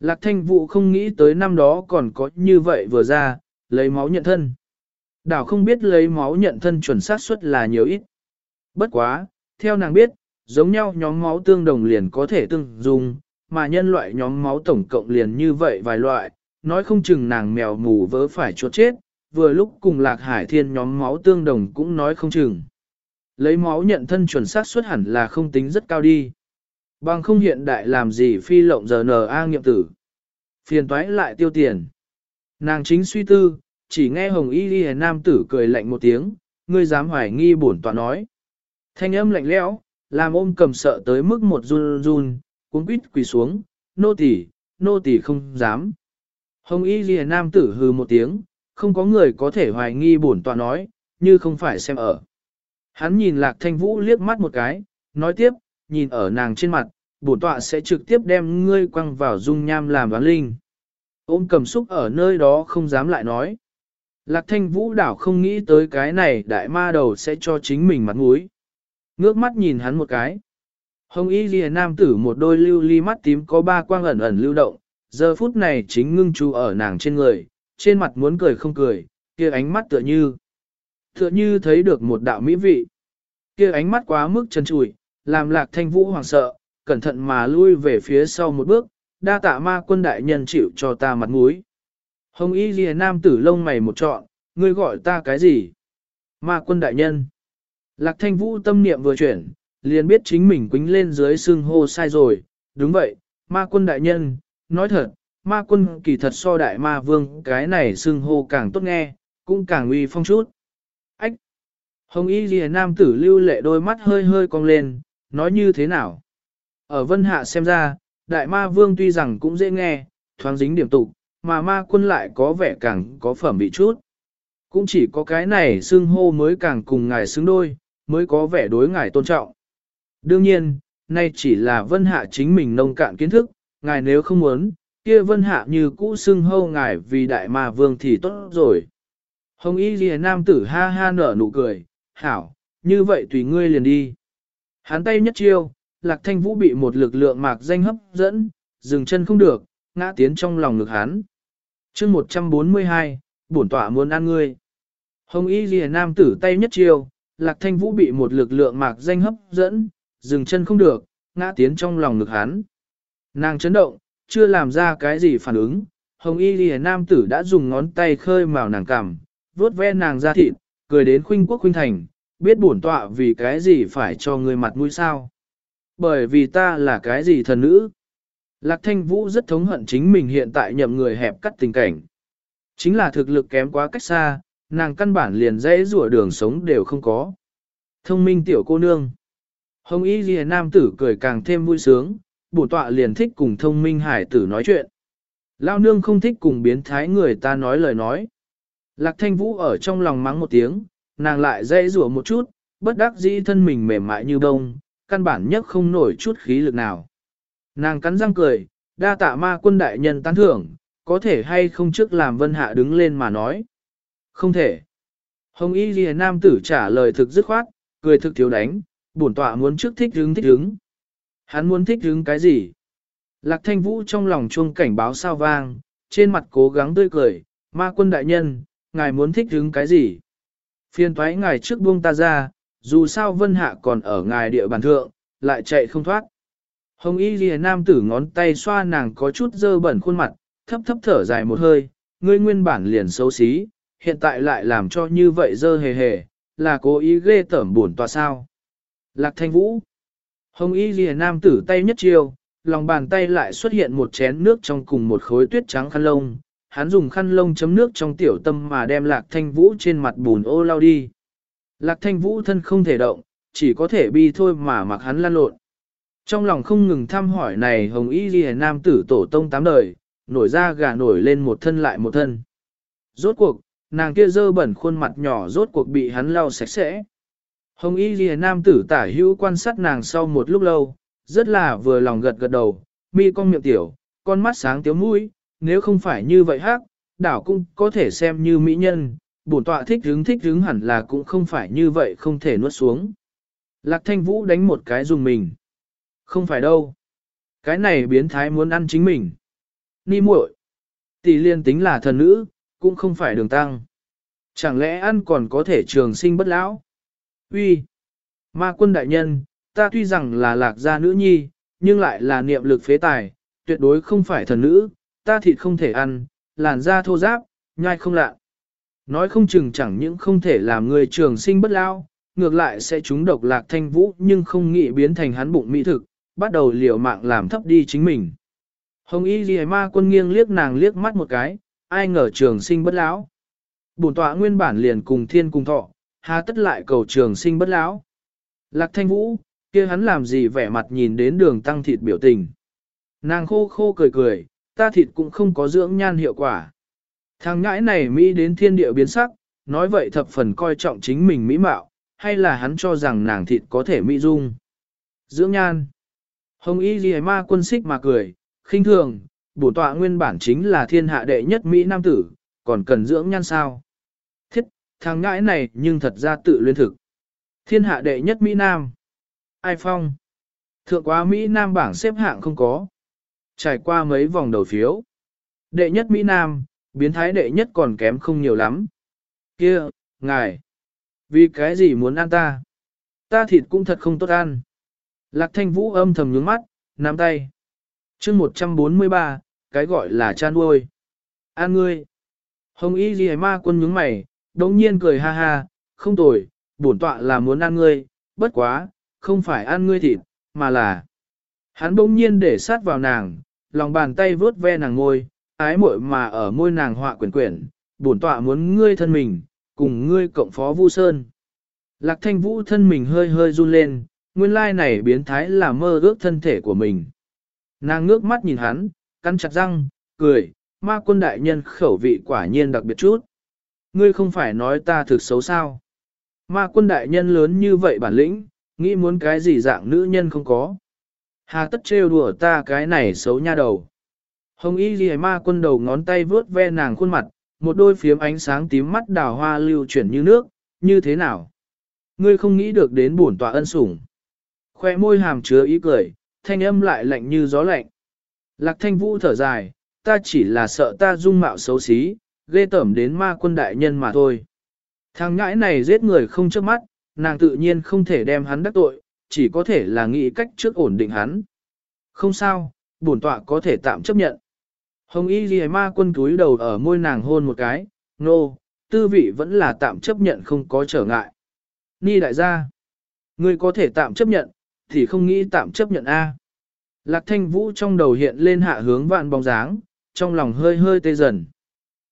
Lạc thanh vụ không nghĩ tới năm đó còn có như vậy vừa ra, lấy máu nhận thân. Đảo không biết lấy máu nhận thân chuẩn xác suất là nhiều ít. Bất quá, theo nàng biết, giống nhau nhóm máu tương đồng liền có thể tương dùng, mà nhân loại nhóm máu tổng cộng liền như vậy vài loại, nói không chừng nàng mèo mù vớ phải chuột chết, vừa lúc cùng lạc hải thiên nhóm máu tương đồng cũng nói không chừng. Lấy máu nhận thân chuẩn xác suất hẳn là không tính rất cao đi. Bằng không hiện đại làm gì phi lộng giờ N.A. nghiệm tử. Phiền toái lại tiêu tiền. Nàng chính suy tư, chỉ nghe Hồng Y Ghi Nam tử cười lạnh một tiếng, ngươi dám hoài nghi bổn tọa nói. Thanh âm lạnh lẽo, làm ôm cầm sợ tới mức một run run, cuống quýt quỳ xuống, nô tỳ, nô tỳ không dám. Hồng Y Ghi Nam tử hừ một tiếng, không có người có thể hoài nghi bổn tọa nói, như không phải xem ở. Hắn nhìn Lạc Thanh Vũ liếc mắt một cái, nói tiếp, nhìn ở nàng trên mặt, bổn tọa sẽ trực tiếp đem ngươi quăng vào dung nham làm đoán linh. Ôm cầm xúc ở nơi đó không dám lại nói. Lạc thanh vũ đảo không nghĩ tới cái này đại ma đầu sẽ cho chính mình mặt mũi. Ngước mắt nhìn hắn một cái. Hồng y ghi nam tử một đôi lưu ly mắt tím có ba quang ẩn ẩn lưu động, giờ phút này chính ngưng chú ở nàng trên người, trên mặt muốn cười không cười, kia ánh mắt tựa như. Tựa như thấy được một đạo mỹ vị. Kia ánh mắt quá mức chân trùi, làm lạc thanh vũ hoàng sợ, cẩn thận mà lui về phía sau một bước, đa tạ ma quân đại nhân chịu cho ta mặt mũi. Hồng y ghi nam tử lông mày một trọn, ngươi gọi ta cái gì? Ma quân đại nhân. Lạc thanh vũ tâm niệm vừa chuyển, liền biết chính mình quính lên dưới xương hô sai rồi, đúng vậy, ma quân đại nhân, nói thật, ma quân kỳ thật so đại ma vương cái này xưng hô càng tốt nghe, cũng càng uy phong chút. Ách! Hồng y ghi nam tử lưu lệ đôi mắt hơi hơi cong lên, nói như thế nào? Ở vân hạ xem ra, đại ma vương tuy rằng cũng dễ nghe, thoáng dính điểm tục, mà ma quân lại có vẻ càng có phẩm vị chút. Cũng chỉ có cái này xưng hô mới càng cùng ngài xứng đôi, mới có vẻ đối ngài tôn trọng. Đương nhiên, nay chỉ là vân hạ chính mình nông cạn kiến thức, ngài nếu không muốn, kia vân hạ như cũ xưng hâu ngài vì đại ma vương thì tốt rồi. Hồng y ghi nam tử ha ha nở nụ cười, hảo, như vậy tùy ngươi liền đi. Hắn tay nhất chiêu, lạc thanh vũ bị một lực lượng mạc danh hấp dẫn, dừng chân không được, ngã tiến trong lòng ngực hắn. chương 142, bổn tọa muốn ăn ngươi. Hồng y ghi nam tử tay nhất chiêu, lạc thanh vũ bị một lực lượng mạc danh hấp dẫn, dừng chân không được, ngã tiến trong lòng ngực hắn. Nàng chấn động, chưa làm ra cái gì phản ứng, hồng y lìa nam tử đã dùng ngón tay khơi màu nàng cằm, vuốt ve nàng ra thịt, cười đến khuynh quốc khuynh thành, biết bổn tọa vì cái gì phải cho người mặt mũi sao. Bởi vì ta là cái gì thần nữ? Lạc thanh vũ rất thống hận chính mình hiện tại nhậm người hẹp cắt tình cảnh. Chính là thực lực kém quá cách xa, nàng căn bản liền dễ rủa đường sống đều không có. Thông minh tiểu cô nương. Hồng y lìa nam tử cười càng thêm vui sướng, bổ tọa liền thích cùng thông minh hải tử nói chuyện. Lao nương không thích cùng biến thái người ta nói lời nói. Lạc thanh vũ ở trong lòng mắng một tiếng, nàng lại dây rủa một chút, bất đắc dĩ thân mình mềm mại như bông, căn bản nhất không nổi chút khí lực nào. Nàng cắn răng cười, đa tạ ma quân đại nhân tán thưởng, có thể hay không trước làm vân hạ đứng lên mà nói. Không thể. Hồng y ghi nam tử trả lời thực dứt khoát, cười thực thiếu đánh, bổn tọa muốn trước thích hứng thích hứng. Hắn muốn thích hứng cái gì? Lạc thanh vũ trong lòng chuông cảnh báo sao vang, trên mặt cố gắng tươi cười, ma quân đại nhân, ngài muốn thích hứng cái gì? Phiên thoái ngài trước buông ta ra, dù sao vân hạ còn ở ngài địa bàn thượng, lại chạy không thoát. Hồng y ghi nam tử ngón tay xoa nàng có chút dơ bẩn khuôn mặt, thấp thấp thở dài một hơi, ngươi nguyên bản liền xấu xí, hiện tại lại làm cho như vậy dơ hề hề, là cố ý ghê tởm buồn tòa sao. Lạc thanh vũ. Hồng y ghi nam tử tay nhất chiêu, lòng bàn tay lại xuất hiện một chén nước trong cùng một khối tuyết trắng khăn lông. Hắn dùng khăn lông chấm nước trong tiểu tâm mà đem lạc thanh vũ trên mặt bùn ô lau đi. Lạc thanh vũ thân không thể động, chỉ có thể bi thôi mà mặc hắn lăn lộn. Trong lòng không ngừng thăm hỏi này hồng y ghi nam tử tổ tông tám đời, nổi ra gà nổi lên một thân lại một thân. Rốt cuộc, nàng kia dơ bẩn khuôn mặt nhỏ rốt cuộc bị hắn lau sạch sẽ. Hồng y ghi nam tử tả hữu quan sát nàng sau một lúc lâu, rất là vừa lòng gật gật đầu, mi con miệng tiểu, con mắt sáng tiếu mũi, nếu không phải như vậy hát, đảo cũng có thể xem như mỹ nhân, bổn tọa thích hứng thích hứng hẳn là cũng không phải như vậy không thể nuốt xuống. Lạc thanh vũ đánh một cái dùng mình. Không phải đâu. Cái này biến thái muốn ăn chính mình. Ni muội, Tỷ liên tính là thần nữ, cũng không phải đường tăng. Chẳng lẽ ăn còn có thể trường sinh bất lão? Uy, Ma quân đại nhân, ta tuy rằng là lạc gia nữ nhi, nhưng lại là niệm lực phế tài, tuyệt đối không phải thần nữ, ta thịt không thể ăn, làn da thô giáp, nhai không lạ. Nói không chừng chẳng những không thể làm người trường sinh bất lao, ngược lại sẽ trúng độc lạc thanh vũ nhưng không nghĩ biến thành hắn bụng mỹ thực, bắt đầu liều mạng làm thấp đi chính mình. Hồng y ghi ma quân nghiêng liếc nàng liếc mắt một cái, ai ngờ trường sinh bất lão. Bổn tọa nguyên bản liền cùng thiên cùng thọ, hà tất lại cầu trường sinh bất lão. Lạc thanh vũ, kia hắn làm gì vẻ mặt nhìn đến đường tăng thịt biểu tình. Nàng khô khô cười cười, ta thịt cũng không có dưỡng nhan hiệu quả. Thằng ngãi này Mỹ đến thiên địa biến sắc, nói vậy thập phần coi trọng chính mình mỹ mạo, hay là hắn cho rằng nàng thịt có thể mỹ dung. Dưỡng nhan. Hồng y ghi ma quân xích mà cười, khinh thường, bổ tọa nguyên bản chính là thiên hạ đệ nhất Mỹ Nam tử, còn cần dưỡng nhan sao. Thằng ngãi này nhưng thật ra tự luyến thực. Thiên hạ đệ nhất Mỹ Nam. Ai phong? Thượng quá Mỹ Nam bảng xếp hạng không có. Trải qua mấy vòng đầu phiếu. Đệ nhất Mỹ Nam, biến thái đệ nhất còn kém không nhiều lắm. Kia, ngài, vì cái gì muốn ăn ta? Ta thịt cũng thật không tốt ăn. Lạc thanh vũ âm thầm nhướng mắt, nắm tay. chương 143, cái gọi là chan nuôi. An ngươi. Hồng y ghi ma quân nhướng mày, đồng nhiên cười ha ha, không tồi, bổn tọa là muốn ăn ngươi, bất quá, không phải ăn ngươi thịt, mà là. Hắn bỗng nhiên để sát vào nàng, lòng bàn tay vướt ve nàng ngôi, ái muội mà ở môi nàng họa quyển quyển, bổn tọa muốn ngươi thân mình, cùng ngươi cộng phó Vu Sơn. Lạc thanh vũ thân mình hơi hơi run lên, nguyên lai này biến thái là mơ ước thân thể của mình. Nàng ngước mắt nhìn hắn, cắn chặt răng, cười, ma quân đại nhân khẩu vị quả nhiên đặc biệt chút. Ngươi không phải nói ta thực xấu sao. Ma quân đại nhân lớn như vậy bản lĩnh, nghĩ muốn cái gì dạng nữ nhân không có. Hà tất trêu đùa ta cái này xấu nha đầu. Hồng y ghi ma quân đầu ngón tay vướt ve nàng khuôn mặt, một đôi phiếm ánh sáng tím mắt đào hoa lưu chuyển như nước, như thế nào? Ngươi không nghĩ được đến bổn tọa ân sủng. Khoe môi hàm chứa ý cười, thanh âm lại lạnh như gió lạnh. Lạc thanh vũ thở dài, ta chỉ là sợ ta dung mạo xấu xí, ghê tởm đến ma quân đại nhân mà thôi. Thằng ngãi này giết người không trước mắt, nàng tự nhiên không thể đem hắn đắc tội, chỉ có thể là nghĩ cách trước ổn định hắn. Không sao, bổn tọa có thể tạm chấp nhận. Hồng y ghi ma quân túi đầu ở môi nàng hôn một cái, nô, no, tư vị vẫn là tạm chấp nhận không có trở ngại. Ni đại gia, ngươi có thể tạm chấp nhận, thì không nghĩ tạm chấp nhận A. Lạc thanh vũ trong đầu hiện lên hạ hướng vạn bóng dáng, trong lòng hơi hơi tê dần.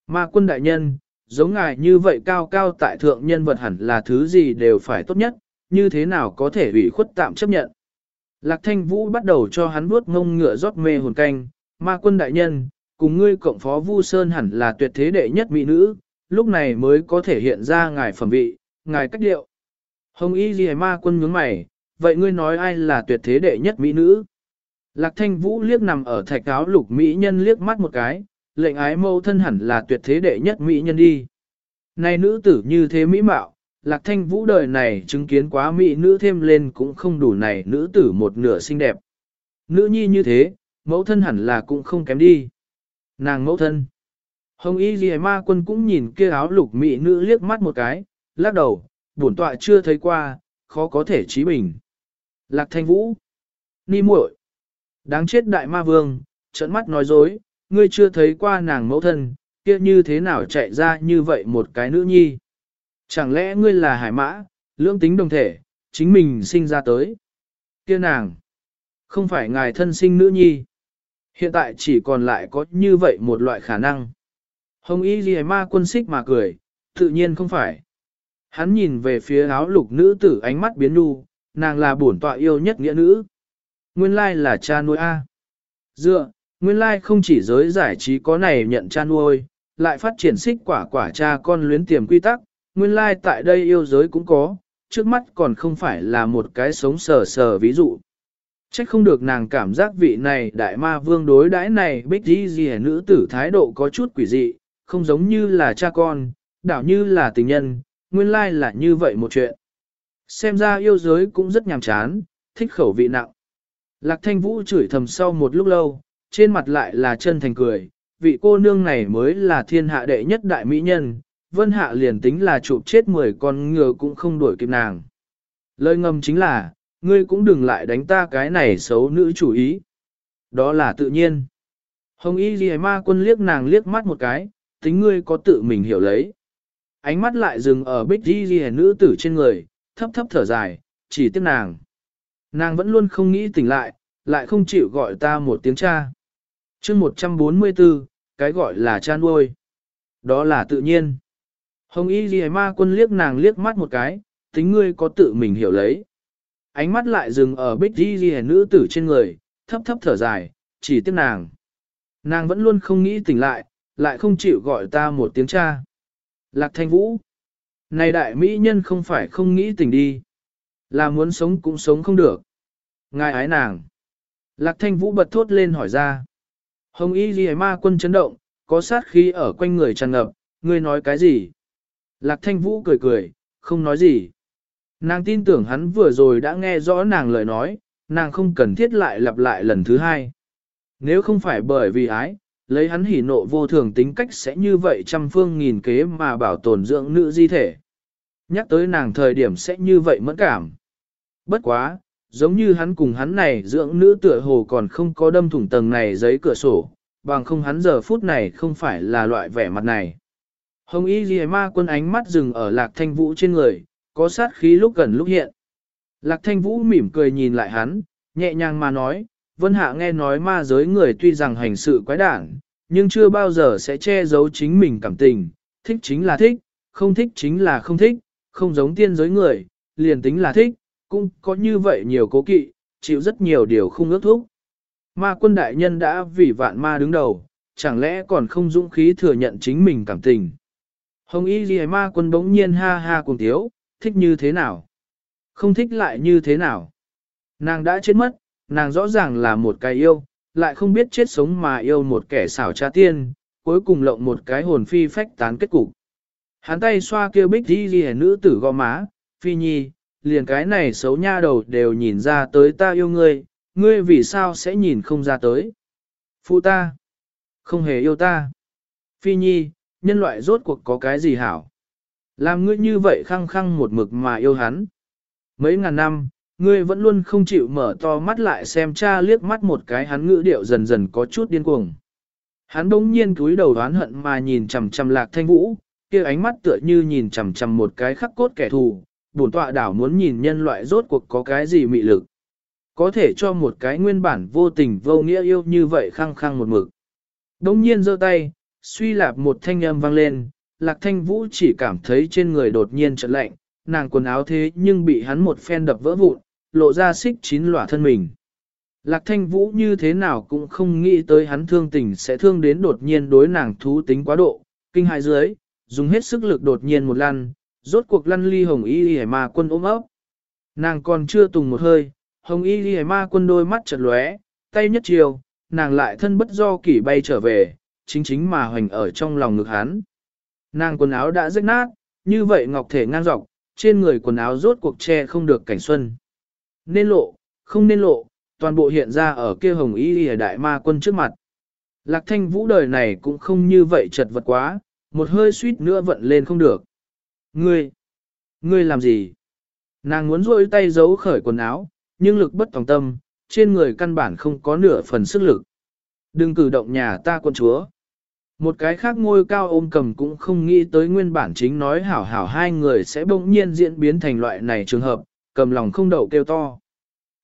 Ma quân đại nhân, giống ngài như vậy cao cao tại thượng nhân vật hẳn là thứ gì đều phải tốt nhất, như thế nào có thể ủy khuất tạm chấp nhận. Lạc thanh vũ bắt đầu cho hắn vuốt ngông ngựa rót mê hồn canh, ma quân đại nhân, cùng ngươi cộng phó Vu Sơn hẳn là tuyệt thế đệ nhất mỹ nữ, lúc này mới có thể hiện ra ngài phẩm vị, ngài cách điệu. Hồng y gì ma quân nhướng mày, vậy ngươi nói ai là tuyệt thế đệ nhất mỹ nữ? Lạc thanh vũ liếc nằm ở thạch áo lục mỹ nhân liếc mắt một cái, lệnh ái mâu thân hẳn là tuyệt thế đệ nhất mỹ nhân đi. Này nữ tử như thế mỹ mạo, lạc thanh vũ đời này chứng kiến quá mỹ nữ thêm lên cũng không đủ này nữ tử một nửa xinh đẹp. Nữ nhi như thế, mẫu thân hẳn là cũng không kém đi. Nàng mẫu thân. Hồng y ghi ma quân cũng nhìn kia áo lục mỹ nữ liếc mắt một cái, lắc đầu, bổn tọa chưa thấy qua, khó có thể trí bình. Lạc thanh vũ. Ni muội. Đáng chết đại ma vương, trận mắt nói dối, ngươi chưa thấy qua nàng mẫu thân, kia như thế nào chạy ra như vậy một cái nữ nhi. Chẳng lẽ ngươi là hải mã, lưỡng tính đồng thể, chính mình sinh ra tới. Kia nàng, không phải ngài thân sinh nữ nhi. Hiện tại chỉ còn lại có như vậy một loại khả năng. Hồng y ghi ma quân xích mà cười, tự nhiên không phải. Hắn nhìn về phía áo lục nữ tử ánh mắt biến nu, nàng là bổn tọa yêu nhất nghĩa nữ. Nguyên lai là cha nuôi A. Dựa, nguyên lai không chỉ giới giải trí có này nhận cha nuôi, lại phát triển xích quả quả cha con luyến tiềm quy tắc, nguyên lai tại đây yêu giới cũng có, trước mắt còn không phải là một cái sống sờ sờ ví dụ. Trách không được nàng cảm giác vị này đại ma vương đối đãi này bích đi gì nữ tử thái độ có chút quỷ dị, không giống như là cha con, đảo như là tình nhân, nguyên lai là như vậy một chuyện. Xem ra yêu giới cũng rất nhàm chán, thích khẩu vị nặng. Lạc thanh vũ chửi thầm sau một lúc lâu, trên mặt lại là chân thành cười, vị cô nương này mới là thiên hạ đệ nhất đại mỹ nhân, vân hạ liền tính là chụp chết 10 con ngựa cũng không đuổi kịp nàng. Lời ngầm chính là, ngươi cũng đừng lại đánh ta cái này xấu nữ chủ ý. Đó là tự nhiên. Hồng y ghi ma quân liếc nàng liếc mắt một cái, tính ngươi có tự mình hiểu lấy. Ánh mắt lại dừng ở bích y ghi nữ tử trên người, thấp thấp thở dài, chỉ tiếc nàng. Nàng vẫn luôn không nghĩ tỉnh lại, lại không chịu gọi ta một tiếng cha chương 144, cái gọi là cha nuôi. Đó là tự nhiên. Hồng y ghi ma quân liếc nàng liếc mắt một cái, tính ngươi có tự mình hiểu lấy. Ánh mắt lại dừng ở bích y ghi nữ tử trên người, thấp thấp thở dài, chỉ tiếc nàng. Nàng vẫn luôn không nghĩ tỉnh lại, lại không chịu gọi ta một tiếng cha. Lạc thanh vũ. Này đại mỹ nhân không phải không nghĩ tỉnh đi. Là muốn sống cũng sống không được. Ngài ái nàng. Lạc thanh vũ bật thốt lên hỏi ra. Hồng y ghi ma quân chấn động, có sát khí ở quanh người tràn ngập, ngươi nói cái gì? Lạc thanh vũ cười cười, không nói gì. Nàng tin tưởng hắn vừa rồi đã nghe rõ nàng lời nói, nàng không cần thiết lại lặp lại lần thứ hai. Nếu không phải bởi vì ái, lấy hắn hỉ nộ vô thường tính cách sẽ như vậy trăm phương nghìn kế mà bảo tồn dưỡng nữ di thể. Nhắc tới nàng thời điểm sẽ như vậy mẫn cảm. Bất quá, giống như hắn cùng hắn này dưỡng nữ tựa hồ còn không có đâm thủng tầng này giấy cửa sổ, bằng không hắn giờ phút này không phải là loại vẻ mặt này. Hồng y ghi ma quân ánh mắt dừng ở lạc thanh vũ trên người, có sát khí lúc gần lúc hiện. Lạc thanh vũ mỉm cười nhìn lại hắn, nhẹ nhàng mà nói, vân hạ nghe nói ma giới người tuy rằng hành sự quái đản, nhưng chưa bao giờ sẽ che giấu chính mình cảm tình, thích chính là thích, không thích chính là không thích, không giống tiên giới người, liền tính là thích, cũng có như vậy nhiều cố kỵ, chịu rất nhiều điều không ước thúc. Ma quân đại nhân đã vì vạn ma đứng đầu, chẳng lẽ còn không dũng khí thừa nhận chính mình cảm tình. Hồng y ghi ma quân bỗng nhiên ha ha cùng tiếu, thích như thế nào? Không thích lại như thế nào? Nàng đã chết mất, nàng rõ ràng là một cái yêu, lại không biết chết sống mà yêu một kẻ xảo trá tiên, cuối cùng lộng một cái hồn phi phách tán kết cục. Hắn tay xoa kêu bích đi ghi nữ tử gò má, phi nhi, liền cái này xấu nha đầu đều nhìn ra tới ta yêu ngươi, ngươi vì sao sẽ nhìn không ra tới. Phụ ta, không hề yêu ta. Phi nhi, nhân loại rốt cuộc có cái gì hảo? Làm ngươi như vậy khăng khăng một mực mà yêu hắn. Mấy ngàn năm, ngươi vẫn luôn không chịu mở to mắt lại xem cha liếc mắt một cái hắn ngữ điệu dần dần có chút điên cuồng. Hắn bỗng nhiên cúi đầu đoán hận mà nhìn chằm chằm lạc thanh vũ, kia ánh mắt tựa như nhìn chằm chằm một cái khắc cốt kẻ thù, bổn tọa đảo muốn nhìn nhân loại rốt cuộc có cái gì mị lực. Có thể cho một cái nguyên bản vô tình vô nghĩa yêu như vậy khăng khăng một mực. Đông nhiên giơ tay, suy lạp một thanh âm vang lên, lạc thanh vũ chỉ cảm thấy trên người đột nhiên trận lạnh, nàng quần áo thế nhưng bị hắn một phen đập vỡ vụn, lộ ra xích chín lỏa thân mình. Lạc thanh vũ như thế nào cũng không nghĩ tới hắn thương tình sẽ thương đến đột nhiên đối nàng thú tính quá độ, kinh hại dưới, dùng hết sức lực đột nhiên một lăn, rốt cuộc lăn ly hồng y y ma quân ôm ấp. Nàng còn chưa tùng một hơi, hồng y y ma quân đôi mắt chật lóe, tay nhất chiều, nàng lại thân bất do kỷ bay trở về, chính chính mà hoành ở trong lòng ngực hắn. Nàng quần áo đã rách nát, như vậy ngọc thể ngang dọc, trên người quần áo rốt cuộc che không được cảnh xuân. Nên lộ, không nên lộ, toàn bộ hiện ra ở kia hồng y y đại ma quân trước mặt. Lạc thanh vũ đời này cũng không như vậy chật vật quá, một hơi suýt nữa vận lên không được. Ngươi, ngươi làm gì? Nàng muốn rôi tay giấu khởi quần áo, nhưng lực bất tòng tâm, trên người căn bản không có nửa phần sức lực. Đừng cử động nhà ta quân chúa. Một cái khác ngôi cao ôm cầm cũng không nghĩ tới nguyên bản chính nói hảo hảo hai người sẽ bỗng nhiên diễn biến thành loại này trường hợp, cầm lòng không đậu kêu to.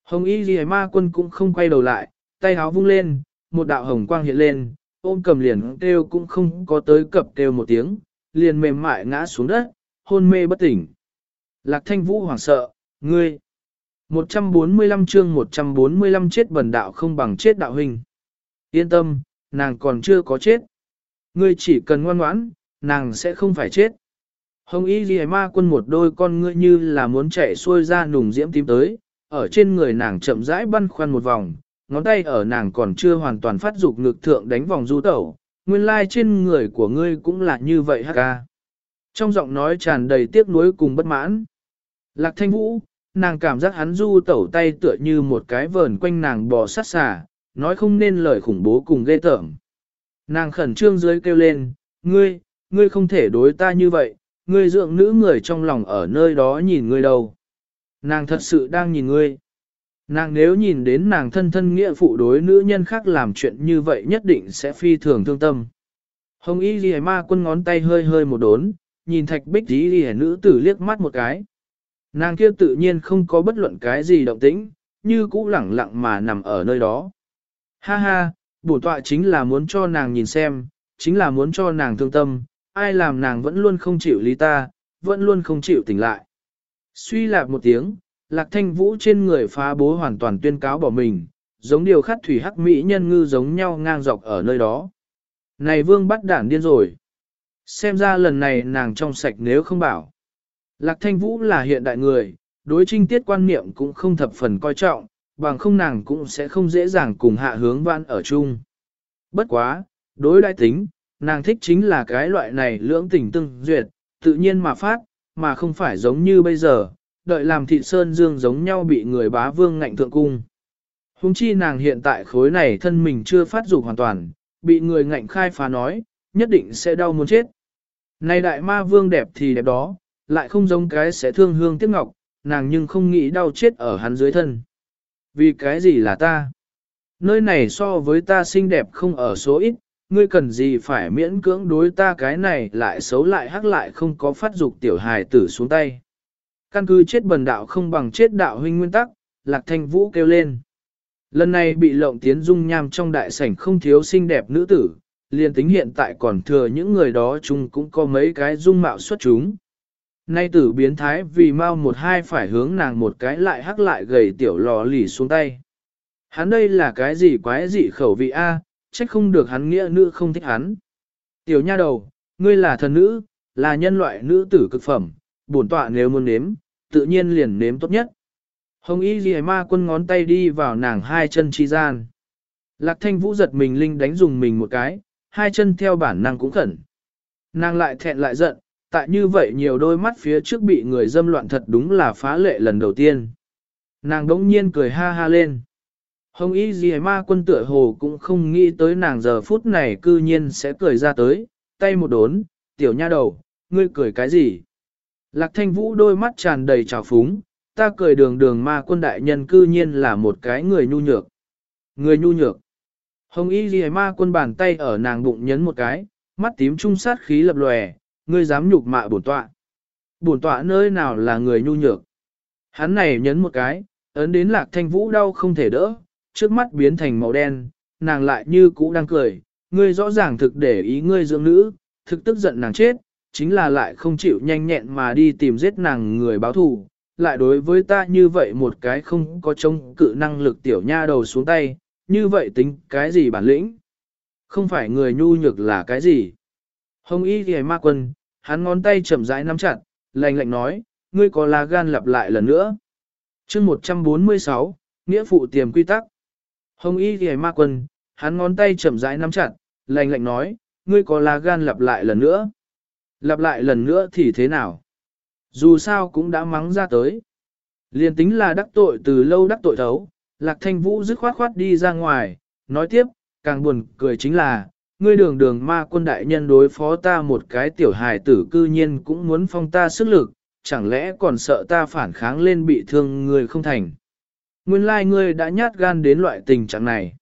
Hồng y ghi ma quân cũng không quay đầu lại, tay háo vung lên, một đạo hồng quang hiện lên, ôm cầm liền kêu cũng không có tới cập kêu một tiếng, liền mềm mại ngã xuống đất, hôn mê bất tỉnh. Lạc thanh vũ hoảng sợ, ngươi. 145 chương 145 chết bần đạo không bằng chết đạo huynh. Yên tâm, nàng còn chưa có chết. Ngươi chỉ cần ngoan ngoãn, nàng sẽ không phải chết. Hồng y ghi ma quân một đôi con ngươi như là muốn chạy xuôi ra nùng diễm tím tới, ở trên người nàng chậm rãi băn khoăn một vòng, ngón tay ở nàng còn chưa hoàn toàn phát dục ngực thượng đánh vòng du tẩu, nguyên lai trên người của ngươi cũng là như vậy hả ca. Trong giọng nói tràn đầy tiếc nuối cùng bất mãn. Lạc thanh vũ, nàng cảm giác hắn du tẩu tay tựa như một cái vờn quanh nàng bò sát xà, nói không nên lời khủng bố cùng ghê tởm. Nàng khẩn trương dưới kêu lên, ngươi, ngươi không thể đối ta như vậy, ngươi dưỡng nữ người trong lòng ở nơi đó nhìn ngươi đâu. Nàng thật sự đang nhìn ngươi. Nàng nếu nhìn đến nàng thân thân nghĩa phụ đối nữ nhân khác làm chuyện như vậy nhất định sẽ phi thường thương tâm. Hồng y ghi ma quân ngón tay hơi hơi một đốn, nhìn thạch bích tí ghi nữ tử liếc mắt một cái. Nàng kia tự nhiên không có bất luận cái gì động tĩnh, như cũ lẳng lặng mà nằm ở nơi đó. Ha ha, bổn tọa chính là muốn cho nàng nhìn xem, chính là muốn cho nàng thương tâm, ai làm nàng vẫn luôn không chịu lý ta, vẫn luôn không chịu tỉnh lại. Suy lạc một tiếng, lạc thanh vũ trên người phá bố hoàn toàn tuyên cáo bỏ mình, giống điều khát thủy hắc mỹ nhân ngư giống nhau ngang dọc ở nơi đó. Này vương bắt đản điên rồi. Xem ra lần này nàng trong sạch nếu không bảo. Lạc thanh vũ là hiện đại người, đối trinh tiết quan niệm cũng không thập phần coi trọng, bằng không nàng cũng sẽ không dễ dàng cùng hạ hướng vãn ở chung. Bất quá, đối đại tính, nàng thích chính là cái loại này lưỡng tình tương duyệt, tự nhiên mà phát, mà không phải giống như bây giờ, đợi làm thị sơn dương giống nhau bị người bá vương ngạnh thượng cung. Hùng chi nàng hiện tại khối này thân mình chưa phát dục hoàn toàn, bị người ngạnh khai phá nói, nhất định sẽ đau muốn chết. Này đại ma vương đẹp thì đẹp đó, lại không giống cái sẽ thương hương tiếc ngọc, nàng nhưng không nghĩ đau chết ở hắn dưới thân. Vì cái gì là ta? Nơi này so với ta xinh đẹp không ở số ít, ngươi cần gì phải miễn cưỡng đối ta cái này lại xấu lại hắc lại không có phát dục tiểu hài tử xuống tay. Căn cứ chết bần đạo không bằng chết đạo huynh nguyên tắc, lạc thanh vũ kêu lên. Lần này bị lộng tiến dung nham trong đại sảnh không thiếu xinh đẹp nữ tử, liền tính hiện tại còn thừa những người đó chung cũng có mấy cái dung mạo xuất chúng. Nay tử biến thái vì mau một hai phải hướng nàng một cái lại hắc lại gầy tiểu lò lì xuống tay. Hắn đây là cái gì quái dị khẩu vị A, trách không được hắn nghĩa nữ không thích hắn. Tiểu nha đầu, ngươi là thần nữ, là nhân loại nữ tử cực phẩm, bổn tọa nếu muốn nếm, tự nhiên liền nếm tốt nhất. Hồng y ghi ma quân ngón tay đi vào nàng hai chân chi gian. Lạc thanh vũ giật mình linh đánh dùng mình một cái, hai chân theo bản năng cũng khẩn. Nàng lại thẹn lại giận, tại như vậy nhiều đôi mắt phía trước bị người dâm loạn thật đúng là phá lệ lần đầu tiên. Nàng đống nhiên cười ha ha lên. Hồng y gì ma quân tựa hồ cũng không nghĩ tới nàng giờ phút này cư nhiên sẽ cười ra tới, tay một đốn, tiểu nha đầu, ngươi cười cái gì? Lạc thanh vũ đôi mắt tràn đầy trào phúng, ta cười đường đường ma quân đại nhân cư nhiên là một cái người nhu nhược. Người nhu nhược. Hồng y ghi ma quân bàn tay ở nàng bụng nhấn một cái, mắt tím trung sát khí lập lòe, ngươi dám nhục mạ bổn tọa. Bổn tọa nơi nào là người nhu nhược. Hắn này nhấn một cái, ấn đến lạc thanh vũ đau không thể đỡ, trước mắt biến thành màu đen, nàng lại như cũ đang cười, ngươi rõ ràng thực để ý ngươi dưỡng nữ, thực tức giận nàng chết, chính là lại không chịu nhanh nhẹn mà đi tìm giết nàng người báo thù, lại đối với ta như vậy một cái không có chống cự năng lực tiểu nha đầu xuống tay, như vậy tính cái gì bản lĩnh? Không phải người nhu nhược là cái gì? Hồng y thì ma quân, hắn ngón tay chậm rãi nắm chặt, lạnh lạnh nói, ngươi có là gan lặp lại lần nữa. chương 146, Nghĩa phụ tiềm quy tắc. Hồng y ghề ma quân, hắn ngón tay chậm rãi nắm chặt, lạnh lạnh nói, ngươi có là gan lặp lại lần nữa. Lặp lại lần nữa thì thế nào? Dù sao cũng đã mắng ra tới. Liên tính là đắc tội từ lâu đắc tội thấu, lạc thanh vũ dứt khoát khoát đi ra ngoài, nói tiếp, càng buồn cười chính là, ngươi đường đường ma quân đại nhân đối phó ta một cái tiểu hài tử cư nhiên cũng muốn phong ta sức lực, chẳng lẽ còn sợ ta phản kháng lên bị thương người không thành. Nguyên lai like ngươi đã nhát gan đến loại tình trạng này.